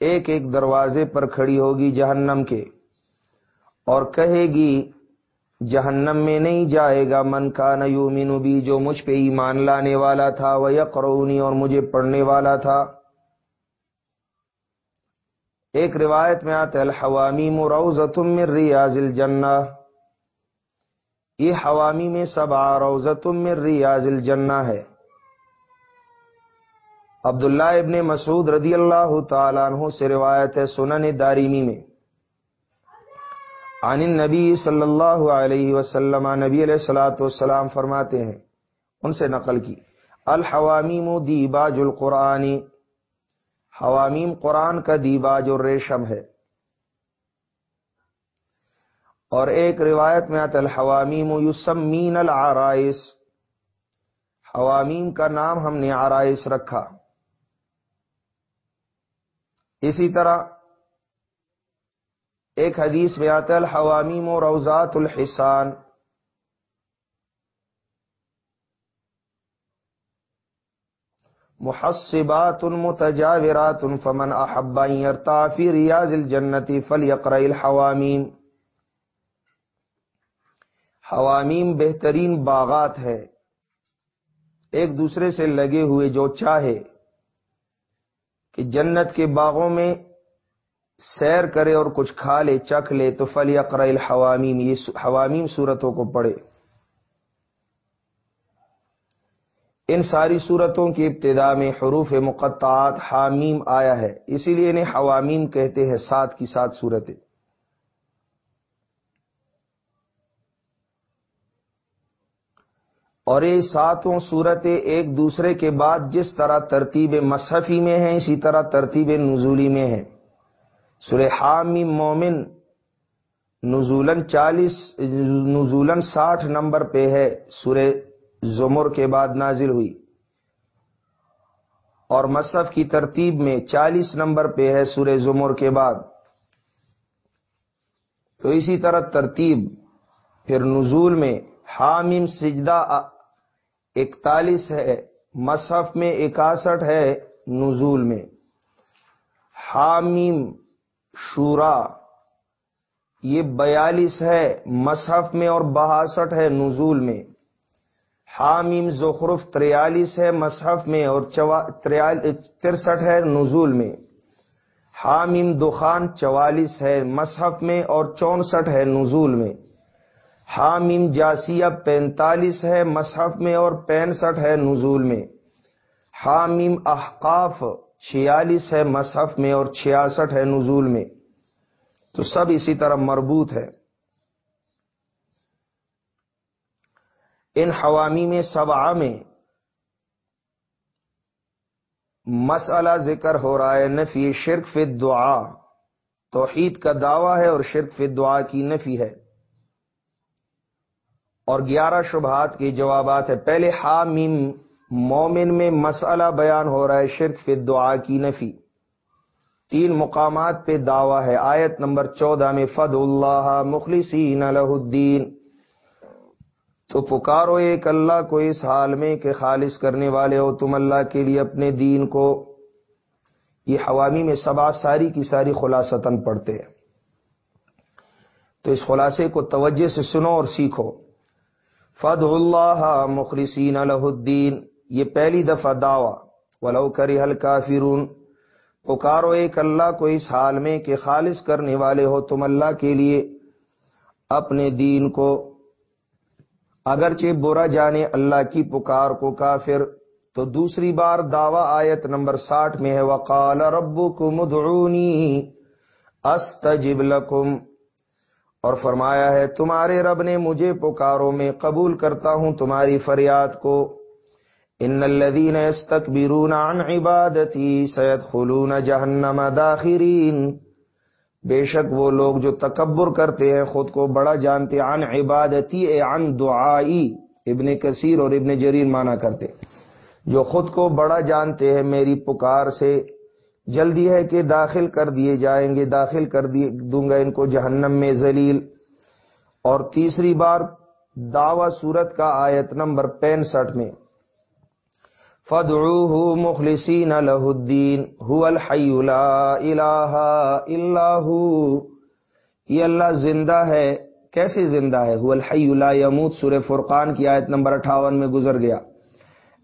ایک ایک دروازے پر کھڑی ہوگی جہنم کے۔ اور کہے گی، جہنم میں نہیں جائے گا من کا نیو بھی جو مجھ پہ ایمان لانے والا تھا وہ یقرونی اور مجھے پڑھنے والا تھا۔ ایک روایت میں آتا الحوامیم روزتم من ریاض الجنہ۔ یہ حوامی میں سب آ روزتم من ریاض الجنہ ہے۔ عبداللہ ابن مسعود رضی اللہ تعالیٰ عنہ سے روایت ہے سنن داریمی میں۔ عن النبی صلی اللہ علیہ وسلم نبی علیہ السلاۃ والسلام فرماتے ہیں، ان سے نقل کی۔ الحوامیم دیباج القرآنی حوامیم قرآن کا دیباج اور ریشم ہے۔ اور ایک روایت میں آتا الحوامیم یسمین العرائس۔ حوامیم کا نام ہم نے آرائس رکھا۔ اسی طرح ایک حدیث میں آتا الحوامیم و روزات الحسان محسبات متجاورات فمن احبا يرتع في رياض الجنة فليقرأ الحوامیم۔ حوامیم بہترین باغات ہے۔ ایک دوسرے سے لگے ہوئے جو چاہے۔ کہ جنت کے باغوں میں سیر کرے اور کچھ کھا لے، چکھ لے، تو فلی اقرا الحوامیم یہ حوامیم صورتوں کو پڑھے۔ ان ساری صورتوں کی ابتدا میں حروف مقطعات حامیم آیا ہے، اسی لیے انہیں حوامیم کہتے ہیں، سات کی سات صورتیں۔ اور یہ ساتوں صورتیں ایک دوسرے کے بعد جس طرح ترتیب مصحفی میں ہیں، اسی طرح ترتیب نزولی میں ہیں۔ سورہ حامی مومن نزولن چالیس نزولن ساٹھ نمبر پہ ہے۔ سورہ زمر کے بعد نازل ہوئی۔ اور مصحف کی ترتیب میں چالیس نمبر پہ ہے سورہ زمر کے بعد۔ تو اسی طرح ترتیب پھر نزول میں حامیم سجدہ اکتالیس ہے، مصحف میں اکاسٹھ ہے، نزول میں۔ حامیم شورا، یہ بیالیس ہے، مصحف میں اور بہاسٹھ ہے، نزول میں۔ حامیم زخرف تریالیس ہے، مصحف میں اور ترسٹھ ہے، نزول میں۔ حامیم دخان چوالیس ہے، مصحف میں اور چونسٹھ ہے، نزول میں۔ حامیم جاسیہ پینتالیس ہے مصحف میں اور پینسٹھ ہے نزول میں۔ حامیم احقاف چھیالیس ہے مصحف میں اور چھیاسٹھ ہے نزول میں۔ تو سب اسی طرح مربوط ہے۔ ان حوامی میں سبا میں مسئلہ ذکر ہو رہا ہے، نفی شرک فی دعا توحید کا دعویٰ ہے اور شرک فی دعا کی نفی ہے۔ اور گیارہ شبہات کے جوابات ہے پہلے حامیم، مومن میں مسئلہ بیان ہو رہا ہے، شرک فی دعا کی نفی۔ تین مقامات پہ دعویٰ ہے۔ آیت نمبر چودہ میں فد اللہ مخلصین الہ الدین تو پکارو ایک اللہ کو اس حال میں کہ خالص کرنے والے ہو، تم اللہ کے لیے اپنے دین کو۔ یہ حوامی میں سبا ساری کی ساری خلاصتاً پڑھتے ہیں۔ تو اس خلاصے کو توجہ سے سنو اور سیکھو۔ فد اللہ مخلصین الہ الدین یہ پہلی دفعہ دعوی۔ ولو کری حل کافرون پکارو ایک اللہ کو اس حال میں کہ خالص کرنے والے ہو تم اللہ کے لیے۔ اپنے دین کو۔ اگرچہ برا جانے اللہ کی پکار کو کافر۔ تو دوسری بار دعوی آیت نمبر ساٹھ میں ہے۔ وقال ربو کو مدعونی استجب لکم اور فرمایا ہے، تمہارے رب نے مجھے پکاروں میں قبول کرتا ہوں تمہاری فریاد کو۔ ان الذين يستكبرون عن عبادتي سيدخلون جهنم داخرين بے شک وہ لوگ جو تکبر کرتے ہیں، خود کو بڑا جانتے عن عبادتی، اے عن دعائی۔ ابن کثیر اور ابن جریر مانا کرتے جو خود کو بڑا جانتے ہیں، میری پکار سے جلدی ہے کہ داخل کر دیے جائیں گے، داخل کر دوں گا ان کو جہنم میں ذلیل۔ اور تیسری بار دعوی صورت کا آیت نمبر پینسٹھ میں فدعوه مخلصین له الدین هو الحی لا الہ الا هو۔ یہ اللہ زندہ ہے، کیسے زندہ ہے؟ هو الحی لا يموت۔ سورہ فرقان کی آیت نمبر 58 میں گزر گیا۔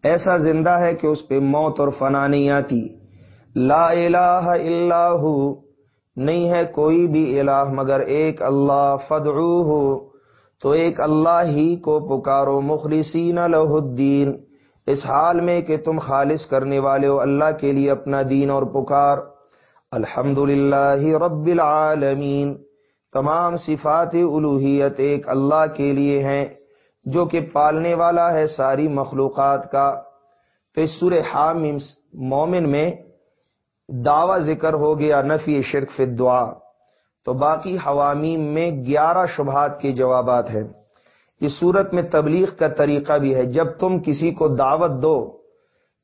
ایسا زندہ ہے کہ اس پہ موت اور فنا نہیں آتی۔ لا الہ الا هو. نہیں ہے کوئی بھی الہ مگر ایک اللہ فدعوه تو ایک اللہ ہی کو پکارو مخلصین له الدین. اس حال میں کہ تم خالص کرنے والے ہو، اللہ کے لیے اپنا دین اور پکار. الحمد رب العالمین. تمام صفات الوحیت ایک اللہ کے لیے ہیں، جو کہ پالنے والا ہے ساری مخلوقات کا. تو اس سور حامم مومن میں دعوی ذکر ہو گیا، نفی شرک فی دعا تو باقی حوامیم میں گیارہ شبہات کے جوابات ہیں۔ اس صورت میں تبلیغ کا طریقہ بھی ہے۔ جب تم کسی کو دعوت دو،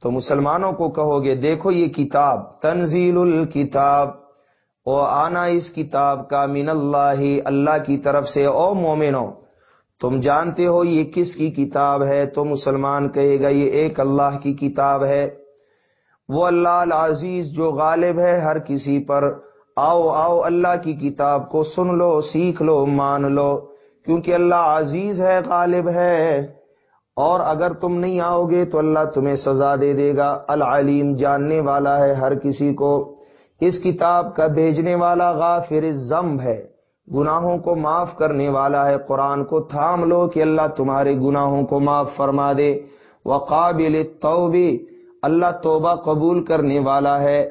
تو مسلمانوں کو کہو گے، دیکھو یہ کتاب، تنزیل الکتاب۔ او آنا اس کتاب کا من اللہ اللہ کی طرف سے۔ او مومنو تم جانتے ہو یہ کس کی کتاب ہے؟ تو مسلمان کہے گا، یہ ایک اللہ کی کتاب ہے۔ وہ اللہ العزیز جو غالب ہے ہر کسی پر۔ آؤ آؤ، اللہ کی کتاب کو سن لو، سیکھ لو، مان لو۔ کیونکہ اللہ عزیز ہے، غالب ہے۔ اور اگر تم نہیں آؤ گے تو اللہ تمہیں سزا دے دے گا۔ العلیم جاننے والا ہے ہر کسی کو۔ اس کتاب کا بھیجنے والا غافر ضم ہے۔ گناہوں کو معاف کرنے والا ہے۔ قرآن کو تھام لو کہ اللہ تمہارے گناہوں کو معاف فرما دے۔ وقابل توبی اللہ توبہ قبول کرنے والا ہے۔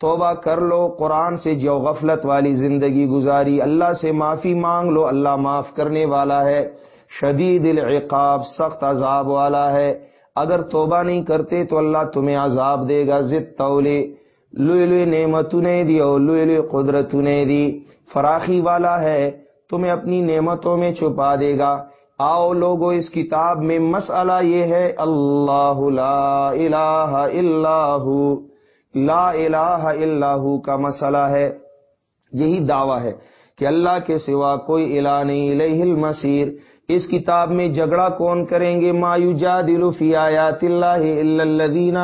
توبہ کر لو، قرآن سے جو غفلت والی زندگی گزاری، اللہ سے معافی مانگ لو، اللہ معاف کرنے والا ہے۔ شدید العقاب، سخت عذاب والا ہے۔ اگر توبہ نہیں کرتے تو اللہ تمہیں عذاب دے گا۔ ضد تولے لوئے لوئے نعمت نے دی اور لوئے لوئے قدرت نے دی۔ فراخی والا ہے، تمہیں اپنی نعمتوں میں چھپا دے گا۔ آؤ لوگو، اس کتاب میں مسئلہ یہ ہے، اللہ لا الہ الا لا الہ الا کا مسئلہ ہے۔ یہی دعویٰ ہے کہ اللہ کے سوا کوئی الہ نہیں الہ المسیر اس کتاب میں جھگڑا کون کریں گے؟ ما یجادل فی آیات اللہ الا الذین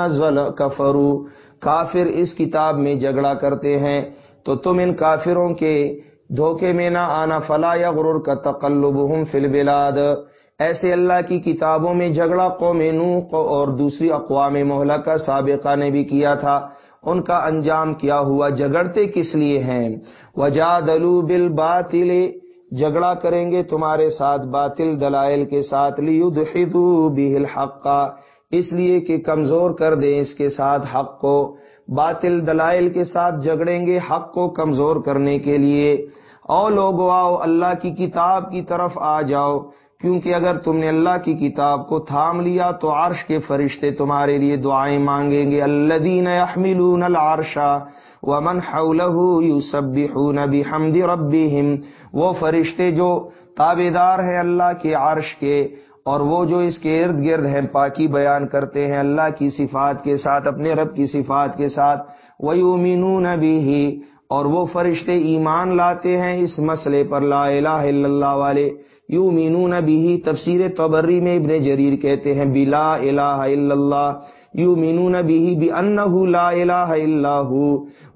کفروا۔ کافر اس کتاب میں جھگڑا کرتے ہیں۔ تو تم ان کافروں کے دھوکے میں نہ آنا، فلا یا غرور کا تقلب البلاد۔ ایسے اللہ کی کتابوں میں جھگڑا قوم نوح اور دوسری اقوام محلہ کا سابقہ نے بھی کیا تھا۔ ان کا انجام کیا ہوا جگڑتے کس لیے ہیں؟ وجا دلو بل جھگڑا کریں گے تمہارے ساتھ باطل، دلائل کے ساتھ۔ لیو بل حق۔ کا اس لیے کہ کمزور کر دیں اس کے ساتھ حق کو۔ باطل دلائل کے ساتھ جگڑیں گے حق کو کمزور کرنے کے لیے۔ او لوگ آؤ اللہ کی کتاب کی طرف آ جاؤ۔ کیونکہ اگر تم نے اللہ کی کتاب کو تھام لیا تو عرش کے فرشتے تمہارے لیے دعائیں مانگیں گے۔ الذین یحملون العرش ومن حوله یسبحون بحمد ربهم وہ فرشتے جو تابیدار ہیں اللہ کے عرش کے۔ اور وہ جو اس کے ارد گرد ہیں، پاکی بیان کرتے ہیں اللہ کی صفات کے ساتھ، اپنے رب کی صفات کے ساتھ، وَيُؤْمِنُونَ بِهِ، اور وہ فرشتے ایمان لاتے ہیں اس مسئلے پر، لا الہ الا اللہ والے۔ یو مینو تفسیر تبری میں ابن جریر کہتے ہیں، بلا الہ الا اللہ۔ یو مینو نبی بھی ان لا الہ الا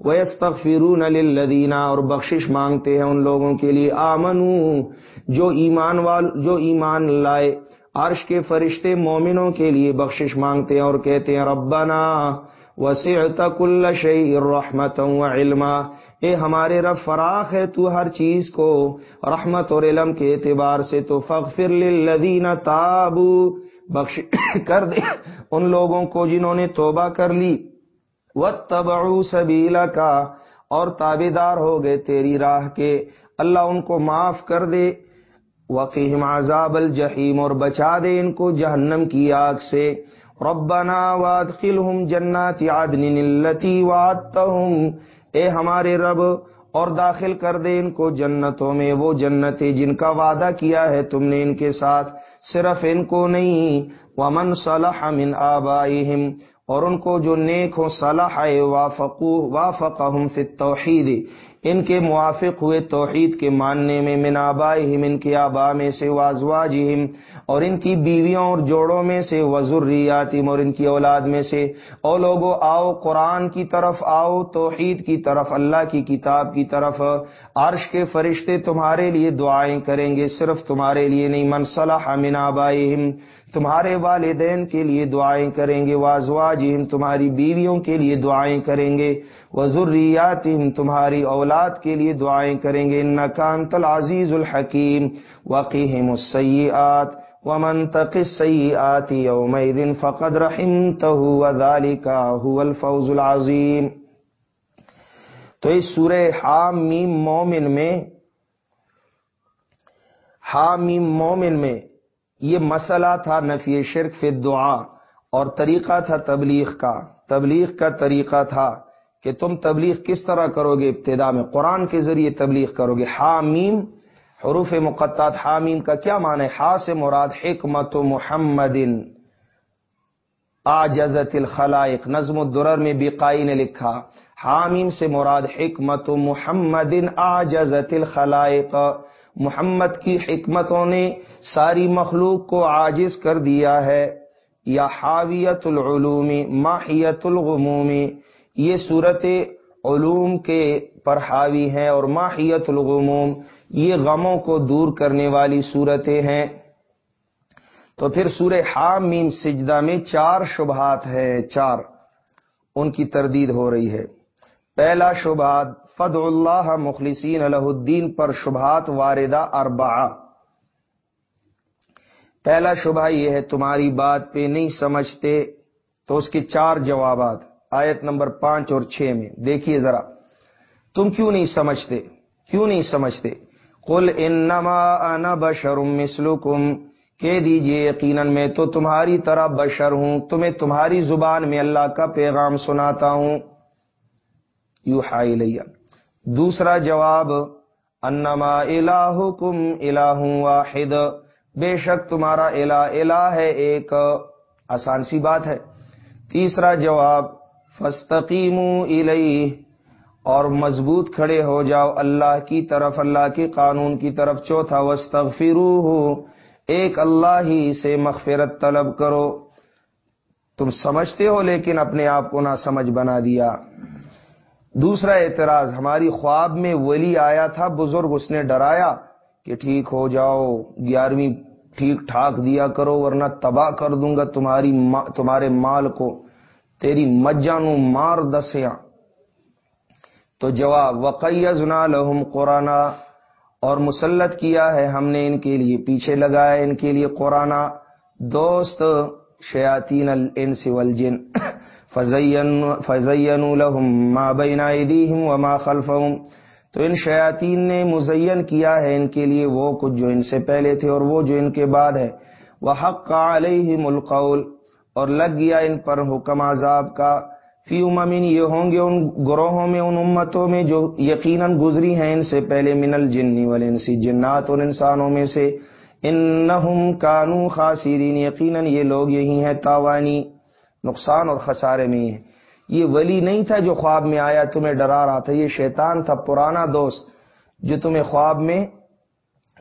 ویستغفرون للذین، اور بخشش مانگتے ہیں ان لوگوں کے لیے۔ آمنو، جو ایمان وال، جو ایمان لائے۔ عرش کے فرشتے مومنوں کے لیے بخشش مانگتے ہیں اور کہتے ہیں، ربنا وسعت كل شيء رحمتا وعلما اے ہمارے رب، فراخ ہے تو ہر چیز کو، رحمت اور علم کے اعتبار سے تو فغفر للذین تابوا بخش کر دے ان لوگوں کو جنہوں نے توبہ کر لی۔ واتبعوا سبیلک اور تابیدار ہو گئے تیری راہ کے۔ اللہ ان کو معاف کر دے۔ وقیم عذاب الجحیم اور بچا دے ان کو جہنم کی آگ سے۔ ربنا وادخلهم جنات عدن التي وعدتهم اے ہمارے رب، اور داخل کر دے ان کو جنتوں میں۔ وہ جنتیں جن کا وعدہ کیا ہے تم نے ان کے ساتھ، صرف ان کو نہیں۔ ومن صلح من آبائهم اور ان کو جو نیک ہو صلاح وافقو، وافقہم فی التوحید۔ ان کے موافق ہوئے توحید کے ماننے میں، من آبائہم، ان کے آبا میں سے وازواجہم اور ان کی بیویوں اور جوڑوں میں سے وزریاتم اور ان کی اولاد میں سے۔ او لوگو، آؤ قرآن کی طرف، آؤ توحید کی طرف، اللہ کی کتاب کی طرف۔ عرش کے فرشتے تمہارے لیے دعائیں کریں گے، صرف تمہارے لیے نہیں، من صلاح من آبائہم۔ تمہارے والدین کے لیے دعائیں کریں گے، وازواجہم تمہاری بیویوں کے لیے دعائیں کریں گے وزریاتہم تمہاری اولاد کے لیے دعائیں کریں گے، انکا انت العزیز الحکیم، وقیہم السیئات، ومن تق السیئات یومئذ فقد رحمتہ وذالک هو الفوز العظیم۔ تو اس سورہ حامیم مومن میں، حامیم مومن میں یہ مسئلہ تھا نفی شرک فی دعا اور طریقہ تھا تبلیغ کا۔ تبلیغ کا طریقہ تھا کہ تم تبلیغ کس طرح کرو گے ابتدا میں قرآن کے ذریعے تبلیغ کرو گے حامیم حروف مقطعات حامیم کا کیا معنی ہے؟ ہا سے مراد حکمت محمد آجزت الخلائق، نظم الدرر میں بیقائی نے لکھا۔ حامیم سے مراد حکمت محمد آجزت الخلائق۔ محمد کی حکمتوں نے ساری مخلوق کو عاجز کر دیا ہے۔ یا حاویت العلوم، ماہیت الغمومی یہ صورت علوم کے پر حاوی ہیں اور ماہیت الغموم، یہ غموں کو دور کرنے والی صورتیں ہیں۔ تو پھر سورہ حام میم سجدہ میں چار شبہات ہیں، چار۔ ان کی تردید ہو رہی ہے۔ پہلا شبہات فد اللہ مخلصین الہ الدین پر شبہات واردہ اربعہ۔ پہلا شبہ یہ ہے، تمہاری بات پہ نہیں سمجھتے تو اس کے چار جوابات۔ آیت نمبر پانچ اور چھ میں۔ دیکھیے ذرا۔ تم کیوں نہیں سمجھتے؟ کیوں نہیں سمجھتے؟ کل انما انا بشرم مسلکم کہہ دیجیے، یقیناً میں تو تمہاری طرح بشر ہوں۔ تمہیں تمہاری زبان میں اللہ کا پیغام سناتا ہوں۔ یو ہائی لیا دوسرا جواب، انما الہکم الہ واحد۔ بے شک تمہارا الہ الہ ہے ایک آسان سی بات ہے۔ تیسرا جواب فستقیم الیہ۔ اور مضبوط کھڑے ہو جاؤ اللہ کی طرف، اللہ کے قانون کی طرف۔ چوتھا وسطرو ایک اللہ ہی سے مغفرت طلب کرو۔ تم سمجھتے ہو لیکن اپنے آپ کو نہ سمجھ بنا دیا۔ دوسرا اعتراض، ہماری خواب میں ولی آیا تھا، بزرگ اس نے ڈرایا کہ ٹھیک ہو جاؤ، گیارہویں ٹھیک ٹھاک دیا کرو، ورنہ تباہ کر دوں گا تمہاری تمہارے مال کو۔ تیری مجانو مار دسیاں۔ تو جواب وقیز لہم قرآن اور مسلط کیا ہے ہم نے ان کے لیے، پیچھے لگایا ان کے لیے قرآن دوست، شیاطین الانس والجن۔ فزین فزین لهم ما بین ایدیہم وما خلفهم تو ان شیاطین نے مزین کیا ہے ان کے لیے، وہ کچھ جو ان سے پہلے تھے اور وہ جو ان کے بعد ہے۔ وہ حق علیہم القول، اور لگ گیا ان پر حکم عذاب کا۔ فی امین یہ ہوں گے ان گروہوں میں، ان امتوں میں جو یقیناً گزری ہیں ان سے پہلے، من الجنی والانسی جنات اور انسانوں میں سے۔ انہم کانو خاسرین، یقیناً یہ لوگ یہی ہیں، تاوانی۔ نقصان اور خسارے میں ہیں۔ یہ ولی نہیں تھا جو خواب میں آیا، تمہیں ڈرا رہا تھا۔ یہ شیطان تھا، پرانا دوست، جو تمہیں خواب میں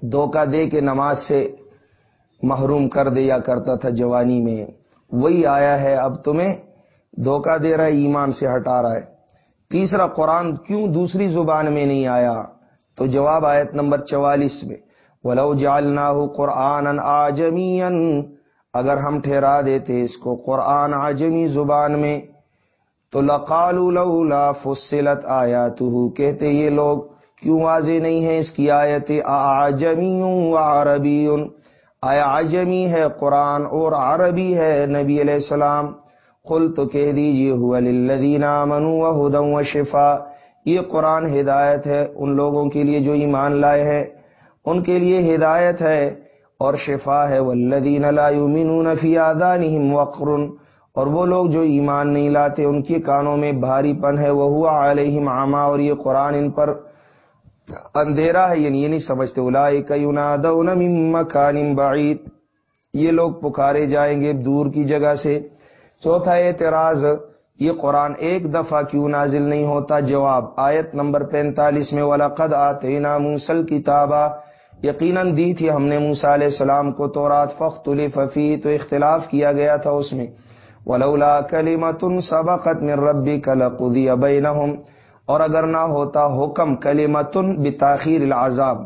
دھوکہ دے کے نماز سے محروم کر دیا کرتا تھا جوانی میں۔ وہی آیا ہے، اب تمہیں دھوکہ دے رہا ہے، ایمان سے ہٹا رہا ہے۔ تیسرا، قرآن کیوں دوسری زبان میں نہیں آیا؟ تو جواب آیت نمبر چوالیس میں، ولو جالنا ہو قرآن آجمین اگر ہم ٹھہرا دیتے اس کو قرآن آجمی زبان میں، تو لقال لولا فصلت آیا کہتے یہ لوگ، کیوں واضح نہیں ہے اس کی آیت آجمی عربی؟ آیا عجمی ہے قرآن اور عربی ہے نبی علیہ السلام؟ قل تو کہہ دیجیے ہوا للذین آمنوا ہدم و شفا۔ یہ قرآن ہدایت ہے ان لوگوں کے لیے جو ایمان لائے ہیں۔ ان کے لیے ہدایت ہے اور شفا ہے والذین لا یؤمنون فی آذانہم وقر، اور وہ لوگ جو ایمان نہیں لاتے، ان کے کانوں میں بھاری پن ہے وہ ہوا علیہ معما اور یہ قرآن ان پر اندھیرا ہے یعنی یہ نہیں سمجھتے اولئک ینادون من مکان بعید۔ یہ لوگ پکارے جائیں گے دور کی جگہ سے۔ چوتھا اعتراض، یہ قرآن ایک دفعہ کیوں نازل نہیں ہوتا؟ جواب، آیت نمبر پینتالیس میں ولاقد آتے نا موسل کتابہ یقیناً دی تھی ہم نے موسا علیہ السلام کو تو رات فخت الفی تو اختلاف کیا گیا تھا اس میں۔ ولولا کلیمت سبقت من ربک لقضی بینہم اور اگر نہ ہوتا حکم کلیمتن بتاخیر العذاب۔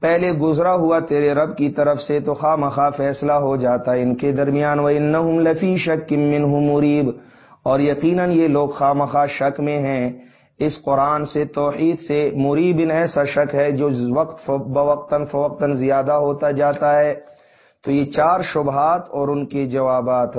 پہلے گزرا ہوا تیرے رب کی طرف سے تو خواہ مخواہ فیصلہ ہو جاتا ان کے درمیان۔ و انہم لفی شک منہ مریب اور یقیناً یہ لوگ خواہ مخواہ شک میں ہیں۔ اس قرآن سے، توحید سے مریب ان ایسا شک ہے جو وقت بوقتاً فوقتاً زیادہ ہوتا جاتا ہے۔ تو یہ چار شبہات اور ان کے جوابات۔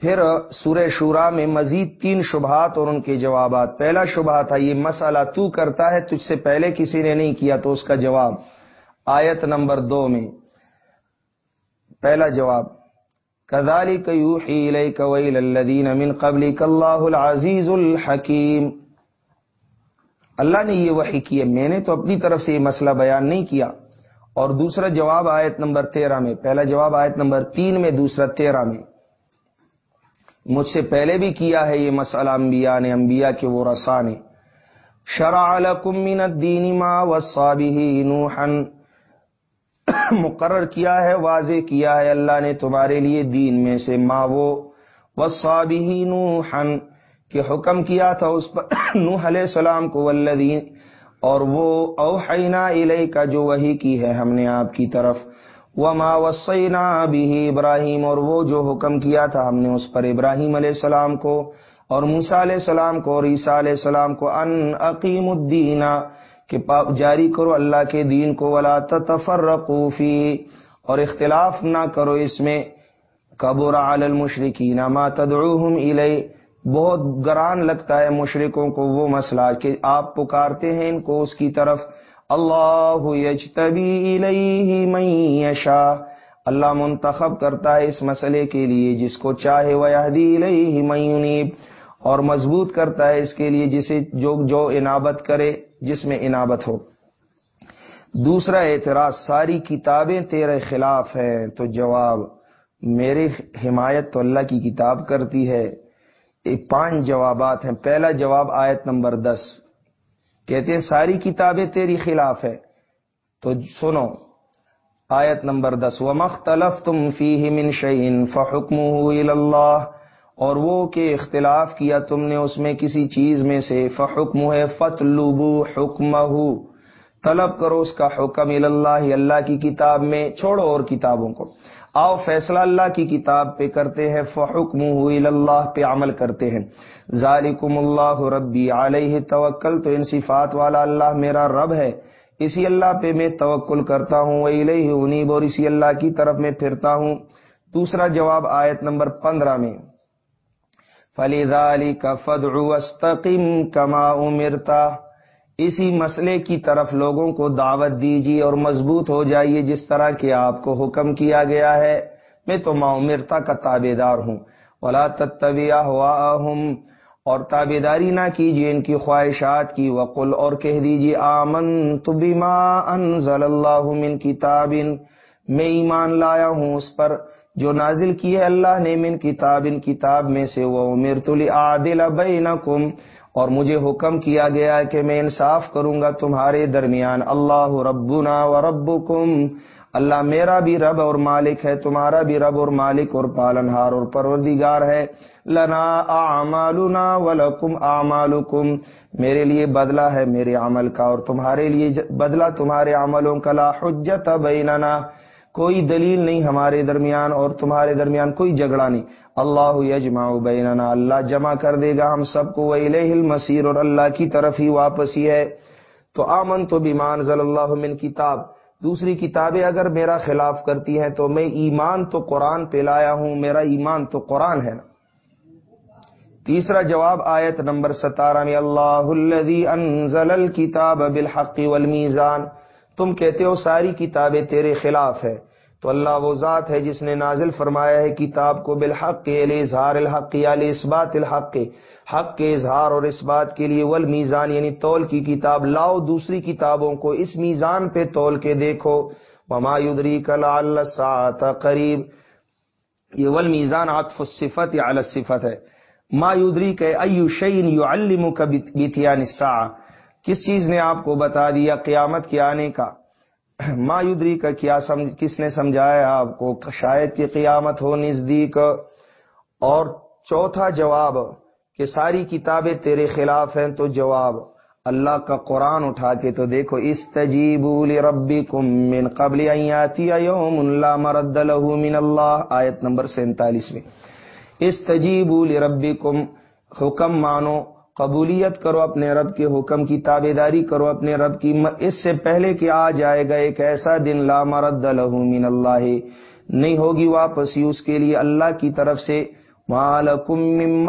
پھر سورہ شورا میں مزید تین شبہات اور ان کے جوابات۔ پہلا شبہ تھا، یہ مسئلہ تو کرتا ہے، تجھ سے پہلے کسی نے نہیں کیا، تو اس کا جواب۔ آیت نمبر دو میں۔ پہلا جواب۔ کدالی الدین امن قبل اللہ العزیز الحکیم اللہ نے یہ وحی کی ہے میں نے تو اپنی طرف سے یہ مسئلہ بیان نہیں کیا۔ اور دوسرا جواب آیت نمبر تیرہ میں، پہلا جواب آیت نمبر تین میں، دوسرا تیرہ میں۔ مجھ سے پہلے بھی کیا ہے یہ مسئلہ انبیاء نے، انبیاء کے وہ رسا نے۔ شرع لکم من الدین ما وصا به نوحا مقرر کیا ہے، واضح کیا ہے۔ اللہ نے تمہارے لیے دین میں سے ما وہ وصا به نوحا کہ حکم کیا تھا اس پر۔ نوح علیہ السلام کو والذین، اور وہ اوحینا الیک کا جو وہی کی ہے ہم نے آپ کی طرف۔ وما وصینا به ابراہیم، اور وہ جو حکم کیا تھا ہم نے اس پر ابراہیم علیہ السلام کو، اور موسا علیہ السلام کو، اور عیسیٰ علیہ السلام کو ان عقیم الدین کہ جاری کرو اللہ کے دین کو ولا تفرقوفی اور اختلاف نہ کرو اس میں قبر علی المشرقین ما تدعوہم الی بہت گران لگتا ہے مشرکوں کو وہ مسئلہ کہ آپ پکارتے ہیں ان کو اس کی طرف اللہ یجتبی الیہ من یشا اللہ منتخب کرتا ہے اس مسئلے کے لیے جس کو چاہے ویہدی الیہ من ینیب اور مضبوط کرتا ہے اس کے لیے جسے جو جو انابت کرے جس میں انابت ہو۔ دوسرا اعتراض، ساری کتابیں تیرے خلاف ہیں۔ تو جواب، میری حمایت تو اللہ کی کتاب کرتی ہے۔ پانچ جوابات ہیں۔ پہلا جواب آیت نمبر دس۔ کہتے ہیں، ساری کتابیں تیری خلاف ہے تو سنو، آیت نمبر دس۔ و مختلف تم فی من شعین فحکم اللہ اور وہ کہ اختلاف کیا تم نے اس میں کسی چیز میں سے، فحکم ہے فت لبو حکم طلب کرو اس کا حکم اللہ اللہ کی کتاب میں، چھوڑو اور کتابوں کو۔ آؤ فیصلہ اللہ کی کتاب پہ کرتے ہیں فحکم اللہ پہ عمل کرتے ہیں۔ ذالکم اللہ ربی، علیہ توکل، تو ان صفات والا اللہ میرا رب ہے۔ اسی اللہ پہ میں توکل کرتا ہوں وہ انیب، اور اسی اللہ کی طرف میں پھرتا ہوں۔ دوسرا جواب آیت نمبر پندرہ میں۔ فلی دالی کا فدعستقم کما امرتا اسی مسئلے کی طرف لوگوں کو دعوت دیجیے اور مضبوط ہو جائیے جس طرح کہ آپ کو حکم کیا گیا ہے۔ میں تو امرتا کا تابے دار ہوں۔ ولا تتبیہ ہوا اور تابے داری نہ کیجیے ان کی خواہشات کی۔ وقل اور کہہ دیجیے آمن تو بیما انزل اللہ من کتاب۔ میں ایمان لایا ہوں اس پر۔ جو نازل کی ہے اللہ نے من کتاب، ان کتاب میں سے وہ امیر تلی عادل بینکم، اور مجھے حکم کیا گیا ہے کہ میں انصاف کروں گا تمہارے درمیان۔ اللہ ربنا و ربکم، اللہ میرا بھی رب اور مالک ہے، تمہارا بھی رب اور مالک اور پالنہار اور پروردگار ہے۔ لنا اعمالنا ولکم اعمالکم، میرے لیے بدلہ ہے میرے عمل کا، اور تمہارے لیے بدلہ تمہارے عملوں کا، لا حجت بیننا۔ کوئی دلیل نہیں ہمارے درمیان اور تمہارے درمیان کوئی جھگڑا نہیں۔ اللہ یجمع بیننا، اللہ جمع کر دے گا ہم سب کو المسیر اور اللہ کی طرف ہی واپس ہی ہے۔ تو آمن تو بیمان ضل اللہ من کتاب۔ دوسری کتابیں اگر میرا خلاف کرتی ہیں تو میں ایمان تو قرآن پہ لایا ہوں، میرا ایمان تو قرآن ہے نا۔ تیسرا جواب آیت نمبر ستارہ میں، اللہ انزل الکتاب بالحق والمیزان۔ تم کہتے ہو ساری کتابیں تیرے خلاف ہے تو اللہ وہ ذات ہے جس نے نازل فرمایا ہے کتاب کو بالحق کے علی اظہار الحق علی اس بات الحق کے۔ حق کے اظہار اور اس بات کے لیے ول میزان یعنی تول کی کتاب، لاؤ دوسری کتابوں کو اس میزان پہ تول کے دیکھو۔ وما یدری کلا اللہ قریب۔ یہ ول میزان عطف الصفت یا الصفت ہے۔ ما یدری کہ ایو شعین یو الم کس چیز نے آپ کو بتا دیا قیامت کے آنے کا؟ مایودری کا کیا سمجھ کس نے سمجھایا آپ کو؟ شاید کہ قیامت ہو نزدیک۔ اور چوتھا جواب، کہ ساری کتابیں تیرے خلاف ہیں تو جواب۔ اللہ کا قرآن اٹھا کے تو دیکھو اس تجیب ربی کم من قبل ایاتی یوم اللہ مرد له من اللہ۔ آیت نمبر سینتالیس میں اس تجیب ربی کم حکم مانو۔ قبولیت کرو اپنے رب کے حکم کی تابے داری کرو اپنے رب کی۔ اس سے پہلے کہ آ جائے گا ایک ایسا دن، لا مرد من اللہ۔ نہیں ہوگی واپس اس کے لیے اللہ کی طرف سے۔ مالکم من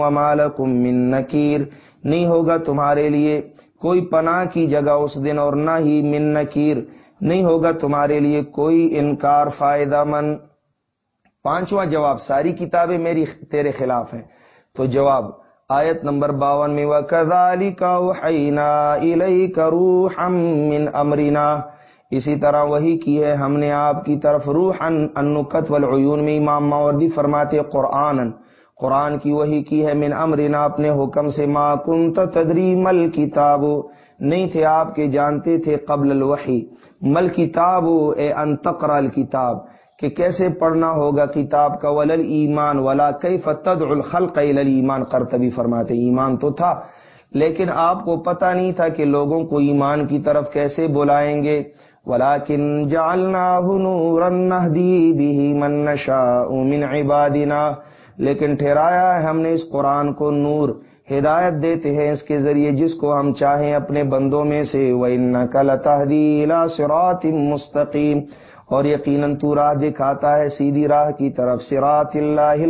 ومالکم من نکیر نہیں ہوگا تمہارے لیے کوئی پناہ کی جگہ اس دن اور نہ ہی من نکیر نہیں ہوگا تمہارے لیے کوئی انکار فائدہ مند۔ پانچواں جواب، ساری کتابیں میری تیرے خلاف ہیں۔ تو جواب، آیت نمبر باون میں، وَكَذَلِكَ کا إِلَيْكَ رُوحًا مِّنْ اسی طرح وہی کی ہے ہم نے آپ کی طرف روح انکت والعیون میں امام ماوردی فرماتے قرآن قرآن کی وہی کی ہے، من امرنا اپنے حکم سے، ما کنت تدری مل کتاب نہیں تھے آپ کے، جانتے تھے قبل الوحی۔ مل کتاب اے انتقر الکتاب کہ کیسے پڑھنا ہوگا کتاب کا ولل ایمان ولا کئی فتد الخلق ایمان کرتبی فرماتے ایمان تو تھا، لیکن آپ کو پتہ نہیں تھا کہ لوگوں کو ایمان کی طرف کیسے بلائیں گے۔ ولاکن جالنا من عبادنا۔ لیکن ٹھہرایا ہے ہم نے اس قرآن کو نور، ہدایت دیتے ہیں اس کے ذریعے جس کو ہم چاہیں اپنے بندوں میں سے۔ وہ ان کا سرات مستقیم اور یقیناً تو راہ دکھاتا ہے سیدھی راہ کی طرف سرات اللہ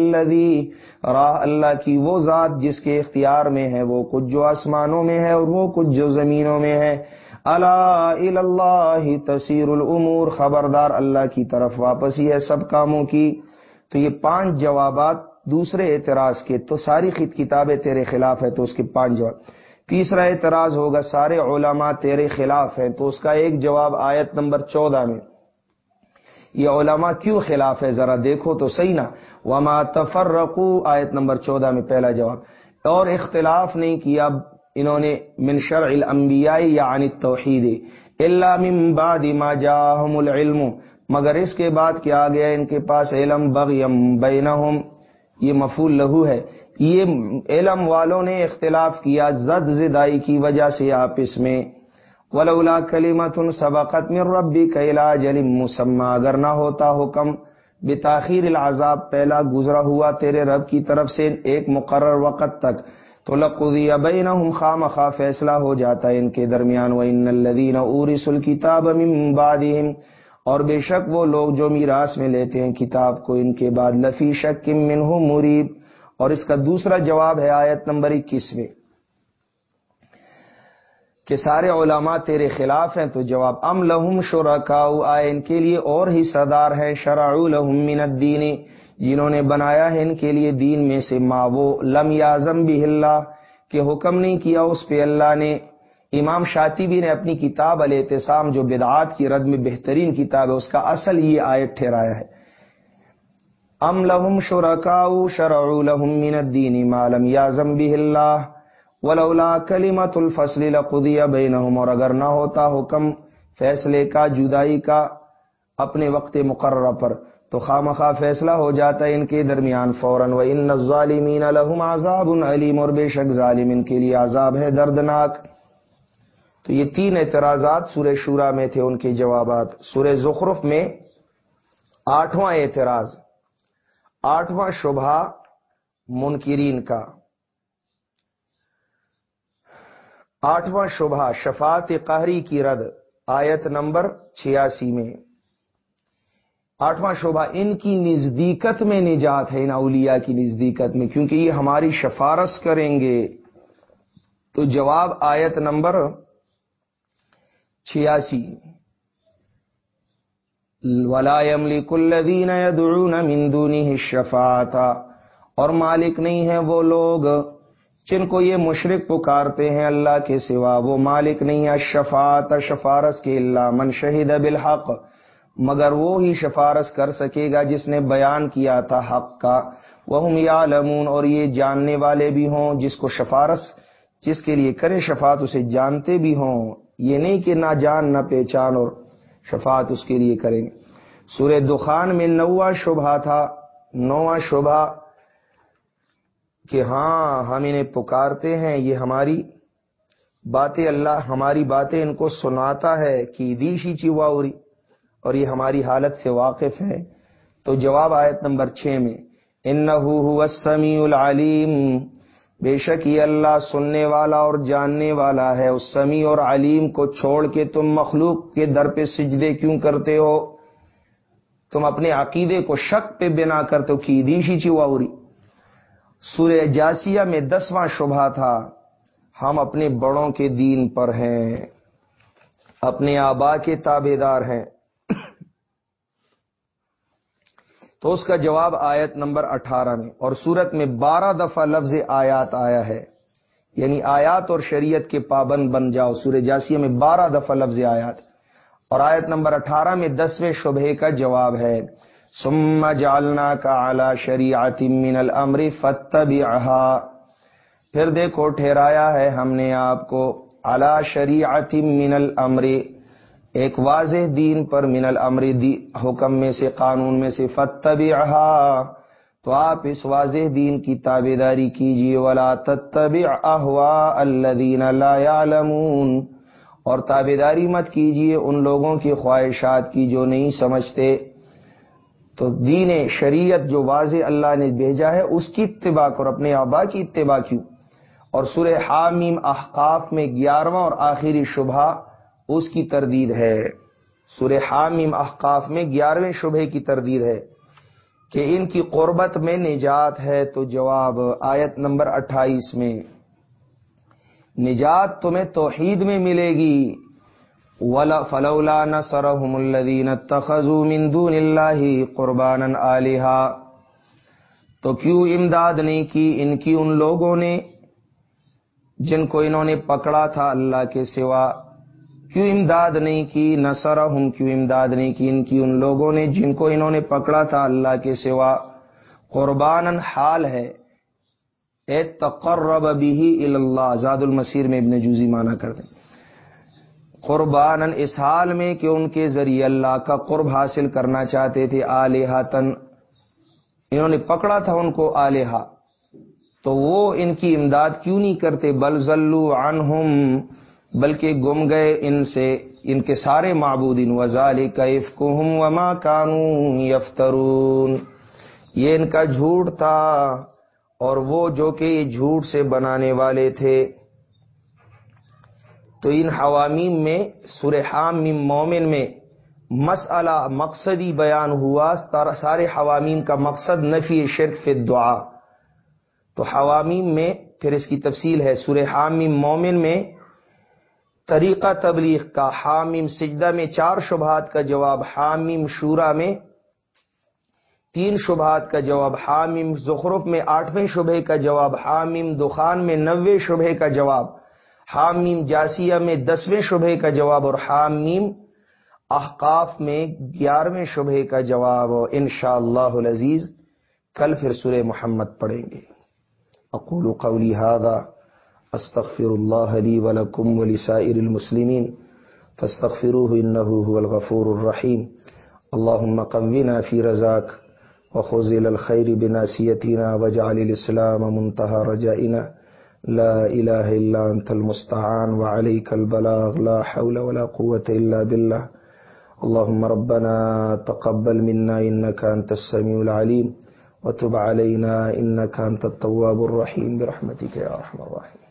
راہ اللہ کی وہ ذات جس کے اختیار میں ہے، وہ کچھ جو آسمانوں میں ہے اور وہ کچھ جو زمینوں میں ہے۔ اللہ اللہ تصیر العمور خبردار اللہ کی طرف واپس ہی ہے سب کاموں کی۔ تو یہ پانچ جوابات دوسرے اعتراض کے، تو ساری خط کتابیں تیرے خلاف ہے تو اس کے پانچ جواب۔ تیسرا اعتراض ہوگا، سارے علماء تیرے خلاف ہیں، تو اس کا ایک جواب آیت نمبر چودہ میں۔ یہ علماء کیوں خلاف ہے؟ ذرا دیکھو تو صحیح نا۔ وما تفرقو آیت نمبر چودہ میں پہلا جواب۔ اور اختلاف نہیں کیا انہوں نے من شرع الانبیاء یعنی یا التوحید الا من بعد ما جاءهم العلم۔ مگر اس کے بعد کیا آ گیا؟ ان کے پاس علم بغیم بینہم۔ یہ مفول لہو ہے۔ یہ علم والوں نے اختلاف کیا، زد زدائی کی وجہ سے آپس میں۔ ولولا کلیمت سبقت من ربی کیلا جلم مسمہ۔ اگر نہ ہوتا حکم، بتاخیر العذاب پہلا گزرا ہوا تیرے رب کی طرف سے ایک مقرر وقت تک۔ تو لقضی بینہم خام خواہ فیصلہ ہو جاتا ہے ان کے درمیان۔ وَإِنَّ الَّذِينَ أُورِسُ الْكِتَابَ مِن بَعْدِهِمْ۔ اور بے شک وہ لوگ جو میراث میں لیتے ہیں کتاب کو، ان کے بعد لفی شک منہ مریب اور اس کا دوسرا جواب ہے آیت نمبر اکیس میں کہ سارے علماء تیرے خلاف ہیں، تو جواب ام لہم شرکاؤ، آئے ان کے لیے اور ہی صدار ہے شرع لہم من الدین، جنہوں نے بنایا ہے ان کے لیے دین میں سے ما، وہ لم یازم بھی اللہ، کہ حکم نہیں کیا اس پہ اللہ نے۔ امام شاطبی نے اپنی کتاب الاعتصام، جو بدعات کی رد میں بہترین کتاب ہے، اس کا اصل یہ آیت ٹھہرایا ہے۔ ام لہم شرکاؤ شرع لہم من الدین، ما لم یازم بھی اللہ ولولا کلیمت الفصل لقضی بینہم، اور اگر نہ ہوتا حکم فیصلے کا، جدائی کا اپنے وقت مقررہ پر، تو خواہ فیصلہ ہو جاتا ہے ان کے درمیان فوراً۔ و ان ظالمین لہم عذاب علیم اور بے شک ظالم ان کے لیے عذاب ہے، دردناک۔ تو یہ تین اعتراضات سورہ شورا میں تھے ان کے جوابات۔ سورہ زخرف میں آٹھواں اعتراض، آٹھواں شبہ منکرین کا۔ آٹھواں شبہ، شفاعت قہری کی رد، آیت نمبر چھیاسی میں۔ آٹھواں شبہ، ان کی نزدیکت میں نجات ہے، ان اولیاء کی نزدیکت میں، کیونکہ یہ ہماری شفارس کریں گے۔ تو جواب آیت نمبر چھیاسی۔ ولا يملك الذين يدعون من دونه الشفاعه اور مالک نہیں ہیں وہ لوگ۔ جن کو یہ مشرق پکارتے ہیں اللہ کے سوا، وہ مالک نہیں ہے شفاعت، شفارس کے اللہ من شہید بالحق۔ مگر وہ ہی شفارس کر سکے گا جس نے بیان کیا تھا حق کا۔ وہ یا اور یہ جاننے والے بھی ہوں، جس کو شفارس، جس کے لیے کرے شفاعت، اسے جانتے بھی ہوں۔ یہ نہیں کہ نہ جان، نہ پہچان، اور شفاعت اس کے لیے کریں۔ گے سورہ دخان میں نواں شبہ تھا نواں شبہ کہ ہاں ہم انہیں پکارتے ہیں، یہ ہماری باتیں، اللہ ہماری باتیں ان کو سناتا ہے کہ دیشی چیواوری اور یہ ہماری حالت سے واقف ہے۔ تو جواب آیت نمبر چھ میں ان سورہ جاسیہ میں دسواں شبہ تھا۔ ہم اپنے بڑوں کے دین پر ہیں، اپنے آبا کے تابے دار ہیں۔ تو اس کا جواب آیت نمبر اٹھارہ میں، اور سورت میں بارہ دفعہ لفظ آیات آیا ہے۔ یعنی آیات اور شریعت کے پابند بن جاؤ۔ سورہ جاسیہ میں بارہ دفعہ لفظ آیات۔ اور آیت نمبر اٹھارہ میں دسویں شبہ کا جواب ہے۔ سم جالنا کا شریعت من الامر فتب پھر دیکھو، ٹھہرایا ہے ہم نے آپ کو۔ اعلی شریعت من الامر ایک واضح دین پر من الامر دی، حکم میں سے، قانون میں سے فتب تو آپ اس واضح دین کی تابے داری کیجیے ولا تتبع احوا الذین لا يعلمون۔ اور تابے داری مت کیجیے ان لوگوں کی خواہشات کی جو نہیں سمجھتے۔ تو دین شریعت جو واضح اللہ نے بھیجا ہے، اس کی اتباع اور اپنے آبا کی اتباع کیوں؟ اور سورہ حامیم احقاف میں گیارہواں اور آخری شبہ اس کی تردید ہے۔ سورہ حامیم احقاف میں گیارہویں شبہ کی تردید ہے کہ ان کی قربت میں نجات ہے۔ تو جواب آیت نمبر اٹھائیس میں، نجات تمہیں توحید میں ملے گی۔ ولا فلولا نصرهم الذين اتخذوا من دون الله قربانا الها تو کیوں امداد نہیں کی؟ ان کی ان لوگوں نے جن کو انہوں نے پکڑا تھا اللہ کے سوا. کیوں امداد نہیں کی؟ نصرهم کیوں امداد نہیں کی؟ ان کی ان لوگوں نے جن کو انہوں نے پکڑا تھا اللہ کے سوا. قربان حال ہے. اے تقرب بھی اللہ، زاد المسیر میں ابن جوزی مانا کر دیں۔ قربان اس حال میں کہ ان کے ذریعے اللہ کا قرب حاصل کرنا چاہتے تھے آلیہ تن انہوں نے پکڑا تھا ان کو آلیہ تو وہ ان کی امداد کیوں نہیں کرتے؟ بل ذلو عنہم، بلکہ گم گئے ان سے، ان کے سارے معبود ان وزال کیف کو وما کانو یفترون۔ یہ ان کا جھوٹ تھا اور وہ جو کہ یہ جھوٹ سے بنانے والے تھے۔ تو ان حوامیم میں سرحام مومن میں مسئلہ مقصدی بیان ہوا سارے حوامیم کا مقصد نفی شرک فی دعا تو حوامیم میں، پھر اس کی تفصیل ہے، سورہ حامیم مومن میں طریقہ تبلیغ کا، حامیم سجدہ میں چار شبہات کا جواب، حامیم شورا میں تین شبہات کا جواب، حامیم زخرف میں آٹھویں شبہ کا جواب، حامیم دخان میں نوے شبہ کا جواب۔ حامیم جاسیہ میں دسویں شبہ کا جواب اور حامیم احقاف میں گیارہویں شبہ کا جواب ان شاء اللہ عزیز کل پھر سورہ محمد پڑھیں گے۔ اقول قولی هذا استغفر الله لي ولكم ولسائر المسلمين فاستغفروه انه هو الغفور الرحيم اللهم قونا في رزاك وخذل الخير بناسيتنا واجعل الاسلام منتهى رجائنا۔ لا إله إلا أنت المستعان وعليك البلاغ، لا حول ولا قوة إلا بالله. اللهم ربنا تقبل منا إنك أنت السميع العليم، وتب علينا إنك أنت التواب الرحيم. برحمتك يا ارحم الراحمين.